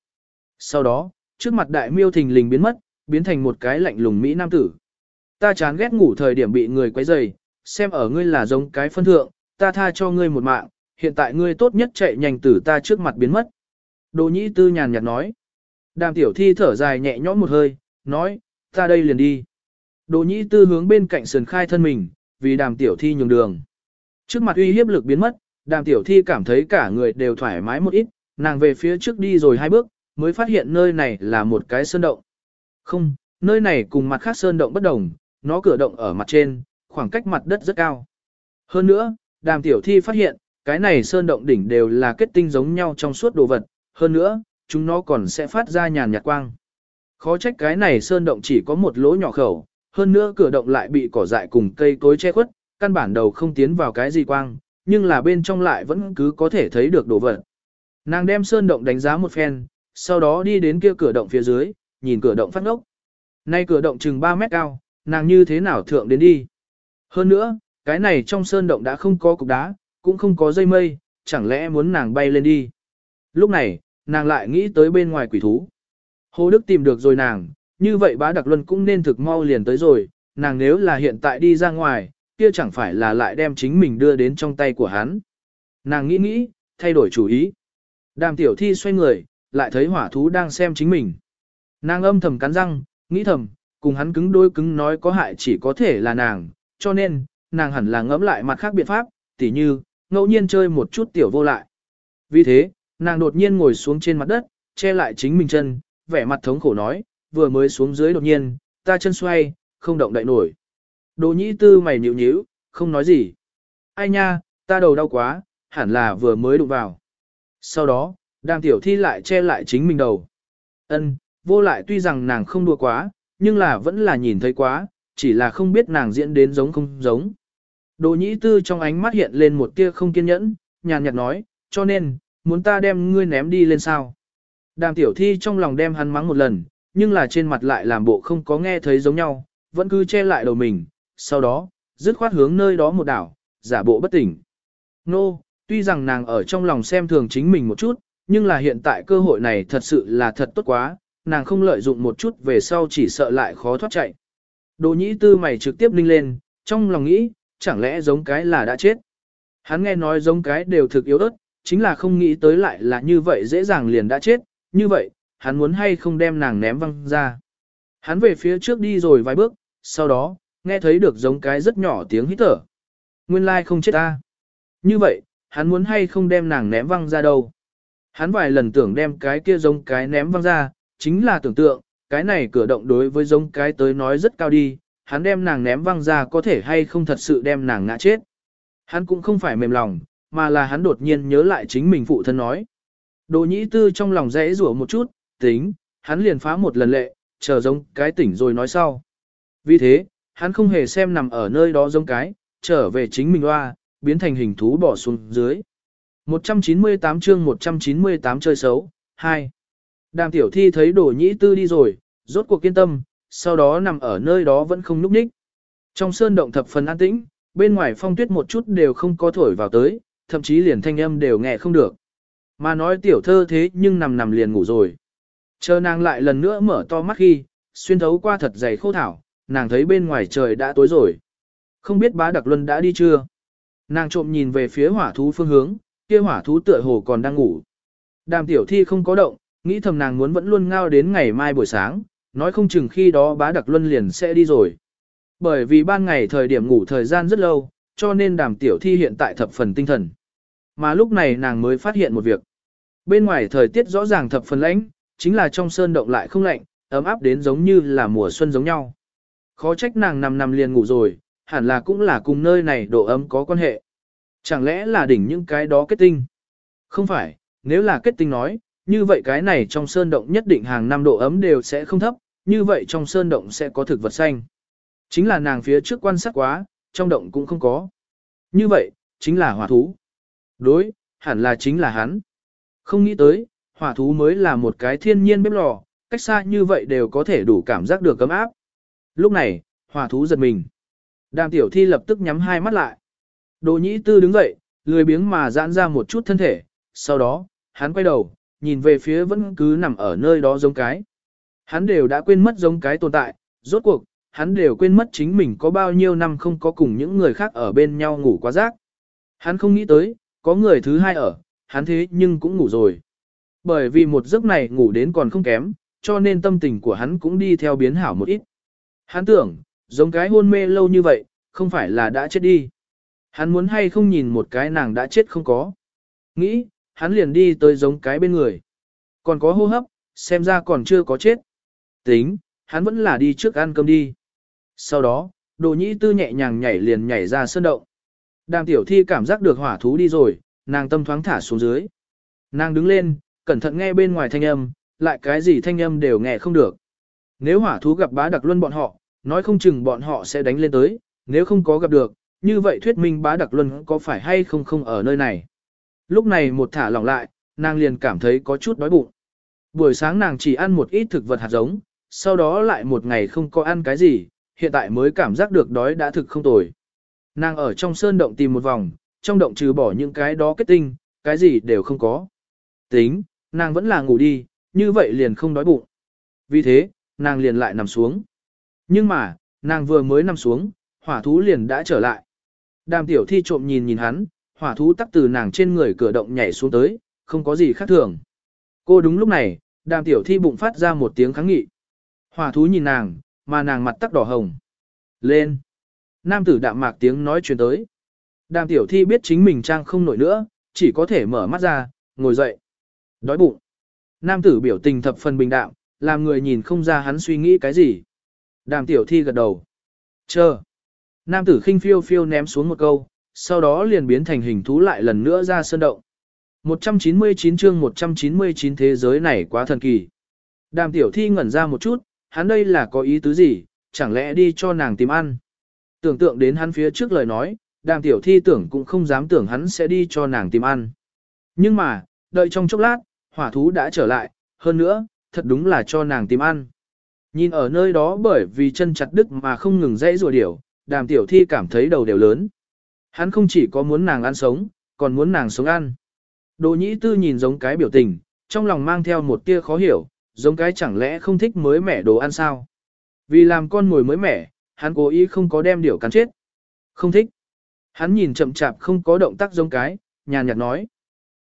Speaker 1: Sau đó, trước mặt đại miêu thình lình biến mất, biến thành một cái lạnh lùng Mỹ nam tử. Ta chán ghét ngủ thời điểm bị người quấy rầy, xem ở ngươi là giống cái phân thượng, ta tha cho ngươi một mạng, hiện tại ngươi tốt nhất chạy nhanh từ ta trước mặt biến mất. Đồ nhĩ tư nhàn nhạt nói. Đàm tiểu thi thở dài nhẹ nhõm một hơi, nói, ta đây liền đi. Đồ nhĩ tư hướng bên cạnh sườn khai thân mình, vì đàm tiểu thi nhường đường. Trước mặt uy hiếp lực biến mất, đàm tiểu thi cảm thấy cả người đều thoải mái một ít, nàng về phía trước đi rồi hai bước, mới phát hiện nơi này là một cái sơn động. Không, nơi này cùng mặt khác sơn động bất đồng, nó cửa động ở mặt trên, khoảng cách mặt đất rất cao. Hơn nữa, đàm tiểu thi phát hiện, cái này sơn động đỉnh đều là kết tinh giống nhau trong suốt đồ vật, hơn nữa, chúng nó còn sẽ phát ra nhàn nhạt quang. Khó trách cái này sơn động chỉ có một lỗ nhỏ khẩu, hơn nữa cửa động lại bị cỏ dại cùng cây cối che khuất, căn bản đầu không tiến vào cái gì quang, nhưng là bên trong lại vẫn cứ có thể thấy được đồ vật. Nàng đem sơn động đánh giá một phen, sau đó đi đến kia cửa động phía dưới, nhìn cửa động phát ngốc. Nay cửa động chừng 3 mét cao, nàng như thế nào thượng đến đi. Hơn nữa, cái này trong sơn động đã không có cục đá, cũng không có dây mây, chẳng lẽ muốn nàng bay lên đi. Lúc này, nàng lại nghĩ tới bên ngoài quỷ thú. Hồ Đức tìm được rồi nàng, như vậy bá đặc luân cũng nên thực mau liền tới rồi, nàng nếu là hiện tại đi ra ngoài, kia chẳng phải là lại đem chính mình đưa đến trong tay của hắn. Nàng nghĩ nghĩ, thay đổi chủ ý. Đàm tiểu thi xoay người, lại thấy hỏa thú đang xem chính mình. Nàng âm thầm cắn răng, nghĩ thầm, cùng hắn cứng đôi cứng nói có hại chỉ có thể là nàng, cho nên, nàng hẳn là ngẫm lại mặt khác biện pháp, tỉ như, ngẫu nhiên chơi một chút tiểu vô lại. Vì thế, nàng đột nhiên ngồi xuống trên mặt đất, che lại chính mình chân, vẻ mặt thống khổ nói, vừa mới xuống dưới đột nhiên, ta chân xoay, không động đậy nổi. Đồ nhĩ tư mày nhịu nhíu, không nói gì. Ai nha, ta đầu đau quá, hẳn là vừa mới đụng vào. Sau đó, đàm tiểu thi lại che lại chính mình đầu. Ân, vô lại tuy rằng nàng không đùa quá, nhưng là vẫn là nhìn thấy quá, chỉ là không biết nàng diễn đến giống không giống. Đồ nhĩ tư trong ánh mắt hiện lên một tia không kiên nhẫn, nhàn nhạt nói, cho nên, muốn ta đem ngươi ném đi lên sao. Đàm tiểu thi trong lòng đem hắn mắng một lần, nhưng là trên mặt lại làm bộ không có nghe thấy giống nhau, vẫn cứ che lại đầu mình, sau đó, dứt khoát hướng nơi đó một đảo, giả bộ bất tỉnh. Nô, tuy rằng nàng ở trong lòng xem thường chính mình một chút, nhưng là hiện tại cơ hội này thật sự là thật tốt quá, nàng không lợi dụng một chút về sau chỉ sợ lại khó thoát chạy. Đồ nhĩ tư mày trực tiếp ninh lên, trong lòng nghĩ, chẳng lẽ giống cái là đã chết. Hắn nghe nói giống cái đều thực yếu ớt, chính là không nghĩ tới lại là như vậy dễ dàng liền đã chết, như vậy, hắn muốn hay không đem nàng ném văng ra. Hắn về phía trước đi rồi vài bước, sau đó, nghe thấy được giống cái rất nhỏ tiếng hít thở. Nguyên lai like không chết ta. Như vậy, hắn muốn hay không đem nàng ném văng ra đâu. Hắn vài lần tưởng đem cái kia giống cái ném văng ra, chính là tưởng tượng, cái này cửa động đối với giống cái tới nói rất cao đi, hắn đem nàng ném văng ra có thể hay không thật sự đem nàng ngã chết. Hắn cũng không phải mềm lòng, mà là hắn đột nhiên nhớ lại chính mình phụ thân nói. Đồ nhĩ tư trong lòng rẽ rủa một chút, tính, hắn liền phá một lần lệ, chờ giống cái tỉnh rồi nói sau. Vì thế, hắn không hề xem nằm ở nơi đó giống cái, trở về chính mình hoa, biến thành hình thú bỏ xuống dưới. 198 chương 198 chơi xấu, 2. Đàm tiểu thi thấy đồ nhĩ tư đi rồi, rốt cuộc kiên tâm, sau đó nằm ở nơi đó vẫn không núp ních. Trong sơn động thập phần an tĩnh, bên ngoài phong tuyết một chút đều không có thổi vào tới, thậm chí liền thanh âm đều nghe không được. Mà nói tiểu thơ thế nhưng nằm nằm liền ngủ rồi. Chờ nàng lại lần nữa mở to mắt khi, xuyên thấu qua thật dày khô thảo, nàng thấy bên ngoài trời đã tối rồi. Không biết bá đặc luân đã đi chưa? Nàng trộm nhìn về phía hỏa thú phương hướng, kia hỏa thú tựa hồ còn đang ngủ. Đàm tiểu thi không có động, nghĩ thầm nàng muốn vẫn luôn ngao đến ngày mai buổi sáng, nói không chừng khi đó bá đặc luân liền sẽ đi rồi. Bởi vì ban ngày thời điểm ngủ thời gian rất lâu, cho nên đàm tiểu thi hiện tại thập phần tinh thần. Mà lúc này nàng mới phát hiện một việc. Bên ngoài thời tiết rõ ràng thập phần lạnh, chính là trong sơn động lại không lạnh, ấm áp đến giống như là mùa xuân giống nhau. Khó trách nàng nằm nằm liền ngủ rồi, hẳn là cũng là cùng nơi này độ ấm có quan hệ. Chẳng lẽ là đỉnh những cái đó kết tinh? Không phải, nếu là kết tinh nói, như vậy cái này trong sơn động nhất định hàng năm độ ấm đều sẽ không thấp, như vậy trong sơn động sẽ có thực vật xanh. Chính là nàng phía trước quan sát quá, trong động cũng không có. Như vậy, chính là hỏa thú. Đối, hẳn là chính là hắn. Không nghĩ tới, hỏa thú mới là một cái thiên nhiên bếp lò, cách xa như vậy đều có thể đủ cảm giác được cấm áp. Lúc này, hỏa thú giật mình. Đàm tiểu thi lập tức nhắm hai mắt lại. Đồ nhĩ tư đứng dậy, lười biếng mà giãn ra một chút thân thể, sau đó, hắn quay đầu, nhìn về phía vẫn cứ nằm ở nơi đó giống cái. Hắn đều đã quên mất giống cái tồn tại, rốt cuộc, hắn đều quên mất chính mình có bao nhiêu năm không có cùng những người khác ở bên nhau ngủ quá giấc. Hắn không nghĩ tới, có người thứ hai ở, hắn thế nhưng cũng ngủ rồi. Bởi vì một giấc này ngủ đến còn không kém, cho nên tâm tình của hắn cũng đi theo biến hảo một ít. Hắn tưởng, giống cái hôn mê lâu như vậy, không phải là đã chết đi. Hắn muốn hay không nhìn một cái nàng đã chết không có. Nghĩ, hắn liền đi tới giống cái bên người. Còn có hô hấp, xem ra còn chưa có chết. Tính, hắn vẫn là đi trước ăn cơm đi. Sau đó, đồ nhĩ tư nhẹ nhàng nhảy liền nhảy ra sơn động. Đàm tiểu thi cảm giác được hỏa thú đi rồi, nàng tâm thoáng thả xuống dưới. Nàng đứng lên, cẩn thận nghe bên ngoài thanh âm, lại cái gì thanh âm đều nghe không được. Nếu hỏa thú gặp bá đặc luân bọn họ, nói không chừng bọn họ sẽ đánh lên tới, nếu không có gặp được, như vậy thuyết minh bá đặc luân có phải hay không không ở nơi này. Lúc này một thả lỏng lại, nàng liền cảm thấy có chút đói bụng. Buổi sáng nàng chỉ ăn một ít thực vật hạt giống, sau đó lại một ngày không có ăn cái gì, hiện tại mới cảm giác được đói đã thực không tồi. Nàng ở trong sơn động tìm một vòng, trong động trừ bỏ những cái đó kết tinh, cái gì đều không có. Tính, nàng vẫn là ngủ đi, như vậy liền không đói bụng. Vì thế, nàng liền lại nằm xuống. Nhưng mà, nàng vừa mới nằm xuống, hỏa thú liền đã trở lại. Đàm tiểu thi trộm nhìn nhìn hắn, hỏa thú tắc từ nàng trên người cửa động nhảy xuống tới, không có gì khác thường. Cô đúng lúc này, đàm tiểu thi bụng phát ra một tiếng kháng nghị. Hỏa thú nhìn nàng, mà nàng mặt tắc đỏ hồng. Lên! Nam tử đạm mạc tiếng nói truyền tới. Đàm tiểu thi biết chính mình trang không nổi nữa, chỉ có thể mở mắt ra, ngồi dậy. Đói bụng. Nam tử biểu tình thập phần bình đạm, làm người nhìn không ra hắn suy nghĩ cái gì. Đàm tiểu thi gật đầu. Chờ. Nam tử khinh phiêu phiêu ném xuống một câu, sau đó liền biến thành hình thú lại lần nữa ra sơn động. 199 chương 199 thế giới này quá thần kỳ. Đàm tiểu thi ngẩn ra một chút, hắn đây là có ý tứ gì, chẳng lẽ đi cho nàng tìm ăn. Tưởng tượng đến hắn phía trước lời nói, đàm tiểu thi tưởng cũng không dám tưởng hắn sẽ đi cho nàng tìm ăn. Nhưng mà, đợi trong chốc lát, hỏa thú đã trở lại, hơn nữa, thật đúng là cho nàng tìm ăn. Nhìn ở nơi đó bởi vì chân chặt đứt mà không ngừng dãy rùa điểu, đàm tiểu thi cảm thấy đầu đều lớn. Hắn không chỉ có muốn nàng ăn sống, còn muốn nàng sống ăn. Đồ nhĩ tư nhìn giống cái biểu tình, trong lòng mang theo một tia khó hiểu, giống cái chẳng lẽ không thích mới mẻ đồ ăn sao. Vì làm con mồi mới mẻ, hắn cố ý không có đem điểu cắn chết. Không thích. Hắn nhìn chậm chạp không có động tác giống cái, nhàn nhạt nói.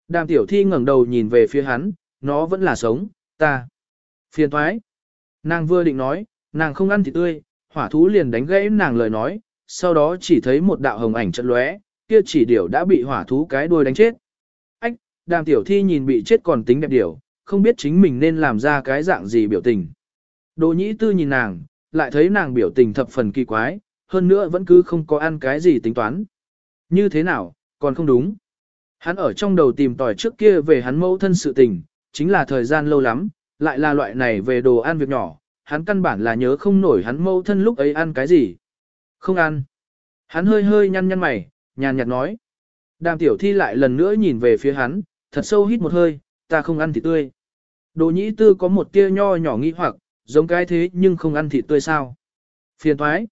Speaker 1: Đàm tiểu thi ngẩng đầu nhìn về phía hắn, nó vẫn là sống, ta. Phiền thoái. Nàng vừa định nói, nàng không ăn thịt tươi, hỏa thú liền đánh gãy nàng lời nói, sau đó chỉ thấy một đạo hồng ảnh trận lóe, kia chỉ điểu đã bị hỏa thú cái đuôi đánh chết. Ách, đàm tiểu thi nhìn bị chết còn tính đẹp điểu, không biết chính mình nên làm ra cái dạng gì biểu tình. Đồ nhĩ tư nhìn nàng, lại thấy nàng biểu tình thập phần kỳ quái, hơn nữa vẫn cứ không có ăn cái gì tính toán. Như thế nào, còn không đúng. Hắn ở trong đầu tìm tòi trước kia về hắn mẫu thân sự tình, chính là thời gian lâu lắm, lại là loại này về đồ ăn việc nhỏ, hắn căn bản là nhớ không nổi hắn mẫu thân lúc ấy ăn cái gì. Không ăn. Hắn hơi hơi nhăn nhăn mày, nhàn nhạt nói. Đàm tiểu thi lại lần nữa nhìn về phía hắn, thật sâu hít một hơi, ta không ăn thì tươi. Đồ nhĩ tư có một tia nho nhỏ nghi hoặc, giống cái thế nhưng không ăn thịt tươi sao. Phiền thoái.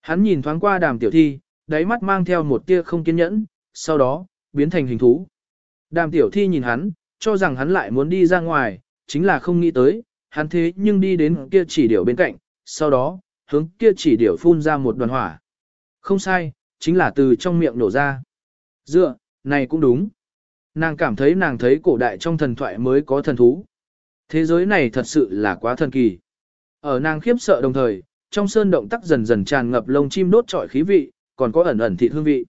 Speaker 1: Hắn nhìn thoáng qua đàm tiểu thi, đáy mắt mang theo một tia không kiên nhẫn, sau đó, biến thành hình thú. Đàm tiểu thi nhìn hắn, cho rằng hắn lại muốn đi ra ngoài, chính là không nghĩ tới, hắn thế nhưng đi đến kia chỉ điểu bên cạnh, sau đó, hướng kia chỉ điểu phun ra một đoàn hỏa. Không sai, chính là từ trong miệng nổ ra. Dựa, này cũng đúng. Nàng cảm thấy nàng thấy cổ đại trong thần thoại mới có thần thú. Thế giới này thật sự là quá thần kỳ. Ở nàng khiếp sợ đồng thời, trong sơn động tắc dần dần tràn ngập lông chim đốt trọi khí vị, còn có ẩn ẩn thịt hương vị.